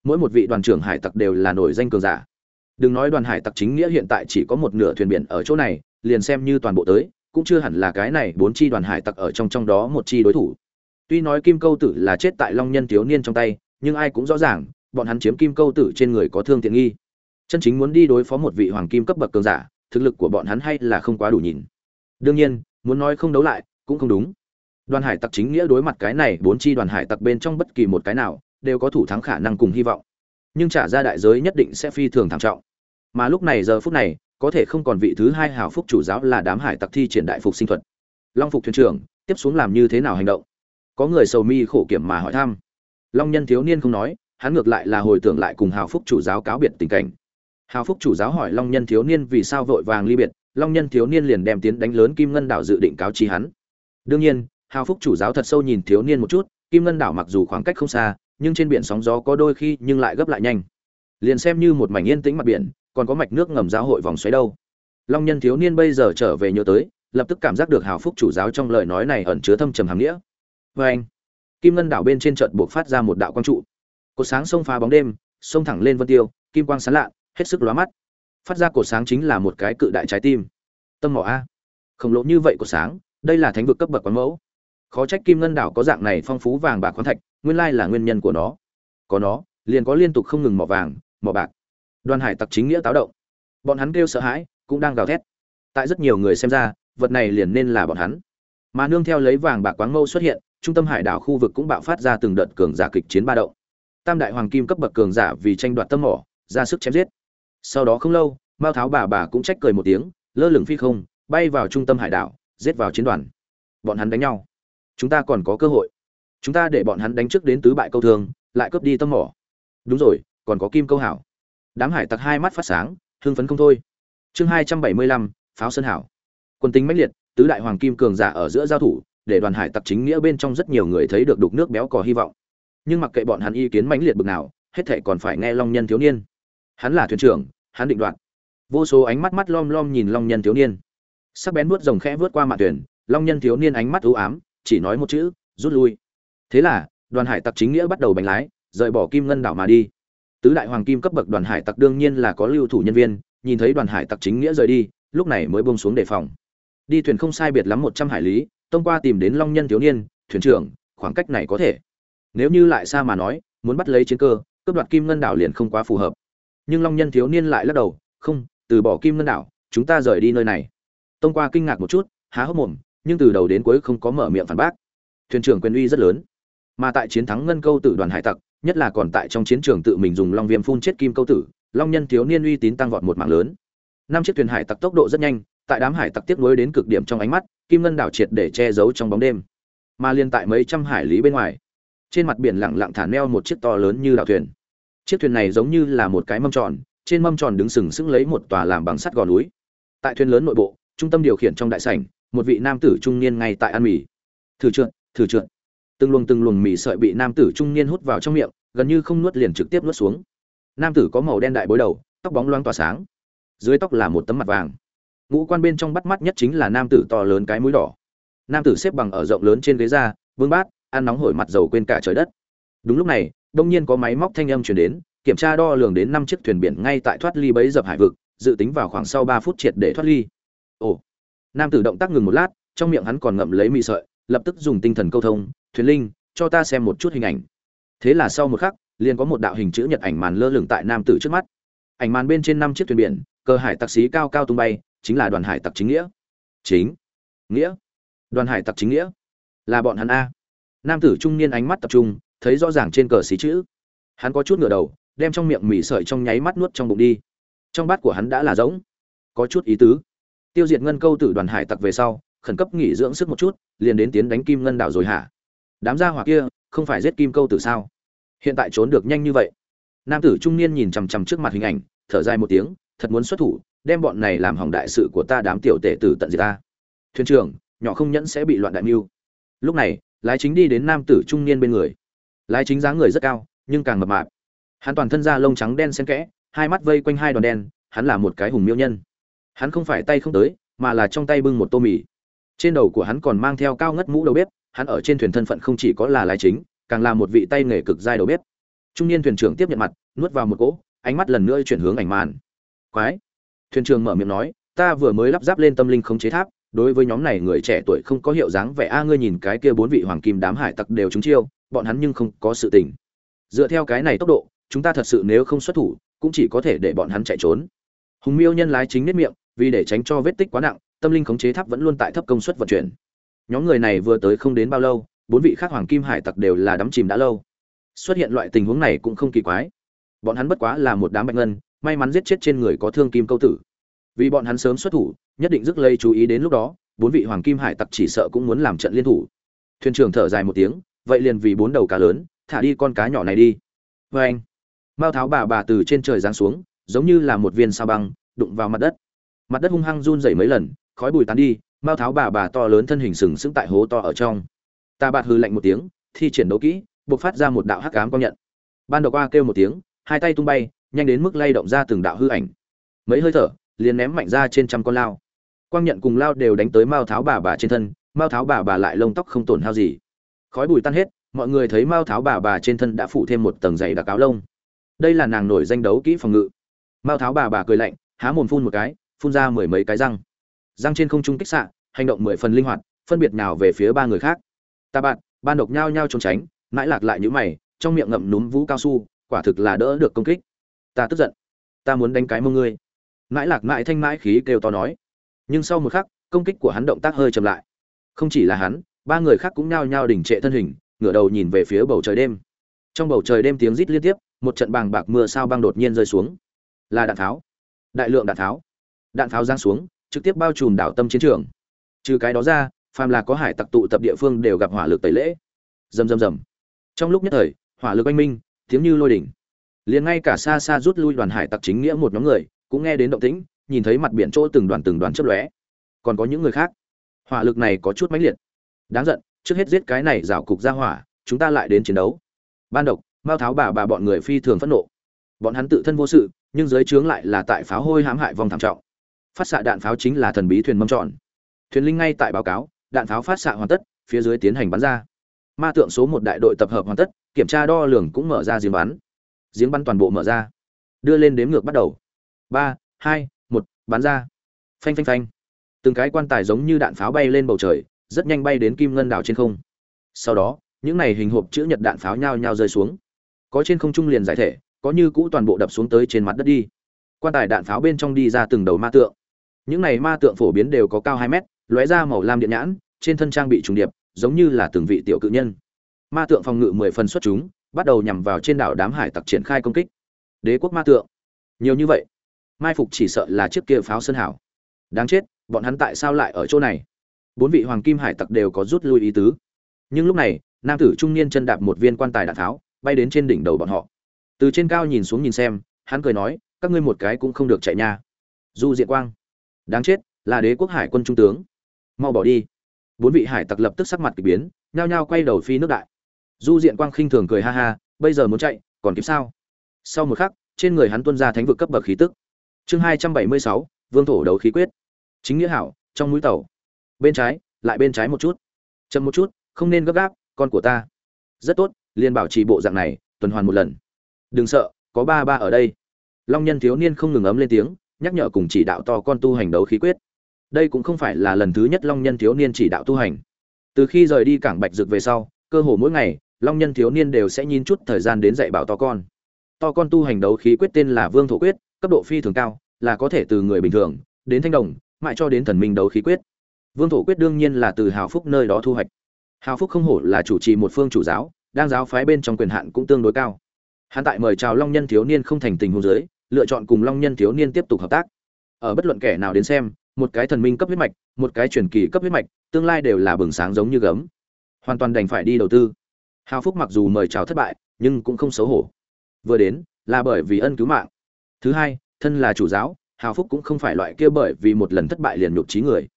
Mỗi một vị đoàn trưởng hải tặc đều là nổi danh cường giả đừng nói đoàn hải tặc chính nghĩa hiện tại chỉ có một nửa thuyền biển ở chỗ này, liền xem như toàn bộ tới, cũng chưa hẳn là cái này bốn chi đoàn hải tặc ở trong trong đó một chi đối thủ. Tuy nói kim câu tử là chết tại long nhân thiếu niên trong tay, nhưng ai cũng rõ ràng, bọn hắn chiếm kim câu tử trên người có thương tiện nghi. Chân chính muốn đi đối phó một vị hoàng kim cấp bậc cường giả, thực lực của bọn hắn hay là không quá đủ nhìn. Đương nhiên, muốn nói không đấu lại, cũng không đúng. Đoàn hải tặc chính nghĩa đối mặt cái này, bốn chi đoàn hải tặc bên trong bất kỳ một cái nào, đều có thủ thắng khả năng cùng hy vọng nhưng trả ra đại giới nhất định sẽ phi thường thảm trọng. Mà lúc này giờ phút này, có thể không còn vị thứ hai hảo phúc chủ giáo là đám hải tặc thi triển đại phục sinh thuật. Long phục thuyền trưởng, tiếp xuống làm như thế nào hành động? Có người sầu mi khổ kiểm mà hỏi thăm. Long nhân thiếu niên không nói, hắn ngược lại là hồi tưởng lại cùng hào phúc chủ giáo cáo biệt tình cảnh. Hào phúc chủ giáo hỏi long nhân thiếu niên vì sao vội vàng ly biệt, long nhân thiếu niên liền đem tiến đánh lớn kim ngân đảo dự định cáo chi hắn. Đương nhiên, hào phúc chủ giáo thật sâu nhìn thiếu niên một chút, kim ngân đảo mặc dù khoảng cách không xa nhưng trên biển sóng gió có đôi khi nhưng lại gấp lại nhanh. Liền xem như một mảnh yên tĩnh mặt biển, còn có mạch nước ngầm giáo hội vòng xoáy đâu. Long nhân thiếu niên bây giờ trở về nhớ tới, lập tức cảm giác được hào phúc chủ giáo trong lời nói này ẩn chứa thâm trầm hàm nghĩa. Vê anh, kim ngân đảo bên trên trận buộc phát ra một đạo quang trụ. Cột sáng sông phá bóng đêm, sông thẳng lên vân tiêu, kim quang sán lạ hết sức lóa mắt. Phát ra cột sáng chính là một cái cự đại trái tim. Tâm mỏ a. Khổng lồ như vậy của sáng, đây là thánh vực cấp bậc quán mẫu khó trách kim ngân đảo có dạng này phong phú vàng bạc khoáng thạch, nguyên lai là nguyên nhân của nó. Có nó, liền có liên tục không ngừng mỏ vàng, mỏ bạc. Đoàn hải tặc chính nghĩa táo động. Bọn hắn kêu sợ hãi, cũng đang gào thét. Tại rất nhiều người xem ra, vật này liền nên là bọn hắn. Mà nương theo lấy vàng bạc quáng mâu xuất hiện, trung tâm hải đảo khu vực cũng bạo phát ra từng đợt cường giả kịch chiến ba động. Tam đại hoàng kim cấp bậc cường giả vì tranh đoạt tâm mỏ, ra sức chém giết. Sau đó không lâu, mao tháo bà bà cũng trách cười một tiếng, lơ lửng phi không, bay vào trung tâm hải đảo, giết vào chiến đoàn. Bọn hắn đánh nhau chúng ta còn có cơ hội. Chúng ta để bọn hắn đánh trước đến tứ bại câu thường lại cướp đi tâm mỏ. Đúng rồi, còn có kim câu hảo. Đám hải tặc hai mắt phát sáng, hưng phấn không thôi. Chương hai trăm bảy mươi lăm, pháo sơn hảo. Quân tính mãnh liệt, tứ đại hoàng kim cường giả ở giữa giao thủ, để đoàn hải tặc chính nghĩa bên trong rất nhiều người thấy được đục nước béo cò hy vọng. Nhưng mặc kệ bọn hắn ý kiến mãnh liệt bực nào, hết thệ còn phải nghe long nhân thiếu niên. Hắn là thuyền trưởng, hắn định đoạt. Vô số ánh mắt mắt lom lom nhìn long nhân thiếu niên. Sắc bén vuốt rồng khẽ vớt qua mạn thuyền, long nhân thiếu niên ánh mắt ưu ám chỉ nói một chữ, rút lui. Thế là, đoàn hải tặc chính nghĩa bắt đầu bánh lái, rời bỏ kim ngân đảo mà đi. Tứ đại hoàng kim cấp bậc đoàn hải tặc đương nhiên là có lưu thủ nhân viên, nhìn thấy đoàn hải tặc chính nghĩa rời đi, lúc này mới bông xuống đề phòng. Đi thuyền không sai biệt lắm một trăm hải lý, tông qua tìm đến long nhân thiếu niên, thuyền trưởng, khoảng cách này có thể. Nếu như lại xa mà nói, muốn bắt lấy chiến cơ, cướp đoạt kim ngân đảo liền không quá phù hợp. Nhưng long nhân thiếu niên lại lắc đầu, không, từ bỏ kim ngân đảo, chúng ta rời đi nơi này. Tông qua kinh ngạc một chút, há hốc mồm nhưng từ đầu đến cuối không có mở miệng phản bác. Thuyền trưởng quyền uy rất lớn, mà tại chiến thắng ngân câu tử đoàn hải tặc, nhất là còn tại trong chiến trường tự mình dùng long viêm phun chết kim câu tử, long nhân thiếu niên uy tín tăng vọt một mạng lớn. Năm chiếc thuyền hải tặc tốc độ rất nhanh, tại đám hải tặc tiếp nối đến cực điểm trong ánh mắt, kim ngân đảo triệt để che giấu trong bóng đêm. Mà liên tại mấy trăm hải lý bên ngoài, trên mặt biển lặng lặng thả neo một chiếc to lớn như đảo thuyền. Chiếc thuyền này giống như là một cái mâm tròn, trên mâm tròn đứng sừng sững lấy một tòa làm bằng sắt gò núi. Tại thuyền lớn nội bộ, trung tâm điều khiển trong đại sảnh một vị nam tử trung niên ngay tại ăn mì. Thử trượt thử trượt. Từng luồng từng luồng mì sợi bị nam tử trung niên hút vào trong miệng, gần như không nuốt liền trực tiếp nuốt xuống. Nam tử có màu đen đại bối đầu, tóc bóng loáng tỏa sáng. Dưới tóc là một tấm mặt vàng. Ngũ quan bên trong bắt mắt nhất chính là nam tử to lớn cái mũi đỏ. Nam tử xếp bằng ở rộng lớn trên ghế da, vương bát, ăn nóng hổi mặt dầu quên cả trời đất. Đúng lúc này, đông nhiên có máy móc thanh âm chuyển đến, kiểm tra đo lường đến năm chiếc thuyền biển ngay tại thoát ly bấy dập hải vực, dự tính vào khoảng sau ba phút triệt để thoát ly. Ồ nam tử động tác ngừng một lát, trong miệng hắn còn ngậm lấy mị sợi, lập tức dùng tinh thần câu thông, thuyền linh, cho ta xem một chút hình ảnh. Thế là sau một khắc, liền có một đạo hình chữ nhật ảnh màn lơ lửng tại nam tử trước mắt. Ảnh màn bên trên năm chiếc thuyền biển, cờ hải tặc sĩ cao cao tung bay, chính là đoàn hải tặc chính nghĩa. Chính. Nghĩa. Đoàn hải tặc chính nghĩa. Là bọn hắn a. Nam tử trung niên ánh mắt tập trung, thấy rõ ràng trên cờ xí chữ. Hắn có chút ngửa đầu, đem trong miệng mì sợi trong nháy mắt nuốt trong bụng đi. Trong bát của hắn đã là giống có chút ý tứ tiêu diệt ngân câu tử đoàn hải tặc về sau, khẩn cấp nghỉ dưỡng sức một chút, liền đến tiến đánh kim ngân đảo rồi hả? Đám gia hỏa kia, không phải giết kim câu tử sao? Hiện tại trốn được nhanh như vậy. Nam tử trung niên nhìn chằm chằm trước mặt hình ảnh, thở dài một tiếng, thật muốn xuất thủ, đem bọn này làm hỏng đại sự của ta đám tiểu tể tử tận diệt ta. Thuyền trưởng, nhỏ không nhẫn sẽ bị loạn đại mưu. Lúc này, lái chính đi đến nam tử trung niên bên người. Lái chính dáng người rất cao, nhưng càng mập mạp. Hắn toàn thân da lông trắng đen xen kẽ, hai mắt vây quanh hai đòn đen, hắn là một cái hùng miêu nhân hắn không phải tay không tới, mà là trong tay bưng một tô mì. Trên đầu của hắn còn mang theo cao ngất mũ đầu bếp, hắn ở trên thuyền thân phận không chỉ có là lái chính, càng là một vị tay nghề cực giai đầu bếp. Trung niên thuyền trưởng tiếp nhận mặt, nuốt vào một cỗ, ánh mắt lần nữa chuyển hướng ảnh màn. Quái! Thuyền trưởng mở miệng nói, ta vừa mới lắp ráp lên tâm linh khống chế tháp, đối với nhóm này người trẻ tuổi không có hiệu dáng vẻ a, ngươi nhìn cái kia bốn vị hoàng kim đám hải tặc đều trúng chiêu, bọn hắn nhưng không có sự tình. Dựa theo cái này tốc độ, chúng ta thật sự nếu không xuất thủ, cũng chỉ có thể để bọn hắn chạy trốn. Hùng miêu nhân lái chính nết miệng vì để tránh cho vết tích quá nặng, tâm linh khống chế tháp vẫn luôn tại thấp công suất vận chuyển. Nhóm người này vừa tới không đến bao lâu, bốn vị khác hoàng kim hải tặc đều là đắm chìm đã lâu. Xuất hiện loại tình huống này cũng không kỳ quái. Bọn hắn bất quá là một đám bạch ngân, may mắn giết chết trên người có thương kim câu tử. Vì bọn hắn sớm xuất thủ, nhất định rước lây chú ý đến lúc đó, bốn vị hoàng kim hải tặc chỉ sợ cũng muốn làm trận liên thủ. Thuyền trưởng thở dài một tiếng, vậy liền vì bốn đầu cá lớn, thả đi con cá nhỏ này đi. Vê anh mao tháo bà bà từ trên trời giáng xuống, giống như là một viên sao băng, đụng vào mặt đất mặt đất hung hăng run rẩy mấy lần, khói bùi tán đi, mao tháo bà bà to lớn thân hình sừng sững tại hố to ở trong. Ta bạt hư lạnh một tiếng, thi triển đấu kỹ, buộc phát ra một đạo hắc ám công nhận. Ban đầu qua kêu một tiếng, hai tay tung bay, nhanh đến mức lay động ra từng đạo hư ảnh. Mấy hơi thở, liền ném mạnh ra trên trăm con lao. Quang nhận cùng lao đều đánh tới mao tháo bà bà trên thân, mao tháo bà bà lại lông tóc không tổn hao gì. Khói bụi tan hết, mọi người thấy mao tháo bà bà trên thân đã phủ thêm một tầng dày đặc áo lông. Đây là nàng nổi danh đấu kỹ phòng ngự. Mao tháo bà bà cười lạnh, há mồm phun một cái phun ra mười mấy cái răng. Răng trên không trung kích xạ, hành động mười phần linh hoạt, phân biệt nào về phía ba người khác. Ta bạn ban độc nhao nhao trốn tránh, mãi lạc lại những mày, trong miệng ngậm núm vũ cao su, quả thực là đỡ được công kích. Ta tức giận. Ta muốn đánh cái mông ngươi. Mãi lạc mãi thanh mãi khí kêu to nói. Nhưng sau một khắc, công kích của hắn động tác hơi chậm lại. Không chỉ là hắn, ba người khác cũng nhao nhao đỉnh trệ thân hình, ngửa đầu nhìn về phía bầu trời đêm. Trong bầu trời đêm tiếng rít liên tiếp, một trận bàng bạc mưa sao băng đột nhiên rơi xuống. Là đạn tháo. Đại lượng đạn tháo đạn tháo giáng xuống, trực tiếp bao trùm đảo tâm chiến trường. Trừ cái đó ra, phàm là có hải tặc tụ tập địa phương đều gặp hỏa lực tẩy lễ. Rầm rầm rầm. Trong lúc nhất thời, hỏa lực oanh minh, tiếng như lôi đỉnh. Liền ngay cả xa xa rút lui đoàn hải tặc chính nghĩa một nhóm người, cũng nghe đến động tĩnh, nhìn thấy mặt biển chỗ từng đoàn từng đoàn chớp lóe. Còn có những người khác. Hỏa lực này có chút mãnh liệt. Đáng giận, trước hết giết cái này rảo cục ra hỏa, chúng ta lại đến chiến đấu. Ban độc, mao tháo bà bà bọn người phi thường phẫn nộ. Bọn hắn tự thân vô sự, nhưng dưới trướng lại là tại pháo hôi hãm hại vòng thảm trọng phát xạ đạn pháo chính là thần bí thuyền mâm tròn thuyền linh ngay tại báo cáo, đạn pháo phát xạ hoàn tất, phía dưới tiến hành bắn ra. Ma tượng số một đại đội tập hợp hoàn tất, kiểm tra đo lường cũng mở ra giếng bắn. Giếng bắn toàn bộ mở ra. Đưa lên đếm ngược bắt đầu. Ba, hai, một, bắn ra. Phanh phanh phanh. Từng cái quan tài giống như đạn pháo bay lên bầu trời, rất nhanh bay đến kim ngân đảo trên không. Sau đó, những này hình hộp chữ nhật đạn pháo nhao nhao rơi xuống. Có trên không trung liền giải thể, có như cũ toàn bộ đập xuống tới trên mặt đất đi. Quan tài đạn pháo bên trong đi ra từng đầu ma tượng những này ma tượng phổ biến đều có cao hai mét, lóe ra màu lam điện nhãn, trên thân trang bị trùng điệp, giống như là từng vị tiểu cự nhân. Ma tượng phòng ngự mười phần xuất chúng, bắt đầu nhằm vào trên đảo đám hải tặc triển khai công kích. Đế quốc ma tượng. Nhiều như vậy. Mai phục chỉ sợ là chiếc kia pháo sơn hảo. Đáng chết, bọn hắn tại sao lại ở chỗ này? Bốn vị hoàng kim hải tặc đều có rút lui ý tứ. Nhưng lúc này, nam tử trung niên chân đạp một viên quan tài đạn tháo, bay đến trên đỉnh đầu bọn họ. Từ trên cao nhìn xuống nhìn xem, hắn cười nói, các ngươi một cái cũng không được chạy nha. Du diện quang đáng chết, là đế quốc hải quân trung tướng. Mau bỏ đi. Bốn vị hải tặc lập tức sắc mặt k ỳ biến, nhao nhao quay đầu phi nước đại. Du diện quang khinh thường cười ha ha, bây giờ muốn chạy, còn kịp sao? Sau một khắc, trên người hắn tuân ra thánh vực cấp bậc khí tức. Chương hai trăm bảy mươi sáu, vương thổ đấu khí quyết. Chính nghĩa hảo, trong mũi tàu. Bên trái, lại bên trái một chút. Chậm một chút, không nên gấp gáp, con của ta. Rất tốt, liền bảo trì bộ dạng này, tuần hoàn một lần. Đừng sợ, có ba ba ở đây. Long nhân thiếu niên không ngừng ấm lên tiếng nhắc nhở cùng chỉ đạo to con tu hành đấu khí quyết. Đây cũng không phải là lần thứ nhất long nhân thiếu niên chỉ đạo tu hành. Từ khi rời đi cảng bạch dược về sau, cơ hồ mỗi ngày, long nhân thiếu niên đều sẽ nhìn chút thời gian đến dạy bảo to con. To con tu hành đấu khí quyết tên là vương thổ quyết, cấp độ phi thường cao, là có thể từ người bình thường, đến thanh đồng, mãi cho đến thần minh đấu khí quyết. Vương thổ quyết đương nhiên là từ hào phúc nơi đó thu hoạch. Hào phúc không hổ là chủ trì một phương chủ giáo, đang giáo phái bên trong quyền hạn cũng tương đối cao. Hắn tại mời chào long nhân thiếu niên không thành tình hôn giới lựa chọn cùng long nhân thiếu niên tiếp tục hợp tác. Ở bất luận kẻ nào đến xem, một cái thần minh cấp huyết mạch, một cái truyền kỳ cấp huyết mạch, tương lai đều là bừng sáng giống như gấm. Hoàn toàn đành phải đi đầu tư. Hào phúc mặc dù mời chào thất bại, nhưng cũng không xấu hổ. Vừa đến, là bởi vì ân cứu mạng. Thứ hai, thân là chủ giáo, hào phúc cũng không phải loại kia bởi vì một lần thất bại liền nhục trí người.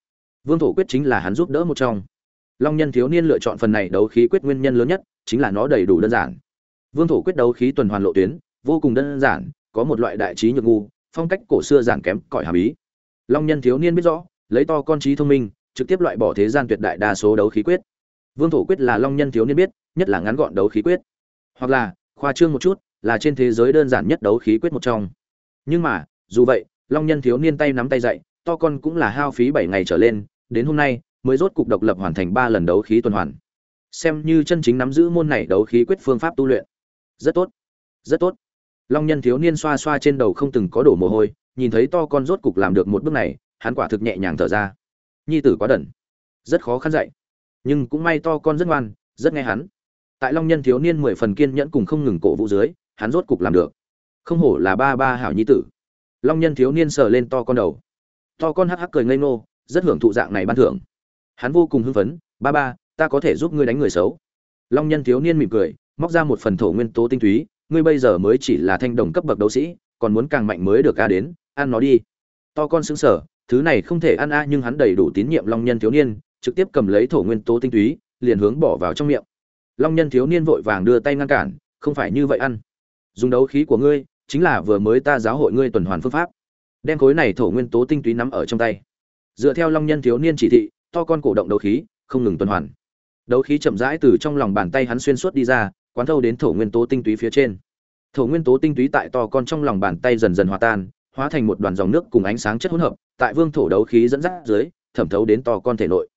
Vương thổ quyết chính là hắn giúp đỡ một trong. Long nhân thiếu niên lựa chọn phần này đấu khí quyết nguyên nhân lớn nhất chính là nó đầy đủ đơn giản. Vương thổ quyết đấu khí tuần hoàn lộ tuyến, vô cùng đơn giản có một loại đại trí nhược ngu, phong cách cổ xưa giản kém cõi hàm ý. Long nhân thiếu niên biết rõ, lấy to con trí thông minh, trực tiếp loại bỏ thế gian tuyệt đại đa số đấu khí quyết. Vương thổ quyết là long nhân thiếu niên biết, nhất là ngắn gọn đấu khí quyết. Hoặc là, khoa trương một chút, là trên thế giới đơn giản nhất đấu khí quyết một trong. Nhưng mà, dù vậy, long nhân thiếu niên tay nắm tay dậy, to con cũng là hao phí bảy ngày trở lên, đến hôm nay, mới rốt cục độc lập hoàn thành ba lần đấu khí tuần hoàn. Xem như chân chính nắm giữ môn này đấu khí quyết phương pháp tu luyện. Rất tốt. Rất tốt long nhân thiếu niên xoa xoa trên đầu không từng có đổ mồ hôi, nhìn thấy to con rốt cục làm được một bước này, hắn quả thực nhẹ nhàng thở ra. Nhi tử quá đần. Rất khó khăn dạy. Nhưng cũng may to con rất ngoan, rất nghe hắn. Tại long nhân thiếu niên mười phần kiên nhẫn cùng không ngừng cổ vũ dưới, hắn rốt cục làm được. Không hổ là ba ba hảo nhi tử. Long nhân thiếu niên sờ lên to con đầu. To con hắc hắc cười ngây ngô, rất hưởng thụ dạng này ban thưởng. Hắn vô cùng hưng phấn, ba ba, ta có thể giúp ngươi đánh người xấu. Long nhân thiếu niên mỉm cười, móc ra một phần thổ nguyên tố tinh túy ngươi bây giờ mới chỉ là thanh đồng cấp bậc đấu sĩ, còn muốn càng mạnh mới được ca đến, ăn nó đi. To con xứng sở thứ này không thể ăn a nhưng hắn đầy đủ tín nhiệm long nhân thiếu niên, trực tiếp cầm lấy thổ nguyên tố tinh túy, liền hướng bỏ vào trong miệng. Long nhân thiếu niên vội vàng đưa tay ngăn cản, không phải như vậy ăn. Dùng đấu khí của ngươi, chính là vừa mới ta giáo hội ngươi tuần hoàn phương pháp. Đem khối này thổ nguyên tố tinh túy nắm ở trong tay. Dựa theo long nhân thiếu niên chỉ thị, to con cổ động đấu khí, không ngừng tuần hoàn. Đấu khí chậm rãi từ trong lòng bàn tay hắn xuyên suốt đi ra quán thâu đến thổ nguyên tố tinh túy phía trên. Thổ nguyên tố tinh túy tại to con trong lòng bàn tay dần dần hòa tan, hóa thành một đoàn dòng nước cùng ánh sáng chất hỗn hợp, tại vương thổ đấu khí dẫn dắt dưới, thẩm thấu đến to con thể nội.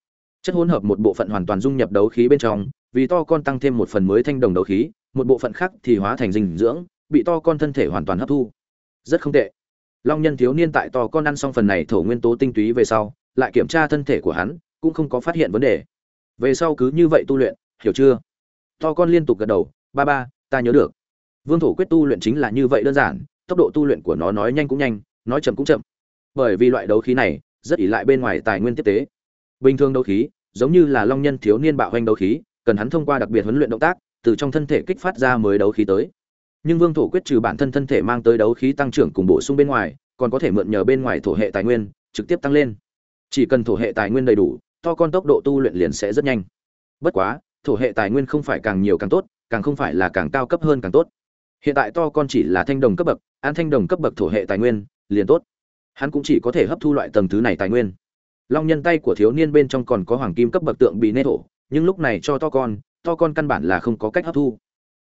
Chất hỗn hợp một bộ phận hoàn toàn dung nhập đấu khí bên trong, vì to con tăng thêm một phần mới thanh đồng đấu khí, một bộ phận khác thì hóa thành dinh dưỡng, bị to con thân thể hoàn toàn hấp thu. Rất không tệ. Long nhân thiếu niên tại to con ăn xong phần này thổ nguyên tố tinh túy về sau, lại kiểm tra thân thể của hắn, cũng không có phát hiện vấn đề. Về sau cứ như vậy tu luyện, hiểu chưa? To con liên tục gật đầu, ba ba, ta nhớ được. Vương thổ quyết tu luyện chính là như vậy đơn giản, tốc độ tu luyện của nó nói nhanh cũng nhanh, nói chậm cũng chậm. Bởi vì loại đấu khí này, rất ỉ lại bên ngoài tài nguyên tiếp tế. Bình thường đấu khí, giống như là long nhân thiếu niên bạo hoành đấu khí, cần hắn thông qua đặc biệt huấn luyện động tác, từ trong thân thể kích phát ra mới đấu khí tới. Nhưng vương thổ quyết trừ bản thân thân thể mang tới đấu khí tăng trưởng cùng bổ sung bên ngoài, còn có thể mượn nhờ bên ngoài thổ hệ tài nguyên, trực tiếp tăng lên. Chỉ cần thổ hệ tài nguyên đầy đủ, to con tốc độ tu luyện liền sẽ rất nhanh. Bất quá thổ hệ tài nguyên không phải càng nhiều càng tốt, càng không phải là càng cao cấp hơn càng tốt. Hiện tại to con chỉ là thanh đồng cấp bậc an thanh đồng cấp bậc thổ hệ tài nguyên, liền tốt. Hắn cũng chỉ có thể hấp thu loại tầng thứ này tài nguyên. Long nhân tay của thiếu niên bên trong còn có hoàng kim cấp bậc tượng bị nê thổ, nhưng lúc này cho to con to con căn bản là không có cách hấp thu.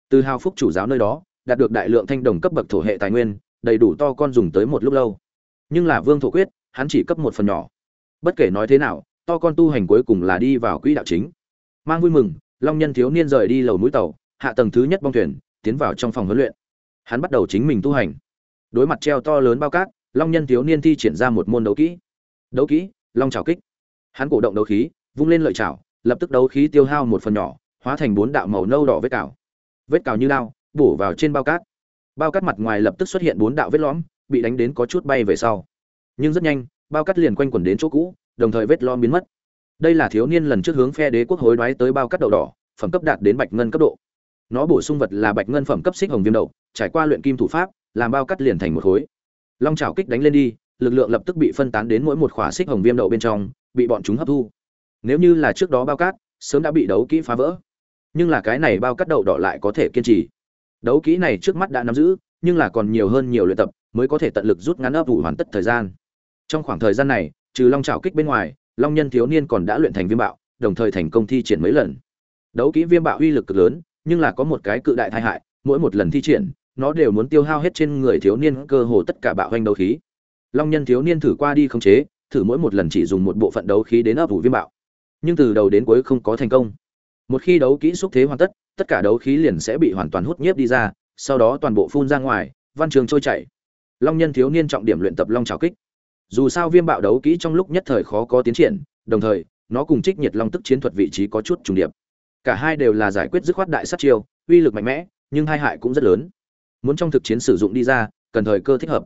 Từ hào phúc chủ giáo nơi đó, đạt được đại lượng thanh đồng cấp bậc thổ hệ tài nguyên, đầy đủ to con dùng tới một lúc lâu. Nhưng là vương thổ quyết, hắn chỉ cấp một phần nhỏ. Bất kể nói thế nào, to con tu hành cuối cùng là đi vào quỹ đạo chính. Mang vui mừng long nhân thiếu niên rời đi lầu núi tàu, hạ tầng thứ nhất bong thuyền, tiến vào trong phòng huấn luyện. Hắn bắt đầu chính mình tu hành. Đối mặt treo to lớn bao cát, long nhân thiếu niên thi triển ra một môn đấu kỹ. Đấu kỹ, long trào kích. Hắn cổ động đấu khí, vung lên lợi chảo, lập tức đấu khí tiêu hao một phần nhỏ, hóa thành bốn đạo màu nâu đỏ vết cào. Vết cào như lao, bổ vào trên bao cát. Bao cát mặt ngoài lập tức xuất hiện bốn đạo vết lõm, bị đánh đến có chút bay về sau. Nhưng rất nhanh, bao cát liền quanh quẩn đến chỗ cũ, đồng thời vết lõm biến mất đây là thiếu niên lần trước hướng phe đế quốc hối đoái tới bao cắt đậu đỏ, phẩm cấp đạt đến bạch ngân cấp độ. Nó bổ sung vật là bạch ngân phẩm cấp xích hồng viêm đậu, trải qua luyện kim thủ pháp, làm bao cắt liền thành một khối. Long chảo kích đánh lên đi, lực lượng lập tức bị phân tán đến mỗi một khỏa xích hồng viêm đậu bên trong, bị bọn chúng hấp thu. Nếu như là trước đó bao cát sớm đã bị đấu kỹ phá vỡ. Nhưng là cái này bao cắt đậu đỏ lại có thể kiên trì. Đấu kỹ này trước mắt đã nắm giữ, nhưng là còn nhiều hơn nhiều luyện tập, mới có thể tận lực rút ngắn ấp ủ hoàn tất thời gian. Trong khoảng thời gian này, trừ long trào kích bên ngoài long nhân thiếu niên còn đã luyện thành viêm bạo, đồng thời thành công thi triển mấy lần. Đấu kỹ viêm bạo uy lực cực lớn, nhưng là có một cái cự đại tai hại, mỗi một lần thi triển, nó đều muốn tiêu hao hết trên người thiếu niên cơ hồ tất cả bạo hoành đấu khí. Long nhân thiếu niên thử qua đi khống chế, thử mỗi một lần chỉ dùng một bộ phận đấu khí đến ấp ủ viêm bạo. Nhưng từ đầu đến cuối không có thành công. Một khi đấu kỹ xúc thế hoàn tất tất cả đấu khí liền sẽ bị hoàn toàn hút nhiếp đi ra, sau đó toàn bộ phun ra ngoài, văn trường trôi chảy. Long nhân thiếu niên trọng điểm luyện tập long trào kích dù sao viêm bạo đấu kỹ trong lúc nhất thời khó có tiến triển, đồng thời, nó cùng trích nhiệt long tức chiến thuật vị trí có chút trùng điệp. Cả hai đều là giải quyết dứt khoát đại sát chiêu, uy lực mạnh mẽ, nhưng hai hại cũng rất lớn. Muốn trong thực chiến sử dụng đi ra, cần thời cơ thích hợp.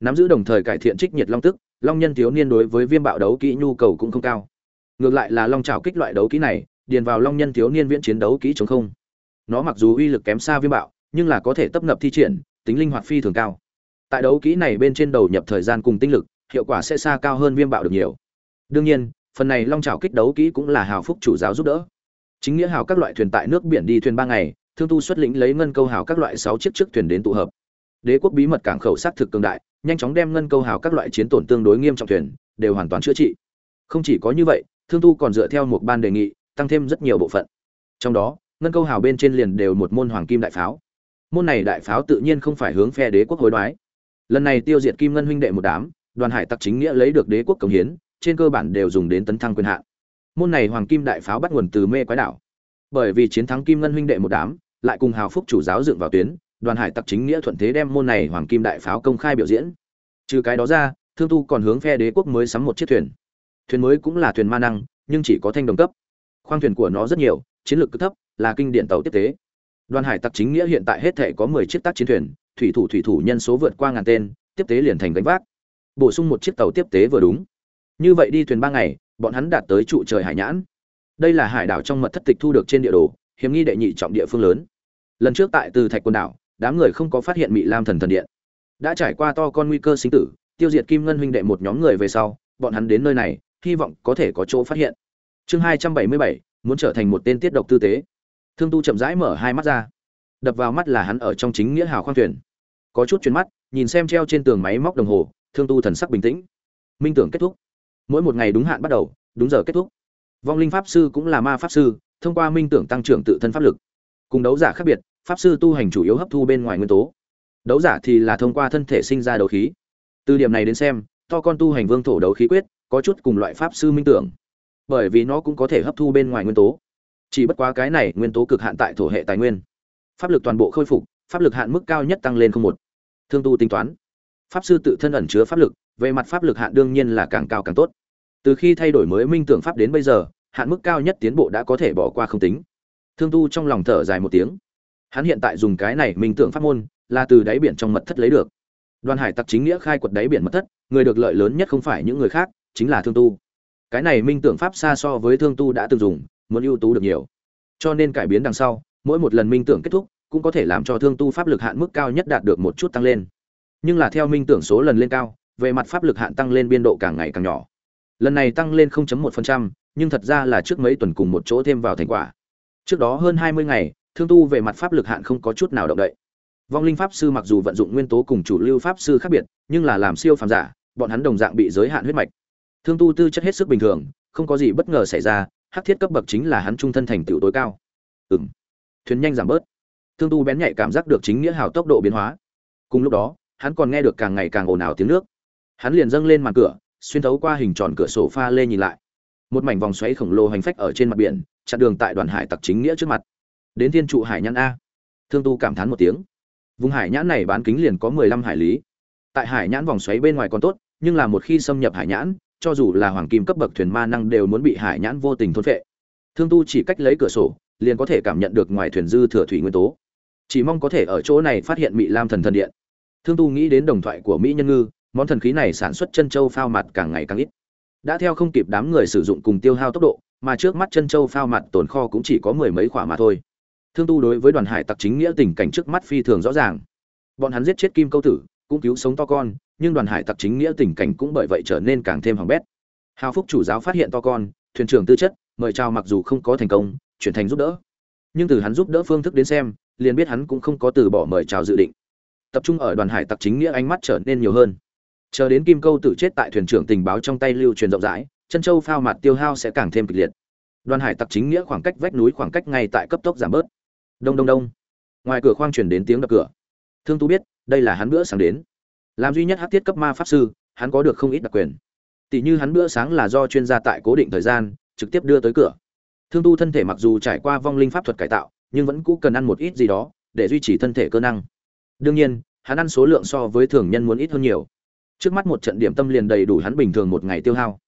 Nắm giữ đồng thời cải thiện trích nhiệt long tức, long nhân thiếu niên đối với viêm bạo đấu kỹ nhu cầu cũng không cao. Ngược lại là long trào kích loại đấu kỹ này, điền vào long nhân thiếu niên viễn chiến đấu kỹ chống không. Nó mặc dù uy lực kém xa viêm bạo, nhưng là có thể tấp nập thi triển, tính linh hoạt phi thường cao. Tại đấu kỹ này bên trên đầu nhập thời gian cùng tinh lực hiệu quả sẽ xa cao hơn viêm bạo được nhiều. Đương nhiên, phần này long trào kích đấu kỹ cũng là hào phúc chủ giáo giúp đỡ. Chính nghĩa hào các loại thuyền tại nước biển đi thuyền ba ngày, thương tu xuất lĩnh lấy ngân câu hào các loại sáu chiếc trước thuyền đến tụ hợp. Đế quốc bí mật cảng khẩu xác thực cường đại, nhanh chóng đem ngân câu hào các loại chiến tổn tương đối nghiêm trọng thuyền, đều hoàn toàn chữa trị. Không chỉ có như vậy, thương tu còn dựa theo một ban đề nghị, tăng thêm rất nhiều bộ phận. Trong đó, ngân câu hào bên trên liền đều một môn hoàng kim đại pháo. Môn này đại pháo tự nhiên không phải hướng phe đế quốc hối đoái. Lần này tiêu diệt kim ngân huynh đệ một đám đoàn hải tặc chính nghĩa lấy được đế quốc cống hiến, trên cơ bản đều dùng đến tấn thăng quyền hạn. Môn này hoàng kim đại pháo bắt nguồn từ mê quái đảo. Bởi vì chiến thắng kim ngân huynh đệ một đám, lại cùng hào phúc chủ giáo dựng vào tuyến, đoàn hải tặc chính nghĩa thuận thế đem môn này hoàng kim đại pháo công khai biểu diễn. Trừ cái đó ra, thương tu còn hướng phe đế quốc mới sắm một chiếc thuyền. Thuyền mới cũng là thuyền ma năng, nhưng chỉ có thanh đồng cấp. Khoang thuyền của nó rất nhiều, chiến lược cực thấp, là kinh điển tàu tiếp tế. Đoàn hải tặc chính nghĩa hiện tại hết thể có mười chiếc tác chiến thuyền, thủy thủ thủy thủ nhân số vượt qua ngàn tên, tiếp tế liền thành gánh vác bổ sung một chiếc tàu tiếp tế vừa đúng. Như vậy đi thuyền ba ngày, bọn hắn đạt tới trụ trời hải nhãn. Đây là hải đảo trong mật thất tịch thu được trên địa đồ hiếm nghi đệ nhị trọng địa phương lớn. Lần trước tại từ thạch quần đảo, đám người không có phát hiện mỹ lam thần thần điện. Đã trải qua to con nguy cơ sinh tử, tiêu diệt kim ngân huynh đệ một nhóm người về sau, bọn hắn đến nơi này, hy vọng có thể có chỗ phát hiện. Chương hai trăm bảy mươi bảy, muốn trở thành một tên tiết độc tư tế. Thương tu chậm rãi mở hai mắt ra. Đập vào mắt là hắn ở trong chính nghĩa hào khoang thuyền. Có chút chuyến mắt, nhìn xem treo trên tường máy móc đồng hồ thương tu thần sắc bình tĩnh. Minh tưởng kết thúc. Mỗi một ngày đúng hạn bắt đầu, đúng giờ kết thúc. Vong linh pháp sư cũng là ma pháp sư, thông qua minh tưởng tăng trưởng tự thân pháp lực. Cùng đấu giả khác biệt, pháp sư tu hành chủ yếu hấp thu bên ngoài nguyên tố. Đấu giả thì là thông qua thân thể sinh ra đấu khí. Từ điểm này đến xem, to con tu hành vương thổ đấu khí quyết, có chút cùng loại pháp sư minh tưởng. Bởi vì nó cũng có thể hấp thu bên ngoài nguyên tố. Chỉ bất quá cái này nguyên tố cực hạn tại thổ hệ tài nguyên. Pháp lực toàn bộ khôi phục, pháp lực hạn mức cao nhất tăng lên không một. Thương tu tính toán pháp sư tự thân ẩn chứa pháp lực, về mặt pháp lực hạn đương nhiên là càng cao càng tốt. Từ khi thay đổi mới minh tưởng pháp đến bây giờ, hạn mức cao nhất tiến bộ đã có thể bỏ qua không tính. Thương tu trong lòng thở dài một tiếng. Hắn hiện tại dùng cái này minh tưởng pháp môn, là từ đáy biển trong mật thất lấy được. Đoàn hải tặc chính nghĩa khai quật đáy biển mật thất, người được lợi lớn nhất không phải những người khác, chính là thương tu. Cái này minh tưởng pháp xa so với thương tu đã từng dùng, muốn ưu tú được nhiều. Cho nên cải biến đằng sau, mỗi một lần minh tưởng kết thúc, cũng có thể làm cho thương tu pháp lực hạn mức cao nhất đạt được một chút tăng lên nhưng là theo minh tưởng số lần lên cao về mặt pháp lực hạn tăng lên biên độ càng ngày càng nhỏ. Lần này tăng lên 0.1%, nhưng thật ra là trước mấy tuần cùng một chỗ thêm vào thành quả. Trước đó hơn 20 ngày thương tu về mặt pháp lực hạn không có chút nào động đậy. Vong linh pháp sư mặc dù vận dụng nguyên tố cùng chủ lưu pháp sư khác biệt nhưng là làm siêu phàm giả bọn hắn đồng dạng bị giới hạn huyết mạch. Thương tu tư chất hết sức bình thường không có gì bất ngờ xảy ra hắc thiết cấp bậc chính là hắn trung thân thành tựu tối cao. Ừm. Thuyền nhanh giảm bớt. Thương tu bén nhạy cảm giác được chính nghĩa hào tốc độ biến hóa. Cùng lúc đó hắn còn nghe được càng ngày càng ồn ào tiếng nước. Hắn liền dâng lên màn cửa, xuyên thấu qua hình tròn cửa sổ pha lê nhìn lại. Một mảnh vòng xoáy khổng lồ hành phách ở trên mặt biển, chặn đường tại đoàn hải tặc chính nghĩa trước mặt. Đến thiên trụ hải nhãn a. Thương tu cảm thán một tiếng. Vùng hải nhãn này bán kính liền có mười lăm hải lý. Tại hải nhãn vòng xoáy bên ngoài còn tốt, nhưng là một khi xâm nhập hải nhãn, cho dù là hoàng kim cấp bậc thuyền ma năng đều muốn bị hải nhãn vô tình thôn phệ. Thương tu chỉ cách lấy cửa sổ, liền có thể cảm nhận được ngoài thuyền dư thừa thủy nguyên tố. Chỉ mong có thể ở chỗ này phát hiện mỹ lam thần thần điện thương tu nghĩ đến đồng thoại của mỹ nhân ngư, món thần khí này sản xuất chân châu phao mặt càng ngày càng ít. Đã theo không kịp đám người sử dụng cùng tiêu hao tốc độ, mà trước mắt chân châu phao mặt tồn kho cũng chỉ có mười mấy khỏa mà thôi. Thương tu đối với đoàn hải tặc chính nghĩa tình cảnh trước mắt phi thường rõ ràng. Bọn hắn giết chết kim câu tử, cũng cứu sống to con, nhưng đoàn hải tặc chính nghĩa tình cảnh cũng bởi vậy trở nên càng thêm hỏng bét. Hào phúc chủ giáo phát hiện to con, thuyền trưởng tư chất, mời chào mặc dù không có thành công, chuyển thành giúp đỡ. Nhưng từ hắn giúp đỡ phương thức đến xem, liền biết hắn cũng không có từ bỏ mời chào dự định tập trung ở đoàn hải tặc chính nghĩa ánh mắt trở nên nhiều hơn. Chờ đến kim câu tự chết tại thuyền trưởng tình báo trong tay lưu truyền rộng rãi, chân châu phao mặt tiêu hao sẽ càng thêm kịch liệt. Đoàn hải tặc chính nghĩa khoảng cách vách núi khoảng cách ngay tại cấp tốc giảm bớt. Đông đông đông. Ngoài cửa khoang truyền đến tiếng đập cửa. Thương tu biết, đây là hắn bữa sáng đến. Làm duy nhất hắc thiết cấp ma pháp sư, hắn có được không ít đặc quyền. Tỷ như hắn bữa sáng là do chuyên gia tại cố định thời gian, trực tiếp đưa tới cửa. Thương tu thân thể mặc dù trải qua vong linh pháp thuật cải tạo, nhưng vẫn cũ cần ăn một ít gì đó, để duy trì thân thể cơ năng. Đương nhiên hắn ăn số lượng so với thường nhân muốn ít hơn nhiều. Trước mắt một trận điểm tâm liền đầy đủ hắn bình thường một ngày tiêu hao.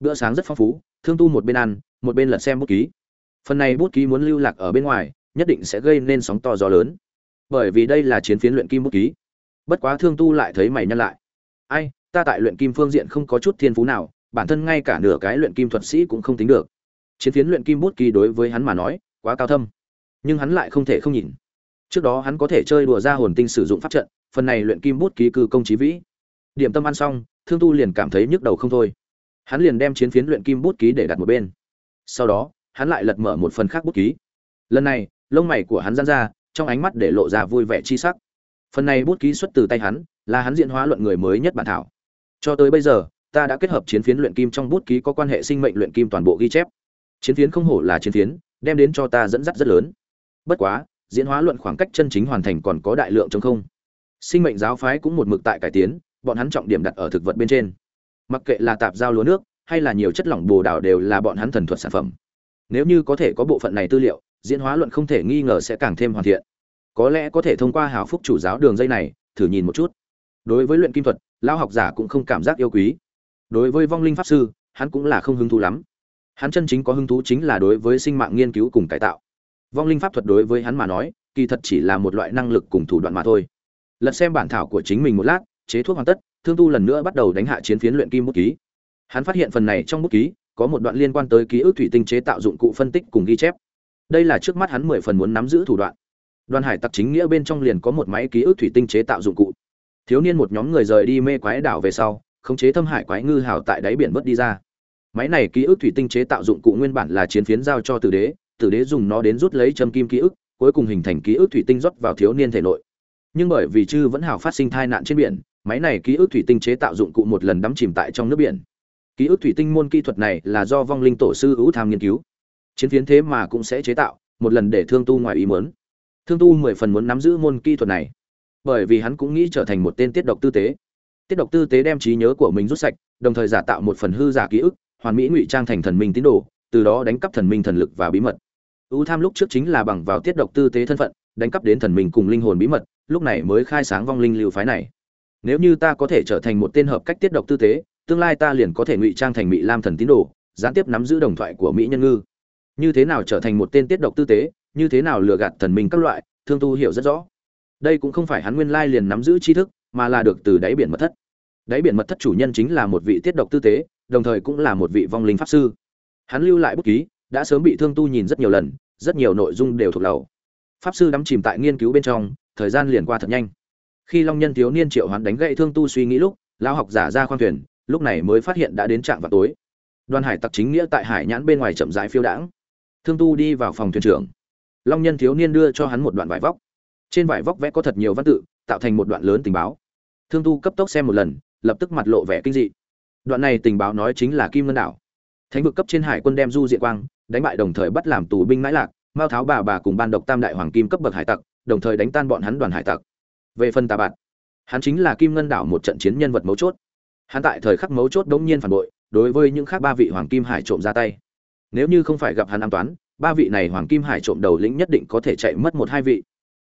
Bữa sáng rất phong phú, thương tu một bên ăn, một bên lật xem bút ký. Phần này bút ký muốn lưu lạc ở bên ngoài, nhất định sẽ gây nên sóng to gió lớn. Bởi vì đây là chiến phiến luyện kim bút ký. Bất quá thương tu lại thấy mày nhăn lại. Ai, ta tại luyện kim phương diện không có chút thiên phú nào, bản thân ngay cả nửa cái luyện kim thuật sĩ cũng không tính được. Chiến phiến luyện kim bút ký đối với hắn mà nói, quá cao thâm. Nhưng hắn lại không thể không nhìn trước đó hắn có thể chơi đùa ra hồn tinh sử dụng pháp trận, phần này luyện kim bút ký cư công trí vĩ. Điểm tâm ăn xong, thương tu liền cảm thấy nhức đầu không thôi. Hắn liền đem chiến phiến luyện kim bút ký để đặt một bên. Sau đó, hắn lại lật mở một phần khác bút ký. Lần này, lông mày của hắn dán ra, trong ánh mắt để lộ ra vui vẻ chi sắc. Phần này bút ký xuất từ tay hắn, là hắn diễn hóa luận người mới nhất bản thảo. Cho tới bây giờ, ta đã kết hợp chiến phiến luyện kim trong bút ký có quan hệ sinh mệnh luyện kim toàn bộ ghi chép. Chiến phiến không hổ là chiến phiến, đem đến cho ta dẫn dắt rất lớn. Bất quá diễn hóa luận khoảng cách chân chính hoàn thành còn có đại lượng trong không. Sinh mệnh giáo phái cũng một mực tại cải tiến, bọn hắn trọng điểm đặt ở thực vật bên trên. Mặc kệ là tạp giao lúa nước, hay là nhiều chất lỏng bồ đào đều là bọn hắn thần thuật sản phẩm. Nếu như có thể có bộ phận này tư liệu, diễn hóa luận không thể nghi ngờ sẽ càng thêm hoàn thiện. Có lẽ có thể thông qua hào phúc chủ giáo đường dây này, thử nhìn một chút. Đối với luyện kim thuật lao học giả cũng không cảm giác yêu quý. Đối với vong linh pháp sư, hắn cũng là không hứng thú lắm. Hắn chân chính có hứng thú chính là đối với sinh mạng nghiên cứu cùng cải tạo vong linh pháp thuật đối với hắn mà nói, kỳ thật chỉ là một loại năng lực cùng thủ đoạn mà thôi. Lật xem bản thảo của chính mình một lát, chế thuốc hoàn tất, thương tu lần nữa bắt đầu đánh hạ chiến phiến luyện kim bút ký. Hắn phát hiện phần này trong bút ký, có một đoạn liên quan tới ký ức thủy tinh chế tạo dụng cụ phân tích cùng ghi chép. Đây là trước mắt hắn mười phần muốn nắm giữ thủ đoạn. Đoàn hải tặc chính nghĩa bên trong liền có một máy ký ức thủy tinh chế tạo dụng cụ. Thiếu niên một nhóm người rời đi mê quái đảo về sau, khống chế thâm hải quái ngư hào tại đáy biển vớt đi ra. Máy này ký ức thủy tinh chế tạo dụng cụ nguyên bản là chiến phiến giao cho tử đế tử đế dùng nó đến rút lấy châm kim ký ức, cuối cùng hình thành ký ức thủy tinh rót vào thiếu niên thể nội. Nhưng bởi vì chư vẫn hào phát sinh tai nạn trên biển, máy này ký ức thủy tinh chế tạo dụng cụ một lần đắm chìm tại trong nước biển. Ký ức thủy tinh môn kỹ thuật này là do vong linh tổ sư hữu tham nghiên cứu. Chiến phiến thế mà cũng sẽ chế tạo, một lần để thương tu ngoài ý muốn. Thương tu mười phần muốn nắm giữ môn kỹ thuật này, bởi vì hắn cũng nghĩ trở thành một tên tiết độc tư tế. Tiết độc tư tế đem trí nhớ của mình rút sạch, đồng thời giả tạo một phần hư giả ký ức, hoàn mỹ ngụy trang thành thần minh tín đồ, từ đó đánh cắp thần minh thần lực và bí mật. U tham lúc trước chính là bằng vào tiết độc tư tế thân phận, đánh cắp đến thần minh cùng linh hồn bí mật, lúc này mới khai sáng vong linh lưu phái này. Nếu như ta có thể trở thành một tên hợp cách tiết độc tư tế, tương lai ta liền có thể ngụy trang thành mỹ lam thần tín đồ, gián tiếp nắm giữ đồng thoại của mỹ nhân ngư. Như thế nào trở thành một tên tiết độc tư tế, như thế nào lừa gạt thần minh các loại, thương tu hiểu rất rõ. Đây cũng không phải hắn nguyên lai liền nắm giữ tri thức, mà là được từ đáy biển mật thất. Đáy biển mật thất chủ nhân chính là một vị tiết độc tư tế, đồng thời cũng là một vị vong linh pháp sư. Hắn lưu lại bút ký đã sớm bị thương tu nhìn rất nhiều lần, rất nhiều nội dung đều thuộc lầu. Pháp sư đắm chìm tại nghiên cứu bên trong, thời gian liền qua thật nhanh. Khi long nhân thiếu niên triệu hoán đánh gậy thương tu suy nghĩ lúc lao học giả ra khoang thuyền, lúc này mới phát hiện đã đến trạm vào tối. Đoàn hải tặc chính nghĩa tại hải nhãn bên ngoài chậm rãi phiêu đãng. Thương tu đi vào phòng thuyền trưởng. Long nhân thiếu niên đưa cho hắn một đoạn vải vóc. Trên vải vóc vẽ có thật nhiều văn tự, tạo thành một đoạn lớn tình báo. Thương tu cấp tốc xem một lần, lập tức mặt lộ vẻ kinh dị. Đoạn này tình báo nói chính là kim ngân đảo. Thánh vực cấp trên hải quân đem du diện quang đánh bại đồng thời bắt làm tù binh mãi lạc, mao tháo bà bà cùng ban độc tam đại hoàng kim cấp bậc hải tặc, đồng thời đánh tan bọn hắn đoàn hải tặc. Về phần tà bạt, hắn chính là kim ngân đảo một trận chiến nhân vật mấu chốt. Hắn tại thời khắc mấu chốt đống nhiên phản bội, đối với những khác ba vị hoàng kim hải trộm ra tay. Nếu như không phải gặp hắn an toán, ba vị này hoàng kim hải trộm đầu lĩnh nhất định có thể chạy mất một hai vị.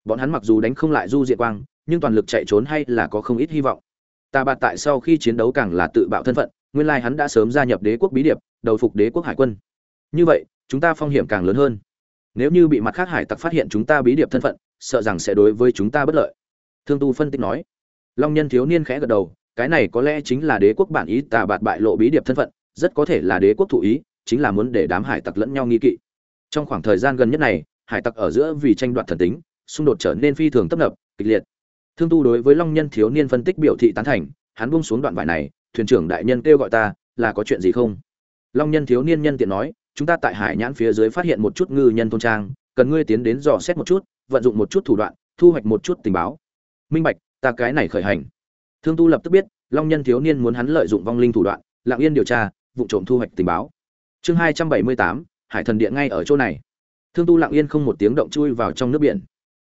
Bọn hắn mặc dù đánh không lại du diện quang, nhưng toàn lực chạy trốn hay là có không ít hy vọng. Tà bạt tại sau khi chiến đấu càng là tự bạo thân phận, nguyên lai hắn đã sớm gia nhập đế quốc bí điệp, đầu phục đế quốc hải quân như vậy, chúng ta phong hiểm càng lớn hơn. Nếu như bị mặt khác hải tặc phát hiện chúng ta bí điệp thân phận, sợ rằng sẽ đối với chúng ta bất lợi. Thương tu phân tích nói. Long nhân thiếu niên khẽ gật đầu, cái này có lẽ chính là đế quốc bản ý tà bạt bại lộ bí điệp thân phận, rất có thể là đế quốc thụ ý, chính là muốn để đám hải tặc lẫn nhau nghi kỵ. Trong khoảng thời gian gần nhất này, hải tặc ở giữa vì tranh đoạt thần tính, xung đột trở nên phi thường tấp nập, kịch liệt. Thương tu đối với long nhân thiếu niên phân tích biểu thị tán thành, hắn buông xuống đoạn vải này, thuyền trưởng đại nhân kêu gọi ta, là có chuyện gì không? Long nhân thiếu niên nhân tiện nói chúng ta tại hải nhãn phía dưới phát hiện một chút ngư nhân thôn trang, cần ngươi tiến đến dò xét một chút, vận dụng một chút thủ đoạn, thu hoạch một chút tình báo. Minh bạch, ta cái này khởi hành. Thương tu lập tức biết, long nhân thiếu niên muốn hắn lợi dụng vong linh thủ đoạn, lặng yên điều tra, vụ trộm thu hoạch tình báo. Chương hai trăm bảy mươi tám, hải thần điện ngay ở chỗ này. Thương tu lặng yên không một tiếng động chui vào trong nước biển.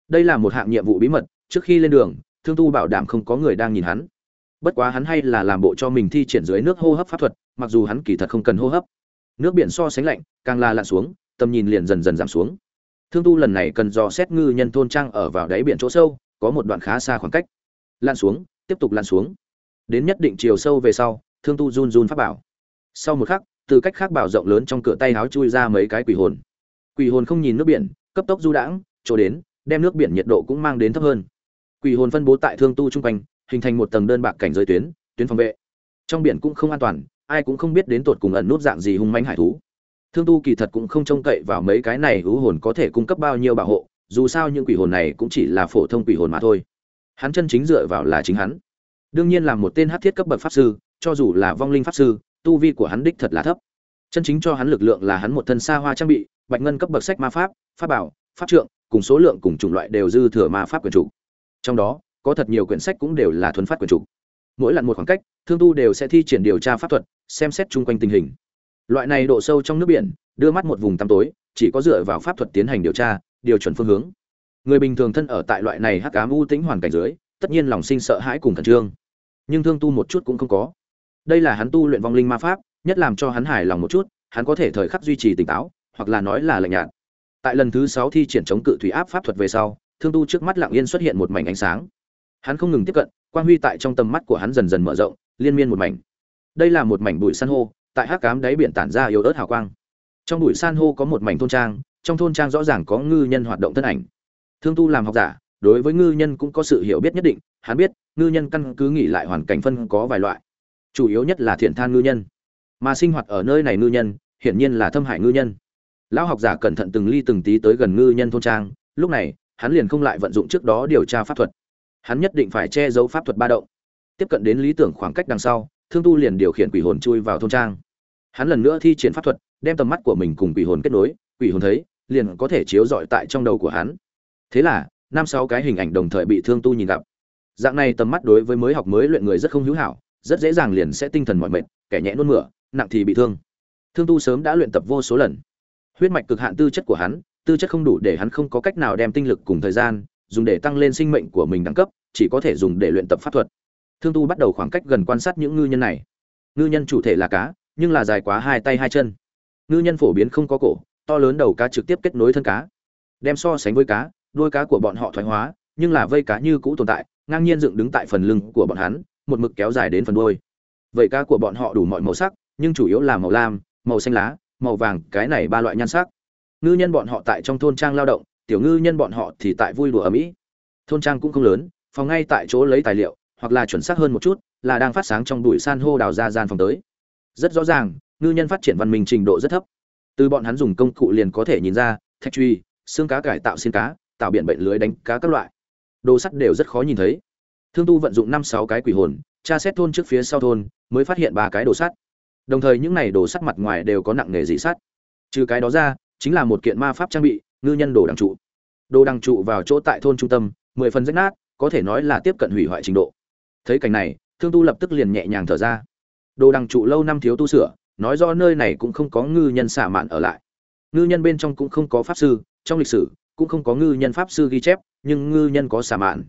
Đây là một hạng nhiệm vụ bí mật, trước khi lên đường, thương tu bảo đảm không có người đang nhìn hắn. Bất quá hắn hay là làm bộ cho mình thi triển dưới nước hô hấp pháp thuật, mặc dù hắn kỳ thật không cần hô hấp nước biển so sánh lạnh, càng la lặn xuống, tầm nhìn liền dần dần giảm xuống. Thương tu lần này cần dò xét ngư nhân thôn trang ở vào đáy biển chỗ sâu, có một đoạn khá xa khoảng cách. Lan xuống, tiếp tục lan xuống. Đến nhất định chiều sâu về sau, thương tu run run phát bảo. Sau một khắc, từ cách khác bảo rộng lớn trong cửa tay háo chui ra mấy cái quỷ hồn. Quỷ hồn không nhìn nước biển, cấp tốc du đãng, chỗ đến, đem nước biển nhiệt độ cũng mang đến thấp hơn. Quỷ hồn phân bố tại thương tu chung quanh, hình thành một tầng đơn bạc cảnh giới tuyến tuyến phòng vệ trong biển cũng không an toàn, ai cũng không biết đến tột cùng ẩn nút dạng gì hung manh hải thú. Thương tu kỳ thật cũng không trông cậy vào mấy cái này hữu hồn có thể cung cấp bao nhiêu bảo hộ, dù sao những quỷ hồn này cũng chỉ là phổ thông quỷ hồn mà thôi. Hắn chân chính dựa vào là chính hắn. Đương nhiên là một tên hát thiết cấp bậc pháp sư, cho dù là vong linh pháp sư, tu vi của hắn đích thật là thấp. Chân chính cho hắn lực lượng là hắn một thân xa hoa trang bị, bạch ngân cấp bậc sách ma pháp pháp bảo, pháp trượng, cùng số lượng cùng chủng loại đều dư thừa ma pháp quyền chủ. Trong đó, có thật nhiều quyển sách cũng đều là thuần phát quyền chủ mỗi lần một khoảng cách, thương tu đều sẽ thi triển điều tra pháp thuật, xem xét chung quanh tình hình. Loại này độ sâu trong nước biển, đưa mắt một vùng tăm tối, chỉ có dựa vào pháp thuật tiến hành điều tra, điều chuẩn phương hướng. Người bình thường thân ở tại loại này hắc ám u tĩnh hoàn cảnh dưới, tất nhiên lòng sinh sợ hãi cùng khẩn trương. Nhưng thương tu một chút cũng không có. Đây là hắn tu luyện vong linh ma pháp, nhất làm cho hắn hài lòng một chút, hắn có thể thời khắc duy trì tỉnh táo, hoặc là nói là lạnh nhạt. Tại lần thứ sáu thi triển chống cự thủy áp pháp thuật về sau, thương tu trước mắt lặng yên xuất hiện một mảnh ánh sáng. Hắn không ngừng tiếp cận quang huy tại trong tầm mắt của hắn dần dần mở rộng, liên miên một mảnh. Đây là một mảnh bụi san hô, tại hắc cám đáy biển tản ra yếu ớt hào quang. Trong bụi san hô có một mảnh thôn trang, trong thôn trang rõ ràng có ngư nhân hoạt động thân ảnh. Thương tu làm học giả, đối với ngư nhân cũng có sự hiểu biết nhất định, hắn biết, ngư nhân căn cứ nghỉ lại hoàn cảnh phân có vài loại. Chủ yếu nhất là thiện than ngư nhân. Mà sinh hoạt ở nơi này ngư nhân, hiển nhiên là thâm hải ngư nhân. Lão học giả cẩn thận từng ly từng tí tới gần ngư nhân thôn trang, lúc này, hắn liền không lại vận dụng trước đó điều tra pháp thuật hắn nhất định phải che giấu pháp thuật ba động. Tiếp cận đến lý tưởng khoảng cách đằng sau, thương tu liền điều khiển quỷ hồn chui vào thôn trang. Hắn lần nữa thi triển pháp thuật, đem tầm mắt của mình cùng quỷ hồn kết nối, quỷ hồn thấy, liền có thể chiếu rọi tại trong đầu của hắn. Thế là, năm sáu cái hình ảnh đồng thời bị thương tu nhìn gặp. Dạng này tầm mắt đối với mới học mới luyện người rất không hữu hảo, rất dễ dàng liền sẽ tinh thần mọi mệt, kẻ nhẹ nôn mửa, nặng thì bị thương. Thương tu sớm đã luyện tập vô số lần. Huyết mạch cực hạn tư chất của hắn, tư chất không đủ để hắn không có cách nào đem tinh lực cùng thời gian dùng để tăng lên sinh mệnh của mình đẳng cấp, chỉ có thể dùng để luyện tập pháp thuật. Thương tu bắt đầu khoảng cách gần quan sát những ngư nhân này. Ngư nhân chủ thể là cá, nhưng là dài quá hai tay hai chân. Ngư nhân phổ biến không có cổ, to lớn đầu cá trực tiếp kết nối thân cá. Đem so sánh với cá, đuôi cá của bọn họ thoái hóa, nhưng là vây cá như cũ tồn tại, ngang nhiên dựng đứng tại phần lưng của bọn hắn, một mực kéo dài đến phần đuôi. Vậy cá của bọn họ đủ mọi màu sắc, nhưng chủ yếu là màu lam, màu xanh lá, màu vàng, cái này ba loại nhan sắc. Ngư nhân bọn họ tại trong thôn trang lao động tiểu ngư nhân bọn họ thì tại vui đùa ở mỹ. Thôn trang cũng không lớn, phòng ngay tại chỗ lấy tài liệu, hoặc là chuẩn xác hơn một chút, là đang phát sáng trong bụi san hô đào ra gian phòng tới. Rất rõ ràng, ngư nhân phát triển văn minh trình độ rất thấp. Từ bọn hắn dùng công cụ liền có thể nhìn ra, thạch truy, xương cá cải tạo xin cá, tạo biển bệnh lưới đánh cá các loại. Đồ sắt đều rất khó nhìn thấy. Thương tu vận dụng năm sáu cái quỷ hồn, tra xét thôn trước phía sau thôn, mới phát hiện ba cái đồ sắt. Đồng thời những này đồ sắt mặt ngoài đều có nặng nghề dị sắt. Trừ cái đó ra, chính là một kiện ma pháp trang bị ngư nhân đồ đằng trụ. Đồ đằng trụ vào chỗ tại thôn trung tâm, mười phần rách nát, có thể nói là tiếp cận hủy hoại trình độ. Thấy cảnh này, thương tu lập tức liền nhẹ nhàng thở ra. Đồ đằng trụ lâu năm thiếu tu sửa, nói do nơi này cũng không có ngư nhân xả mạn ở lại. Ngư nhân bên trong cũng không có pháp sư, trong lịch sử, cũng không có ngư nhân pháp sư ghi chép, nhưng ngư nhân có xả mạn.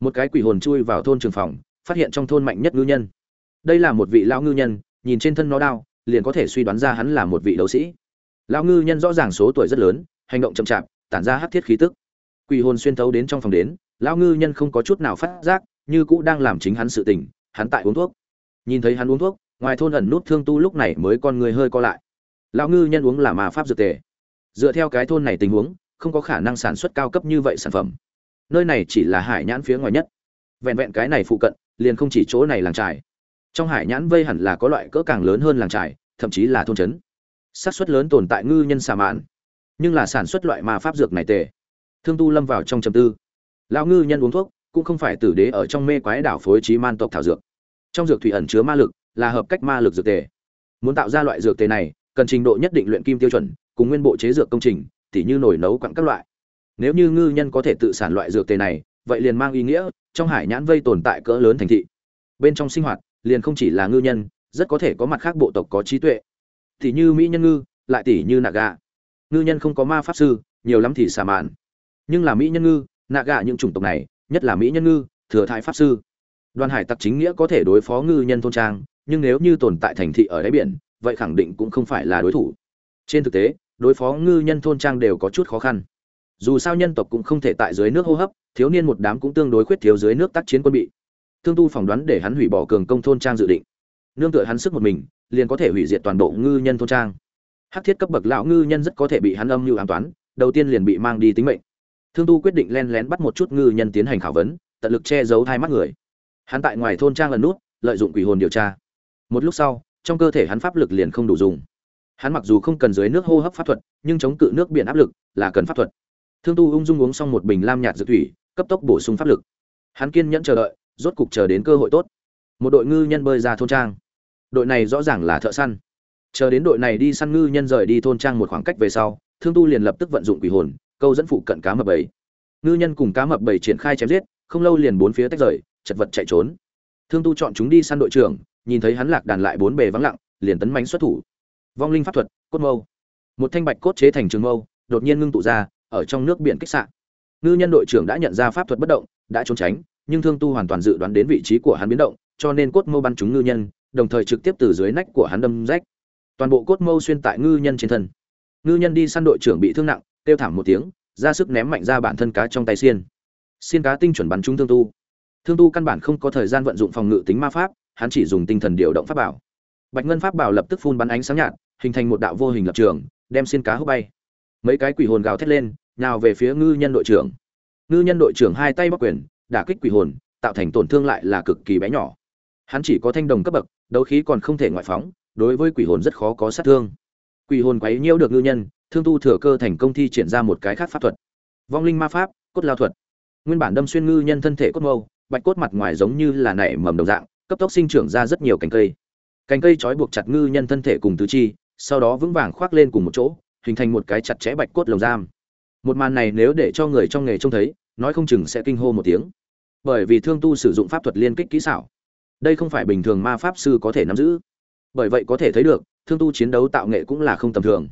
Một cái quỷ hồn chui vào thôn trường phòng, phát hiện trong thôn mạnh nhất ngư nhân. Đây là một vị lão ngư nhân, nhìn trên thân nó đao liền có thể suy đoán ra hắn là một vị đấu sĩ. Lão ngư nhân rõ ràng số tuổi rất lớn hành động chậm chạp, tản ra hắc thiết khí tức. Quỷ hồn xuyên thấu đến trong phòng đến, lão ngư nhân không có chút nào phát giác, như cũ đang làm chính hắn sự tình, hắn tại uống thuốc. Nhìn thấy hắn uống thuốc, ngoài thôn ẩn nút thương tu lúc này mới con người hơi co lại. Lão ngư nhân uống là mà pháp dược tề. Dựa theo cái thôn này tình huống, không có khả năng sản xuất cao cấp như vậy sản phẩm. Nơi này chỉ là hải nhãn phía ngoài nhất. Vẹn vẹn cái này phụ cận, liền không chỉ chỗ này làng trài. Trong hải nhãn vây hẳn là có loại cỡ càng lớn hơn làng trài, thậm chí là thôn trấn. Xác suất lớn tồn tại ngư nhân xà mạn nhưng là sản xuất loại ma pháp dược này tệ thương tu lâm vào trong trầm tư. Lão ngư nhân uống thuốc, cũng không phải tử đế ở trong mê quái đảo phối trí man tộc thảo dược. Trong dược thủy ẩn chứa ma lực, là hợp cách ma lực dược tề. Muốn tạo ra loại dược tề này, cần trình độ nhất định luyện kim tiêu chuẩn, cùng nguyên bộ chế dược công trình, tỉ như nổi nấu quặng các loại. Nếu như ngư nhân có thể tự sản loại dược tề này, vậy liền mang ý nghĩa, trong hải nhãn vây tồn tại cỡ lớn thành thị. Bên trong sinh hoạt, liền không chỉ là ngư nhân, rất có thể có mặt khác bộ tộc có trí tuệ. Tỉ như mỹ nhân ngư, lại tỉ như naga ngư nhân không có ma pháp sư, nhiều lắm thì xà mạn. Nhưng là mỹ nhân ngư, nạ gà những chủng tộc này, nhất là mỹ nhân ngư, thừa thái pháp sư. Đoàn hải tặc chính nghĩa có thể đối phó ngư nhân thôn trang, nhưng nếu như tồn tại thành thị ở đáy biển, vậy khẳng định cũng không phải là đối thủ. Trên thực tế, đối phó ngư nhân thôn trang đều có chút khó khăn. Dù sao nhân tộc cũng không thể tại dưới nước hô hấp, thiếu niên một đám cũng tương đối khuyết thiếu dưới nước tác chiến quân bị. Thương tu phỏng đoán để hắn hủy bỏ cường công thôn trang dự định. Nương tựa hắn sức một mình, liền có thể hủy diệt toàn bộ ngư nhân thôn trang hắc thiết cấp bậc lão ngư nhân rất có thể bị hắn âm mưu an toán, đầu tiên liền bị mang đi tính mệnh. Thương tu quyết định len lén bắt một chút ngư nhân tiến hành khảo vấn, tận lực che giấu hai mắt người. Hắn tại ngoài thôn trang lần nút, lợi dụng quỷ hồn điều tra. Một lúc sau, trong cơ thể hắn pháp lực liền không đủ dùng. Hắn mặc dù không cần dưới nước hô hấp pháp thuật, nhưng chống cự nước biển áp lực là cần pháp thuật. Thương tu ung dung uống xong một bình lam nhạt dược thủy, cấp tốc bổ sung pháp lực. Hắn kiên nhẫn chờ đợi, rốt cục chờ đến cơ hội tốt. Một đội ngư nhân bơi ra thôn trang. Đội này rõ ràng là thợ săn chờ đến đội này đi săn ngư nhân rời đi thôn trang một khoảng cách về sau, thương tu liền lập tức vận dụng quỷ hồn, câu dẫn phụ cận cá mập bảy ngư nhân cùng cá mập bảy triển khai chém giết, không lâu liền bốn phía tách rời, chật vật chạy trốn. Thương tu chọn chúng đi săn đội trưởng, nhìn thấy hắn lạc đàn lại bốn bề vắng lặng, liền tấn mánh xuất thủ. Vong linh pháp thuật, cốt mâu. Một thanh bạch cốt chế thành trường mâu, đột nhiên ngưng tụ ra, ở trong nước biển kích sạn. Ngư nhân đội trưởng đã nhận ra pháp thuật bất động, đã trốn tránh, nhưng thương tu hoàn toàn dự đoán đến vị trí của hắn biến động, cho nên cốt mâu bắn trúng ngư nhân, đồng thời trực tiếp từ dưới nách của hắn đâm rách toàn bộ cốt mâu xuyên tại ngư nhân trên thân. Ngư nhân đi săn đội trưởng bị thương nặng, kêu thảm một tiếng, ra sức ném mạnh ra bản thân cá trong tay xiên. Xiên cá tinh chuẩn bắn trúng thương tu. Thương tu căn bản không có thời gian vận dụng phòng ngự tính ma pháp, hắn chỉ dùng tinh thần điều động pháp bảo. Bạch ngân pháp bảo lập tức phun bắn ánh sáng nhạt, hình thành một đạo vô hình lập trường, đem xiên cá hút bay. Mấy cái quỷ hồn gào thét lên nào về phía ngư nhân đội trưởng. Ngư nhân đội trưởng hai tay bắc quyền, đả kích quỷ hồn, tạo thành tổn thương lại là cực kỳ bé nhỏ. Hắn chỉ có thanh đồng cấp bậc, đấu khí còn không thể ngoại phóng đối với quỷ hồn rất khó có sát thương. Quỷ hồn quấy nhiễu được ngư nhân, thương tu thừa cơ thành công thi triển ra một cái khác pháp thuật. Vong linh ma pháp, cốt lao thuật. Nguyên bản đâm xuyên ngư nhân thân thể cốt mâu, bạch cốt mặt ngoài giống như là nảy mầm đồng dạng, cấp tốc sinh trưởng ra rất nhiều cành cây. Cành cây trói buộc chặt ngư nhân thân thể cùng tứ chi, sau đó vững vàng khoác lên cùng một chỗ, hình thành một cái chặt chẽ bạch cốt lồng giam. Một màn này nếu để cho người trong nghề trông thấy, nói không chừng sẽ kinh hô một tiếng. Bởi vì thương tu sử dụng pháp thuật liên kích kỹ xảo. Đây không phải bình thường ma pháp sư có thể nắm giữ bởi vậy có thể thấy được, thương tu chiến đấu tạo nghệ cũng là không tầm thường.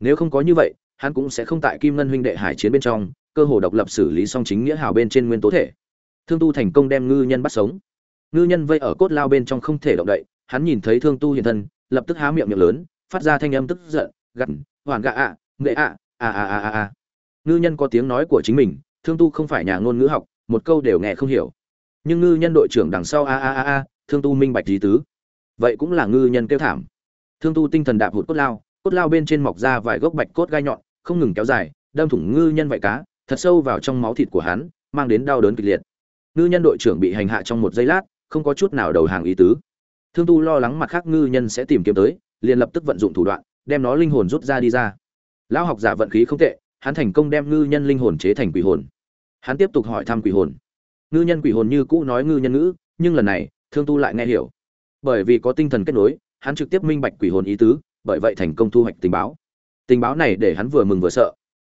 Nếu không có như vậy, hắn cũng sẽ không tại kim ngân huynh đệ hải chiến bên trong, cơ hồ độc lập xử lý song chính nghĩa hào bên trên nguyên tố thể. Thương tu thành công đem ngư nhân bắt sống. Ngư nhân vây ở cốt lao bên trong không thể động đậy, hắn nhìn thấy thương tu hiện thân, lập tức há miệng miệng lớn, phát ra thanh âm tức giận, gặn hoàn gạ ạ, nghệ ạ à à à à à ngư nhân có tiếng nói của chính mình, thương tu không phải nhà ngôn ngữ học, một câu đều nghe không hiểu. Nhưng ngư nhân đội trưởng đằng sau a a a a, thương tu minh bạch lý tứ vậy cũng là ngư nhân kêu thảm. Thương tu tinh thần đạp hụt cốt lao cốt lao bên trên mọc ra vài gốc bạch cốt gai nhọn, không ngừng kéo dài, đâm thủng ngư nhân vạy cá, thật sâu vào trong máu thịt của hắn, mang đến đau đớn kịch liệt. Ngư nhân đội trưởng bị hành hạ trong một giây lát, không có chút nào đầu hàng ý tứ. Thương tu lo lắng mặt khác ngư nhân sẽ tìm kiếm tới, liền lập tức vận dụng thủ đoạn, đem nó linh hồn rút ra đi ra. Lão học giả vận khí không tệ, hắn thành công đem ngư nhân linh hồn chế thành quỷ hồn. Hắn tiếp tục hỏi thăm quỷ hồn. Ngư nhân quỷ hồn như cũ nói ngư nhân ngữ, nhưng lần này, thương tu lại nghe hiểu bởi vì có tinh thần kết nối, hắn trực tiếp minh bạch quỷ hồn ý tứ, bởi vậy thành công thu hoạch tình báo. Tình báo này để hắn vừa mừng vừa sợ.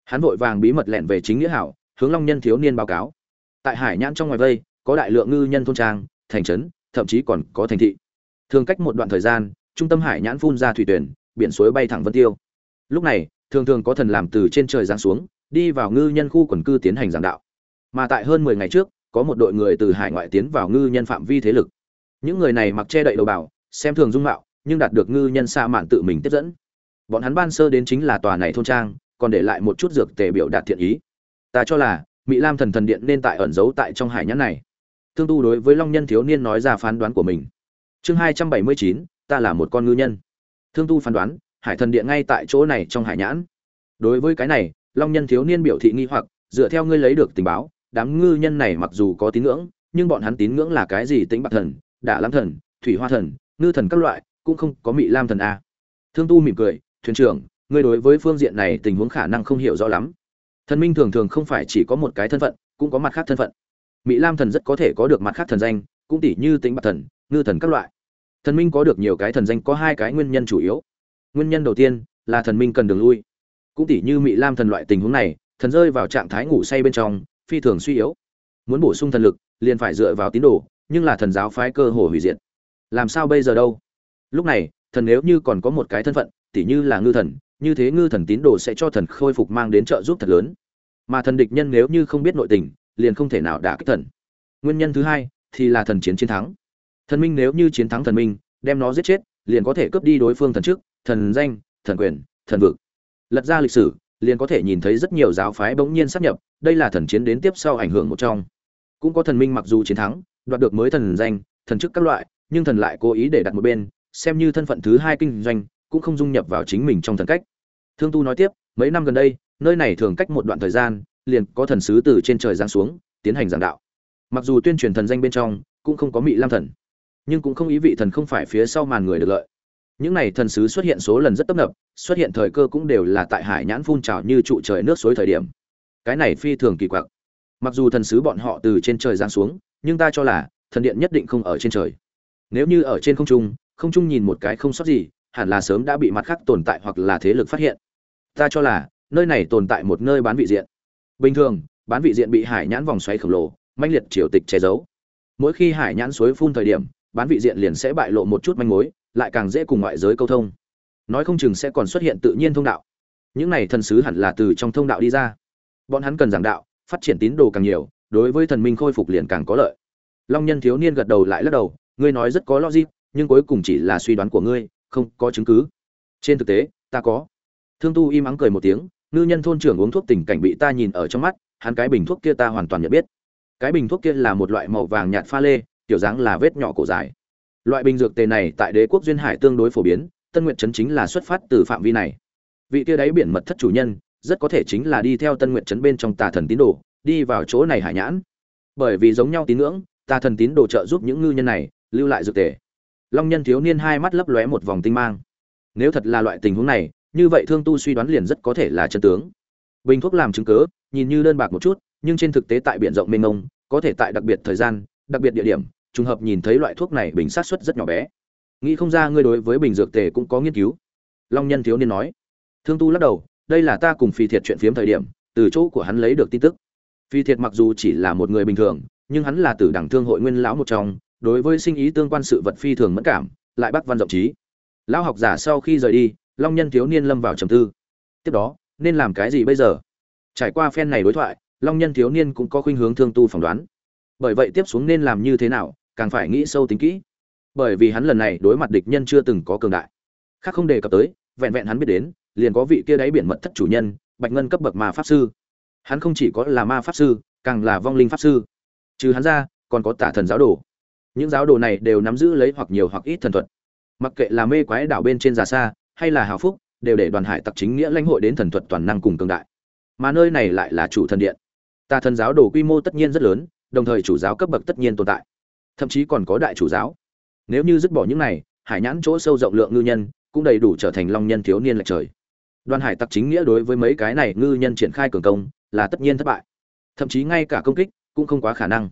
Hắn vội vàng bí mật lẹn về chính nghĩa hảo, hướng long nhân thiếu niên báo cáo. Tại hải nhãn trong ngoài vây, có đại lượng ngư nhân thôn trang, thành trấn, thậm chí còn có thành thị. Thường cách một đoạn thời gian, trung tâm hải nhãn phun ra thủy tuyển, biển suối bay thẳng vân tiêu. Lúc này, thường thường có thần làm từ trên trời giáng xuống, đi vào ngư nhân khu quần cư tiến hành giảng đạo. Mà tại hơn mười ngày trước, có một đội người từ hải ngoại tiến vào ngư nhân phạm vi thế lực những người này mặc che đậy đầu bảo, xem thường dung mạo, nhưng đạt được ngư nhân xa mạn tự mình tiếp dẫn. Bọn hắn ban sơ đến chính là tòa này thôn trang, còn để lại một chút dược tề biểu đạt thiện ý. Ta cho là mỹ lam thần thần điện nên tại ẩn giấu tại trong hải nhãn này. Thương tu đối với long nhân thiếu niên nói ra phán đoán của mình. Chương hai trăm bảy mươi chín, ta là một con ngư nhân. Thương tu phán đoán, hải thần điện ngay tại chỗ này trong hải nhãn. Đối với cái này, long nhân thiếu niên biểu thị nghi hoặc, dựa theo ngươi lấy được tình báo, đám ngư nhân này mặc dù có tín ngưỡng, nhưng bọn hắn tín ngưỡng là cái gì tính bạc thần đả lam thần, thủy hoa thần, ngư thần các loại, cũng không có mị lam thần a. Thương tu mỉm cười, thuyền trưởng, ngươi đối với phương diện này tình huống khả năng không hiểu rõ lắm. Thần minh thường thường không phải chỉ có một cái thân phận, cũng có mặt khác thân phận. Mỹ lam thần rất có thể có được mặt khác thần danh, cũng tỷ như tính bạc thần, ngư thần các loại. Thần minh có được nhiều cái thần danh có hai cái nguyên nhân chủ yếu. Nguyên nhân đầu tiên là thần minh cần đường lui. Cũng tỷ như mỹ lam thần loại tình huống này, thần rơi vào trạng thái ngủ say bên trong, phi thường suy yếu. Muốn bổ sung thần lực, liền phải dựa vào tín đồ nhưng là thần giáo phái cơ hồ hủy diệt. Làm sao bây giờ đâu? Lúc này, thần nếu như còn có một cái thân phận, tỉ như là ngư thần, như thế ngư thần tín đồ sẽ cho thần khôi phục mang đến trợ giúp thật lớn. Mà thần địch nhân nếu như không biết nội tình, liền không thể nào đả kích thần. Nguyên nhân thứ hai thì là thần chiến chiến thắng. Thần minh nếu như chiến thắng thần minh, đem nó giết chết, liền có thể cướp đi đối phương thần chức, thần danh, thần quyền, thần vực. Lật ra lịch sử, liền có thể nhìn thấy rất nhiều giáo phái bỗng nhiên sắp nhập, đây là thần chiến đến tiếp sau ảnh hưởng một trong. Cũng có thần minh mặc dù chiến thắng đoạt được mới thần danh, thần chức các loại, nhưng thần lại cố ý để đặt một bên, xem như thân phận thứ hai kinh doanh, cũng không dung nhập vào chính mình trong thần cách. Thương tu nói tiếp, mấy năm gần đây, nơi này thường cách một đoạn thời gian, liền có thần sứ từ trên trời giáng xuống, tiến hành giảng đạo. Mặc dù tuyên truyền thần danh bên trong, cũng không có mị lam thần, nhưng cũng không ý vị thần không phải phía sau màn người được lợi. Những này thần sứ xuất hiện số lần rất tấp nập, xuất hiện thời cơ cũng đều là tại hải nhãn phun trào như trụ trời nước suối thời điểm. Cái này phi thường kỳ quặc. Mặc dù thần sứ bọn họ từ trên trời giáng xuống nhưng ta cho là, thần điện nhất định không ở trên trời. Nếu như ở trên không trung không trung nhìn một cái không sót gì, hẳn là sớm đã bị mặt khác tồn tại hoặc là thế lực phát hiện. Ta cho là, nơi này tồn tại một nơi bán vị diện. Bình thường, bán vị diện bị hải nhãn vòng xoáy khổng lồ manh liệt triều tịch che giấu. Mỗi khi hải nhãn suối phun thời điểm, bán vị diện liền sẽ bại lộ một chút manh mối, lại càng dễ cùng ngoại giới câu thông. Nói không chừng sẽ còn xuất hiện tự nhiên thông đạo. Những này thần sứ hẳn là từ trong thông đạo đi ra. Bọn hắn cần giảng đạo, phát triển tín đồ càng nhiều đối với thần minh khôi phục liền càng có lợi. Long nhân thiếu niên gật đầu lại lắc đầu, ngươi nói rất có logic, nhưng cuối cùng chỉ là suy đoán của ngươi, không có chứng cứ. Trên thực tế, ta có. Thương tu im ắng cười một tiếng, ngư nhân thôn trưởng uống thuốc tình cảnh bị ta nhìn ở trong mắt, hắn cái bình thuốc kia ta hoàn toàn nhận biết. Cái bình thuốc kia là một loại màu vàng nhạt pha lê, kiểu dáng là vết nhỏ cổ dài. Loại bình dược tề này tại đế quốc duyên hải tương đối phổ biến, tân nguyện trấn chính là xuất phát từ phạm vi này. Vị kia đáy biển mật thất chủ nhân, rất có thể chính là đi theo tân nguyện trấn bên trong tà thần tín đồ đi vào chỗ này hải nhãn. Bởi vì giống nhau tín ngưỡng, ta thần tín đồ trợ giúp những ngư nhân này, lưu lại dược tề. Long nhân thiếu niên hai mắt lấp lóe một vòng tinh mang. Nếu thật là loại tình huống này, như vậy thương tu suy đoán liền rất có thể là chân tướng. Bình thuốc làm chứng cớ nhìn như đơn bạc một chút, nhưng trên thực tế tại biển rộng mênh mông, có thể tại đặc biệt thời gian, đặc biệt địa điểm, trùng hợp nhìn thấy loại thuốc này bình sát suất rất nhỏ bé. Nghĩ không ra ngươi đối với bình dược tề cũng có nghiên cứu. Long nhân thiếu niên nói. Thương tu lắc đầu, đây là ta cùng phi thiệt chuyện phiếm thời điểm, từ chỗ của hắn lấy được tin tức phi thiệt mặc dù chỉ là một người bình thường, nhưng hắn là từ đẳng thương hội nguyên lão một trong, đối với sinh ý tương quan sự vật phi thường mẫn cảm, lại bắt văn rộng trí. Lão học giả sau khi rời đi, long nhân thiếu niên lâm vào trầm tư. Tiếp đó, nên làm cái gì bây giờ? Trải qua phen này đối thoại, long nhân thiếu niên cũng có khuynh hướng thương tu phỏng đoán. Bởi vậy tiếp xuống nên làm như thế nào, càng phải nghĩ sâu tính kỹ. Bởi vì hắn lần này đối mặt địch nhân chưa từng có cường đại. Khác không đề cập tới, vẹn vẹn hắn biết đến, liền có vị kia đáy biển mật thất chủ nhân, bạch ngân cấp bậc mà pháp sư hắn không chỉ có là ma pháp sư, càng là vong linh pháp sư. Trừ hắn ra, còn có tả thần giáo đồ. Những giáo đồ này đều nắm giữ lấy hoặc nhiều hoặc ít thần thuật. Mặc kệ là mê quái đảo bên trên già xa, hay là hào phúc, đều để đoàn hải tặc chính nghĩa lãnh hội đến thần thuật toàn năng cùng cường đại. Mà nơi này lại là chủ thần điện. Tà thần giáo đồ quy mô tất nhiên rất lớn, đồng thời chủ giáo cấp bậc tất nhiên tồn tại. Thậm chí còn có đại chủ giáo. Nếu như dứt bỏ những này, hải nhãn chỗ sâu rộng lượng ngư nhân cũng đầy đủ trở thành long nhân thiếu niên lệch trời. Đoàn hải tặc chính nghĩa đối với mấy cái này ngư nhân triển khai cường công là tất nhiên thất bại. Thậm chí ngay cả công kích cũng không quá khả năng.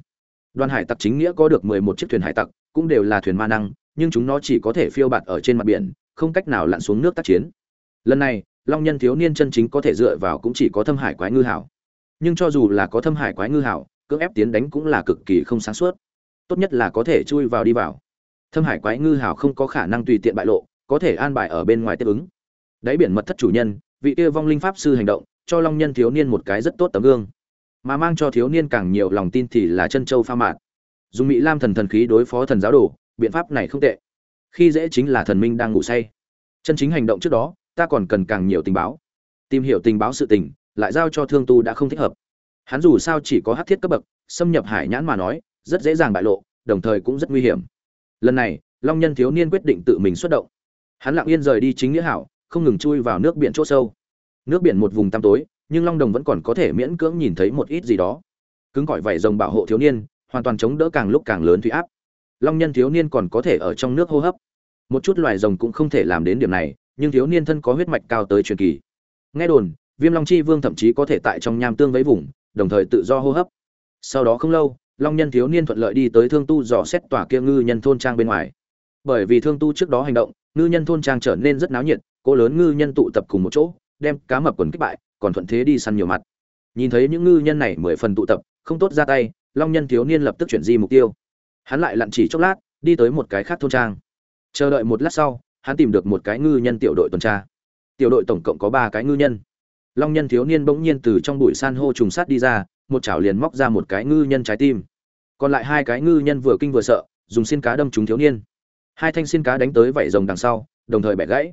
Đoàn hải tặc chính nghĩa có được mười một chiếc thuyền hải tặc, cũng đều là thuyền ma năng, nhưng chúng nó chỉ có thể phiêu bạt ở trên mặt biển, không cách nào lặn xuống nước tác chiến. Lần này, long nhân thiếu niên chân chính có thể dựa vào cũng chỉ có thâm hải quái ngư hảo. Nhưng cho dù là có thâm hải quái ngư hảo, cưỡng ép tiến đánh cũng là cực kỳ không sáng suốt. Tốt nhất là có thể chui vào đi vào. Thâm hải quái ngư hảo không có khả năng tùy tiện bại lộ, có thể an bài ở bên ngoài tiếp ứng. Đáy biển mật thất chủ nhân, vị kia vong linh pháp sư hành động cho long nhân thiếu niên một cái rất tốt tấm gương. Mà mang cho thiếu niên càng nhiều lòng tin thì là chân châu pha mạn dùng mỹ lam thần thần khí đối phó thần giáo đồ, biện pháp này không tệ. Khi dễ chính là thần minh đang ngủ say. Chân chính hành động trước đó, ta còn cần càng nhiều tình báo. Tìm hiểu tình báo sự tình, lại giao cho thương tu đã không thích hợp. Hắn dù sao chỉ có hát thiết cấp bậc, xâm nhập hải nhãn mà nói, rất dễ dàng bại lộ, đồng thời cũng rất nguy hiểm. Lần này, long nhân thiếu niên quyết định tự mình xuất động. Hắn lặng yên rời đi chính nghĩa hảo, không ngừng chui vào nước biển chỗ sâu nước biển một vùng tăm tối, nhưng long đồng vẫn còn có thể miễn cưỡng nhìn thấy một ít gì đó. Cứng cỏi vảy rồng bảo hộ thiếu niên, hoàn toàn chống đỡ càng lúc càng lớn thủy áp. Long nhân thiếu niên còn có thể ở trong nước hô hấp. Một chút loài rồng cũng không thể làm đến điểm này, nhưng thiếu niên thân có huyết mạch cao tới truyền kỳ. Nghe đồn, viêm long chi vương thậm chí có thể tại trong nham tương với vùng, đồng thời tự do hô hấp. Sau đó không lâu, long nhân thiếu niên thuận lợi đi tới thương tu dò xét tòa kia ngư nhân thôn trang bên ngoài. Bởi vì thương tu trước đó hành động, ngư nhân thôn trang trở nên rất náo nhiệt, cỗ lớn ngư nhân tụ tập cùng một chỗ đem cá mập quần kích bại, còn thuận thế đi săn nhiều mặt. Nhìn thấy những ngư nhân này mười phần tụ tập, không tốt ra tay, long nhân thiếu niên lập tức chuyển di mục tiêu. Hắn lại lặn chỉ chốc lát, đi tới một cái khác thôn trang. Chờ đợi một lát sau, hắn tìm được một cái ngư nhân tiểu đội tuần tra. Tiểu đội tổng cộng có ba cái ngư nhân. Long nhân thiếu niên bỗng nhiên từ trong bụi san hô trùng sát đi ra, một chảo liền móc ra một cái ngư nhân trái tim. Còn lại hai cái ngư nhân vừa kinh vừa sợ, dùng xiên cá đâm trúng thiếu niên. Hai thanh xiên cá đánh tới vảy rồng đằng sau, đồng thời bẻ gãy.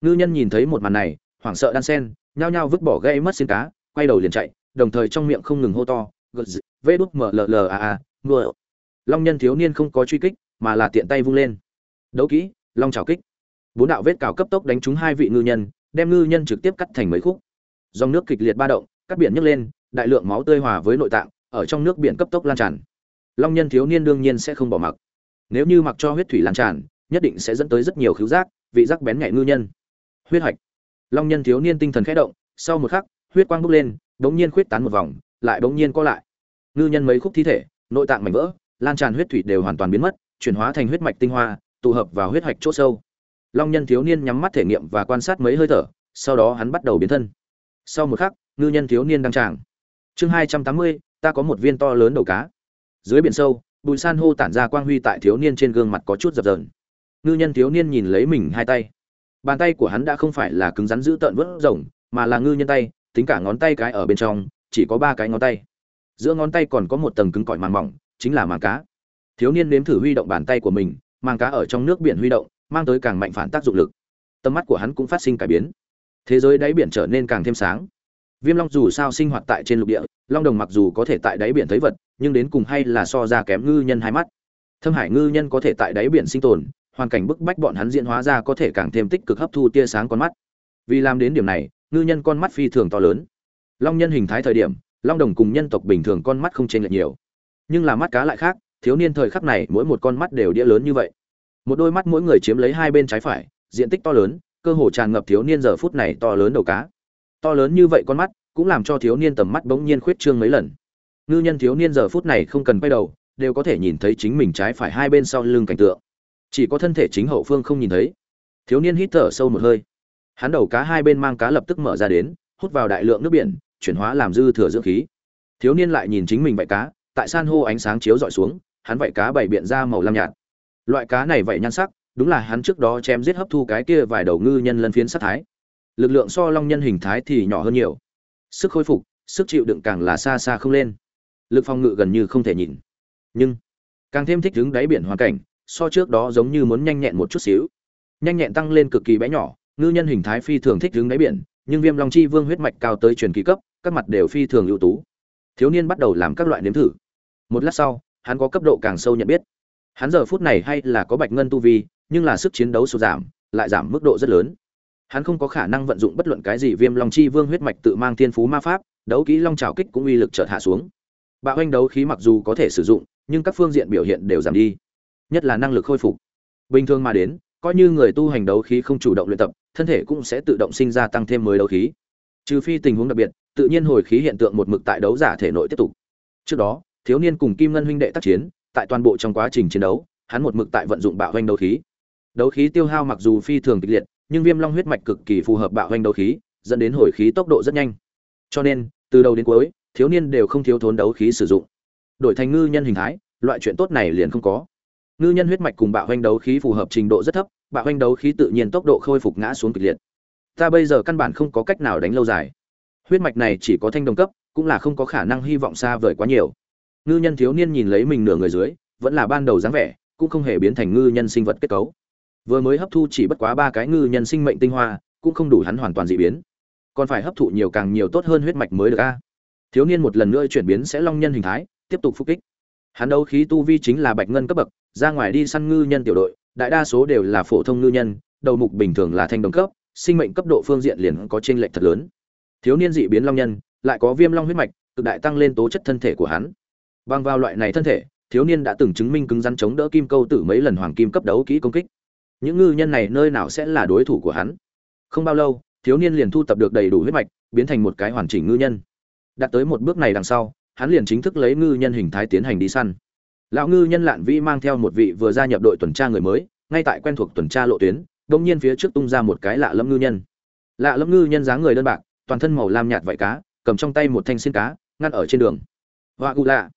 Ngư nhân nhìn thấy một màn này hoảng sợ đan sen, nhao nhao vứt bỏ gây mất xin cá, quay đầu liền chạy, đồng thời trong miệng không ngừng hô to, gật vê đút mở lờ lờ a a, ngựa. Long nhân thiếu niên không có truy kích, mà là tiện tay vung lên. Đấu kỹ, long trào kích. Bốn đạo vết cào cấp tốc đánh trúng hai vị ngư nhân, đem ngư nhân trực tiếp cắt thành mấy khúc. Dòng nước kịch liệt ba động, cắt biển nhấc lên, đại lượng máu tươi hòa với nội tạng, ở trong nước biển cấp tốc lan tràn. Long nhân thiếu niên đương nhiên sẽ không bỏ mặc. Nếu như mặc cho huyết thủy lan tràn, nhất định sẽ dẫn tới rất nhiều khứu giác, vị giác bén nhạy ngư nhân. Huyết hạch long nhân thiếu niên tinh thần khẽ động, sau một khắc, huyết quang bốc lên, bỗng nhiên khuyết tán một vòng, lại bỗng nhiên co lại. Ngư nhân mấy khúc thi thể, nội tạng mảnh vỡ, lan tràn huyết thủy đều hoàn toàn biến mất, chuyển hóa thành huyết mạch tinh hoa, tụ hợp vào huyết hạch chỗ sâu. Long nhân thiếu niên nhắm mắt thể nghiệm và quan sát mấy hơi thở, sau đó hắn bắt đầu biến thân. Sau một khắc, ngư nhân thiếu niên đăng tràng. Chương hai trăm tám mươi, ta có một viên to lớn đầu cá. Dưới biển sâu bùi san hô tản ra quang huy tại thiếu niên trên gương mặt có chút dập dờn. Ngư nhân thiếu niên nhìn lấy mình hai tay bàn tay của hắn đã không phải là cứng rắn giữ tợn vớt rồng, mà là ngư nhân tay, tính cả ngón tay cái ở bên trong, chỉ có ba cái ngón tay. Giữa ngón tay còn có một tầng cứng cỏi màng mỏng, chính là màng cá. Thiếu niên nếm thử huy động bàn tay của mình, màng cá ở trong nước biển huy động, mang tới càng mạnh phản tác dụng lực. Tầm mắt của hắn cũng phát sinh cải biến. Thế giới đáy biển trở nên càng thêm sáng. Viêm long dù sao sinh hoạt tại trên lục địa, long đồng mặc dù có thể tại đáy biển thấy vật, nhưng đến cùng hay là so ra kém ngư nhân hai mắt. Thâm hải ngư nhân có thể tại đáy biển sinh tồn hoàn cảnh bức bách bọn hắn diễn hóa ra có thể càng thêm tích cực hấp thu tia sáng con mắt. Vì làm đến điểm này, ngư nhân con mắt phi thường to lớn. Long nhân hình thái thời điểm, long đồng cùng nhân tộc bình thường con mắt không chênh lệch nhiều. Nhưng là mắt cá lại khác, thiếu niên thời khắc này mỗi một con mắt đều đĩa lớn như vậy. Một đôi mắt mỗi người chiếm lấy hai bên trái phải, diện tích to lớn, cơ hồ tràn ngập thiếu niên giờ phút này to lớn đầu cá. To lớn như vậy con mắt, cũng làm cho thiếu niên tầm mắt bỗng nhiên khuyết trương mấy lần. Ngư nhân thiếu niên giờ phút này không cần quay đầu, đều có thể nhìn thấy chính mình trái phải hai bên sau lưng cảnh tượng chỉ có thân thể chính hậu phương không nhìn thấy. Thiếu niên hít thở sâu một hơi. Hắn đầu cá hai bên mang cá lập tức mở ra đến, hút vào đại lượng nước biển, chuyển hóa làm dư thừa dưỡng khí. Thiếu niên lại nhìn chính mình vạy cá, tại san hô ánh sáng chiếu dọi xuống, hắn vạy cá bảy biện ra màu lam nhạt. Loại cá này vậy nhan sắc, đúng là hắn trước đó chém giết hấp thu cái kia vài đầu ngư nhân lân phiến sát thái. Lực lượng so long nhân hình thái thì nhỏ hơn nhiều. Sức khôi phục, sức chịu đựng càng là xa xa không lên. Lực phòng ngự gần như không thể nhìn nhưng, càng thêm thích đứng đáy biển hoàn cảnh so trước đó giống như muốn nhanh nhẹn một chút xíu. Nhanh nhẹn tăng lên cực kỳ bé nhỏ, ngư nhân hình thái phi thường thích đứng đáy biển, nhưng viêm long chi vương huyết mạch cao tới truyền kỳ cấp, các mặt đều phi thường ưu tú. Thiếu niên bắt đầu làm các loại nếm thử. Một lát sau, hắn có cấp độ càng sâu nhận biết. Hắn giờ phút này hay là có bạch ngân tu vi, nhưng là sức chiến đấu sụt giảm, lại giảm mức độ rất lớn. Hắn không có khả năng vận dụng bất luận cái gì viêm long chi vương huyết mạch tự mang thiên phú ma pháp, đấu kỹ long trào kích cũng uy lực chợt hạ xuống. Bạo anh đấu khí mặc dù có thể sử dụng, nhưng các phương diện biểu hiện đều giảm đi nhất là năng lực khôi phục. Bình thường mà đến, coi như người tu hành đấu khí không chủ động luyện tập, thân thể cũng sẽ tự động sinh ra tăng thêm mới đấu khí. Trừ phi tình huống đặc biệt, tự nhiên hồi khí hiện tượng một mực tại đấu giả thể nội tiếp tục. Trước đó, thiếu niên cùng kim ngân huynh đệ tác chiến, tại toàn bộ trong quá trình chiến đấu, hắn một mực tại vận dụng bạo hoành đấu khí. Đấu khí tiêu hao mặc dù phi thường kịch liệt, nhưng viêm long huyết mạch cực kỳ phù hợp bạo hoành đấu khí, dẫn đến hồi khí tốc độ rất nhanh. Cho nên, từ đầu đến cuối, thiếu niên đều không thiếu thốn đấu khí sử dụng. Đổi thành ngư nhân hình thái, loại chuyện tốt này liền không có ngư nhân huyết mạch cùng bạo hoành đấu khí phù hợp trình độ rất thấp, bạo hoành đấu khí tự nhiên tốc độ khôi phục ngã xuống kịch liệt. Ta bây giờ căn bản không có cách nào đánh lâu dài. Huyết mạch này chỉ có thanh đồng cấp, cũng là không có khả năng hy vọng xa vời quá nhiều. Ngư nhân thiếu niên nhìn lấy mình nửa người dưới, vẫn là ban đầu dáng vẻ, cũng không hề biến thành ngư nhân sinh vật kết cấu. Vừa mới hấp thu chỉ bất quá ba cái ngư nhân sinh mệnh tinh hoa, cũng không đủ hắn hoàn toàn dị biến. Còn phải hấp thụ nhiều càng nhiều tốt hơn huyết mạch mới được a. Thiếu niên một lần nữa chuyển biến sẽ long nhân hình thái, tiếp tục phục kích. Hắn đấu khí tu vi chính là bạch ngân cấp bậc ra ngoài đi săn ngư nhân tiểu đội, đại đa số đều là phổ thông ngư nhân, đầu mục bình thường là thanh đồng cấp, sinh mệnh cấp độ phương diện liền có chênh lệch thật lớn. Thiếu niên dị biến long nhân, lại có viêm long huyết mạch, cực đại tăng lên tố chất thân thể của hắn. Bằng vào loại này thân thể, thiếu niên đã từng chứng minh cứng rắn chống đỡ kim câu tử mấy lần hoàng kim cấp đấu kỹ công kích. Những ngư nhân này nơi nào sẽ là đối thủ của hắn? Không bao lâu, thiếu niên liền thu tập được đầy đủ huyết mạch, biến thành một cái hoàn chỉnh ngư nhân. Đạt tới một bước này đằng sau, hắn liền chính thức lấy ngư nhân hình thái tiến hành đi săn lão ngư nhân lạn vĩ mang theo một vị vừa gia nhập đội tuần tra người mới, ngay tại quen thuộc tuần tra lộ tuyến, đông nhiên phía trước tung ra một cái lạ lâm ngư nhân. Lạ lâm ngư nhân dáng người đơn bạc, toàn thân màu lam nhạt vải cá, cầm trong tay một thanh xin cá, ngăn ở trên đường. Hoa cụ lạ.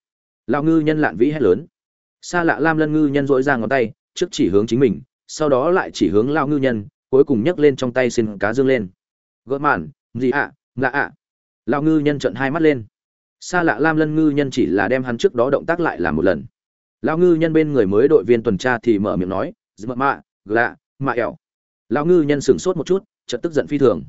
Lão ngư nhân lạn vĩ hét lớn. Xa lạ lam lân ngư nhân dỗi ra ngón tay, trước chỉ hướng chính mình, sau đó lại chỉ hướng lao ngư nhân, cuối cùng nhấc lên trong tay xin cá dương lên. Gỡ mạn, gì ạ, lạ ạ. Lao ngư nhân trận hai mắt lên. Xa lạ lam lân ngư nhân chỉ là đem hắn trước đó động tác lại làm một lần lao ngư nhân bên người mới đội viên tuần tra thì mở miệng nói dựa mạ lạ mạ ẻo. Lao ngư nhân sửng sốt một chút chợt tức giận phi thường.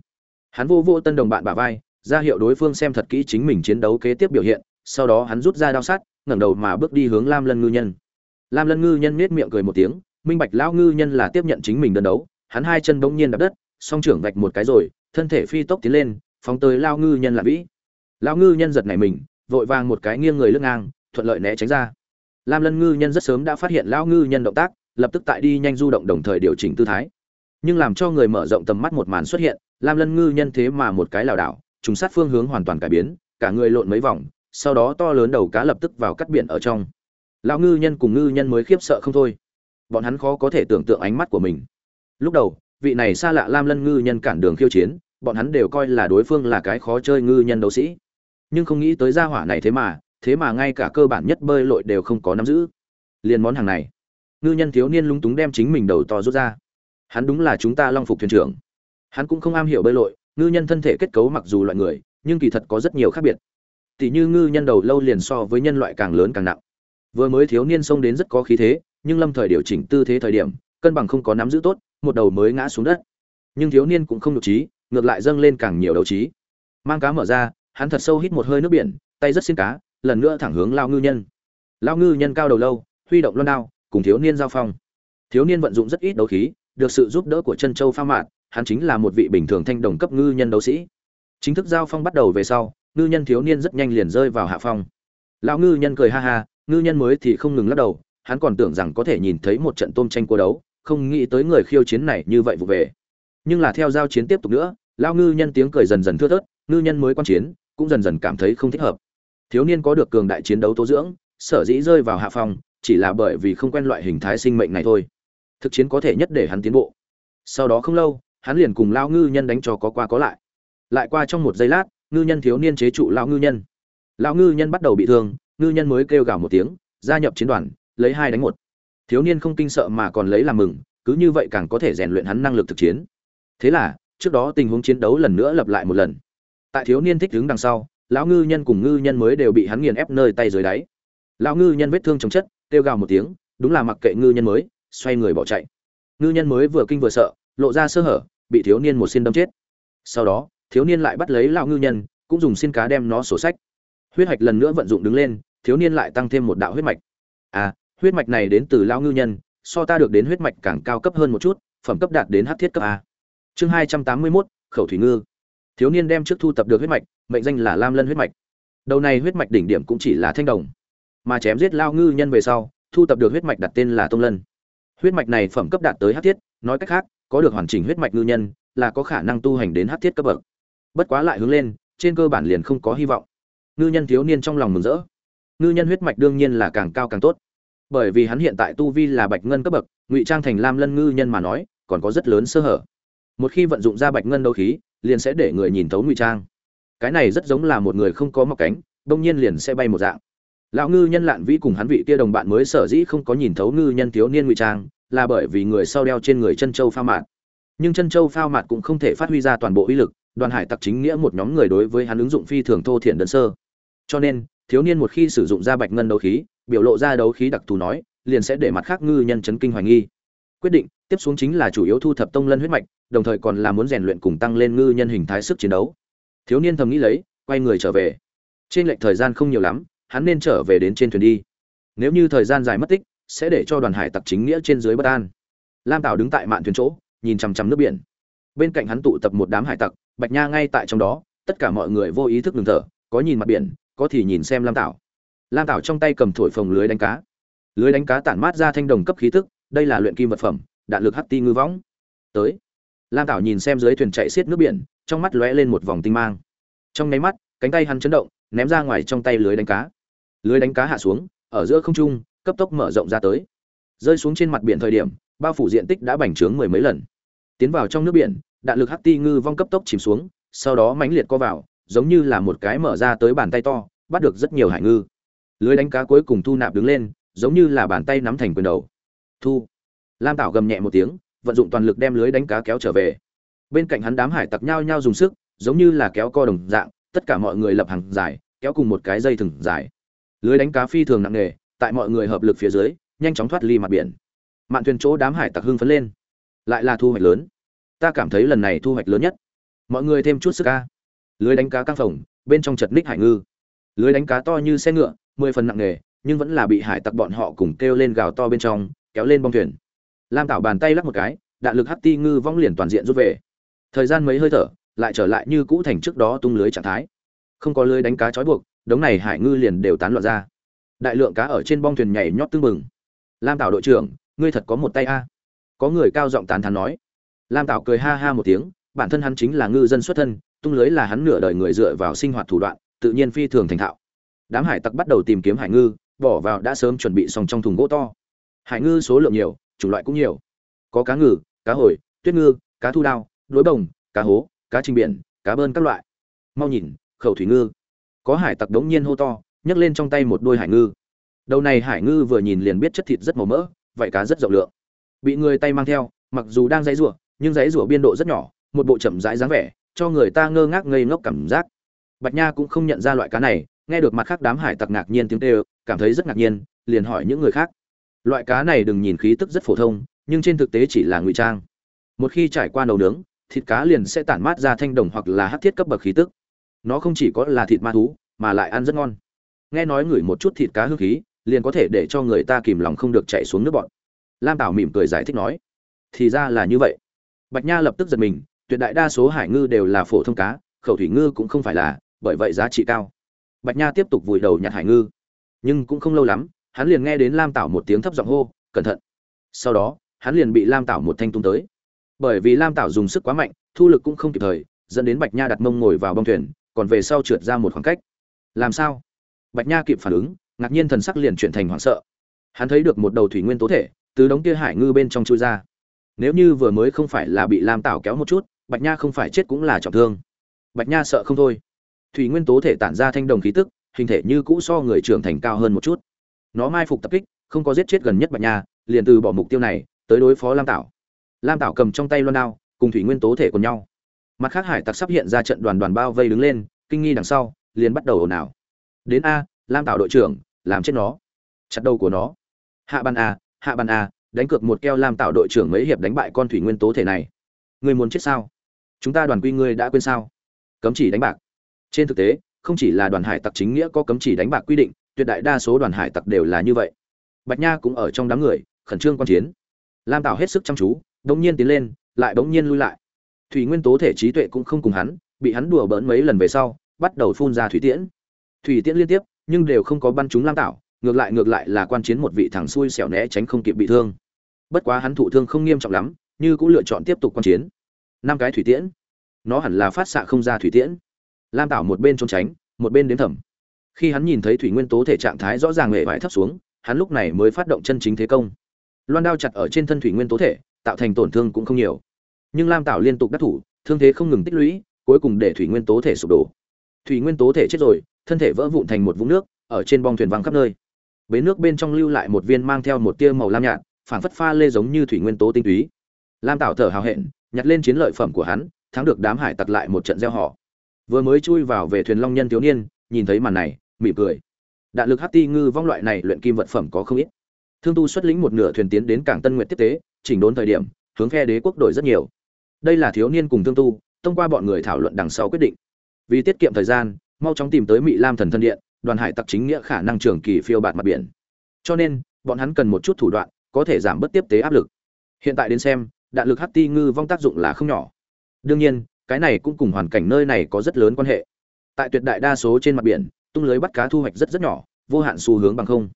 Hắn vô vô tân đồng bạn bả vai ra hiệu đối phương xem thật kỹ chính mình chiến đấu kế tiếp biểu hiện sau đó hắn rút ra đao sát, ngẩng đầu mà bước đi hướng lam lân ngư nhân. Lam lân ngư nhân nết miệng cười một tiếng minh bạch lão ngư nhân là tiếp nhận chính mình đơn đấu hắn hai chân bỗng nhiên đập đất song trưởng vạch một cái rồi thân thể phi tốc tiến lên phóng tới lao ngư nhân là vĩ. Lão ngư nhân giật nảy mình vội vàng một cái nghiêng người lưng ngang thuận lợi né tránh ra lam lân ngư nhân rất sớm đã phát hiện lão ngư nhân động tác, lập tức tại đi nhanh du động đồng thời điều chỉnh tư thái. Nhưng làm cho người mở rộng tầm mắt một màn xuất hiện, lam lân ngư nhân thế mà một cái lảo đảo, trùng sát phương hướng hoàn toàn cải biến, cả người lộn mấy vòng, sau đó to lớn đầu cá lập tức vào cắt biển ở trong. Lão ngư nhân cùng ngư nhân mới khiếp sợ không thôi. Bọn hắn khó có thể tưởng tượng ánh mắt của mình. Lúc đầu, vị này xa lạ lam lân ngư nhân cản đường khiêu chiến, bọn hắn đều coi là đối phương là cái khó chơi ngư nhân đấu sĩ. Nhưng không nghĩ tới gia hỏa này thế mà thế mà ngay cả cơ bản nhất bơi lội đều không có nắm giữ. Liền món hàng này, ngư nhân thiếu niên lúng túng đem chính mình đầu to rút ra. Hắn đúng là chúng ta long phục thuyền trưởng. Hắn cũng không am hiểu bơi lội, ngư nhân thân thể kết cấu mặc dù loại người, nhưng kỳ thật có rất nhiều khác biệt. Tỷ như ngư nhân đầu lâu liền so với nhân loại càng lớn càng nặng. Vừa mới thiếu niên xông đến rất có khí thế, nhưng lâm thời điều chỉnh tư thế thời điểm, cân bằng không có nắm giữ tốt, một đầu mới ngã xuống đất. Nhưng thiếu niên cũng không được trí, ngược lại dâng lên càng nhiều đầu trí. Mang cá mở ra, hắn thật sâu hít một hơi nước biển, tay rất xin cá lần nữa thẳng hướng lao ngư nhân. Lao ngư nhân cao đầu lâu, huy động loan đao, cùng thiếu niên giao phong. Thiếu niên vận dụng rất ít đấu khí, được sự giúp đỡ của chân châu pha mạn, hắn chính là một vị bình thường thanh đồng cấp ngư nhân đấu sĩ. Chính thức giao phong bắt đầu về sau, ngư nhân thiếu niên rất nhanh liền rơi vào hạ phong. Lão ngư nhân cười ha ha, ngư nhân mới thì không ngừng lắc đầu, hắn còn tưởng rằng có thể nhìn thấy một trận tôm tranh cua đấu, không nghĩ tới người khiêu chiến này như vậy vụ về. Nhưng là theo giao chiến tiếp tục nữa lão ngư nhân tiếng cười dần dần thưa thớt, ngư nhân mới quan chiến, cũng dần dần cảm thấy không thích hợp thiếu niên có được cường đại chiến đấu tố dưỡng, sở dĩ rơi vào hạ phong chỉ là bởi vì không quen loại hình thái sinh mệnh này thôi. Thực chiến có thể nhất để hắn tiến bộ. Sau đó không lâu, hắn liền cùng lao ngư nhân đánh cho có qua có lại. Lại qua trong một giây lát, ngư nhân thiếu niên chế trụ lao ngư nhân. Lao ngư nhân bắt đầu bị thương, ngư nhân mới kêu gào một tiếng, gia nhập chiến đoàn, lấy hai đánh một. Thiếu niên không kinh sợ mà còn lấy làm mừng, cứ như vậy càng có thể rèn luyện hắn năng lực thực chiến. Thế là, trước đó tình huống chiến đấu lần nữa lặp lại một lần. Tại thiếu niên thích đứng đằng sau lão ngư nhân cùng ngư nhân mới đều bị hắn nghiền ép nơi tay dưới đáy. Lão ngư nhân vết thương chống chất, kêu gào một tiếng, đúng là mặc kệ ngư nhân mới, xoay người bỏ chạy. Ngư nhân mới vừa kinh vừa sợ, lộ ra sơ hở, bị thiếu niên một xin đâm chết. Sau đó, thiếu niên lại bắt lấy lão ngư nhân, cũng dùng xin cá đem nó sổ sách. Huyết mạch lần nữa vận dụng đứng lên, thiếu niên lại tăng thêm một đạo huyết mạch. À huyết mạch này đến từ lão ngư nhân, so ta được đến huyết mạch càng cao cấp hơn một chút, phẩm cấp đạt đến hát thiết cấp a. Chương hai trăm tám mươi mốt, khẩu thủy ngư thiếu niên đem trước thu tập được huyết mạch, mệnh danh là lam lân huyết mạch. Đầu này huyết mạch đỉnh điểm cũng chỉ là thanh đồng, mà chém giết lao ngư nhân về sau, thu tập được huyết mạch đặt tên là tông lân. Huyết mạch này phẩm cấp đạt tới hát thiết, nói cách khác, có được hoàn chỉnh huyết mạch ngư nhân, là có khả năng tu hành đến hát thiết cấp bậc. Bất quá lại hướng lên, trên cơ bản liền không có hy vọng. Ngư nhân thiếu niên trong lòng mừng rỡ. Ngư nhân huyết mạch đương nhiên là càng cao càng tốt. Bởi vì hắn hiện tại tu vi là bạch ngân cấp bậc, ngụy trang thành lam lân ngư nhân mà nói, còn có rất lớn sơ hở. Một khi vận dụng ra bạch ngân đấu khí liền sẽ để người nhìn thấu ngụy trang. Cái này rất giống là một người không có mọc cánh đông nhiên liền sẽ bay một dạng. Lão ngư nhân lạn vĩ cùng hắn vị kia đồng bạn mới sở dĩ không có nhìn thấu ngư nhân thiếu niên ngụy trang, là bởi vì người sau đeo trên người chân châu phao mạt. Nhưng chân châu phao mạt cũng không thể phát huy ra toàn bộ uy lực, đoàn hải tặc chính nghĩa một nhóm người đối với hắn ứng dụng phi thường thô thiển đơn sơ. Cho nên, thiếu niên một khi sử dụng ra bạch ngân đấu khí, biểu lộ ra đấu khí đặc thù nói, liền sẽ để mặt khác ngư nhân chấn kinh hoài nghi. Quyết định tiếp xuống chính là chủ yếu thu thập tông lân huyết mạch, đồng thời còn là muốn rèn luyện cùng tăng lên ngư nhân hình thái sức chiến đấu. Thiếu niên thầm nghĩ lấy, quay người trở về. Trên lệch thời gian không nhiều lắm, hắn nên trở về đến trên thuyền đi. Nếu như thời gian dài mất tích, sẽ để cho đoàn hải tặc chính nghĩa trên dưới bất an. Lam tảo đứng tại mạn thuyền chỗ, nhìn chằm chằm nước biển. Bên cạnh hắn tụ tập một đám hải tặc, bạch nha ngay tại trong đó, tất cả mọi người vô ý thức ngừng thở, có nhìn mặt biển, có thì nhìn xem lam tảo. Lam tảo trong tay cầm thổi phồng lưới đánh cá. Lưới đánh cá tản mát ra thanh đồng cấp khí tức, đây là luyện kim vật phẩm đạn lực hắc ti ngư võng. Tới. Lam tảo nhìn xem dưới thuyền chạy xiết nước biển, trong mắt lóe lên một vòng tinh mang. Trong nháy mắt, cánh tay hắn chấn động, ném ra ngoài trong tay lưới đánh cá. Lưới đánh cá hạ xuống, ở giữa không trung, cấp tốc mở rộng ra tới. Rơi xuống trên mặt biển thời điểm, bao phủ diện tích đã bành trướng mười mấy lần. Tiến vào trong nước biển, đạn lực hắc ti ngư vong cấp tốc chìm xuống, sau đó mãnh liệt co vào, giống như là một cái mở ra tới bàn tay to, bắt được rất nhiều hải ngư. Lưới đánh cá cuối cùng thu nạp đứng lên, giống như là bàn tay nắm thành quyền đầu. Thu lam tảo gầm nhẹ một tiếng, vận dụng toàn lực đem lưới đánh cá kéo trở về. Bên cạnh hắn đám hải tặc nhao nhao dùng sức, giống như là kéo co đồng dạng, tất cả mọi người lập hàng dài, kéo cùng một cái dây thừng dài. Lưới đánh cá phi thường nặng nề, tại mọi người hợp lực phía dưới, nhanh chóng thoát ly mặt biển. Mạn thuyền chỗ đám hải tặc hưng phấn lên. Lại là thu hoạch lớn. Ta cảm thấy lần này thu hoạch lớn nhất. Mọi người thêm chút sức ca lưới đánh cá căng phồng, bên trong chật ních hải ngư. Lưới đánh cá to như xe ngựa, mười phần nặng nề, nhưng vẫn là bị hải tặc bọn họ cùng kêu lên gào to bên trong, kéo lên bong thuyền lam tảo bàn tay lắc một cái, đạn lực hắc ti ngư vong liền toàn diện rút về. Thời gian mấy hơi thở, lại trở lại như cũ thành trước đó tung lưới trạng thái. Không có lưới đánh cá trói buộc, đống này hải ngư liền đều tán loạn ra. Đại lượng cá ở trên bong thuyền nhảy nhót tưng bừng. Lam tảo đội trưởng, ngươi thật có một tay a. Có người cao giọng tán thán nói. Lam tảo cười ha ha một tiếng, bản thân hắn chính là ngư dân xuất thân, tung lưới là hắn nửa đời người dựa vào sinh hoạt thủ đoạn, tự nhiên phi thường thành thạo. Đám hải tặc bắt đầu tìm kiếm hải ngư, bỏ vào đã sớm chuẩn bị xong trong thùng gỗ to. Hải ngư số lượng nhiều chủng loại cũng nhiều. Có cá ngừ, cá hồi, tuyết ngư, cá thu đao đối bồng, cá hố, cá trình biển, cá bơn các loại. Mau nhìn, khẩu thủy ngư. Có hải tặc đống nhiên hô to, nhấc lên trong tay một đôi hải ngư. Đầu này hải ngư vừa nhìn liền biết chất thịt rất màu mỡ vậy cá rất rộng lượng. Bị người tay mang theo, mặc dù đang dãy rủa, nhưng dãy rủa biên độ rất nhỏ, một bộ chậm rãi dáng vẻ, cho người ta ngơ ngác ngây ngốc cảm giác. Bạch nha cũng không nhận ra loại cá này, nghe được mặt khác đám hải tặc ngạc nhiên tiếng kêu, cảm thấy rất ngạc nhiên, liền hỏi những người khác loại cá này đừng nhìn khí tức rất phổ thông, nhưng trên thực tế chỉ là ngụy trang. Một khi trải qua nấu nướng, thịt cá liền sẽ tản mát ra thanh đồng hoặc là hát thiết cấp bậc khí tức. Nó không chỉ có là thịt ma thú, mà lại ăn rất ngon. Nghe nói ngửi một chút thịt cá hương khí, liền có thể để cho người ta kìm lòng không được chạy xuống nước bọn lam tảo mỉm cười giải thích nói, thì ra là như vậy. Bạch nha lập tức giật mình, tuyệt đại đa số hải ngư đều là phổ thông cá, khẩu thủy ngư cũng không phải là, bởi vậy giá trị cao. Bạch nha tiếp tục vùi đầu nhặt hải ngư. Nhưng cũng không lâu lắm hắn liền nghe đến lam tảo một tiếng thấp giọng hô, cẩn thận. Sau đó, hắn liền bị lam tảo một thanh tung tới. Bởi vì lam tảo dùng sức quá mạnh, thu lực cũng không kịp thời, dẫn đến bạch nha đặt mông ngồi vào bông thuyền, còn về sau trượt ra một khoảng cách. Làm sao? Bạch nha kịp phản ứng, ngạc nhiên thần sắc liền chuyển thành hoảng sợ. Hắn thấy được một đầu thủy nguyên tố thể, từ đống kia hải ngư bên trong chui ra. Nếu như vừa mới không phải là bị lam tảo kéo một chút, bạch nha không phải chết cũng là trọng thương. Bạch nha sợ không thôi. Thủy nguyên tố thể tản ra thanh đồng khí tức, hình thể như cũ so người trưởng thành cao hơn một chút nó mai phục tập kích, không có giết chết gần nhất bạch nha, liền từ bỏ mục tiêu này tới đối phó lam tảo. Lam tảo cầm trong tay loan đao, cùng thủy nguyên tố thể cùng nhau. Mặt khác hải tặc sắp hiện ra trận đoàn đoàn bao vây đứng lên, kinh nghi đằng sau, liền bắt đầu ồn ào. Đến a, lam tảo đội trưởng, làm chết nó. Chặt đầu của nó. Hạ bàn a, hạ bàn a, đánh cược một keo lam tảo đội trưởng mấy hiệp đánh bại con thủy nguyên tố thể này. Người muốn chết sao? Chúng ta đoàn quy ngươi đã quên sao? Cấm chỉ đánh bạc. Trên thực tế, không chỉ là đoàn hải tặc chính nghĩa có cấm chỉ đánh bạc quy định tuyệt đại đa số đoàn hải tặc đều là như vậy. Bạch nha cũng ở trong đám người, khẩn trương quan chiến. Lam tảo hết sức chăm chú, đống nhiên tiến lên, lại đống nhiên lui lại. Thủy nguyên tố thể trí tuệ cũng không cùng hắn, bị hắn đùa bỡn mấy lần về sau, bắt đầu phun ra thủy tiễn. Thủy tiễn liên tiếp, nhưng đều không có bắn trúng lam tảo, ngược lại ngược lại là quan chiến một vị thằng xui xẻo né tránh không kịp bị thương. Bất quá hắn thụ thương không nghiêm trọng lắm, như cũng lựa chọn tiếp tục quan chiến. Năm cái thủy tiễn, nó hẳn là phát xạ không ra thủy tiễn. Lam tảo một bên trốn tránh, một bên đếm thẩm khi hắn nhìn thấy thủy nguyên tố thể trạng thái rõ ràng hệ vải thấp xuống, hắn lúc này mới phát động chân chính thế công. Loan đao chặt ở trên thân thủy nguyên tố thể, tạo thành tổn thương cũng không nhiều. Nhưng lam tảo liên tục đắc thủ, thương thế không ngừng tích lũy, cuối cùng để thủy nguyên tố thể sụp đổ. Thủy nguyên tố thể chết rồi, thân thể vỡ vụn thành một vũng nước, ở trên bong thuyền văng khắp nơi. Bến nước bên trong lưu lại một viên mang theo một tia màu lam nhạt phản phất pha lê giống như thủy nguyên tố tinh túy. Lam tảo thở hào hẹn, nhặt lên chiến lợi phẩm của hắn, thắng được đám hải tặc lại một trận gieo họ. Vừa mới chui vào về thuyền long nhân thiếu niên, nhìn thấy màn này mỉm cười. Đạn lực hát ti ngư vong loại này luyện kim vật phẩm có không ít. Thương tu xuất lĩnh một nửa thuyền tiến đến cảng tân nguyệt tiếp tế, chỉnh đốn thời điểm, hướng phe đế quốc đổi rất nhiều. Đây là thiếu niên cùng thương tu, thông qua bọn người thảo luận đằng sau quyết định. Vì tiết kiệm thời gian, mau chóng tìm tới mỹ lam thần thân điện, đoàn hải tặc chính nghĩa khả năng trường kỳ phiêu bạt mặt biển. Cho nên, bọn hắn cần một chút thủ đoạn, có thể giảm bớt tiếp tế áp lực. Hiện tại đến xem, đạn lực hát ti ngư vong tác dụng là không nhỏ. Đương nhiên, cái này cũng cùng hoàn cảnh nơi này có rất lớn quan hệ. Tại tuyệt đại đa số trên mặt biển tung lưới bắt cá thu hoạch rất rất nhỏ, vô hạn xu hướng bằng không.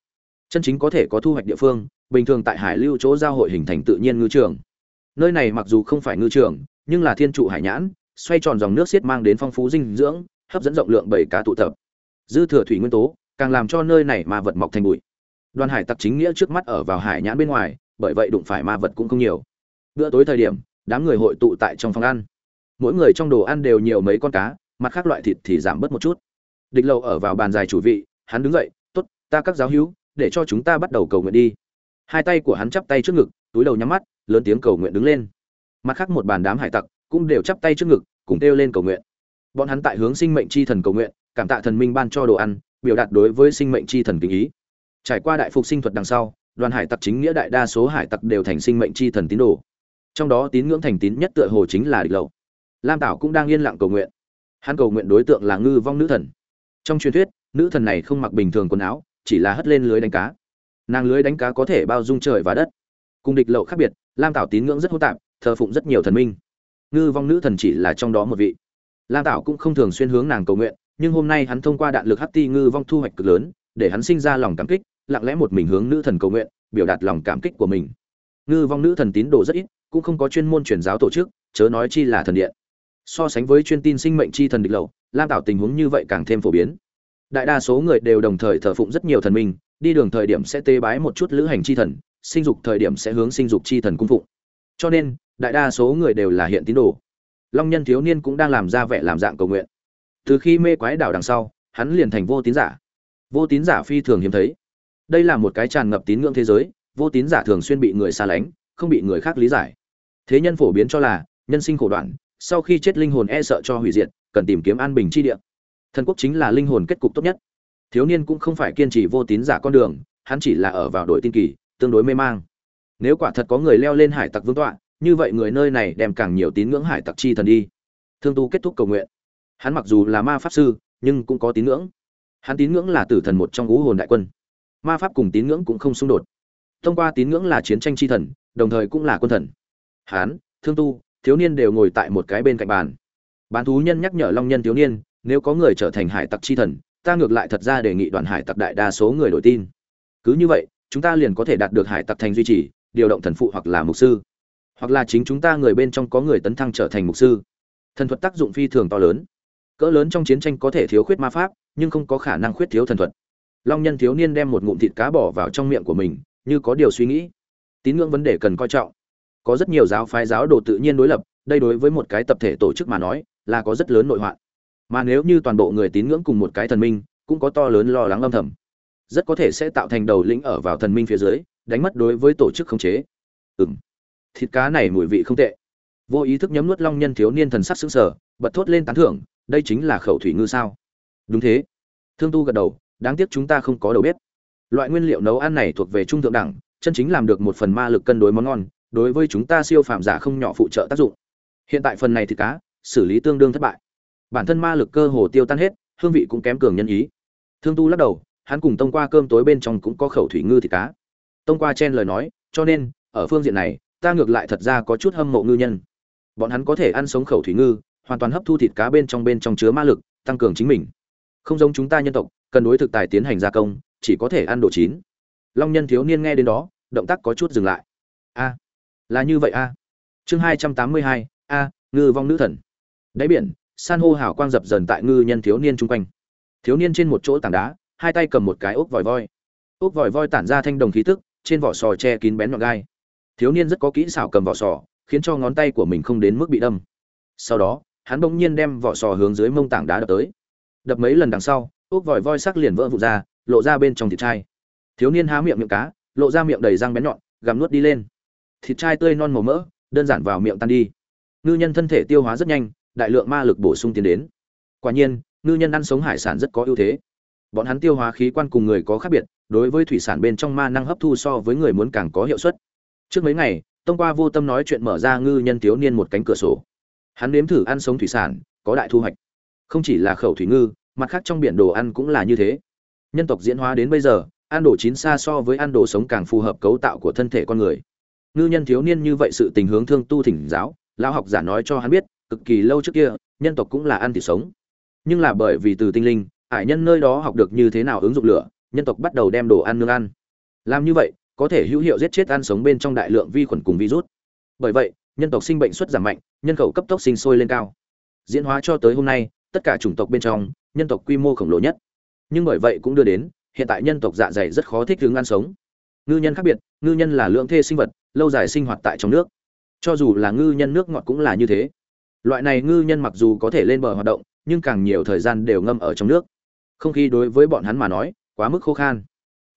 Chân chính có thể có thu hoạch địa phương, bình thường tại hải lưu chỗ giao hội hình thành tự nhiên ngư trường. Nơi này mặc dù không phải ngư trường, nhưng là thiên trụ hải nhãn, xoay tròn dòng nước xiết mang đến phong phú dinh dưỡng, hấp dẫn rộng lượng bảy cá tụ tập. Dư thừa thủy nguyên tố, càng làm cho nơi này ma vật mọc thành bụi. Đoàn hải tặc chính nghĩa trước mắt ở vào hải nhãn bên ngoài, bởi vậy đụng phải ma vật cũng không nhiều. Bữa tối thời điểm, đám người hội tụ tại trong phòng ăn. Mỗi người trong đồ ăn đều nhiều mấy con cá, mặt khác loại thịt thì giảm bớt một chút địch lầu ở vào bàn dài chủ vị, hắn đứng dậy t ố t ta các giáo hữu, để cho chúng ta bắt đầu cầu nguyện đi. Hai tay của hắn chắp tay trước ngực, túi đầu nhắm mắt, lớn tiếng cầu nguyện đứng lên. Mặt khác một bàn đám hải tặc cũng đều chắp tay trước ngực, cùng kêu lên cầu nguyện. Bọn hắn tại hướng sinh mệnh c h i thần cầu nguyện, cảm tạ thần minh ban cho đồ ăn, biểu đạt đối với sinh mệnh c h i thần kính ý. Trải qua đại phục sinh thuật đằng sau, đoàn hải tặc chính nghĩa đại đa số hải tặc đều thành sinh mệnh c h i thần tín đồ. Trong đó tín ngưỡng thành tín nhất tựa hồ chính là địch lầu lam tảo cũng đang yên lặng cầu nguyện. Hắn cầu nguyện đối tượng là ngư vong nữ thần trong truyền thuyết, nữ thần này không mặc bình thường quần áo, chỉ là hất lên lưới đánh cá. Nàng lưới đánh cá có thể bao dung trời và đất. Cùng địch lậu khác biệt, lam tảo tín ngưỡng rất hô tạp, thờ phụng rất nhiều thần minh. Ngư vong nữ thần chỉ là trong đó một vị. Lam tảo cũng không thường xuyên hướng nàng cầu nguyện, nhưng hôm nay hắn thông qua đạn lực hắc ti ngư vong thu hoạch cực lớn, để hắn sinh ra lòng cảm kích, lặng lẽ một mình hướng nữ thần cầu nguyện, biểu đạt lòng cảm kích của mình. Ngư vong nữ thần tín đồ rất ít, cũng không có chuyên môn truyền giáo tổ chức, chớ nói chi là thần điện so sánh với chuyên tin sinh mệnh chi thần địch lậu, lam tạo tình huống như vậy càng thêm phổ biến. Đại đa số người đều đồng thời thờ phụng rất nhiều thần minh, đi đường thời điểm sẽ tế bái một chút lữ hành chi thần, sinh dục thời điểm sẽ hướng sinh dục chi thần cung phụng. Cho nên, đại đa số người đều là hiện tín đồ. Long nhân thiếu niên cũng đang làm ra vẻ làm dạng cầu nguyện. Từ khi mê quái đảo đằng sau, hắn liền thành vô tín giả. Vô tín giả phi thường hiếm thấy. Đây là một cái tràn ngập tín ngưỡng thế giới, vô tín giả thường xuyên bị người xa lánh, không bị người khác lý giải. Thế nhân phổ biến cho là, nhân sinh khổ đoạn sau khi chết linh hồn e sợ cho hủy diệt, cần tìm kiếm an bình chi địa. Thần quốc chính là linh hồn kết cục tốt nhất. Thiếu niên cũng không phải kiên trì vô tín giả con đường, hắn chỉ là ở vào đội tin kỳ, tương đối mê mang. Nếu quả thật có người leo lên hải tặc vương tọa, như vậy người nơi này đem càng nhiều tín ngưỡng hải tặc chi thần đi. Thương tu kết thúc cầu nguyện. Hắn mặc dù là ma pháp sư, nhưng cũng có tín ngưỡng. Hắn tín ngưỡng là tử thần một trong ngũ hồn đại quân. Ma pháp cùng tín ngưỡng cũng không xung đột. Thông qua tín ngưỡng là chiến tranh chi thần, đồng thời cũng là quân thần. Hắn, thương tu thiếu niên đều ngồi tại một cái bên cạnh bàn. Bán thú nhân nhắc nhở long nhân thiếu niên, nếu có người trở thành hải tặc chi thần, ta ngược lại thật ra đề nghị đoàn hải tặc đại đa số người đổi tin. Cứ như vậy, chúng ta liền có thể đạt được hải tặc thành duy trì, điều động thần phụ hoặc là mục sư. Hoặc là chính chúng ta người bên trong có người tấn thăng trở thành mục sư. Thần thuật tác dụng phi thường to lớn. Cỡ lớn trong chiến tranh có thể thiếu khuyết ma pháp, nhưng không có khả năng khuyết thiếu thần thuật. Long nhân thiếu niên đem một ngụm thịt cá bỏ vào trong miệng của mình, như có điều suy nghĩ. Tín ngưỡng vấn đề cần coi trọng có rất nhiều giáo phái giáo đồ tự nhiên đối lập, đây đối với một cái tập thể tổ chức mà nói, là có rất lớn nội hoạn. Mà nếu như toàn bộ người tín ngưỡng cùng một cái thần minh, cũng có to lớn lo lắng âm thầm. Rất có thể sẽ tạo thành đầu lĩnh ở vào thần minh phía dưới, đánh mất đối với tổ chức khống chế. Ừng thịt cá này mùi vị không tệ. Vô ý thức nhấm nuốt long nhân thiếu niên thần sắc sững sờ, bật thốt lên tán thưởng, đây chính là khẩu thủy ngư sao? Đúng thế. Thương tu gật đầu, đáng tiếc chúng ta không có đầu bếp. Loại nguyên liệu nấu ăn này thuộc về trung thượng đẳng, chân chính làm được một phần ma lực cân đối món ngon đối với chúng ta siêu phàm giả không nhỏ phụ trợ tác dụng. Hiện tại phần này thì cá, xử lý tương đương thất bại. Bản thân ma lực cơ hồ tiêu tan hết, hương vị cũng kém cường nhân ý. Thương tu lắc đầu, hắn cùng tông qua cơm tối bên trong cũng có khẩu thủy ngư thịt cá. Tông qua chen lời nói, cho nên, ở phương diện này, ta ngược lại thật ra có chút hâm mộ ngư nhân. Bọn hắn có thể ăn sống khẩu thủy ngư, hoàn toàn hấp thu thịt cá bên trong bên trong chứa ma lực, tăng cường chính mình. Không giống chúng ta nhân tộc, cần đối thực tài tiến hành gia công, chỉ có thể ăn đồ chín. Long nhân thiếu niên nghe đến đó, động tác có chút dừng lại. A là như vậy a. Chương hai trăm tám mươi hai, a, ngư vong nữ thần. Đáy biển, san hô hào quang dập dần tại ngư nhân thiếu niên chung quanh. Thiếu niên trên một chỗ tảng đá, hai tay cầm một cái ốc vòi voi. Ốc vòi voi tản ra thanh đồng khí tức, trên vỏ sò che kín bén nhọn gai. Thiếu niên rất có kỹ xảo cầm vỏ sò, khiến cho ngón tay của mình không đến mức bị đâm. Sau đó, hắn bỗng nhiên đem vỏ sò hướng dưới mông tảng đá đập tới. Đập mấy lần đằng sau, ốc vòi voi sắc liền vỡ vụt ra, lộ ra bên trong thịt chai. Thiếu niên há miệng miệng cá, lộ ra miệng đầy răng bén nhọn, gặm nuốt đi lên thịt chai tươi non màu mỡ, đơn giản vào miệng tan đi. Ngư nhân thân thể tiêu hóa rất nhanh, đại lượng ma lực bổ sung tiến đến. Quả nhiên, ngư nhân ăn sống hải sản rất có ưu thế. Bọn hắn tiêu hóa khí quan cùng người có khác biệt, đối với thủy sản bên trong ma năng hấp thu so với người muốn càng có hiệu suất. Trước mấy ngày, tông qua vô tâm nói chuyện mở ra ngư nhân thiếu niên một cánh cửa sổ. Hắn nếm thử ăn sống thủy sản, có đại thu hoạch. Không chỉ là khẩu thủy ngư, mặt khác trong biển đồ ăn cũng là như thế. Nhân tộc diễn hóa đến bây giờ, ăn đồ chín xa so với ăn đồ sống càng phù hợp cấu tạo của thân thể con người ngư nhân thiếu niên như vậy sự tình hướng thương tu thỉnh giáo, lão học giả nói cho hắn biết, cực kỳ lâu trước kia, nhân tộc cũng là ăn thịt sống. Nhưng là bởi vì từ tinh linh, hải nhân nơi đó học được như thế nào ứng dụng lửa, nhân tộc bắt đầu đem đồ ăn nương ăn. Làm như vậy, có thể hữu hiệu giết chết ăn sống bên trong đại lượng vi khuẩn cùng virus. Bởi vậy, nhân tộc sinh bệnh suất giảm mạnh, nhân khẩu cấp tốc sinh sôi lên cao. Diễn hóa cho tới hôm nay, tất cả chủng tộc bên trong, nhân tộc quy mô khổng lồ nhất. Nhưng bởi vậy cũng đưa đến, hiện tại nhân tộc dạ dày rất khó thích ứng ăn sống. Ngư nhân khác biệt ngư nhân là lượng thê sinh vật, lâu dài sinh hoạt tại trong nước. Cho dù là ngư nhân nước ngọt cũng là như thế. Loại này ngư nhân mặc dù có thể lên bờ hoạt động, nhưng càng nhiều thời gian đều ngâm ở trong nước. Không khí đối với bọn hắn mà nói, quá mức khô khan.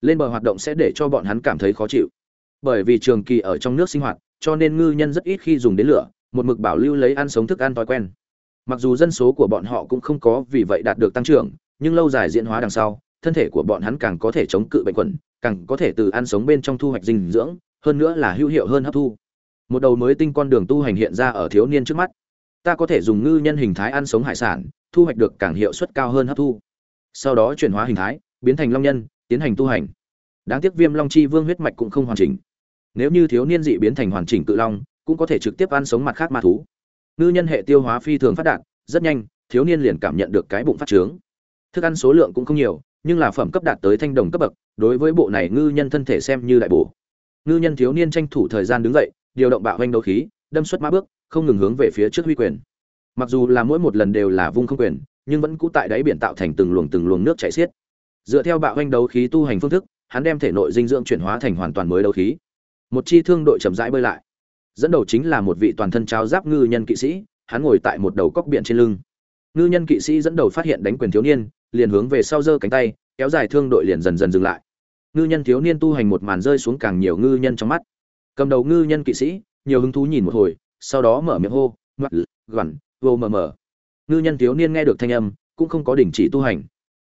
Lên bờ hoạt động sẽ để cho bọn hắn cảm thấy khó chịu. Bởi vì trường kỳ ở trong nước sinh hoạt, cho nên ngư nhân rất ít khi dùng đến lửa, một mực bảo lưu lấy ăn sống thức ăn thói quen. Mặc dù dân số của bọn họ cũng không có vì vậy đạt được tăng trưởng, nhưng lâu dài diễn hóa đằng sau thân thể của bọn hắn càng có thể chống cự bệnh khuẩn càng có thể từ ăn sống bên trong thu hoạch dinh dưỡng, hơn nữa là hữu hiệu hơn hấp thu. Một đầu mới tinh con đường tu hành hiện ra ở thiếu niên trước mắt. Ta có thể dùng ngư nhân hình thái ăn sống hải sản, thu hoạch được càng hiệu suất cao hơn hấp thu. Sau đó chuyển hóa hình thái, biến thành long nhân, tiến hành tu hành. Đáng tiếc viêm long chi vương huyết mạch cũng không hoàn chỉnh. Nếu như thiếu niên dị biến thành hoàn chỉnh cự long, cũng có thể trực tiếp ăn sống mặt khác ma thú. Ngư nhân hệ tiêu hóa phi thường phát đạt, rất nhanh, thiếu niên liền cảm nhận được cái bụng phát trướng. Thức ăn số lượng cũng không nhiều nhưng là phẩm cấp đạt tới thanh đồng cấp bậc, đối với bộ này ngư nhân thân thể xem như đại bổ. Ngư nhân thiếu niên tranh thủ thời gian đứng dậy, điều động bạo hoanh đấu khí, đâm xuất mã bước, không ngừng hướng về phía trước huy quyền. Mặc dù là mỗi một lần đều là vung không quyền, nhưng vẫn cũ tại đáy biển tạo thành từng luồng từng luồng nước chảy xiết. Dựa theo bạo hoanh đấu khí tu hành phương thức, hắn đem thể nội dinh dưỡng chuyển hóa thành hoàn toàn mới đấu khí. Một chi thương đội chậm rãi bơi lại. Dẫn đầu chính là một vị toàn thân trao giáp ngư nhân kỵ sĩ, hắn ngồi tại một đầu cóc biển trên lưng ngư nhân kỵ sĩ dẫn đầu phát hiện đánh quyền thiếu niên, liền hướng về sau giơ cánh tay, kéo dài thương đội liền dần dần dừng lại. Ngư nhân thiếu niên tu hành một màn rơi xuống càng nhiều ngư nhân trong mắt. Cầm đầu ngư nhân kỵ sĩ, nhiều hứng thú nhìn một hồi, sau đó mở miệng hô ngoặt gằn vô mờ mờ. Ngư nhân thiếu niên nghe được thanh âm, cũng không có đình chỉ tu hành.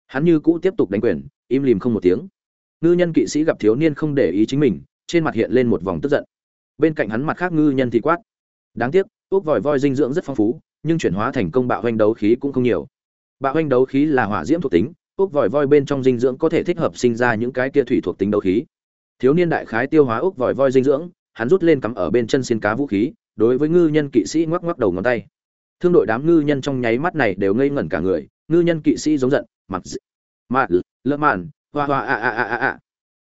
Hắn như cũ tiếp tục đánh quyền, im lìm không một tiếng. Ngư nhân kỵ sĩ gặp thiếu niên không để ý chính mình, trên mặt hiện lên một vòng tức giận. Bên cạnh hắn mặt khác ngư nhân thì quát, đáng tiếc ốc vòi voi dinh dưỡng rất phong phú nhưng chuyển hóa thành công bạo hoành đấu khí cũng không nhiều. Bạo hoành đấu khí là hỏa diễm thuộc tính ốc vòi voi bên trong dinh dưỡng có thể thích hợp sinh ra những cái kia thủy thuộc tính đấu khí. Thiếu niên đại khái tiêu hóa ốc vòi voi dinh dưỡng, hắn rút lên cắm ở bên chân xin cá vũ khí, đối với ngư nhân kỵ sĩ ngoắc ngoắc đầu ngón tay. Thương đội đám ngư nhân trong nháy mắt này đều ngây ngẩn cả người, ngư nhân kỵ sĩ giống giận mặc mạn lỡ mạn, hoa hoa a a a a a.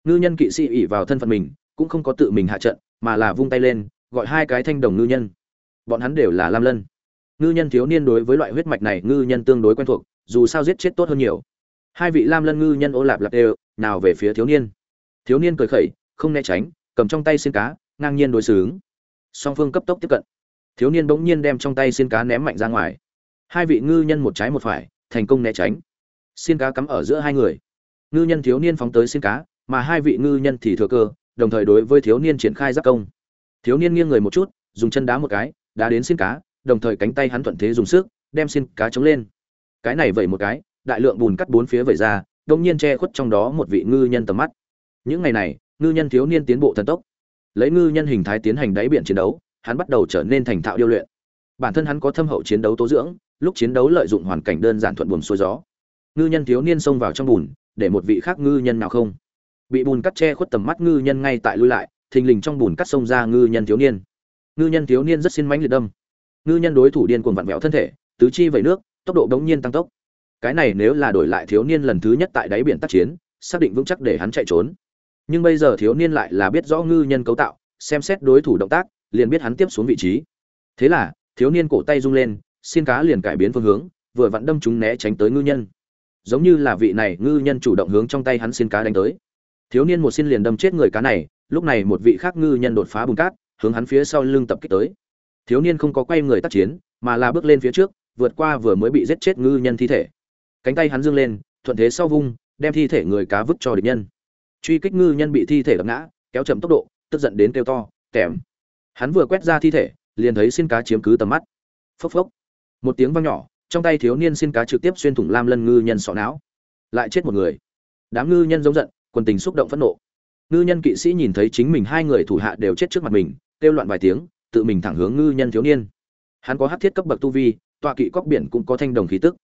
Ngư nhân kỵ sĩ ỉ vào thân phận mình, cũng không có tự mình hạ trận, mà là vung tay lên, gọi hai cái thanh đồng ngư nhân. Bọn hắn đều là lam lân ngư nhân thiếu niên đối với loại huyết mạch này ngư nhân tương đối quen thuộc, dù sao giết chết tốt hơn nhiều. Hai vị lam lân ngư nhân ô lạp lạp đều, nào về phía thiếu niên. Thiếu niên cười khẩy, không né tránh, cầm trong tay xin cá, ngang nhiên đối xướng song phương cấp tốc tiếp cận. Thiếu niên bỗng nhiên đem trong tay xin cá ném mạnh ra ngoài. Hai vị ngư nhân một trái một phải, thành công né tránh. Xin cá cắm ở giữa hai người. Ngư nhân thiếu niên phóng tới xin cá, mà hai vị ngư nhân thì thừa cơ, đồng thời đối với thiếu niên triển khai giáp công. Thiếu niên nghiêng người một chút, dùng chân đá một cái, đá đến xin cá đồng thời cánh tay hắn thuận thế dùng sức, đem xin cá chống lên. Cái này vẩy một cái, đại lượng bùn cắt bốn phía vẩy ra đột nhiên che khuất trong đó một vị ngư nhân tầm mắt. Những ngày này, ngư nhân thiếu niên tiến bộ thần tốc. Lấy ngư nhân hình thái tiến hành đáy biển chiến đấu, hắn bắt đầu trở nên thành thạo điêu luyện. Bản thân hắn có thâm hậu chiến đấu tố dưỡng, lúc chiến đấu lợi dụng hoàn cảnh đơn giản thuận buồm xuôi gió. Ngư nhân thiếu niên xông vào trong bùn, để một vị khác ngư nhân nào không? Bị bùn cắt che khuất tầm mắt ngư nhân ngay tại lui lại, thình lình trong bùn cắt xông ra ngư nhân thiếu niên. Ngư nhân thiếu niên rất xin mãnh liệt đâm ngư nhân đối thủ điên cuồng vặn vẹo thân thể, tứ chi vẩy nước, tốc độ đống nhiên tăng tốc. Cái này nếu là đổi lại thiếu niên lần thứ nhất tại đáy biển tác chiến, xác định vững chắc để hắn chạy trốn. Nhưng bây giờ thiếu niên lại là biết rõ ngư nhân cấu tạo, xem xét đối thủ động tác, liền biết hắn tiếp xuống vị trí. Thế là, thiếu niên cổ tay rung lên, xin cá liền cải biến phương hướng, vừa vặn đâm chúng né tránh tới ngư nhân. Giống như là vị này ngư nhân chủ động hướng trong tay hắn xin cá đánh tới. Thiếu niên một xin liền đâm chết người cá này, lúc này một vị khác ngư nhân đột phá bùn cát, hướng hắn phía sau lưng tập kích tới thiếu niên không có quay người tác chiến, mà là bước lên phía trước, vượt qua vừa mới bị giết chết ngư nhân thi thể. Cánh tay hắn dương lên, thuận thế sau vung, đem thi thể người cá vứt cho địch nhân. Truy kích ngư nhân bị thi thể đập ngã, kéo chậm tốc độ, tức giận đến kêu to, kèm. Hắn vừa quét ra thi thể, liền thấy xin cá chiếm cứ tầm mắt. Phốc phốc. Một tiếng vang nhỏ, trong tay thiếu niên xin cá trực tiếp xuyên thủng lam lân ngư nhân sọ não. Lại chết một người. Đám ngư nhân giống giận, quần tình xúc động phẫn nộ. Ngư nhân kỵ sĩ nhìn thấy chính mình hai người thủ hạ đều chết trước mặt mình, kêu loạn vài tiếng tự mình thẳng hướng ngư nhân thiếu niên. Hắn có hát thiết cấp bậc tu vi, tọa kỵ cóc biển cũng có thanh đồng khí tức.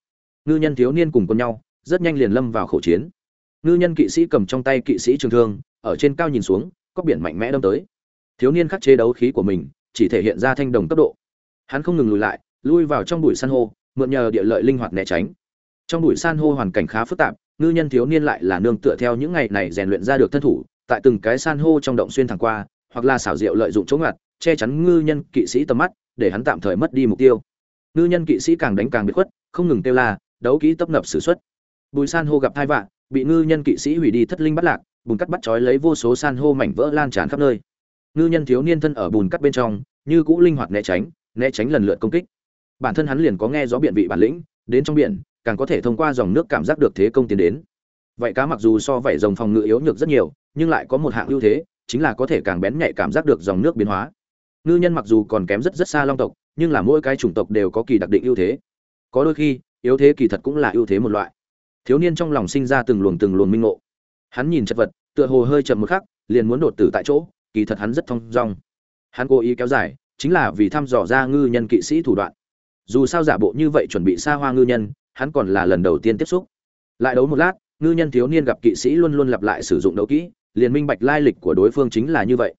Ngư nhân thiếu niên cùng con nhau, rất nhanh liền lâm vào khẩu chiến. Ngư nhân kỵ sĩ cầm trong tay kỵ sĩ trường thương, ở trên cao nhìn xuống, cóc biển mạnh mẽ đâm tới. Thiếu niên khắc chế đấu khí của mình, chỉ thể hiện ra thanh đồng tốc độ. Hắn không ngừng lùi lại, lui vào trong bụi san hô, mượn nhờ địa lợi linh hoạt né tránh. Trong bụi san hô hoàn cảnh khá phức tạp, ngư nhân thiếu niên lại là nương tựa theo những ngày này rèn luyện ra được thân thủ, tại từng cái san hô trong động xuyên thẳng qua hoặc là xảo diệu lợi dụng chỗ ngặt, che chắn ngư nhân kỵ sĩ tầm mắt, để hắn tạm thời mất đi mục tiêu. Ngư nhân kỵ sĩ càng đánh càng bị khuất, không ngừng kêu la, đấu kỹ tấp nập sử t bùi san hô gặp hai vạn, bị ngư nhân kỵ sĩ hủy đi thất linh bắt lạc, bùn cắt bắt trói lấy vô số san hô mảnh vỡ lan tràn khắp nơi. Ngư nhân thiếu niên thân ở bùn cắt bên trong, như cũ linh hoạt né tránh né tránh lần lượt công kích. Bản thân hắn liền có nghe gió biện vị bản lĩnh, đến trong biển, càng có thể thông qua dòng nước cảm giác được thế công tiến đến. Vậy cá mặc dù so vảy dòng phòng ngự yếu nhược rất nhiều, nhưng lại có một hạng ưu thế chính là có thể càng bén nhạy cảm giác được dòng nước biến hóa. Ngư nhân mặc dù còn kém rất rất xa long tộc, nhưng là mỗi cái chủng tộc đều có kỳ đặc định ưu thế. Có đôi khi, yếu thế kỳ thật cũng là ưu thế một loại. Thiếu niên trong lòng sinh ra từng luồng từng luồng minh ngộ. Hắn nhìn chật vật, tựa hồ hơi chậm một khắc, liền muốn đột tử tại chỗ, kỳ thật hắn rất thong dong. Hắn cố ý kéo dài, chính là vì thăm dò ra ngư nhân kỵ sĩ thủ đoạn. Dù sao giả bộ như vậy chuẩn bị xa hoa ngư nhân, hắn còn là lần đầu tiên tiếp xúc. Lại đấu một lát, ngư nhân thiếu niên gặp kỵ sĩ luôn luôn lặp lại sử dụng đấu kỹ liền minh bạch lai lịch của đối phương chính là như vậy.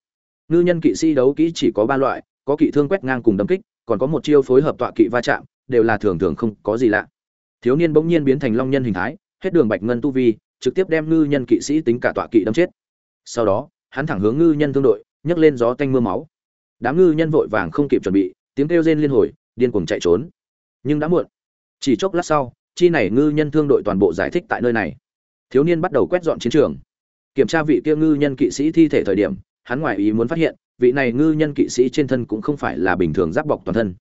Ngư nhân kỵ sĩ đấu kỹ chỉ có ba loại, có kỵ thương quét ngang cùng đâm kích, còn có một chiêu phối hợp tọa kỵ va chạm, đều là thường thường không có gì lạ. Thiếu niên bỗng nhiên biến thành long nhân hình thái, hết đường bạch ngân tu vi, trực tiếp đem ngư nhân kỵ sĩ tính cả tọa kỵ đâm chết. Sau đó, hắn thẳng hướng ngư nhân thương đội, nhấc lên gió tanh mưa máu. Đám ngư nhân vội vàng không kịp chuẩn bị, tiếng kêu rên liên hồi, điên cuồng chạy trốn. Nhưng đã muộn. Chỉ chốc lát sau, chi này ngư nhân thương đội toàn bộ giải thích tại nơi này. Thiếu niên bắt đầu quét dọn chiến trường kiểm tra vị kia ngư nhân kỵ sĩ thi thể thời điểm, hắn ngoài ý muốn phát hiện, vị này ngư nhân kỵ sĩ trên thân cũng không phải là bình thường giáp bọc toàn thân.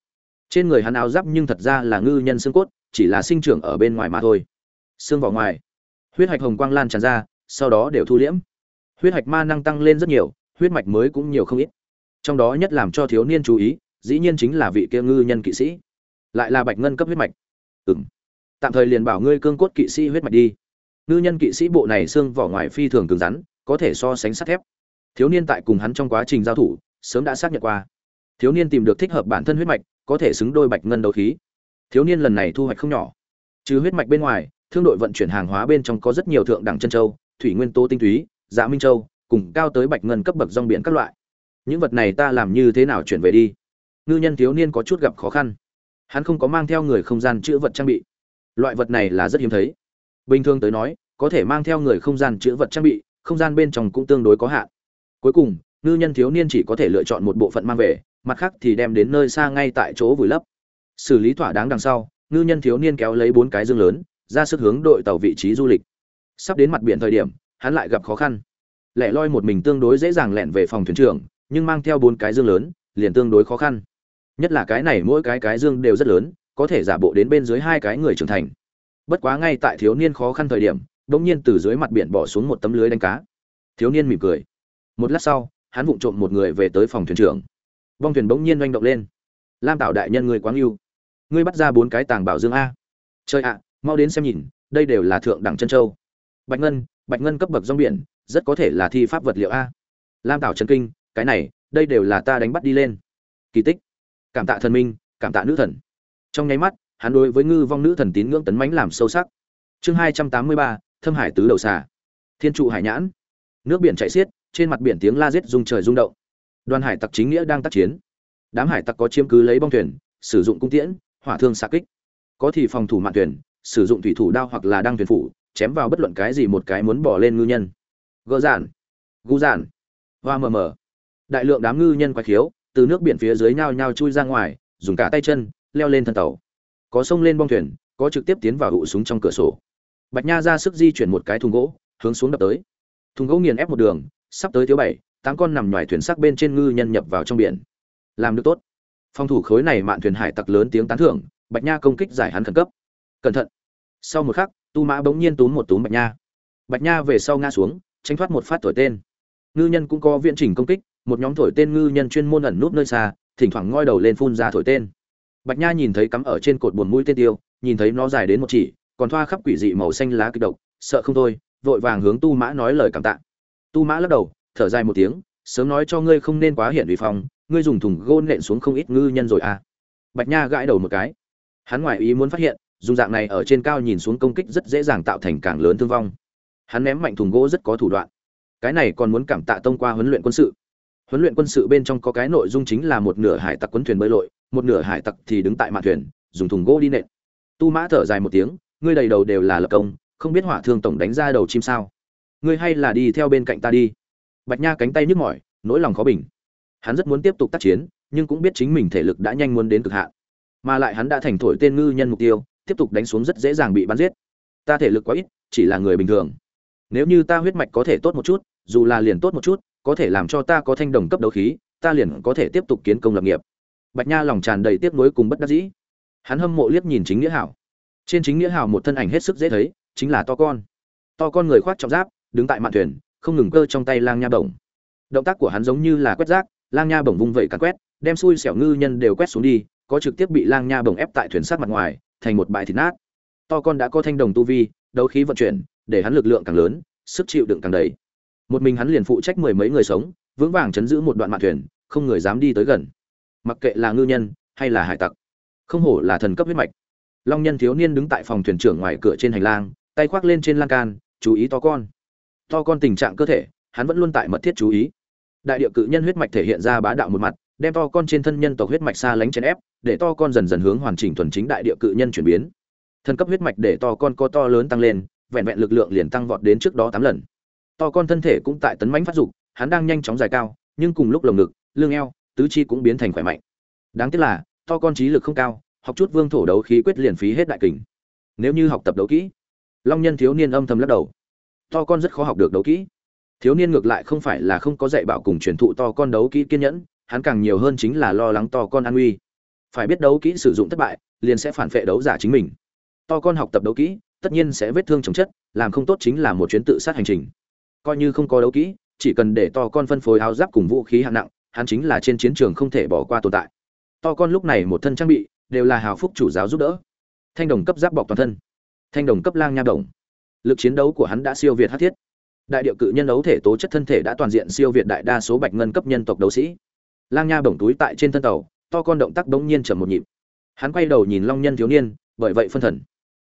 Trên người hắn áo giáp nhưng thật ra là ngư nhân xương cốt, chỉ là sinh trưởng ở bên ngoài mà thôi. Xương vào ngoài. Huyết hạch hồng quang lan tràn ra, sau đó đều thu liễm. Huyết hạch ma năng tăng lên rất nhiều, huyết mạch mới cũng nhiều không ít. Trong đó nhất làm cho thiếu niên chú ý, dĩ nhiên chính là vị kia ngư nhân kỵ sĩ. Lại là bạch ngân cấp huyết mạch. Ừ m tạm thời liền bảo ngươi cương cốt kỵ sĩ huyết mạch đi ngư nhân kỵ sĩ bộ này xương vỏ ngoài phi thường cứng rắn, có thể so sánh sắt thép. Thiếu niên tại cùng hắn trong quá trình giao thủ, sớm đã xác nhận qua. Thiếu niên tìm được thích hợp bản thân huyết mạch, có thể xứng đôi bạch ngân đấu khí. Thiếu niên lần này thu hoạch không nhỏ. Trừ huyết mạch bên ngoài, thương đội vận chuyển hàng hóa bên trong có rất nhiều thượng đẳng chân châu, thủy nguyên tố tinh túy dạ minh châu, cùng cao tới bạch ngân cấp bậc rong biển các loại. Những vật này ta làm như thế nào chuyển về đi? Ngư nhân thiếu niên có chút gặp khó khăn. Hắn không có mang theo người không gian chữ vật trang bị. Loại vật này là rất hiếm thấy bình thường tới nói, có thể mang theo người không gian chữ vật trang bị, không gian bên trong cũng tương đối có hạn. Cuối cùng, ngư nhân thiếu niên chỉ có thể lựa chọn một bộ phận mang về, mặt khác thì đem đến nơi xa ngay tại chỗ vùi lấp. Xử lý thỏa đáng đằng sau, ngư nhân thiếu niên kéo lấy bốn cái dương lớn, ra sức hướng đội tàu vị trí du lịch. Sắp đến mặt biển thời điểm, hắn lại gặp khó khăn. Lẻ loi một mình tương đối dễ dàng lẹn về phòng thuyền trưởng, nhưng mang theo bốn cái dương lớn, liền tương đối khó khăn. Nhất là cái này mỗi cái cái dương đều rất lớn, có thể giả bộ đến bên dưới hai cái người trưởng thành bất quá ngay tại thiếu niên khó khăn thời điểm đ ỗ n g nhiên từ dưới mặt biển bỏ xuống một tấm lưới đánh cá. Thiếu niên mỉm cười. Một lát sau, hắn vụng trộm một người về tới phòng thuyền trưởng. Bong thuyền bỗng nhiên doanh động lên. Lam tạo đại nhân người quáng yêu ngươi bắt ra bốn cái tàng bảo dương a. Chơi ạ, mau đến xem nhìn, đây đều là thượng đẳng chân châu. Bạch ngân bạch ngân cấp bậc rong biển, rất có thể là thi pháp vật liệu a. Lam tạo trần kinh, cái này, đây đều là ta đánh bắt đi lên. Kỳ tích. Cảm tạ thần minh, cảm tạ nữ thần. Trong nháy mắt hắn đối với ngư vong nữ thần tín ngưỡng tấn mãnh làm sâu sắc. Chương hai trăm tám mươi ba, thâm hải tứ đầu xà. Thiên trụ hải nhãn. Nước biển chảy xiết, trên mặt biển tiếng la giết rung trời rung động. Đoàn hải tặc chính nghĩa đang tác chiến. Đám hải tặc có chiếm cứ lấy bong thuyền, sử dụng cung tiễn, hỏa thương xạ kích. Có thì phòng thủ mạn thuyền, sử dụng thủy thủ đao hoặc là đăng thuyền phủ, chém vào bất luận cái gì một cái muốn bỏ lên ngư nhân. Gỡ giản. Gu giản. Hoa mờ mờ. Đại lượng đám ngư nhân quái khiếu, từ nước biển phía dưới nhao nhao chui ra ngoài, dùng cả tay chân, leo lên thân tàu có sông lên bong thuyền, có trực tiếp tiến vào hụ súng trong cửa sổ. Bạch nha ra sức di chuyển một cái thùng gỗ, hướng xuống đập tới. Thùng gỗ nghiền ép một đường, sắp tới thiếu bảy, tám con nằm ngoài thuyền sắc bên trên ngư nhân nhập vào trong biển. Làm được tốt. Phòng thủ khối này mạn thuyền hải tặc lớn tiếng tán thưởng, bạch nha công kích giải hắn khẩn cấp. Cẩn thận. Sau một khắc, tu mã bỗng nhiên túm một túm bạch nha. Bạch nha về sau ngã xuống, tránh thoát một phát thổi tên. Ngư nhân cũng có viễn trình công kích, một nhóm thổi tên ngư nhân chuyên môn ẩn núp nơi xa, thỉnh thoảng ngoi đầu lên phun ra thổi tên bạch nha nhìn thấy cắm ở trên cột buồn mũi tên tiêu, nhìn thấy nó dài đến một chỉ, còn thoa khắp quỷ dị màu xanh lá kịch độc, sợ không thôi, vội vàng hướng tu mã nói lời cảm tạ. Tu mã lắc đầu, thở dài một tiếng, sớm nói cho ngươi không nên quá hiện uy phong, ngươi dùng thùng gôn nện xuống không ít ngư nhân rồi à. Bạch nha gãi đầu một cái. Hắn ngoài ý muốn phát hiện, dùng dạng này ở trên cao nhìn xuống công kích rất dễ dàng tạo thành càng lớn thương vong. Hắn ném mạnh thùng gỗ rất có thủ đoạn. Cái này còn muốn cảm tạ tông qua huấn luyện quân sự. Huấn luyện quân sự bên trong có cái nội dung chính là một nửa hải tặc quấn thuyền bơi lội một nửa hải tặc thì đứng tại mạn thuyền, dùng thùng gỗ đi nện. Tu mã thở dài một tiếng, ngươi đầy đầu đều là lập công, không biết hỏa thương tổng đánh ra đầu chim sao. Ngươi hay là đi theo bên cạnh ta đi. Bạch nha cánh tay nhức mỏi, nỗi lòng khó bình. Hắn rất muốn tiếp tục tác chiến, nhưng cũng biết chính mình thể lực đã nhanh muốn đến cực hạn. Mà lại hắn đã thành thổi tên ngư nhân mục tiêu, tiếp tục đánh xuống rất dễ dàng bị bắn giết. Ta thể lực quá ít, chỉ là người bình thường. Nếu như ta huyết mạch có thể tốt một chút, dù là liền tốt một chút, có thể làm cho ta có thanh đồng cấp đấu khí, ta liền có thể tiếp tục kiến công lập nghiệp bạch nha lòng tràn đầy tiếc nuối cùng bất đắc dĩ. Hắn hâm mộ liếc nhìn chính nghĩa hảo. Trên chính nghĩa hảo một thân ảnh hết sức dễ thấy, chính là to con. To con người khoác trọng giáp, đứng tại mạn thuyền, không ngừng cơ trong tay lang nha bổng. Động tác của hắn giống như là quét rác, lang nha bổng vung vẩy cắn quét, đem xui xẻo ngư nhân đều quét xuống đi, có trực tiếp bị lang nha bổng ép tại thuyền sát mặt ngoài, thành một bãi thịt nát. To con đã có thanh đồng tu vi, đấu khí vận chuyển, để hắn lực lượng càng lớn, sức chịu đựng càng đầy. Một mình hắn liền phụ trách mười mấy người sống, vững vàng chấn giữ một đoạn mạn thuyền, không người dám đi tới gần mặc kệ là ngư nhân hay là hải tặc, không hổ là thần cấp huyết mạch. Long nhân thiếu niên đứng tại phòng thuyền trưởng ngoài cửa trên hành lang, tay khoác lên trên lan can, chú ý to con. To con tình trạng cơ thể, hắn vẫn luôn tại mật thiết chú ý. Đại địa cự nhân huyết mạch thể hiện ra bá đạo một mặt, đem to con trên thân nhân tộc huyết mạch xa lánh chèn ép, để to con dần dần hướng hoàn chỉnh thuần chính đại địa cự nhân chuyển biến. Thần cấp huyết mạch để to con có to lớn tăng lên, vẹn vẹn lực lượng liền tăng vọt đến trước đó tám lần. To con thân thể cũng tại tấn mãnh phát dục, hắn đang nhanh chóng dài cao, nhưng cùng lúc lồng ngực, lưng eo tứ chi cũng biến thành khỏe mạnh. Đáng tiếc là, to con trí lực không cao, học chút vương thổ đấu khí quyết liền phí hết đại kình. Nếu như học tập đấu kỹ, long nhân thiếu niên âm thầm lắc đầu. To con rất khó học được đấu kỹ. Thiếu niên ngược lại không phải là không có dạy bảo cùng truyền thụ to con đấu kỹ kiên nhẫn, hắn càng nhiều hơn chính là lo lắng to con an nguy. phải biết đấu kỹ sử dụng thất bại, liền sẽ phản phệ đấu giả chính mình. To con học tập đấu kỹ, tất nhiên sẽ vết thương chồng chất, làm không tốt chính là một chuyến tự sát hành trình. Coi như không có đấu kỹ, chỉ cần để to con phân phối áo giáp cùng vũ khí hạng nặng hắn chính là trên chiến trường không thể bỏ qua tồn tại. To con lúc này một thân trang bị, đều là hào phúc chủ giáo giúp đỡ. Thanh đồng cấp giáp bọc toàn thân. Thanh đồng cấp lang nha đồng. Lực chiến đấu của hắn đã siêu việt hát thiết. Đại điệu cự nhân đấu thể tố chất thân thể đã toàn diện siêu việt đại đa số bạch ngân cấp nhân tộc đấu sĩ. Lang nha bổng túi tại trên thân tàu, to con động tác bỗng nhiên chậm một nhịp. Hắn quay đầu nhìn long nhân thiếu niên, bởi vậy phân thần.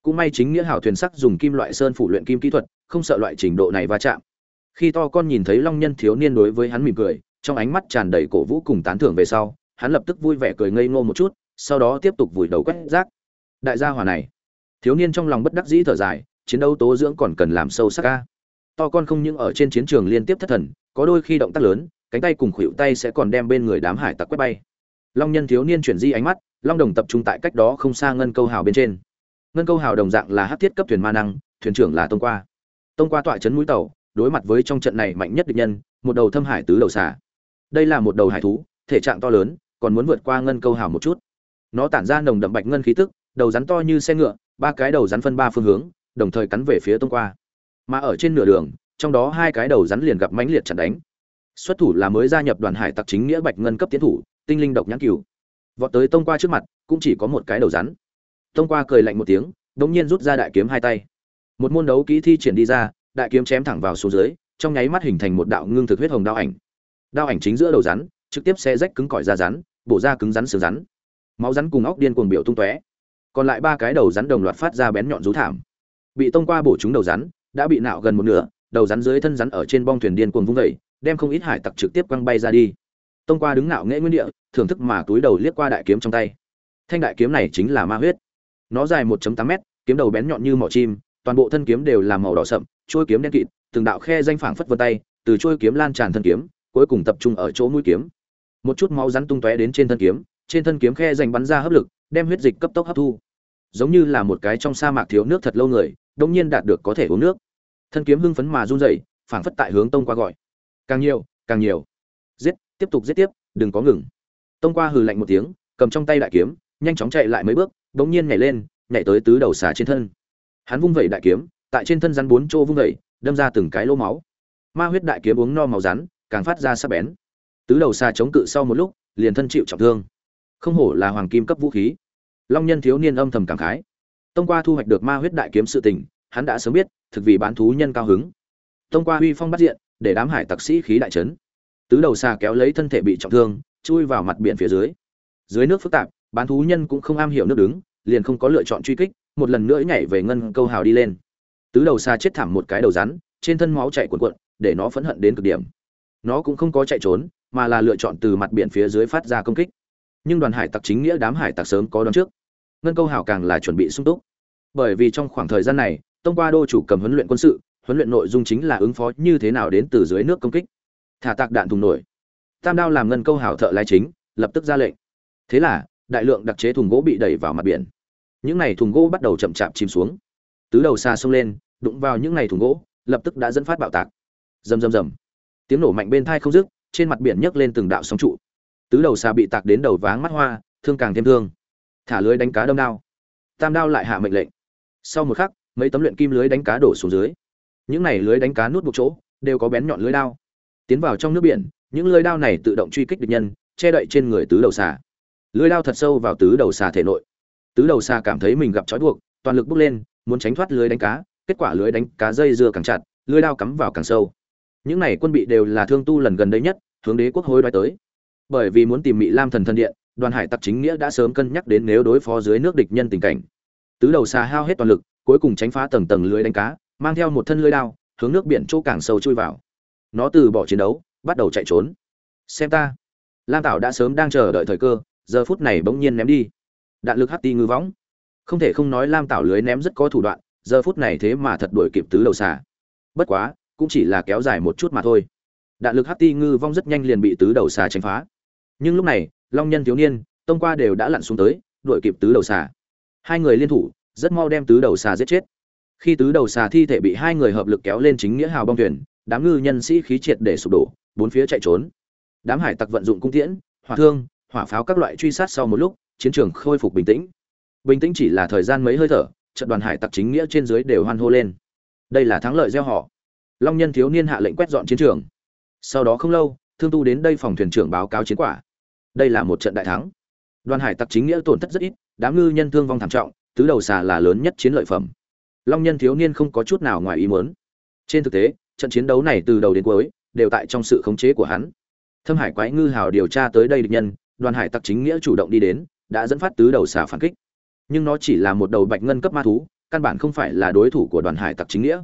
Cũng may chính nghĩa hảo thuyền sắc dùng kim loại sơn phủ luyện kim kỹ thuật, không sợ loại trình độ này va chạm. Khi to con nhìn thấy long nhân thiếu niên đối với hắn mỉm cười trong ánh mắt tràn đầy cổ vũ cùng tán thưởng về sau, hắn lập tức vui vẻ cười ngây ngô một chút, sau đó tiếp tục vùi đầu quét rác. Đại gia hòa này. Thiếu niên trong lòng bất đắc dĩ thở dài, chiến đấu tố dưỡng còn cần làm sâu sắc ca. To con không những ở trên chiến trường liên tiếp thất thần, có đôi khi động tác lớn, cánh tay cùng khuỷu tay sẽ còn đem bên người đám hải tặc quét bay. Long nhân thiếu niên chuyển di ánh mắt, long đồng tập trung tại cách đó không xa ngân câu hào bên trên. Ngân câu hào đồng dạng là hát thiết cấp thuyền ma năng, thuyền trưởng là tông qua. Tông qua tọa chấn mũi tàu, đối mặt với trong trận này mạnh nhất địch nhân, một đầu thâm hải tứ đầu xà đây là một đầu hải thú, thể trạng to lớn, còn muốn vượt qua ngân câu hào một chút. Nó tản ra nồng đậm bạch ngân khí tức, đầu rắn to như xe ngựa, ba cái đầu rắn phân ba phương hướng, đồng thời cắn về phía tông qua. Mà ở trên nửa đường, trong đó hai cái đầu rắn liền gặp mãnh liệt chặn đánh. Xuất thủ là mới gia nhập đoàn hải tặc chính nghĩa bạch ngân cấp tiến thủ, tinh linh độc nhãn cừu. Vọt tới tông qua trước mặt, cũng chỉ có một cái đầu rắn. Tông qua cười lạnh một tiếng, đống nhiên rút ra đại kiếm hai tay. Một môn đấu kỹ thi triển đi ra, đại kiếm chém thẳng vào xuống dưới, trong nháy mắt hình thành một đạo ngưng thực huyết hồng đao ảnh đao ảnh chính giữa đầu rắn, trực tiếp xe rách cứng cỏi da rắn, bổ ra cứng rắn sườn rắn. Máu rắn cùng óc điên cuồng biểu tung tóe. Còn lại ba cái đầu rắn đồng loạt phát ra bén nhọn rú thảm. Bị tông qua bổ chúng đầu rắn, đã bị nạo gần một nửa, đầu rắn dưới thân rắn ở trên bong thuyền điên cuồng vung vẩy đem không ít hải tặc trực tiếp quăng bay ra đi. Tông qua đứng nạo nghệ nguyên địa, thưởng thức mà túi đầu liếc qua đại kiếm trong tay. Thanh đại kiếm này chính là ma huyết. Nó dài 1.8 mét, kiếm đầu bén nhọn như mỏ chim, toàn bộ thân kiếm đều là màu đỏ sậm trôi kiếm đen kịt, từng đạo khe danh phảng phất vân tay, từ trôi kiếm lan tràn thân kiếm cuối cùng tập trung ở chỗ mũi kiếm. Một chút máu rắn tung tóe đến trên thân kiếm, trên thân kiếm khe rành bắn ra hấp lực, đem huyết dịch cấp tốc hấp thu. Giống như là một cái trong sa mạc thiếu nước thật lâu người đông nhiên đạt được có thể uống nước. Thân kiếm hưng phấn mà run rẩy, phảng phất tại hướng tông qua gọi. Càng nhiều càng nhiều. Giết, tiếp tục giết tiếp, đừng có ngừng. Tông qua hừ lạnh một tiếng, cầm trong tay đại kiếm, nhanh chóng chạy lại mấy bước bỗng nhiên nhảy lên, nhảy tới tứ đầu xà trên thân. Hắn vung vẩy đại kiếm, tại trên thân rắn bốn chỗ vung vẩy, đâm ra từng cái lỗ máu. Ma huyết đại kiếm uống no màu rắn càng phát ra sắc bén. Tứ đầu xà chống cự sau một lúc, liền thân chịu trọng thương. Không hổ là hoàng kim cấp vũ khí. Long nhân thiếu niên âm thầm cảm khái. Tông qua thu hoạch được ma huyết đại kiếm sự tình, hắn đã sớm biết, thực vì bán thú nhân cao hứng. Tông qua huy phong bắt diện, để đám hải tặc sĩ khí đại trấn tứ đầu xà kéo lấy thân thể bị trọng thương, chui vào mặt biển phía dưới. Dưới nước phức tạp, bán thú nhân cũng không am hiểu nước đứng, liền không có lựa chọn truy kích, một lần nữa nhảy về ngân câu hào đi lên. Tứ đầu xà chết thảm một cái đầu rắn, trên thân máu chảy cuộn cuộn, để nó phẫn hận đến cực điểm nó cũng không có chạy trốn, mà là lựa chọn từ mặt biển phía dưới phát ra công kích. Nhưng đoàn hải tặc chính nghĩa đám hải tặc sớm có đón trước. Ngân câu hào càng là chuẩn bị sung túc. Bởi vì trong khoảng thời gian này, tông qua đô chủ cầm huấn luyện quân sự, huấn luyện nội dung chính là ứng phó như thế nào đến từ dưới nước công kích. Thả tạc đạn thùng nổi. Tam đao làm ngân câu hào thợ lái chính, lập tức ra lệnh. Thế là, đại lượng đặc chế thùng gỗ bị đẩy vào mặt biển. Những này thùng gỗ bắt đầu chậm chạp chìm xuống. Tứ đầu xa xông lên, đụng vào những này thùng gỗ, lập tức đã dẫn phát bạo tạc. Rầm rầm rầm tiếng nổ mạnh bên thai không dứt, trên mặt biển nhấc lên từng đạo sóng trụ. Tứ đầu xà bị tạc đến đầu váng mắt hoa, thương càng thêm thương. Thả lưới đánh cá đâm đao. Tam đao lại hạ mệnh lệnh. Sau một khắc, mấy tấm luyện kim lưới đánh cá đổ xuống dưới. Những này lưới đánh cá nút buộc chỗ, đều có bén nhọn lưới đao. Tiến vào trong nước biển, những lưới đao này tự động truy kích địch nhân, che đậy trên người tứ đầu xà. Lưới đao thật sâu vào tứ đầu xà thể nội. Tứ đầu xà cảm thấy mình gặp trói buộc, toàn lực bước lên, muốn tránh thoát lưới đánh cá, kết quả lưới đánh cá dây dưa càng chặt, lưới đao cắm vào càng sâu những này quân bị đều là thương tu lần gần đây nhất, hướng đế quốc hối đoái tới. Bởi vì muốn tìm mỹ lam thần thần điện, đoàn hải tặc chính nghĩa đã sớm cân nhắc đến nếu đối phó dưới nước địch nhân tình cảnh. Tứ đầu xà hao hết toàn lực, cuối cùng tránh phá tầng tầng lưới đánh cá, mang theo một thân lưới đao, hướng nước biển chỗ càng sâu chui vào. Nó từ bỏ chiến đấu, bắt đầu chạy trốn. Xem ta. Lam tảo đã sớm đang chờ đợi thời cơ, giờ phút này bỗng nhiên ném đi. Đạn lực hắt ti ngư võng. Không thể không nói lam tảo lưới ném rất có thủ đoạn, giờ phút này thế mà thật đuổi kịp tứ đầu xà. Bất quá cũng chỉ là kéo dài một chút mà thôi. Đạn lực hắt ti ngư vong rất nhanh liền bị tứ đầu xà chém phá. Nhưng lúc này, long nhân thiếu niên, tông qua đều đã lặn xuống tới, đuổi kịp tứ đầu xà. Hai người liên thủ, rất mau đem tứ đầu xà giết chết. Khi tứ đầu xà thi thể bị hai người hợp lực kéo lên chính nghĩa hào bong thuyền, đám ngư nhân sĩ khí triệt để sụp đổ, bốn phía chạy trốn. Đám hải tặc vận dụng cung tiễn, hỏa thương, hỏa pháo các loại truy sát sau một lúc, chiến trường khôi phục bình tĩnh. Bình tĩnh chỉ là thời gian mấy hơi thở, trận đoàn hải tặc chính nghĩa trên dưới đều hoan hô lên. Đây là thắng lợi gieo họ long nhân thiếu niên hạ lệnh quét dọn chiến trường. Sau đó không lâu, thương tu đến đây phòng thuyền trưởng báo cáo chiến quả. Đây là một trận đại thắng. Đoàn hải tặc chính nghĩa tổn thất rất ít, đám ngư nhân thương vong thảm trọng, tứ đầu xà là lớn nhất chiến lợi phẩm. Long nhân thiếu niên không có chút nào ngoài ý muốn. Trên thực tế, trận chiến đấu này từ đầu đến cuối, đều tại trong sự khống chế của hắn. Thâm hải quái ngư hào điều tra tới đây địch nhân, đoàn hải tặc chính nghĩa chủ động đi đến, đã dẫn phát tứ đầu xà phản kích. Nhưng nó chỉ là một đầu bạch ngân cấp ma thú, căn bản không phải là đối thủ của đoàn hải tặc chính nghĩa.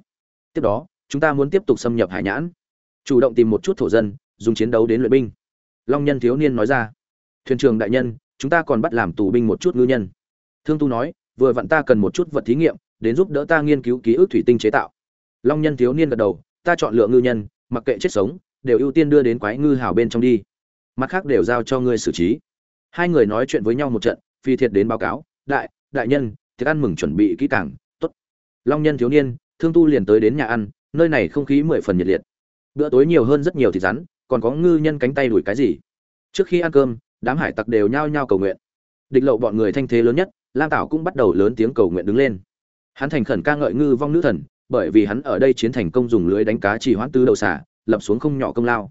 Tiếp đó chúng ta muốn tiếp tục xâm nhập hải nhãn. Chủ động tìm một chút thổ dân, dùng chiến đấu đến luyện binh. Long nhân thiếu niên nói ra. Thuyền trưởng đại nhân, chúng ta còn bắt làm tù binh một chút ngư nhân. Thương tu nói, vừa vặn ta cần một chút vật thí nghiệm, đến giúp đỡ ta nghiên cứu ký ức thủy tinh chế tạo. Long nhân thiếu niên gật đầu, ta chọn lựa ngư nhân, mặc kệ chết sống, đều ưu tiên đưa đến quái ngư hào bên trong đi. Mặt khác đều giao cho ngươi xử trí. Hai người nói chuyện với nhau một trận, phi thiệt đến báo cáo, đại đại nhân thiệt ăn mừng chuẩn bị kỹ càng, tốt. Long nhân thiếu niên, thương tu liền tới đến nhà ăn nơi này không khí mười phần nhiệt liệt. Bữa tối nhiều hơn rất nhiều thịt rắn, còn có ngư nhân cánh tay đuổi cái gì? Trước khi ăn cơm, đám hải tặc đều nhao nhao cầu nguyện. Địch lậu bọn người thanh thế lớn nhất, lam tảo cũng bắt đầu lớn tiếng cầu nguyện đứng lên. Hắn thành khẩn ca ngợi ngư vong nữ thần, bởi vì hắn ở đây chiến thành công dùng lưới đánh cá chỉ hoãn tứ đầu xả lập xuống không nhỏ công lao.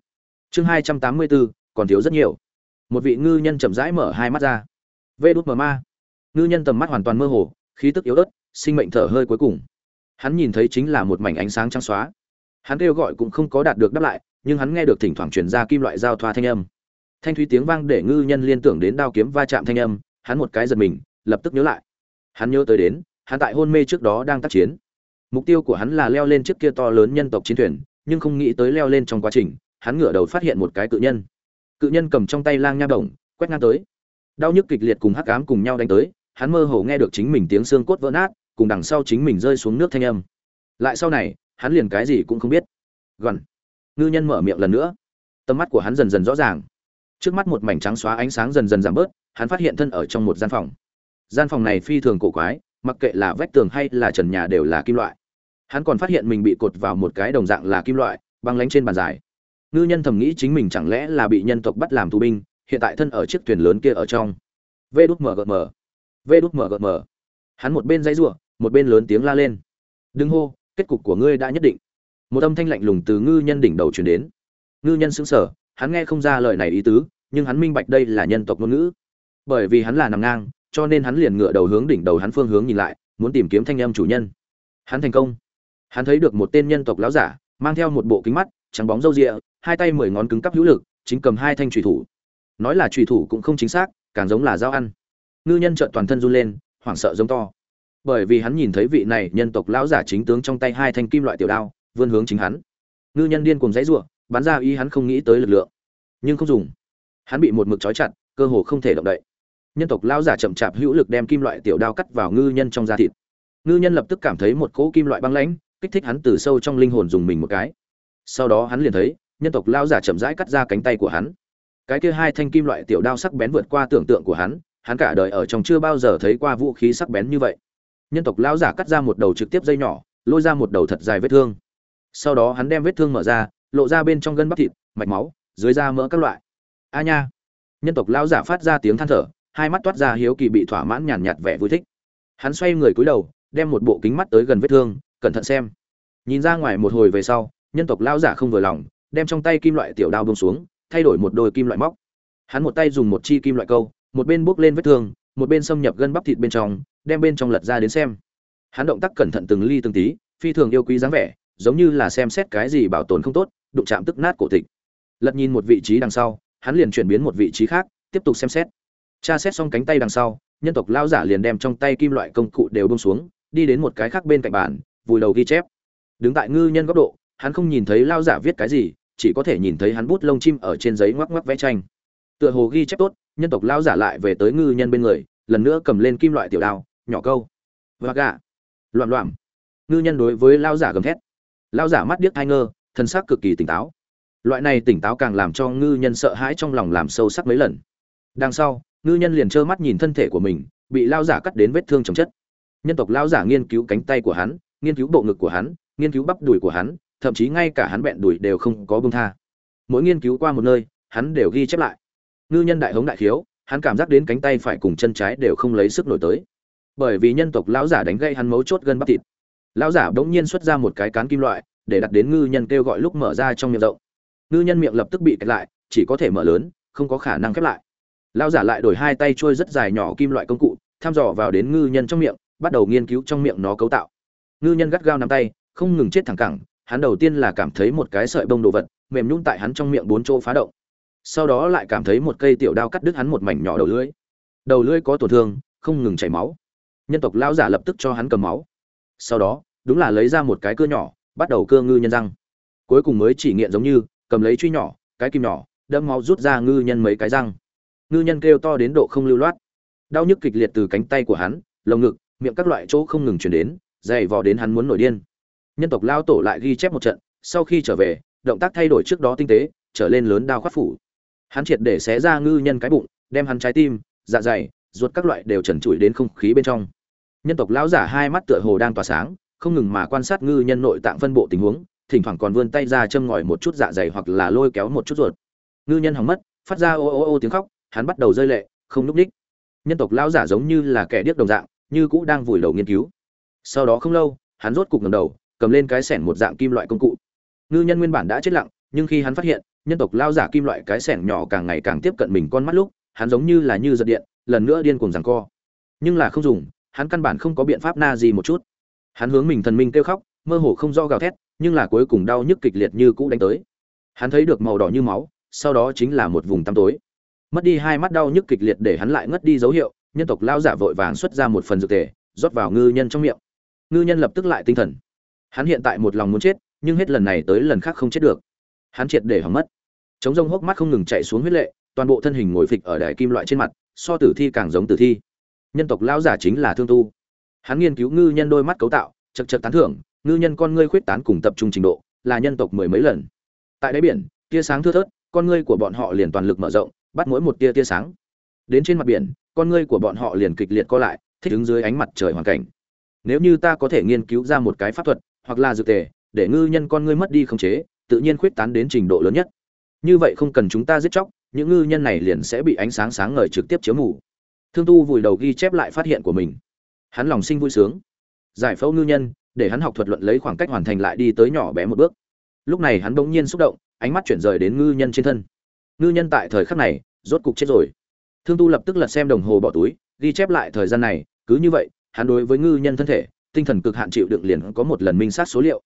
Chương hai trăm tám mươi bốn còn thiếu rất nhiều. Một vị ngư nhân chậm rãi mở hai mắt ra. Vê đút mờ ma. Ngư nhân tầm mắt hoàn toàn mơ hồ, khí tức yếu ớt, sinh mệnh thở hơi cuối cùng hắn nhìn thấy chính là một mảnh ánh sáng trắng xóa. Hắn kêu gọi cũng không có đạt được đáp lại, nhưng hắn nghe được thỉnh thoảng truyền ra kim loại giao thoa thanh âm. Thanh thúy tiếng vang để ngư nhân liên tưởng đến đao kiếm va chạm thanh âm, hắn một cái giật mình, lập tức nhớ lại. Hắn nhớ tới đến, hắn tại hôn mê trước đó đang tác chiến. Mục tiêu của hắn là leo lên chiếc kia to lớn nhân tộc chiến thuyền, nhưng không nghĩ tới leo lên trong quá trình, hắn ngửa đầu phát hiện một cái cự nhân. Cự nhân cầm trong tay lang nha động quét ngang tới. Đau nhức kịch liệt cùng hắc ám cùng nhau đánh tới, hắn mơ hồ nghe được chính mình tiếng xương cốt vỡ nát cùng đằng sau chính mình rơi xuống nước thanh âm. Lại sau này, hắn liền cái gì cũng không biết. Gần. Ngư nhân mở miệng lần nữa. Tầm mắt của hắn dần dần rõ ràng. Trước mắt một mảnh trắng xóa ánh sáng dần dần giảm bớt, hắn phát hiện thân ở trong một gian phòng. Gian phòng này phi thường cổ quái, mặc kệ là vách tường hay là trần nhà đều là kim loại. Hắn còn phát hiện mình bị cột vào một cái đồng dạng là kim loại, băng lánh trên bàn dài. Ngư nhân thầm nghĩ chính mình chẳng lẽ là bị nhân tộc bắt làm tù binh, hiện tại thân ở chiếc thuyền lớn kia ở trong. Vê đút mở gợt mở. vê đút mở gợt mở hắn một bên dãy rủa, một bên lớn tiếng la lên. Đừng hô, kết cục của ngươi đã nhất định. Một âm thanh lạnh lùng từ ngư nhân đỉnh đầu truyền đến. Ngư nhân sững sờ, hắn nghe không ra lời này ý tứ, nhưng hắn minh bạch đây là nhân tộc ngôn ngữ. Bởi vì hắn là nằm ngang, cho nên hắn liền ngựa đầu hướng đỉnh đầu hắn phương hướng nhìn lại, muốn tìm kiếm thanh âm chủ nhân. Hắn thành công. Hắn thấy được một tên nhân tộc lão giả, mang theo một bộ kính mắt, trắng bóng râu rịa, hai tay mười ngón cứng cắp hữu lực, chính cầm hai thanh trùy thủ. Nói là trùy thủ cũng không chính xác, càng giống là dao ăn. Ngư nhân trợn toàn thân run lên hoảng sợ giống to. Bởi vì hắn nhìn thấy vị này nhân tộc lão giả chính tướng trong tay hai thanh kim loại tiểu đao, vươn hướng chính hắn. Ngư nhân điên cùng dãy ruộng bắn ra ý hắn không nghĩ tới lực lượng. Nhưng không dùng. Hắn bị một mực trói chặt, cơ hồ không thể động đậy. Nhân tộc lão giả chậm chạp hữu lực đem kim loại tiểu đao cắt vào ngư nhân trong da thịt. Ngư nhân lập tức cảm thấy một cỗ kim loại băng lãnh, kích thích hắn từ sâu trong linh hồn dùng mình một cái. Sau đó hắn liền thấy, nhân tộc lão giả chậm rãi cắt ra cánh tay của hắn. Cái kia hai thanh kim loại tiểu đao sắc bén vượt qua tưởng tượng của hắn hắn cả đời ở trong chưa bao giờ thấy qua vũ khí sắc bén như vậy. Nhân tộc lão giả cắt ra một đầu trực tiếp dây nhỏ, lôi ra một đầu thật dài vết thương. Sau đó hắn đem vết thương mở ra, lộ ra bên trong gân bắp thịt, mạch máu, dưới da mỡ các loại. A nha! Nhân tộc lão giả phát ra tiếng than thở, hai mắt toát ra hiếu kỳ bị thỏa mãn nhàn nhạt vẻ vui thích. Hắn xoay người cúi đầu, đem một bộ kính mắt tới gần vết thương, cẩn thận xem. Nhìn ra ngoài một hồi về sau, nhân tộc lão giả không vừa lòng, đem trong tay kim loại tiểu đao bông xuống, thay đổi một đôi kim loại móc. Hắn một tay dùng một chi kim loại câu một bên buốc lên vết thương, một bên xâm nhập gân bắp thịt bên trong, đem bên trong lật ra đến xem. Hắn động tác cẩn thận từng ly từng tí, phi thường yêu quý dáng vẻ, giống như là xem xét cái gì bảo tồn không tốt, đụng chạm tức nát cổ tịch. Lật nhìn một vị trí đằng sau, hắn liền chuyển biến một vị trí khác, tiếp tục xem xét. Tra xét xong cánh tay đằng sau, nhân tộc lao giả liền đem trong tay kim loại công cụ đều buông xuống, đi đến một cái khác bên cạnh bàn, vùi đầu ghi chép. Đứng tại ngư nhân góc độ, hắn không nhìn thấy lão giả viết cái gì, chỉ có thể nhìn thấy hắn bút lông chim ở trên giấy ngoắc ngoắc vẽ tranh. Tựa hồ ghi chép tốt nhân tộc Lão giả lại về tới ngư nhân bên người, lần nữa cầm lên kim loại tiểu đao, nhỏ câu. Và gà loạn loạn. Ngư nhân đối với Lão giả gầm thét. Lão giả mắt điếc thai ngơ, thân xác cực kỳ tỉnh táo. Loại này tỉnh táo càng làm cho ngư nhân sợ hãi trong lòng làm sâu sắc mấy lần. Đằng sau, ngư nhân liền trơ mắt nhìn thân thể của mình, bị lao giả cắt đến vết thương chồng chất. Nhân tộc lao giả nghiên cứu cánh tay của hắn, nghiên cứu bộ ngực của hắn, nghiên cứu bắp đùi của hắn, thậm chí ngay cả hắn bẹn đùi đều không có bông tha. Mỗi nghiên cứu qua một nơi, hắn đều ghi chép lại ngư nhân đại hống đại khiếu, hắn cảm giác đến cánh tay phải cùng chân trái đều không lấy sức nổi tới. Bởi vì nhân tộc lão giả đánh gây hắn mấu chốt gân bắp thịt. Lão giả bỗng nhiên xuất ra một cái cán kim loại, để đặt đến ngư nhân kêu gọi lúc mở ra trong miệng rộng. Ngư nhân miệng lập tức bị kẹt lại, chỉ có thể mở lớn, không có khả năng khép lại. Lão giả lại đổi hai tay trôi rất dài nhỏ kim loại công cụ thăm dò vào đến ngư nhân trong miệng, bắt đầu nghiên cứu trong miệng nó cấu tạo. Ngư nhân gắt gao nắm tay, không ngừng chết thẳng cẳng, hắn đầu tiên là cảm thấy một cái sợi bông đồ vật, mềm nhún tại hắn trong miệng bốn chỗ phá động sau đó lại cảm thấy một cây tiểu đao cắt đứt hắn một mảnh nhỏ đầu lưỡi. Đầu lưỡi có tổn thương, không ngừng chảy máu. Nhân tộc lão giả lập tức cho hắn cầm máu. Sau đó, đúng là lấy ra một cái cưa nhỏ, bắt đầu cưa ngư nhân răng. Cuối cùng mới chỉ nghiện giống như, cầm lấy truy nhỏ, cái kim nhỏ, đâm máu rút ra ngư nhân mấy cái răng. Ngư nhân kêu to đến độ không lưu loát. Đau nhức kịch liệt từ cánh tay của hắn, lồng ngực, miệng các loại chỗ không ngừng chuyển đến, dày vò đến hắn muốn nổi điên. Nhân tộc lao tổ lại ghi chép một trận, sau khi trở về, động tác thay đổi trước đó tinh tế, trở lên lớn đao khoát phủ hắn triệt để xé ra ngư nhân cái bụng, đem hắn trái tim dạ dày, ruột các loại đều trần trụi đến không khí bên trong. Nhân tộc lão giả hai mắt tựa hồ đang tỏa sáng, không ngừng mà quan sát ngư nhân nội tạng phân bộ tình huống, thỉnh thoảng còn vươn tay ra châm ngòi một chút dạ dày hoặc là lôi kéo một chút ruột. Ngư nhân hỏng mất, phát ra ô ô ô tiếng khóc, hắn bắt đầu rơi lệ, không núp ních. Nhân tộc lão giả giống như là kẻ điếc đồng dạng, như cũ đang vùi đầu nghiên cứu. Sau đó không lâu, hắn rốt cục ngẩng đầu, cầm lên cái sẻn một dạng kim loại công cụ. Ngư nhân nguyên bản đã chết lặng, nhưng khi hắn phát hiện nhân tộc lao giả kim loại cái sẻng nhỏ càng ngày càng tiếp cận mình con mắt lúc, hắn giống như là như giật điện, lần nữa điên cuồng giằng co. Nhưng là không dùng, hắn căn bản không có biện pháp na gì một chút. Hắn hướng mình thần minh kêu khóc, mơ hồ không do gào thét, nhưng là cuối cùng đau nhức kịch liệt như cũ đánh tới. Hắn thấy được màu đỏ như máu, sau đó chính là một vùng tăm tối. Mất đi hai mắt đau nhức kịch liệt để hắn lại ngất đi dấu hiệu, nhân tộc lao giả vội vàng xuất ra một phần dược tề rót vào ngư nhân trong miệng. Ngư nhân lập tức lại tinh thần. Hắn hiện tại một lòng muốn chết, nhưng hết lần này tới lần khác không chết được hắn triệt để hỏng mất. Chống rông hốc mắt không ngừng chạy xuống huyết lệ, toàn bộ thân hình ngồi phịch ở đài kim loại trên mặt, so tử thi càng giống tử thi. Nhân tộc lão giả chính là thương tu. Hắn nghiên cứu ngư nhân đôi mắt cấu tạo chật chật tán thưởng, ngư nhân con ngươi khuyết tán cùng tập trung trình độ, là nhân tộc mười mấy lần. Tại đáy biển, tia sáng thưa thớt, con ngươi của bọn họ liền toàn lực mở rộng, bắt mỗi một tia tia sáng. Đến trên mặt biển, con ngươi của bọn họ liền kịch liệt co lại, thích ứng dưới ánh mặt trời hoàn cảnh. Nếu như ta có thể nghiên cứu ra một cái pháp thuật, hoặc là dược tề, để ngư nhân con ngươi mất đi khống chế tự nhiên khuyết tán đến trình độ lớn nhất. Như vậy không cần chúng ta giết chóc, những ngư nhân này liền sẽ bị ánh sáng sáng ngời trực tiếp chiếu mù. Thương tu vùi đầu ghi chép lại phát hiện của mình. Hắn lòng sinh vui sướng. Giải phẫu ngư nhân, để hắn học thuật luận lấy khoảng cách hoàn thành lại đi tới nhỏ bé một bước. Lúc này hắn bỗng nhiên xúc động, ánh mắt chuyển rời đến ngư nhân trên thân. Ngư nhân tại thời khắc này, rốt cục chết rồi. Thương tu lập tức lật xem đồng hồ bỏ túi, ghi chép lại thời gian này, cứ như vậy, hắn đối với ngư nhân thân thể, tinh thần cực hạn chịu đựng liền có một lần minh sát số liệu.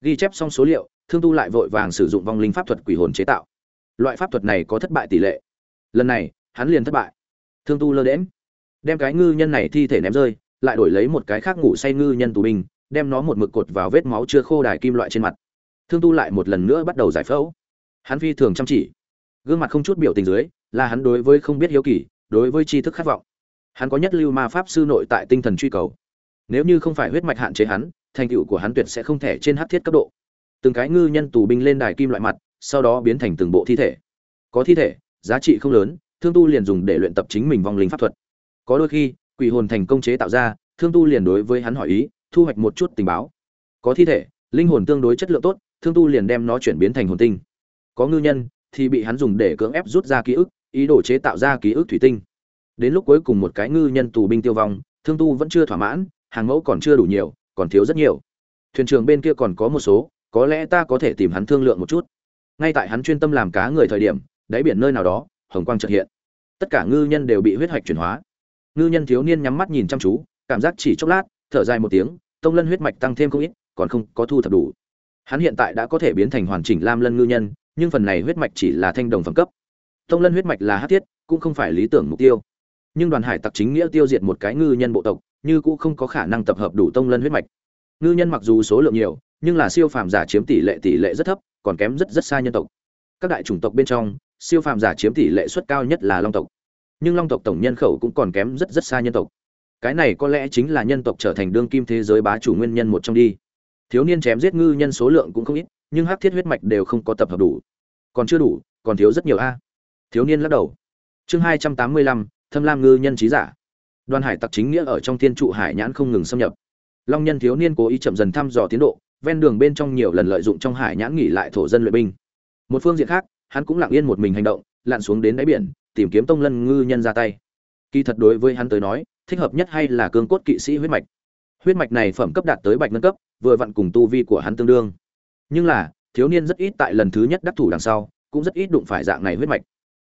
Ghi chép xong số liệu thương tu lại vội vàng sử dụng vong linh pháp thuật quỷ hồn chế tạo. Loại pháp thuật này có thất bại tỷ lệ. Lần này, hắn liền thất bại. Thương tu lơ đễm đem cái ngư nhân này thi thể ném rơi, lại đổi lấy một cái khác ngủ say ngư nhân tù binh, đem nó một mực cột vào vết máu chưa khô đài kim loại trên mặt. Thương tu lại một lần nữa bắt đầu giải phẫu. Hắn phi thường chăm chỉ. Gương mặt không chút biểu tình dưới, là hắn đối với không biết hiếu kỳ, đối với tri thức khát vọng. Hắn có nhất lưu ma pháp sư nội tại tinh thần truy cầu. Nếu như không phải huyết mạch hạn chế hắn, thành tựu của hắn tuyệt sẽ không thể trên hát thiết cấp độ từng cái ngư nhân tù binh lên đài kim loại mặt, sau đó biến thành từng bộ thi thể. Có thi thể, giá trị không lớn, thương tu liền dùng để luyện tập chính mình vong linh pháp thuật. Có đôi khi, quỷ hồn thành công chế tạo ra, thương tu liền đối với hắn hỏi ý, thu hoạch một chút tình báo. Có thi thể, linh hồn tương đối chất lượng tốt, thương tu liền đem nó chuyển biến thành hồn tinh. Có ngư nhân, thì bị hắn dùng để cưỡng ép rút ra ký ức, ý đồ chế tạo ra ký ức thủy tinh. Đến lúc cuối cùng một cái ngư nhân tù binh tiêu vong, thương tu vẫn chưa thỏa mãn, hàng mẫu còn chưa đủ nhiều, còn thiếu rất nhiều. Thuyền trưởng bên kia còn có một số có lẽ ta có thể tìm hắn thương lượng một chút. Ngay tại hắn chuyên tâm làm cá người thời điểm, đáy biển nơi nào đó, hồng quang chợt hiện. Tất cả ngư nhân đều bị huyết hạch chuyển hóa. Ngư nhân thiếu niên nhắm mắt nhìn chăm chú, cảm giác chỉ chốc lát, thở dài một tiếng, tông lân huyết mạch tăng thêm không ít, còn không có thu thập đủ. Hắn hiện tại đã có thể biến thành hoàn chỉnh lam lân ngư nhân, nhưng phần này huyết mạch chỉ là thanh đồng phẩm cấp. Tông lân huyết mạch là hát thiết, cũng không phải lý tưởng mục tiêu. Nhưng đoàn hải tặc chính nghĩa tiêu diệt một cái ngư nhân bộ tộc, như cũng không có khả năng tập hợp đủ tông lân huyết mạch. Ngư nhân mặc dù số lượng nhiều nhưng là siêu phàm giả chiếm tỷ lệ tỷ lệ rất thấp, còn kém rất rất xa nhân tộc. Các đại chủng tộc bên trong, siêu phàm giả chiếm tỷ lệ suất cao nhất là long tộc. Nhưng long tộc tổng nhân khẩu cũng còn kém rất rất xa nhân tộc. Cái này có lẽ chính là nhân tộc trở thành đương kim thế giới bá chủ nguyên nhân một trong đi. Thiếu niên chém giết ngư nhân số lượng cũng không ít, nhưng hắc thiết huyết mạch đều không có tập hợp đủ. Còn chưa đủ, còn thiếu rất nhiều a. Thiếu niên lắc đầu. Chương hai trăm tám mươi lăm, thâm lam ngư nhân trí giả. Đoàn hải tặc chính nghĩa ở trong thiên trụ hải nhãn không ngừng xâm nhập. Long nhân thiếu niên cố ý chậm dần thăm dò tiến độ ven đường bên trong nhiều lần lợi dụng trong hải nhãn nghỉ lại thổ dân luyện binh. Một phương diện khác, hắn cũng lặng yên một mình hành động, lặn xuống đến đáy biển, tìm kiếm tông lân ngư nhân ra tay. Kỳ thật đối với hắn tới nói, thích hợp nhất hay là cương cốt kỵ sĩ huyết mạch. Huyết mạch này phẩm cấp đạt tới bạch nâng cấp, vừa vặn cùng tu vi của hắn tương đương. Nhưng là, thiếu niên rất ít tại lần thứ nhất đắc thủ đằng sau, cũng rất ít đụng phải dạng này huyết mạch.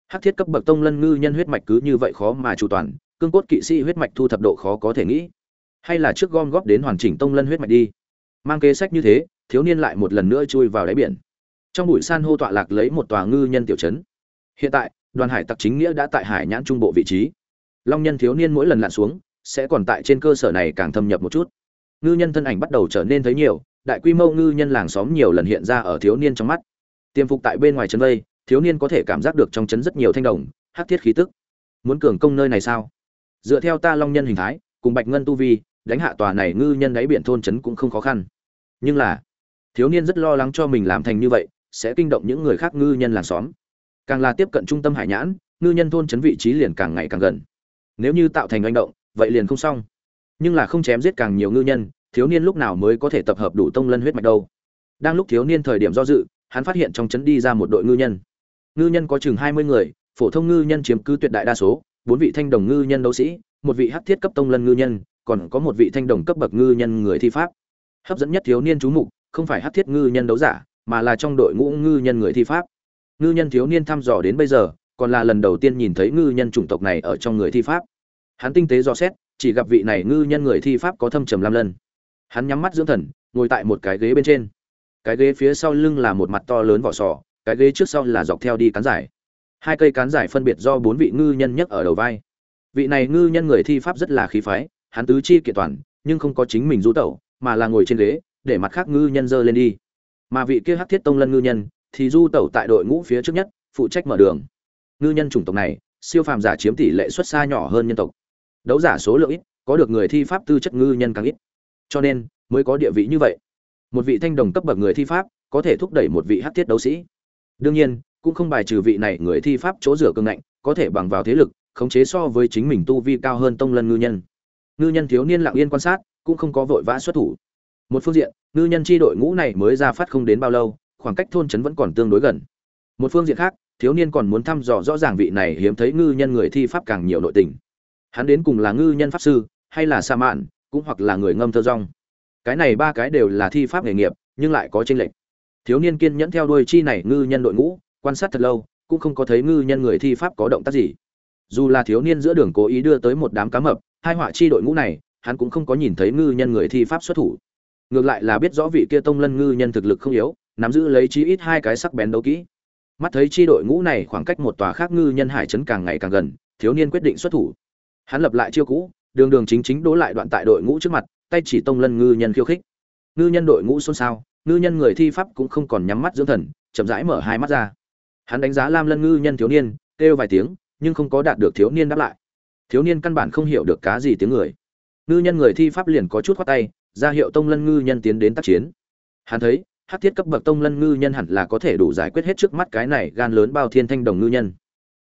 Hắc thiết cấp bậc tông lân ngư nhân huyết mạch cứ như vậy khó mà chủ toàn, cương cốt kỵ sĩ huyết mạch thu thập độ khó có thể nghĩ. Hay là trước gom góp đến hoàn chỉnh tông lân huyết mạch đi mang kế sách như thế, thiếu niên lại một lần nữa chui vào đáy biển. Trong bụi san hô tọa lạc lấy một tòa ngư nhân tiểu trấn. Hiện tại, đoàn hải tặc chính nghĩa đã tại hải nhãn trung bộ vị trí. Long nhân thiếu niên mỗi lần lặn xuống, sẽ còn tại trên cơ sở này càng thâm nhập một chút. Ngư nhân thân ảnh bắt đầu trở nên thấy nhiều, đại quy mô ngư nhân làng xóm nhiều lần hiện ra ở thiếu niên trong mắt. Tiêm phục tại bên ngoài trấn vây, thiếu niên có thể cảm giác được trong chấn rất nhiều thanh đồng, hắc thiết khí tức. Muốn cường công nơi này sao? Dựa theo ta long nhân hình thái, cùng bạch ngân tu vi, đánh hạ tòa này ngư nhân đáy biển thôn trấn cũng không khó khăn nhưng là, thiếu niên rất lo lắng cho mình làm thành như vậy, sẽ kinh động những người khác ngư nhân làng xóm. Càng là tiếp cận trung tâm hải nhãn, ngư nhân thôn chấn vị trí liền càng ngày càng gần. Nếu như tạo thành manh động, vậy liền không xong. Nhưng là không chém giết càng nhiều ngư nhân, thiếu niên lúc nào mới có thể tập hợp đủ tông lân huyết mạch đâu. Đang lúc thiếu niên thời điểm do dự, hắn phát hiện trong trấn đi ra một đội ngư nhân. Ngư nhân có chừng hai mươi người, phổ thông ngư nhân chiếm cứ tuyệt đại đa số, bốn vị thanh đồng ngư nhân đấu sĩ, một vị hắc thiết cấp tông lân ngư nhân, còn có một vị thanh đồng cấp bậc ngư nhân người thi pháp hấp dẫn nhất thiếu niên chú mục, không phải hát thiết ngư nhân đấu giả, mà là trong đội ngũ ngư nhân người thi pháp. Ngư nhân thiếu niên thăm dò đến bây giờ, còn là lần đầu tiên nhìn thấy ngư nhân chủng tộc này ở trong người thi pháp. Hắn tinh tế dò xét, chỉ gặp vị này ngư nhân người thi pháp có thâm trầm lam lân. Hắn nhắm mắt dưỡng thần, ngồi tại một cái ghế bên trên. Cái ghế phía sau lưng là một mặt to lớn vỏ sò, cái ghế trước sau là dọc theo đi cán giải. Hai cây cán giải phân biệt do bốn vị ngư nhân nhấc ở đầu vai. Vị này ngư nhân người thi pháp rất là khí phái, hắn tứ chi kiện toàn, nhưng không có chính mình du tẩu mà là ngồi trên ghế, để mặt khác ngư nhân dơ lên đi. Mà vị kia hắc thiết tông lân ngư nhân, thì du tẩu tại đội ngũ phía trước nhất, phụ trách mở đường. Ngư nhân chủng tộc này, siêu phàm giả chiếm tỷ lệ xuất xa nhỏ hơn nhân tộc. Đấu giả số lượng ít, có được người thi pháp tư chất ngư nhân càng ít. Cho nên, mới có địa vị như vậy. Một vị thanh đồng cấp bậc người thi pháp, có thể thúc đẩy một vị hắc thiết đấu sĩ. Đương nhiên, cũng không bài trừ vị này người thi pháp chỗ rửa cường ngạnh, có thể bằng vào thế lực, khống chế so với chính mình tu vi cao hơn tông lân ngư nhân. Ngư nhân thiếu niên lặng yên quan sát cũng không có vội vã xuất thủ. Một phương diện, ngư nhân chi đội ngũ này mới ra phát không đến bao lâu, khoảng cách thôn trấn vẫn còn tương đối gần. Một phương diện khác, thiếu niên còn muốn thăm dò rõ ràng vị này hiếm thấy ngư nhân người thi pháp càng nhiều nội tình. Hắn đến cùng là ngư nhân pháp sư, hay là sa mạn, cũng hoặc là người ngâm thơ rong. Cái này ba cái đều là thi pháp nghề nghiệp, nhưng lại có tranh lệch. Thiếu niên kiên nhẫn theo đuôi chi này ngư nhân đội ngũ, quan sát thật lâu, cũng không có thấy ngư nhân người thi pháp có động tác gì. Dù là thiếu niên giữa đường cố ý đưa tới một đám cá mập, hai họa chi đội ngũ này hắn cũng không có nhìn thấy ngư nhân người thi pháp xuất thủ. Ngược lại là biết rõ vị kia tông lân ngư nhân thực lực không yếu, nắm giữ lấy chí ít hai cái sắc bén đấu kỹ. Mắt thấy chi đội ngũ này khoảng cách một tòa khác ngư nhân hải trấn càng ngày càng gần, thiếu niên quyết định xuất thủ. Hắn lập lại chiêu cũ, đường đường chính chính đố lại đoạn tại đội ngũ trước mặt, tay chỉ tông lân ngư nhân khiêu khích. Ngư nhân đội ngũ xôn xao, ngư nhân người thi pháp cũng không còn nhắm mắt dưỡng thần, chậm rãi mở hai mắt ra. Hắn đánh giá lam lân ngư nhân thiếu niên, kêu vài tiếng, nhưng không có đạt được thiếu niên đáp lại. Thiếu niên căn bản không hiểu được cá gì tiếng người ngư nhân người thi pháp liền có chút khoát tay, ra hiệu tông lân ngư nhân tiến đến tác chiến. Hắn thấy, hát thiết cấp bậc tông lân ngư nhân hẳn là có thể đủ giải quyết hết trước mắt cái này gan lớn bao thiên thanh đồng ngư nhân.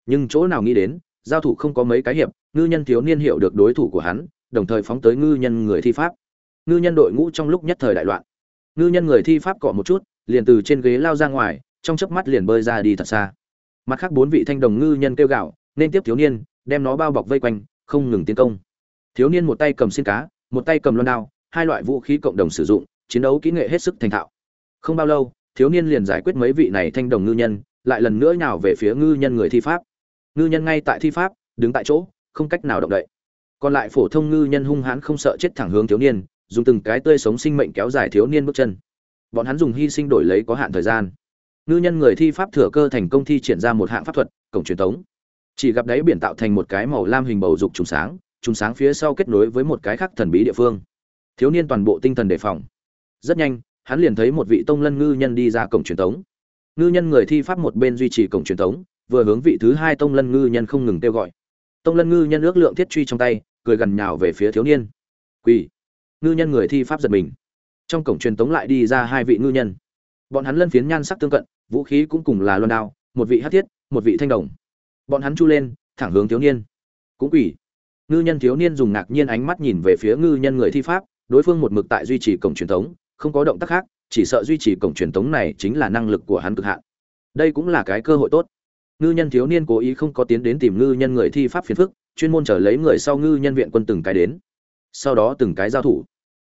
Nhưng chỗ nào nghĩ đến, giao thủ không có mấy cái hiệp, ngư nhân thiếu niên hiểu được đối thủ của hắn, đồng thời phóng tới ngư nhân người thi pháp. Ngư nhân đội ngũ trong lúc nhất thời đại loạn. Ngư nhân người thi pháp cọ một chút, liền từ trên ghế lao ra ngoài, trong chớp mắt liền bơi ra đi thật xa. Mặt khác bốn vị thanh đồng ngư nhân kêu gạo nên tiếp thiếu niên, đem nó bao bọc vây quanh, không ngừng tiến công thiếu niên một tay cầm xin cá, một tay cầm loan đao, hai loại vũ khí cộng đồng sử dụng, chiến đấu kỹ nghệ hết sức thành thạo. Không bao lâu, thiếu niên liền giải quyết mấy vị này thanh đồng ngư nhân, lại lần nữa nhào về phía ngư nhân người thi pháp. Ngư nhân ngay tại thi pháp, đứng tại chỗ, không cách nào động đậy. Còn lại phổ thông ngư nhân hung hãn không sợ chết thẳng hướng thiếu niên, dùng từng cái tươi sống sinh mệnh kéo dài thiếu niên bước chân. Bọn hắn dùng hy sinh đổi lấy có hạn thời gian. Ngư nhân người thi pháp thừa cơ thành công thi triển ra một hạng pháp thuật, cổng truyền thống chỉ gặp đáy biển tạo thành một cái màu lam hình bầu dục trùng sáng trùng sáng phía sau kết nối với một cái khác thần bí địa phương. Thiếu niên toàn bộ tinh thần đề phòng. Rất nhanh, hắn liền thấy một vị tông lân ngư nhân đi ra cổng truyền thống. Ngư nhân người thi pháp một bên duy trì cổng truyền thống, vừa hướng vị thứ hai tông lân ngư nhân không ngừng kêu gọi. Tông lân ngư nhân ước lượng thiết truy trong tay, cười gần nhào về phía thiếu niên. Quỳ. Ngư nhân người thi pháp giật mình. Trong cổng truyền tống lại đi ra hai vị ngư nhân. Bọn hắn lân phiến nhan sắc tương cận, vũ khí cũng cùng là loan đao, một vị hát thiết, một vị thanh đồng. Bọn hắn chu lên, thẳng hướng thiếu niên. Cũng quỷ ngư nhân thiếu niên dùng ngạc nhiên ánh mắt nhìn về phía ngư nhân người thi pháp, đối phương một mực tại duy trì cổng truyền thống, không có động tác khác, chỉ sợ duy trì cổng truyền thống này chính là năng lực của hắn cực hạn. Đây cũng là cái cơ hội tốt. Ngư nhân thiếu niên cố ý không có tiến đến tìm ngư nhân người thi pháp phiền phức, chuyên môn trở lấy người sau ngư nhân viện quân từng cái đến. Sau đó từng cái giao thủ.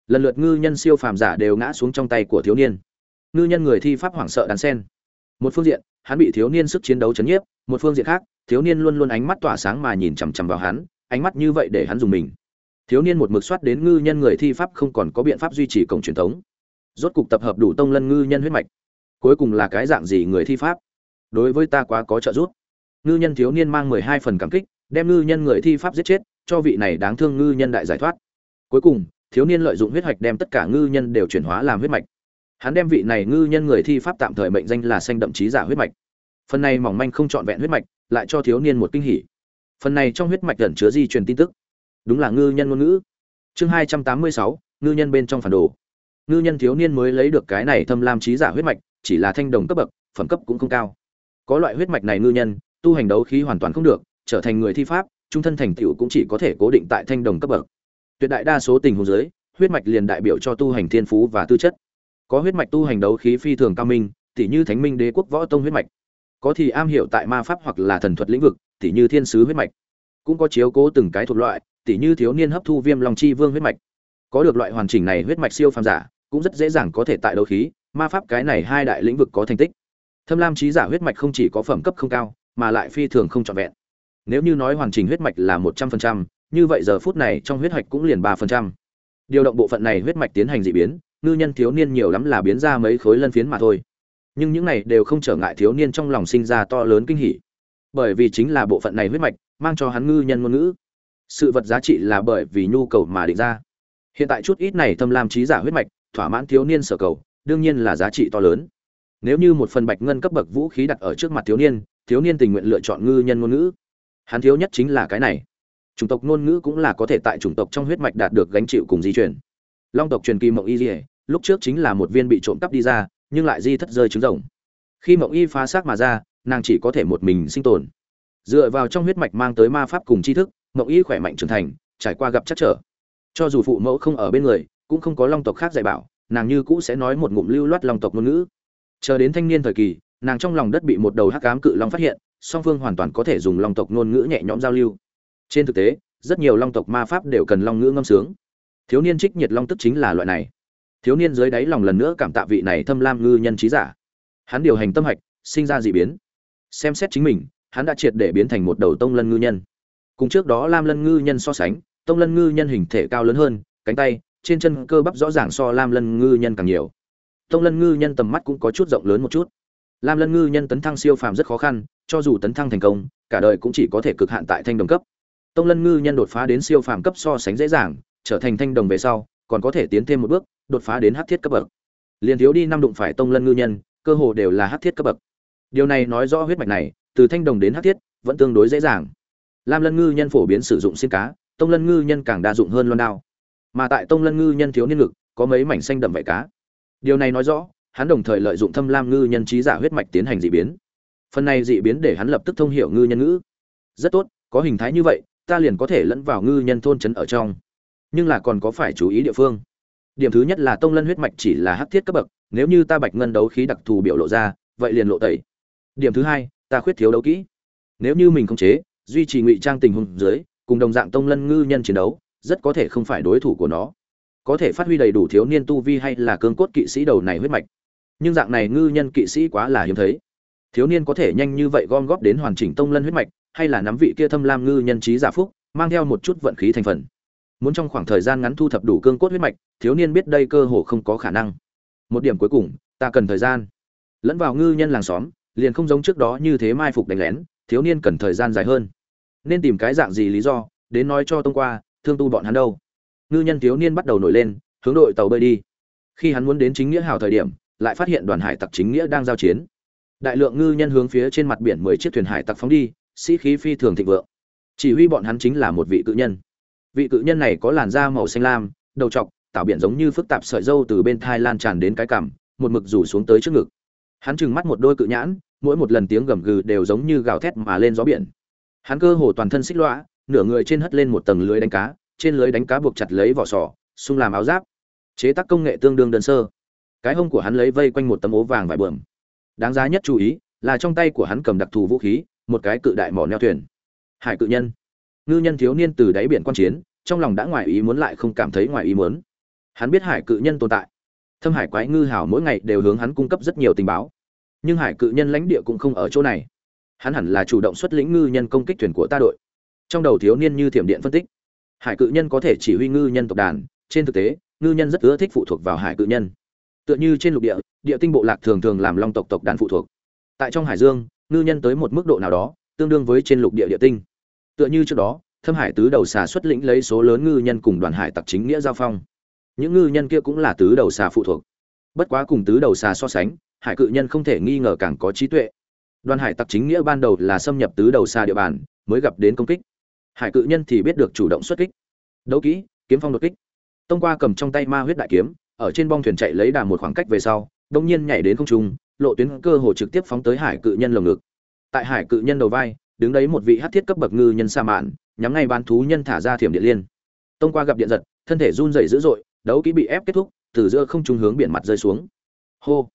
Lần lượt ngư nhân siêu phàm giả đều ngã xuống trong tay của thiếu niên. Ngư nhân người thi pháp hoảng sợ đàn sen. Một phương diện, hắn bị thiếu niên sức chiến đấu chấn nhiếp, một phương diện khác, thiếu niên luôn luôn ánh mắt tỏa sáng mà nhìn chằm chằm vào hắn ánh mắt như vậy để hắn dùng mình. Thiếu niên một mực soát đến ngư nhân người thi pháp không còn có biện pháp duy trì cổng truyền thống. Rốt cục tập hợp đủ tông lân ngư nhân huyết mạch. Cuối cùng là cái dạng gì người thi pháp? Đối với ta quá có trợ giúp. Ngư nhân thiếu niên mang mười hai phần cảm kích, đem ngư nhân người thi pháp giết chết, cho vị này đáng thương ngư nhân đại giải thoát. Cuối cùng, thiếu niên lợi dụng huyết mạch đem tất cả ngư nhân đều chuyển hóa làm huyết mạch. Hắn đem vị này ngư nhân người thi pháp tạm thời mệnh danh là xanh đậm chí giả huyết mạch. Phần này mỏng manh không trọn vẹn huyết mạch, lại cho thiếu niên một kinh hỉ phần này trong huyết mạch ẩn chứa di truyền tin tức. Đúng là ngư nhân ngôn ngữ. Chương hai trăm tám mươi sáu, ngư nhân bên trong phản đồ. Ngư nhân thiếu niên mới lấy được cái này thâm lam trí giả huyết mạch, chỉ là thanh đồng cấp bậc, phẩm cấp cũng không cao. Có loại huyết mạch này ngư nhân, tu hành đấu khí hoàn toàn không được, trở thành người thi pháp, trung thân thành tựu cũng chỉ có thể cố định tại thanh đồng cấp bậc. Tuyệt đại đa số tình huống dưới, huyết mạch liền đại biểu cho tu hành thiên phú và tư chất. Có huyết mạch tu hành đấu khí phi thường cao minh tỷ như thánh minh đế quốc võ tông huyết mạch. Có thì am hiểu tại ma pháp hoặc là thần thuật lĩnh vực tỷ như thiên sứ huyết mạch. Cũng có chiếu cố từng cái thuộc loại tỷ như thiếu niên hấp thu viêm long chi vương huyết mạch. Có được loại hoàn chỉnh này huyết mạch siêu phàm giả, cũng rất dễ dàng có thể tại đấu khí, ma pháp cái này hai đại lĩnh vực có thành tích. Thâm lam trí giả huyết mạch không chỉ có phẩm cấp không cao, mà lại phi thường không trọn vẹn. Nếu như nói hoàn chỉnh huyết mạch là một trăm phần trăm, như vậy giờ phút này trong huyết mạch cũng liền ba phần trăm. Điều động bộ phận này huyết mạch tiến hành dị biến, ngư nhân thiếu niên nhiều lắm là biến ra mấy khối lân phiến mà thôi. Nhưng những này đều không trở ngại thiếu niên trong lòng sinh ra to lớn kinh hỉ bởi vì chính là bộ phận này huyết mạch, mang cho hắn ngư nhân ngôn ngữ. Sự vật giá trị là bởi vì nhu cầu mà định ra. Hiện tại chút ít này thâm lam trí giả huyết mạch, thỏa mãn thiếu niên sở cầu, đương nhiên là giá trị to lớn. Nếu như một phần bạch ngân cấp bậc vũ khí đặt ở trước mặt thiếu niên thiếu niên tình nguyện lựa chọn ngư nhân ngôn ngữ. Hắn thiếu nhất chính là cái này. Chủng tộc ngôn ngữ cũng là có thể tại chủng tộc trong huyết mạch đạt được gánh chịu cùng di chuyển long tộc truyền kỳ mộng y dỉa lúc trước chính là một viên bị trộm cắp đi ra, nhưng lại di thất rơi trứng rồng khi mộng y phá xác mà ra nàng chỉ có thể một mình sinh tồn. Dựa vào trong huyết mạch mang tới ma pháp cùng tri thức, mộng y khỏe mạnh trưởng thành, trải qua gặp chắc trở. Cho dù phụ mẫu không ở bên người, cũng không có long tộc khác dạy bảo, nàng như cũ sẽ nói một ngụm lưu loát long tộc ngôn ngữ. Chờ đến thanh niên thời kỳ, nàng trong lòng đất bị một đầu hắc cám cự long phát hiện, song phương hoàn toàn có thể dùng long tộc ngôn ngữ nhẹ nhõm giao lưu. Trên thực tế, rất nhiều long tộc ma pháp đều cần long ngữ ngâm sướng. Thiếu niên trích nhiệt long tức chính là loại này. Thiếu niên dưới đáy lòng lần nữa cảm tạ vị này thâm lam ngư nhân trí giả. Hắn điều hành tâm hạch, sinh ra d ị biến xem xét chính mình, hắn đã triệt để biến thành một đầu tông lân ngư nhân. Cùng trước đó lam lân ngư nhân so sánh, tông lân ngư nhân hình thể cao lớn hơn, cánh tay, trên chân cơ bắp rõ ràng so lam lân ngư nhân càng nhiều. Tông lân ngư nhân tầm mắt cũng có chút rộng lớn một chút. Lam lân ngư nhân tấn thăng siêu phàm rất khó khăn, cho dù tấn thăng thành công, cả đời cũng chỉ có thể cực hạn tại thanh đồng cấp. Tông lân ngư nhân đột phá đến siêu phàm cấp so sánh dễ dàng, trở thành thanh đồng về sau, còn có thể tiến thêm một bước, đột phá đến hắc thiết cấp bậc. Liền thiếu đi năm đụng phải tông lân ngư nhân, cơ hồ đều là hắc thiết cấp bậc điều này nói rõ huyết mạch này, từ thanh đồng đến hắc thiết, vẫn tương đối dễ dàng. Lam lân ngư nhân phổ biến sử dụng xin cá, tông lân ngư nhân càng đa dụng hơn loan đao. Mà tại tông lân ngư nhân thiếu niên ngực, có mấy mảnh xanh đậm vải cá. Điều này nói rõ, hắn đồng thời lợi dụng thâm lam ngư nhân trí giả huyết mạch tiến hành dị biến. Phần này dị biến để hắn lập tức thông hiểu ngư nhân ngữ. Rất tốt, có hình thái như vậy, ta liền có thể lẫn vào ngư nhân thôn trấn ở trong. Nhưng là còn có phải chú ý địa phương. Điểm thứ nhất là tông lân huyết mạch chỉ là hắc thiết cấp bậc, nếu như ta bạch ngân đấu khí đặc thù biểu lộ ra, vậy liền lộ tẩy điểm thứ hai, ta khuyết thiếu đấu kỹ. Nếu như mình không chế, duy trì ngụy trang tình huống dưới, cùng đồng dạng tông lân ngư nhân chiến đấu, rất có thể không phải đối thủ của nó. Có thể phát huy đầy đủ thiếu niên tu vi hay là cương cốt kỵ sĩ đầu này huyết mạch. Nhưng dạng này ngư nhân kỵ sĩ quá là hiếm thấy. Thiếu niên có thể nhanh như vậy gom góp đến hoàn chỉnh tông lân huyết mạch, hay là nắm vị kia thâm lam ngư nhân trí giả phúc, mang theo một chút vận khí thành phần. Muốn trong khoảng thời gian ngắn thu thập đủ cương cốt huyết mạch, thiếu niên biết đây cơ hồ không có khả năng. Một điểm cuối cùng, ta cần thời gian. Lẫn vào ngư nhân làng xóm liền không giống trước đó như thế mai phục đánh lén, thiếu niên cần thời gian dài hơn. Nên tìm cái dạng gì lý do, đến nói cho tông qua, thương tu bọn hắn đâu. Ngư nhân thiếu niên bắt đầu nổi lên, hướng đội tàu bơi đi. Khi hắn muốn đến chính nghĩa hào thời điểm, lại phát hiện đoàn hải tặc chính nghĩa đang giao chiến. Đại lượng ngư nhân hướng phía trên mặt biển mười chiếc thuyền hải tặc phóng đi, sĩ khí phi thường thịnh vượng. Chỉ huy bọn hắn chính là một vị cự nhân. Vị cự nhân này có làn da màu xanh lam, đầu trọc tạo biển giống như phức tạp sợi dâu từ bên thai lan tràn đến cái cằm, một mực rủ xuống tới trước ngực. Hắn trừng mắt một đôi cự nhãn mỗi một lần tiếng gầm gừ đều giống như gào thét mà lên gió biển. Hắn cơ hồ toàn thân xích lõa nửa người trên hất lên một tầng lưới đánh cá, trên lưới đánh cá buộc chặt lấy vỏ sò xung làm áo giáp. Chế tác công nghệ tương đương đơn sơ. Cái hông của hắn lấy vây quanh một tấm ố vàng vải bờm đáng giá nhất chú ý là trong tay của hắn cầm đặc thù vũ khí, một cái cự đại mỏ neo thuyền. Hải cự nhân. Ngư nhân thiếu niên từ đáy biển quan chiến, trong lòng đã ngoài ý muốn lại không cảm thấy ngoài ý muốn. Hắn biết hải cự nhân tồn tại. Thâm hải quái ngư hảo mỗi ngày đều hướng hắn cung cấp rất nhiều tình báo nhưng hải cự nhân lãnh địa cũng không ở chỗ này. Hắn hẳn là chủ động xuất lĩnh ngư nhân công kích thuyền của ta đội. Trong đầu thiếu niên như thiểm điện phân tích, hải cự nhân có thể chỉ huy ngư nhân tộc đàn. Trên thực tế, ngư nhân rất ưa thích phụ thuộc vào hải cự nhân. Tựa như trên lục địa địa tinh bộ lạc thường thường làm long tộc tộc đàn phụ thuộc. Tại trong hải dương, ngư nhân tới một mức độ nào đó, tương đương với trên lục địa địa tinh. Tựa như trước đó, thâm hải tứ đầu xà xuất lĩnh lấy số lớn ngư nhân cùng đoàn hải tặc chính nghĩa giao phong. Những ngư nhân kia cũng là tứ đầu xà phụ thuộc. Bất quá cùng tứ đầu xà so sánh hải cự nhân không thể nghi ngờ càng có trí tuệ. Đoàn hải tặc chính nghĩa ban đầu là xâm nhập tứ đầu xa địa bàn, mới gặp đến công kích. Hải cự nhân thì biết được chủ động xuất kích. Đấu kỹ, kiếm phong đột kích. Tông qua cầm trong tay ma huyết đại kiếm, ở trên bong thuyền chạy lấy đà một khoảng cách về sau, đông nhiên nhảy đến không trung, lộ tuyến cơ hồ trực tiếp phóng tới hải cự nhân lồng ngực. Tại hải cự nhân đầu vai, đứng đấy một vị hát thiết cấp bậc ngư nhân sa mạn, nhắm ngay bán thú nhân thả ra thiểm điện liên. Tông qua gặp điện giật, thân thể run rẩy dữ dội, đấu kỹ bị ép kết thúc, từ giữa không trung hướng biển mặt rơi xuống. Hô!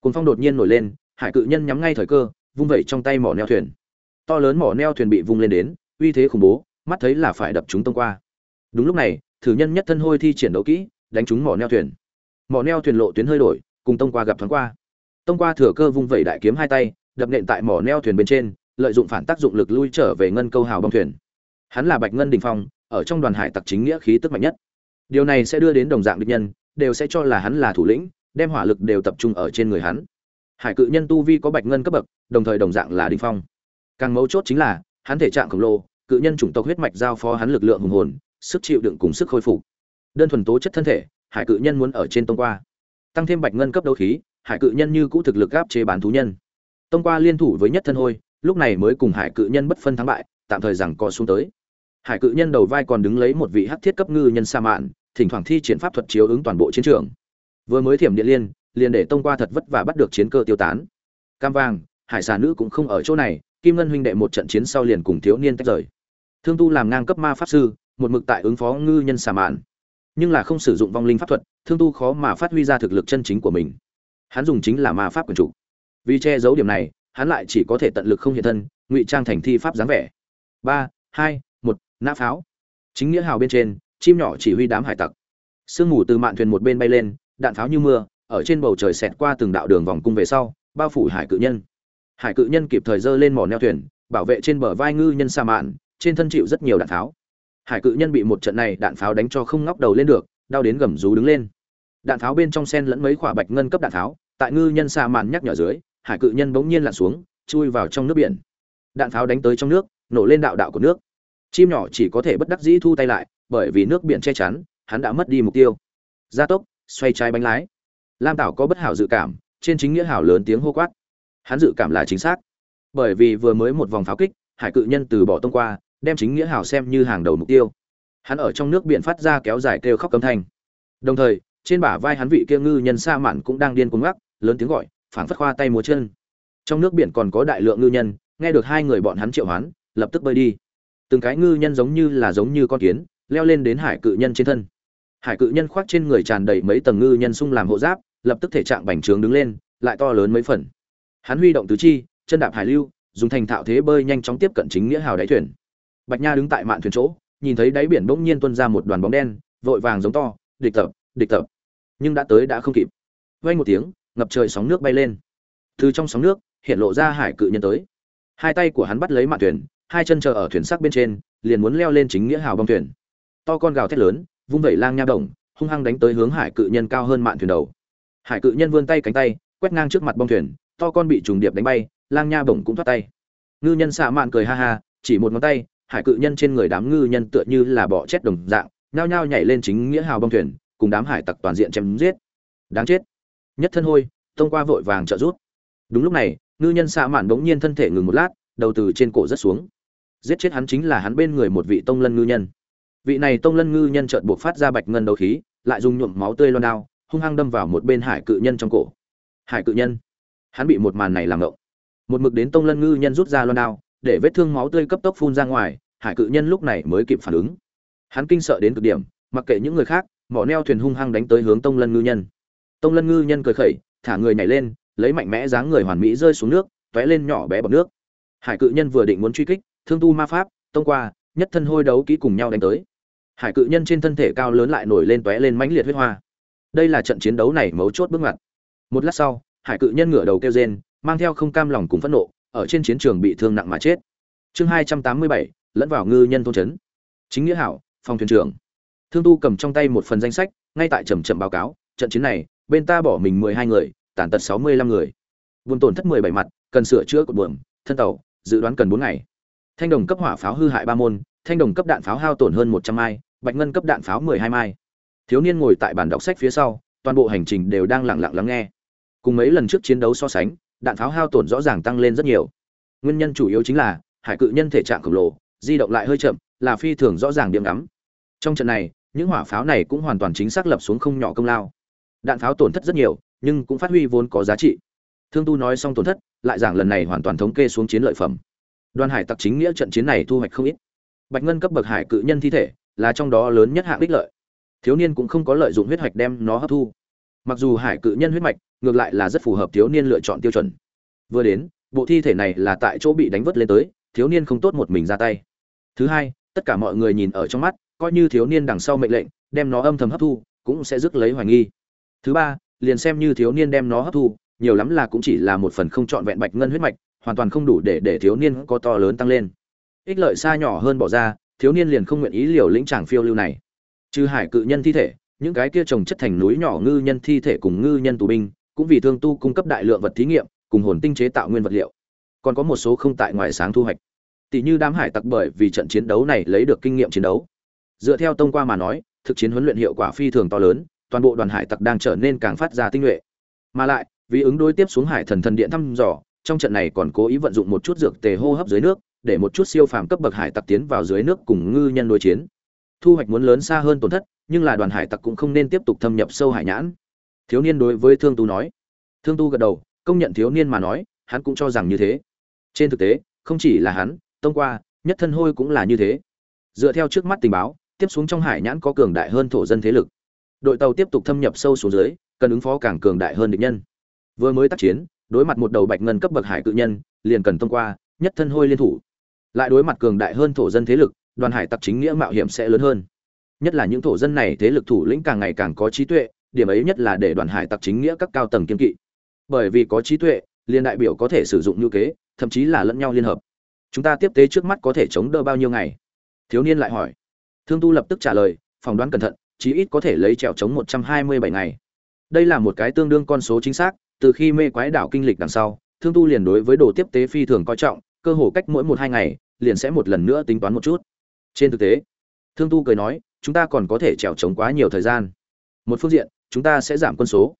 Cuồng phong đột nhiên nổi lên, hải cự nhân nhắm ngay thời cơ, vung vẩy trong tay mỏ neo thuyền. To lớn mỏ neo thuyền bị vung lên đến, uy thế khủng bố, mắt thấy là phải đập chúng tông qua. Đúng lúc này, thử nhân nhất thân hôi thi triển đấu kỹ, đánh trúng mỏ neo thuyền. Mỏ neo thuyền lộ tuyến hơi đổi, cùng tông qua gặp thoáng qua. Tông qua thừa cơ vung vẩy đại kiếm hai tay, đập nện tại mỏ neo thuyền bên trên, lợi dụng phản tác dụng lực lui trở về ngân câu hào bong thuyền. Hắn là bạch ngân đình phong, ở trong đoàn hải tặc chính nghĩa khí tức mạnh nhất. Điều này sẽ đưa đến đồng dạng địch nhân, đều sẽ cho là hắn là thủ lĩnh đem hỏa lực đều tập trung ở trên người hắn. Hải cự nhân tu vi có bạch ngân cấp bậc, đồng thời đồng dạng là đình phong. Càng mấu chốt chính là, hắn thể trạng khổng lồ, cự nhân chủng tộc huyết mạch giao phó hắn lực lượng hùng hồn, sức chịu đựng cùng sức khôi phục. Đơn thuần tố chất thân thể, hải cự nhân muốn ở trên tông qua. Tăng thêm bạch ngân cấp đấu khí, hải cự nhân như cũ thực lực áp chế bán thú nhân. Tông qua liên thủ với nhất thân hôi, lúc này mới cùng hải cự nhân bất phân thắng bại, tạm thời rằng co xuống tới. Hải cự nhân đầu vai còn đứng lấy một vị hắc thiết cấp ngư nhân sa mạn, thỉnh thoảng thi triển pháp thuật chiếu ứng toàn bộ chiến trường vừa mới thiểm điện liên, liền để tông qua thật vất vả bắt được chiến cơ tiêu tán. Cam vàng, hải xà nữ cũng không ở chỗ này, kim ngân huynh đệ một trận chiến sau liền cùng thiếu niên tách rời. Thương tu làm ngang cấp ma pháp sư, một mực tại ứng phó ngư nhân xà mạn. Nhưng là không sử dụng vong linh pháp thuật, thương tu khó mà phát huy ra thực lực chân chính của mình. Hắn dùng chính là ma pháp quyền chủ. Vì che giấu điểm này, hắn lại chỉ có thể tận lực không hiện thân, ngụy trang thành thi pháp dáng vẻ. Ba, hai, một, nã pháo. Chính nghĩa hào bên trên, chim nhỏ chỉ huy đám hải tặc. Sương mù từ mạn thuyền một bên bay lên đạn pháo như mưa, ở trên bầu trời xẹt qua từng đạo đường vòng cung về sau, bao phủ hải cự nhân. Hải cự nhân kịp thời dơ lên mỏ neo thuyền, bảo vệ trên bờ vai ngư nhân sa mạn, trên thân chịu rất nhiều đạn pháo. Hải cự nhân bị một trận này đạn pháo đánh cho không ngóc đầu lên được, đau đến gầm rú đứng lên. Đạn pháo bên trong sen lẫn mấy quả bạch ngân cấp đạn pháo, tại ngư nhân sa mạn nhắc nhở dưới, hải cự nhân bỗng nhiên lặn xuống, chui vào trong nước biển. Đạn pháo đánh tới trong nước, nổ lên đạo đạo của nước. Chim nhỏ chỉ có thể bất đắc dĩ thu tay lại, bởi vì nước biển che chắn, hắn đã mất đi mục tiêu. Gia tốc xoay trái bánh lái. Lam tảo có bất hảo dự cảm, trên chính nghĩa hảo lớn tiếng hô quát. Hắn dự cảm là chính xác. Bởi vì vừa mới một vòng pháo kích, hải cự nhân từ bỏ tông qua, đem chính nghĩa hảo xem như hàng đầu mục tiêu. Hắn ở trong nước biển phát ra kéo dài kêu khóc cấm thanh. Đồng thời, trên bả vai hắn vị kia ngư nhân sa mạn cũng đang điên cuồng ngắc, lớn tiếng gọi, phảng phất khoa tay múa chân. Trong nước biển còn có đại lượng ngư nhân, nghe được hai người bọn hắn triệu hoán, lập tức bơi đi. Từng cái ngư nhân giống như là giống như con kiến, leo lên đến hải cự nhân trên thân hải cự nhân khoác trên người tràn đầy mấy tầng ngư nhân sung làm hộ giáp, lập tức thể trạng bành trướng đứng lên, lại to lớn mấy phần. Hắn huy động tứ chi, chân đạp hải lưu, dùng thành thạo thế bơi nhanh chóng tiếp cận chính nghĩa hào đáy thuyền. Bạch nha đứng tại mạn thuyền chỗ, nhìn thấy đáy biển bỗng nhiên tuôn ra một đoàn bóng đen, vội vàng giống to, địch tập địch tập. Nhưng đã tới đã không kịp. Vây một tiếng, ngập trời sóng nước bay lên. Từ trong sóng nước, hiện lộ ra hải cự nhân tới. Hai tay của hắn bắt lấy mạn thuyền, hai chân chờ ở thuyền sắc bên trên, liền muốn leo lên chính nghĩa hào bong thuyền. To con gào thét lớn vung vẩy lang nha đồng, hung hăng đánh tới hướng hải cự nhân cao hơn mạn thuyền đầu. Hải cự nhân vươn tay cánh tay, quét ngang trước mặt bong thuyền, to con bị trùng điệp đánh bay, lang nha bổng cũng thoát tay. Ngư nhân xạ mạn cười ha ha, chỉ một ngón tay, hải cự nhân trên người đám ngư nhân tựa như là bọ chết đồng dạng, nhao nhao nhảy lên chính nghĩa hào bong thuyền, cùng đám hải tặc toàn diện chém giết. Đáng chết. Nhất thân hôi thông qua vội vàng trợ rút đúng lúc này, ngư nhân xạ mạn bỗng nhiên thân thể ngừng một lát, đầu từ trên cổ rất xuống. Giết chết hắn chính là hắn bên người một vị tông lân ngư nhân vị này tông lân ngư nhân chợt buộc phát ra bạch ngân đấu khí, lại dùng nhuộm máu tươi loan đao, hung hăng đâm vào một bên hải cự nhân trong cổ. Hải cự nhân? Hắn bị một màn này làm ngộng. Một mực đến tông lân ngư nhân rút ra loan đao, để vết thương máu tươi cấp tốc phun ra ngoài, hải cự nhân lúc này mới kịp phản ứng. Hắn kinh sợ đến cực điểm, mặc kệ những người khác, mỏ neo thuyền hung hăng đánh tới hướng tông lân ngư nhân. Tông lân ngư nhân cười khẩy, thả người nhảy lên, lấy mạnh mẽ dáng người hoàn mỹ rơi xuống nước t lên nhỏ bé bọc nước. Hải cự nhân vừa định muốn truy kích, thương tu ma pháp, tông qua nhất thân hôi đấu kỹ cùng nhau đánh tới. Hải cự nhân trên thân thể cao lớn lại nổi lên tóe lên mãnh liệt huyết hoa. Đây là trận chiến đấu này mấu chốt bước ngoặt. Một lát sau, hải cự nhân ngửa đầu kêu rên, mang theo không cam lòng cùng phẫn nộ, ở trên chiến trường bị thương nặng mà chết. Chương hai trăm tám mươi bảy, lẫn vào ngư nhân thôn trấn. Chính nghĩa hảo, phòng thuyền trưởng. Thương tu cầm trong tay một phần danh sách, ngay tại trầm trầm báo cáo, trận chiến này, bên ta bỏ mình mười hai người, tàn tật sáu mươi lăm người. Buồn tổn thất mười bảy mặt, cần sửa chữa cột buồng thân tàu, dự đoán cần bốn ngày. Thanh đồng cấp hỏa pháo hư hại ba môn thanh đồng cấp đạn pháo hao tổn hơn một trăm mai, bạch ngân cấp đạn pháo mười hai mai. Thiếu niên ngồi tại bàn đọc sách phía sau, toàn bộ hành trình đều đang lặng lặng lắng nghe. Cùng mấy lần trước chiến đấu so sánh, đạn pháo hao tổn rõ ràng tăng lên rất nhiều. Nguyên nhân chủ yếu chính là, hải cự nhân thể trạng khổng lồ, di động lại hơi chậm, là phi thường rõ ràng điểm ngắm. Trong trận này, những hỏa pháo này cũng hoàn toàn chính xác lập xuống không nhỏ công lao. Đạn pháo tổn thất rất nhiều, nhưng cũng phát huy vốn có giá trị. Thương tu nói xong tổn thất, lại giảng lần này hoàn toàn thống kê xuống chiến lợi phẩm. Đoàn hải tặc chính nghĩa trận chiến này thu hoạch không ít bạch ngân cấp bậc hải cự nhân thi thể là trong đó lớn nhất hạng đích lợi. Thiếu niên cũng không có lợi dụng huyết hoạch đem nó hấp thu. Mặc dù hải cự nhân huyết mạch ngược lại là rất phù hợp thiếu niên lựa chọn tiêu chuẩn. Vừa đến, bộ thi thể này là tại chỗ bị đánh vớt lên tới, thiếu niên không tốt một mình ra tay. Thứ hai, tất cả mọi người nhìn ở trong mắt, coi như thiếu niên đằng sau mệnh lệnh, đem nó âm thầm hấp thu, cũng sẽ rước lấy hoài nghi. Thứ ba, liền xem như thiếu niên đem nó hấp thu, nhiều lắm là cũng chỉ là một phần không trọn vẹn bạch ngân huyết mạch, hoàn toàn không đủ để để thiếu niên có to lớn tăng lên ích lợi xa nhỏ hơn bỏ ra, thiếu niên liền không nguyện ý liều lĩnh chàng phiêu lưu này. Trừ hải cự nhân thi thể, những cái kia trồng chất thành núi nhỏ ngư nhân thi thể cùng ngư nhân tù binh, cũng vì thương tu cung cấp đại lượng vật thí nghiệm, cùng hồn tinh chế tạo nguyên vật liệu. Còn có một số không tại ngoài sáng thu hoạch. Tỷ như đám hải tặc bởi vì trận chiến đấu này lấy được kinh nghiệm chiến đấu. Dựa theo tông qua mà nói, thực chiến huấn luyện hiệu quả phi thường to lớn, toàn bộ đoàn hải tặc đang trở nên càng phát ra tinh nhuệ. Mà lại, vì ứng đối tiếp xuống hải thần thần điện thăm dò, trong trận này còn cố ý vận dụng một chút dược tề hô hấp dưới nước để một chút siêu phàm cấp bậc hải tặc tiến vào dưới nước cùng ngư nhân đối chiến. Thu hoạch muốn lớn xa hơn tổn thất, nhưng là đoàn hải tặc cũng không nên tiếp tục thâm nhập sâu hải nhãn. Thiếu niên đối với thương tu nói. Thương tu gật đầu, công nhận thiếu niên mà nói, hắn cũng cho rằng như thế. Trên thực tế, không chỉ là hắn, tông qua, nhất thân hôi cũng là như thế. Dựa theo trước mắt tình báo, tiếp xuống trong hải nhãn có cường đại hơn thổ dân thế lực. Đội tàu tiếp tục thâm nhập sâu xuống dưới, cần ứng phó càng cường đại hơn địch nhân. Vừa mới tác chiến, đối mặt một đầu bạch ngân cấp bậc hải cự nhân, liền cần thông qua, nhất thân hôi liên thủ lại đối mặt cường đại hơn thổ dân thế lực, đoàn hải tặc chính nghĩa mạo hiểm sẽ lớn hơn. Nhất là những thổ dân này thế lực thủ lĩnh càng ngày càng có trí tuệ, điểm ấy nhất là để đoàn hải tặc chính nghĩa các cao tầng kiên kỵ. Bởi vì có trí tuệ liên đại biểu có thể sử dụng như kế, thậm chí là lẫn nhau liên hợp. Chúng ta tiếp tế trước mắt có thể chống đỡ bao nhiêu ngày? Thiếu niên lại hỏi. Thương tu lập tức trả lời, phỏng đoán cẩn thận, chí ít có thể lấy trèo chống một trăm hai mươi bảy ngày. Đây là một cái tương đương con số chính xác, từ khi mê quái đảo kinh lịch đằng sau, thương tu liền đối với đồ tiếp tế phi thường coi trọng cơ hồ cách mỗi một hai ngày, liền sẽ một lần nữa tính toán một chút. Trên thực tế, thương tu cười nói, chúng ta còn có thể trèo trống quá nhiều thời gian. Một phương diện, chúng ta sẽ giảm quân số.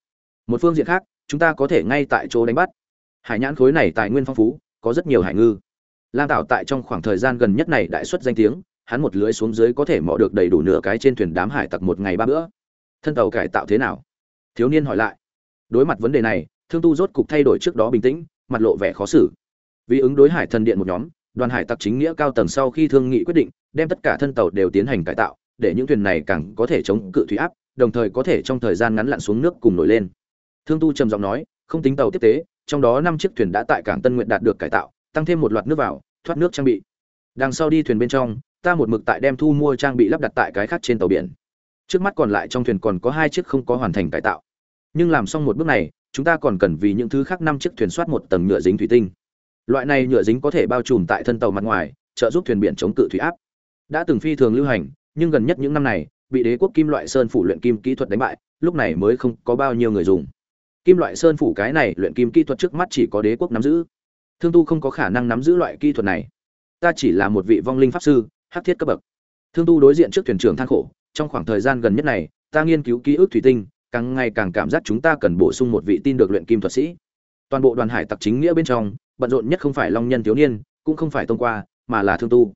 Một phương diện khác, chúng ta có thể ngay tại chỗ đánh bắt. Hải nhãn khối này tài nguyên phong phú, có rất nhiều hải ngư. Lam tạo tại trong khoảng thời gian gần nhất này đại xuất danh tiếng, hắn một lưới xuống dưới có thể mò được đầy đủ nửa cái trên thuyền đám hải tặc một ngày ba bữa. Thân tàu cải tạo thế nào? Thiếu niên hỏi lại. Đối mặt vấn đề này, thương tu rốt cục thay đổi trước đó bình tĩnh, mặt lộ vẻ khó xử vì ứng đối hải thần điện một nhóm, đoàn hải tặc chính nghĩa cao tầng sau khi thương nghị quyết định, đem tất cả thân tàu đều tiến hành cải tạo, để những thuyền này càng có thể chống cự thủy áp, đồng thời có thể trong thời gian ngắn lặn xuống nước cùng nổi lên. Thương tu trầm giọng nói, không tính tàu tiếp tế, trong đó năm chiếc thuyền đã tại cảng tân nguyện đạt được cải tạo, tăng thêm một loạt nước vào, thoát nước trang bị. Đằng sau đi thuyền bên trong, ta một mực tại đem thu mua trang bị lắp đặt tại cái khác trên tàu biển. Trước mắt còn lại trong thuyền còn có hai chiếc không có hoàn thành cải tạo. Nhưng làm xong một bước này, chúng ta còn cần vì những thứ khác năm chiếc thuyền soát một tầng nhựa dính thủy tinh loại này nhựa dính có thể bao trùm tại thân tàu mặt ngoài, trợ giúp thuyền biển chống cự thủy áp. Đã từng phi thường lưu hành, nhưng gần nhất những năm này, bị đế quốc kim loại sơn phủ luyện kim kỹ thuật đánh bại, lúc này mới không có bao nhiêu người dùng. Kim loại sơn phủ cái này luyện kim kỹ thuật trước mắt chỉ có đế quốc nắm giữ. Thương tu không có khả năng nắm giữ loại kỹ thuật này. Ta chỉ là một vị vong linh pháp sư, hắc thiết cấp bậc. Thương tu đối diện trước thuyền trưởng than khổ, trong khoảng thời gian gần nhất này, ta nghiên cứu ký ức thủy tinh, càng ngày càng cảm giác chúng ta cần bổ sung một vị tin được luyện kim thuật sĩ. Toàn bộ đoàn hải tặc chính nghĩa bên trong bận rộn nhất không phải long nhân thiếu niên, cũng không phải thông qua, mà là thương tu.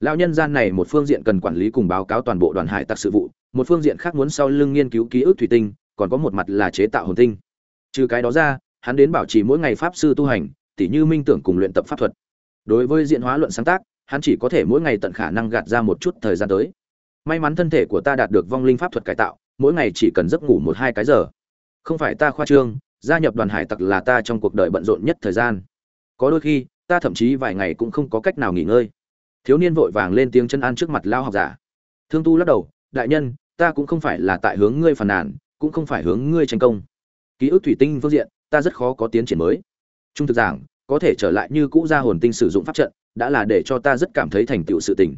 Lão nhân gian này một phương diện cần quản lý cùng báo cáo toàn bộ đoàn hải tặc sự vụ, một phương diện khác muốn sau lưng nghiên cứu ký ức thủy tinh, còn có một mặt là chế tạo hồn tinh. Trừ cái đó ra, hắn đến bảo trì mỗi ngày pháp sư tu hành, tỉ như minh tưởng cùng luyện tập pháp thuật. Đối với diện hóa luận sáng tác, hắn chỉ có thể mỗi ngày tận khả năng gạt ra một chút thời gian tới. May mắn thân thể của ta đạt được vong linh pháp thuật cải tạo, mỗi ngày chỉ cần giấc ngủ một hai cái giờ. Không phải ta khoa trương, gia nhập đoàn hải tặc là ta trong cuộc đời bận rộn nhất thời gian có đôi khi, ta thậm chí vài ngày cũng không có cách nào nghỉ ngơi. Thiếu niên vội vàng lên tiếng chân an trước mặt lao học giả. Thương tu lắc đầu, đại nhân, ta cũng không phải là tại hướng ngươi phàn nàn, cũng không phải hướng ngươi tranh công. Ký ức thủy tinh phương diện, ta rất khó có tiến triển mới. Trung thực giảng, có thể trở lại như cũ ra hồn tinh sử dụng pháp trận, đã là để cho ta rất cảm thấy thành tựu sự tình.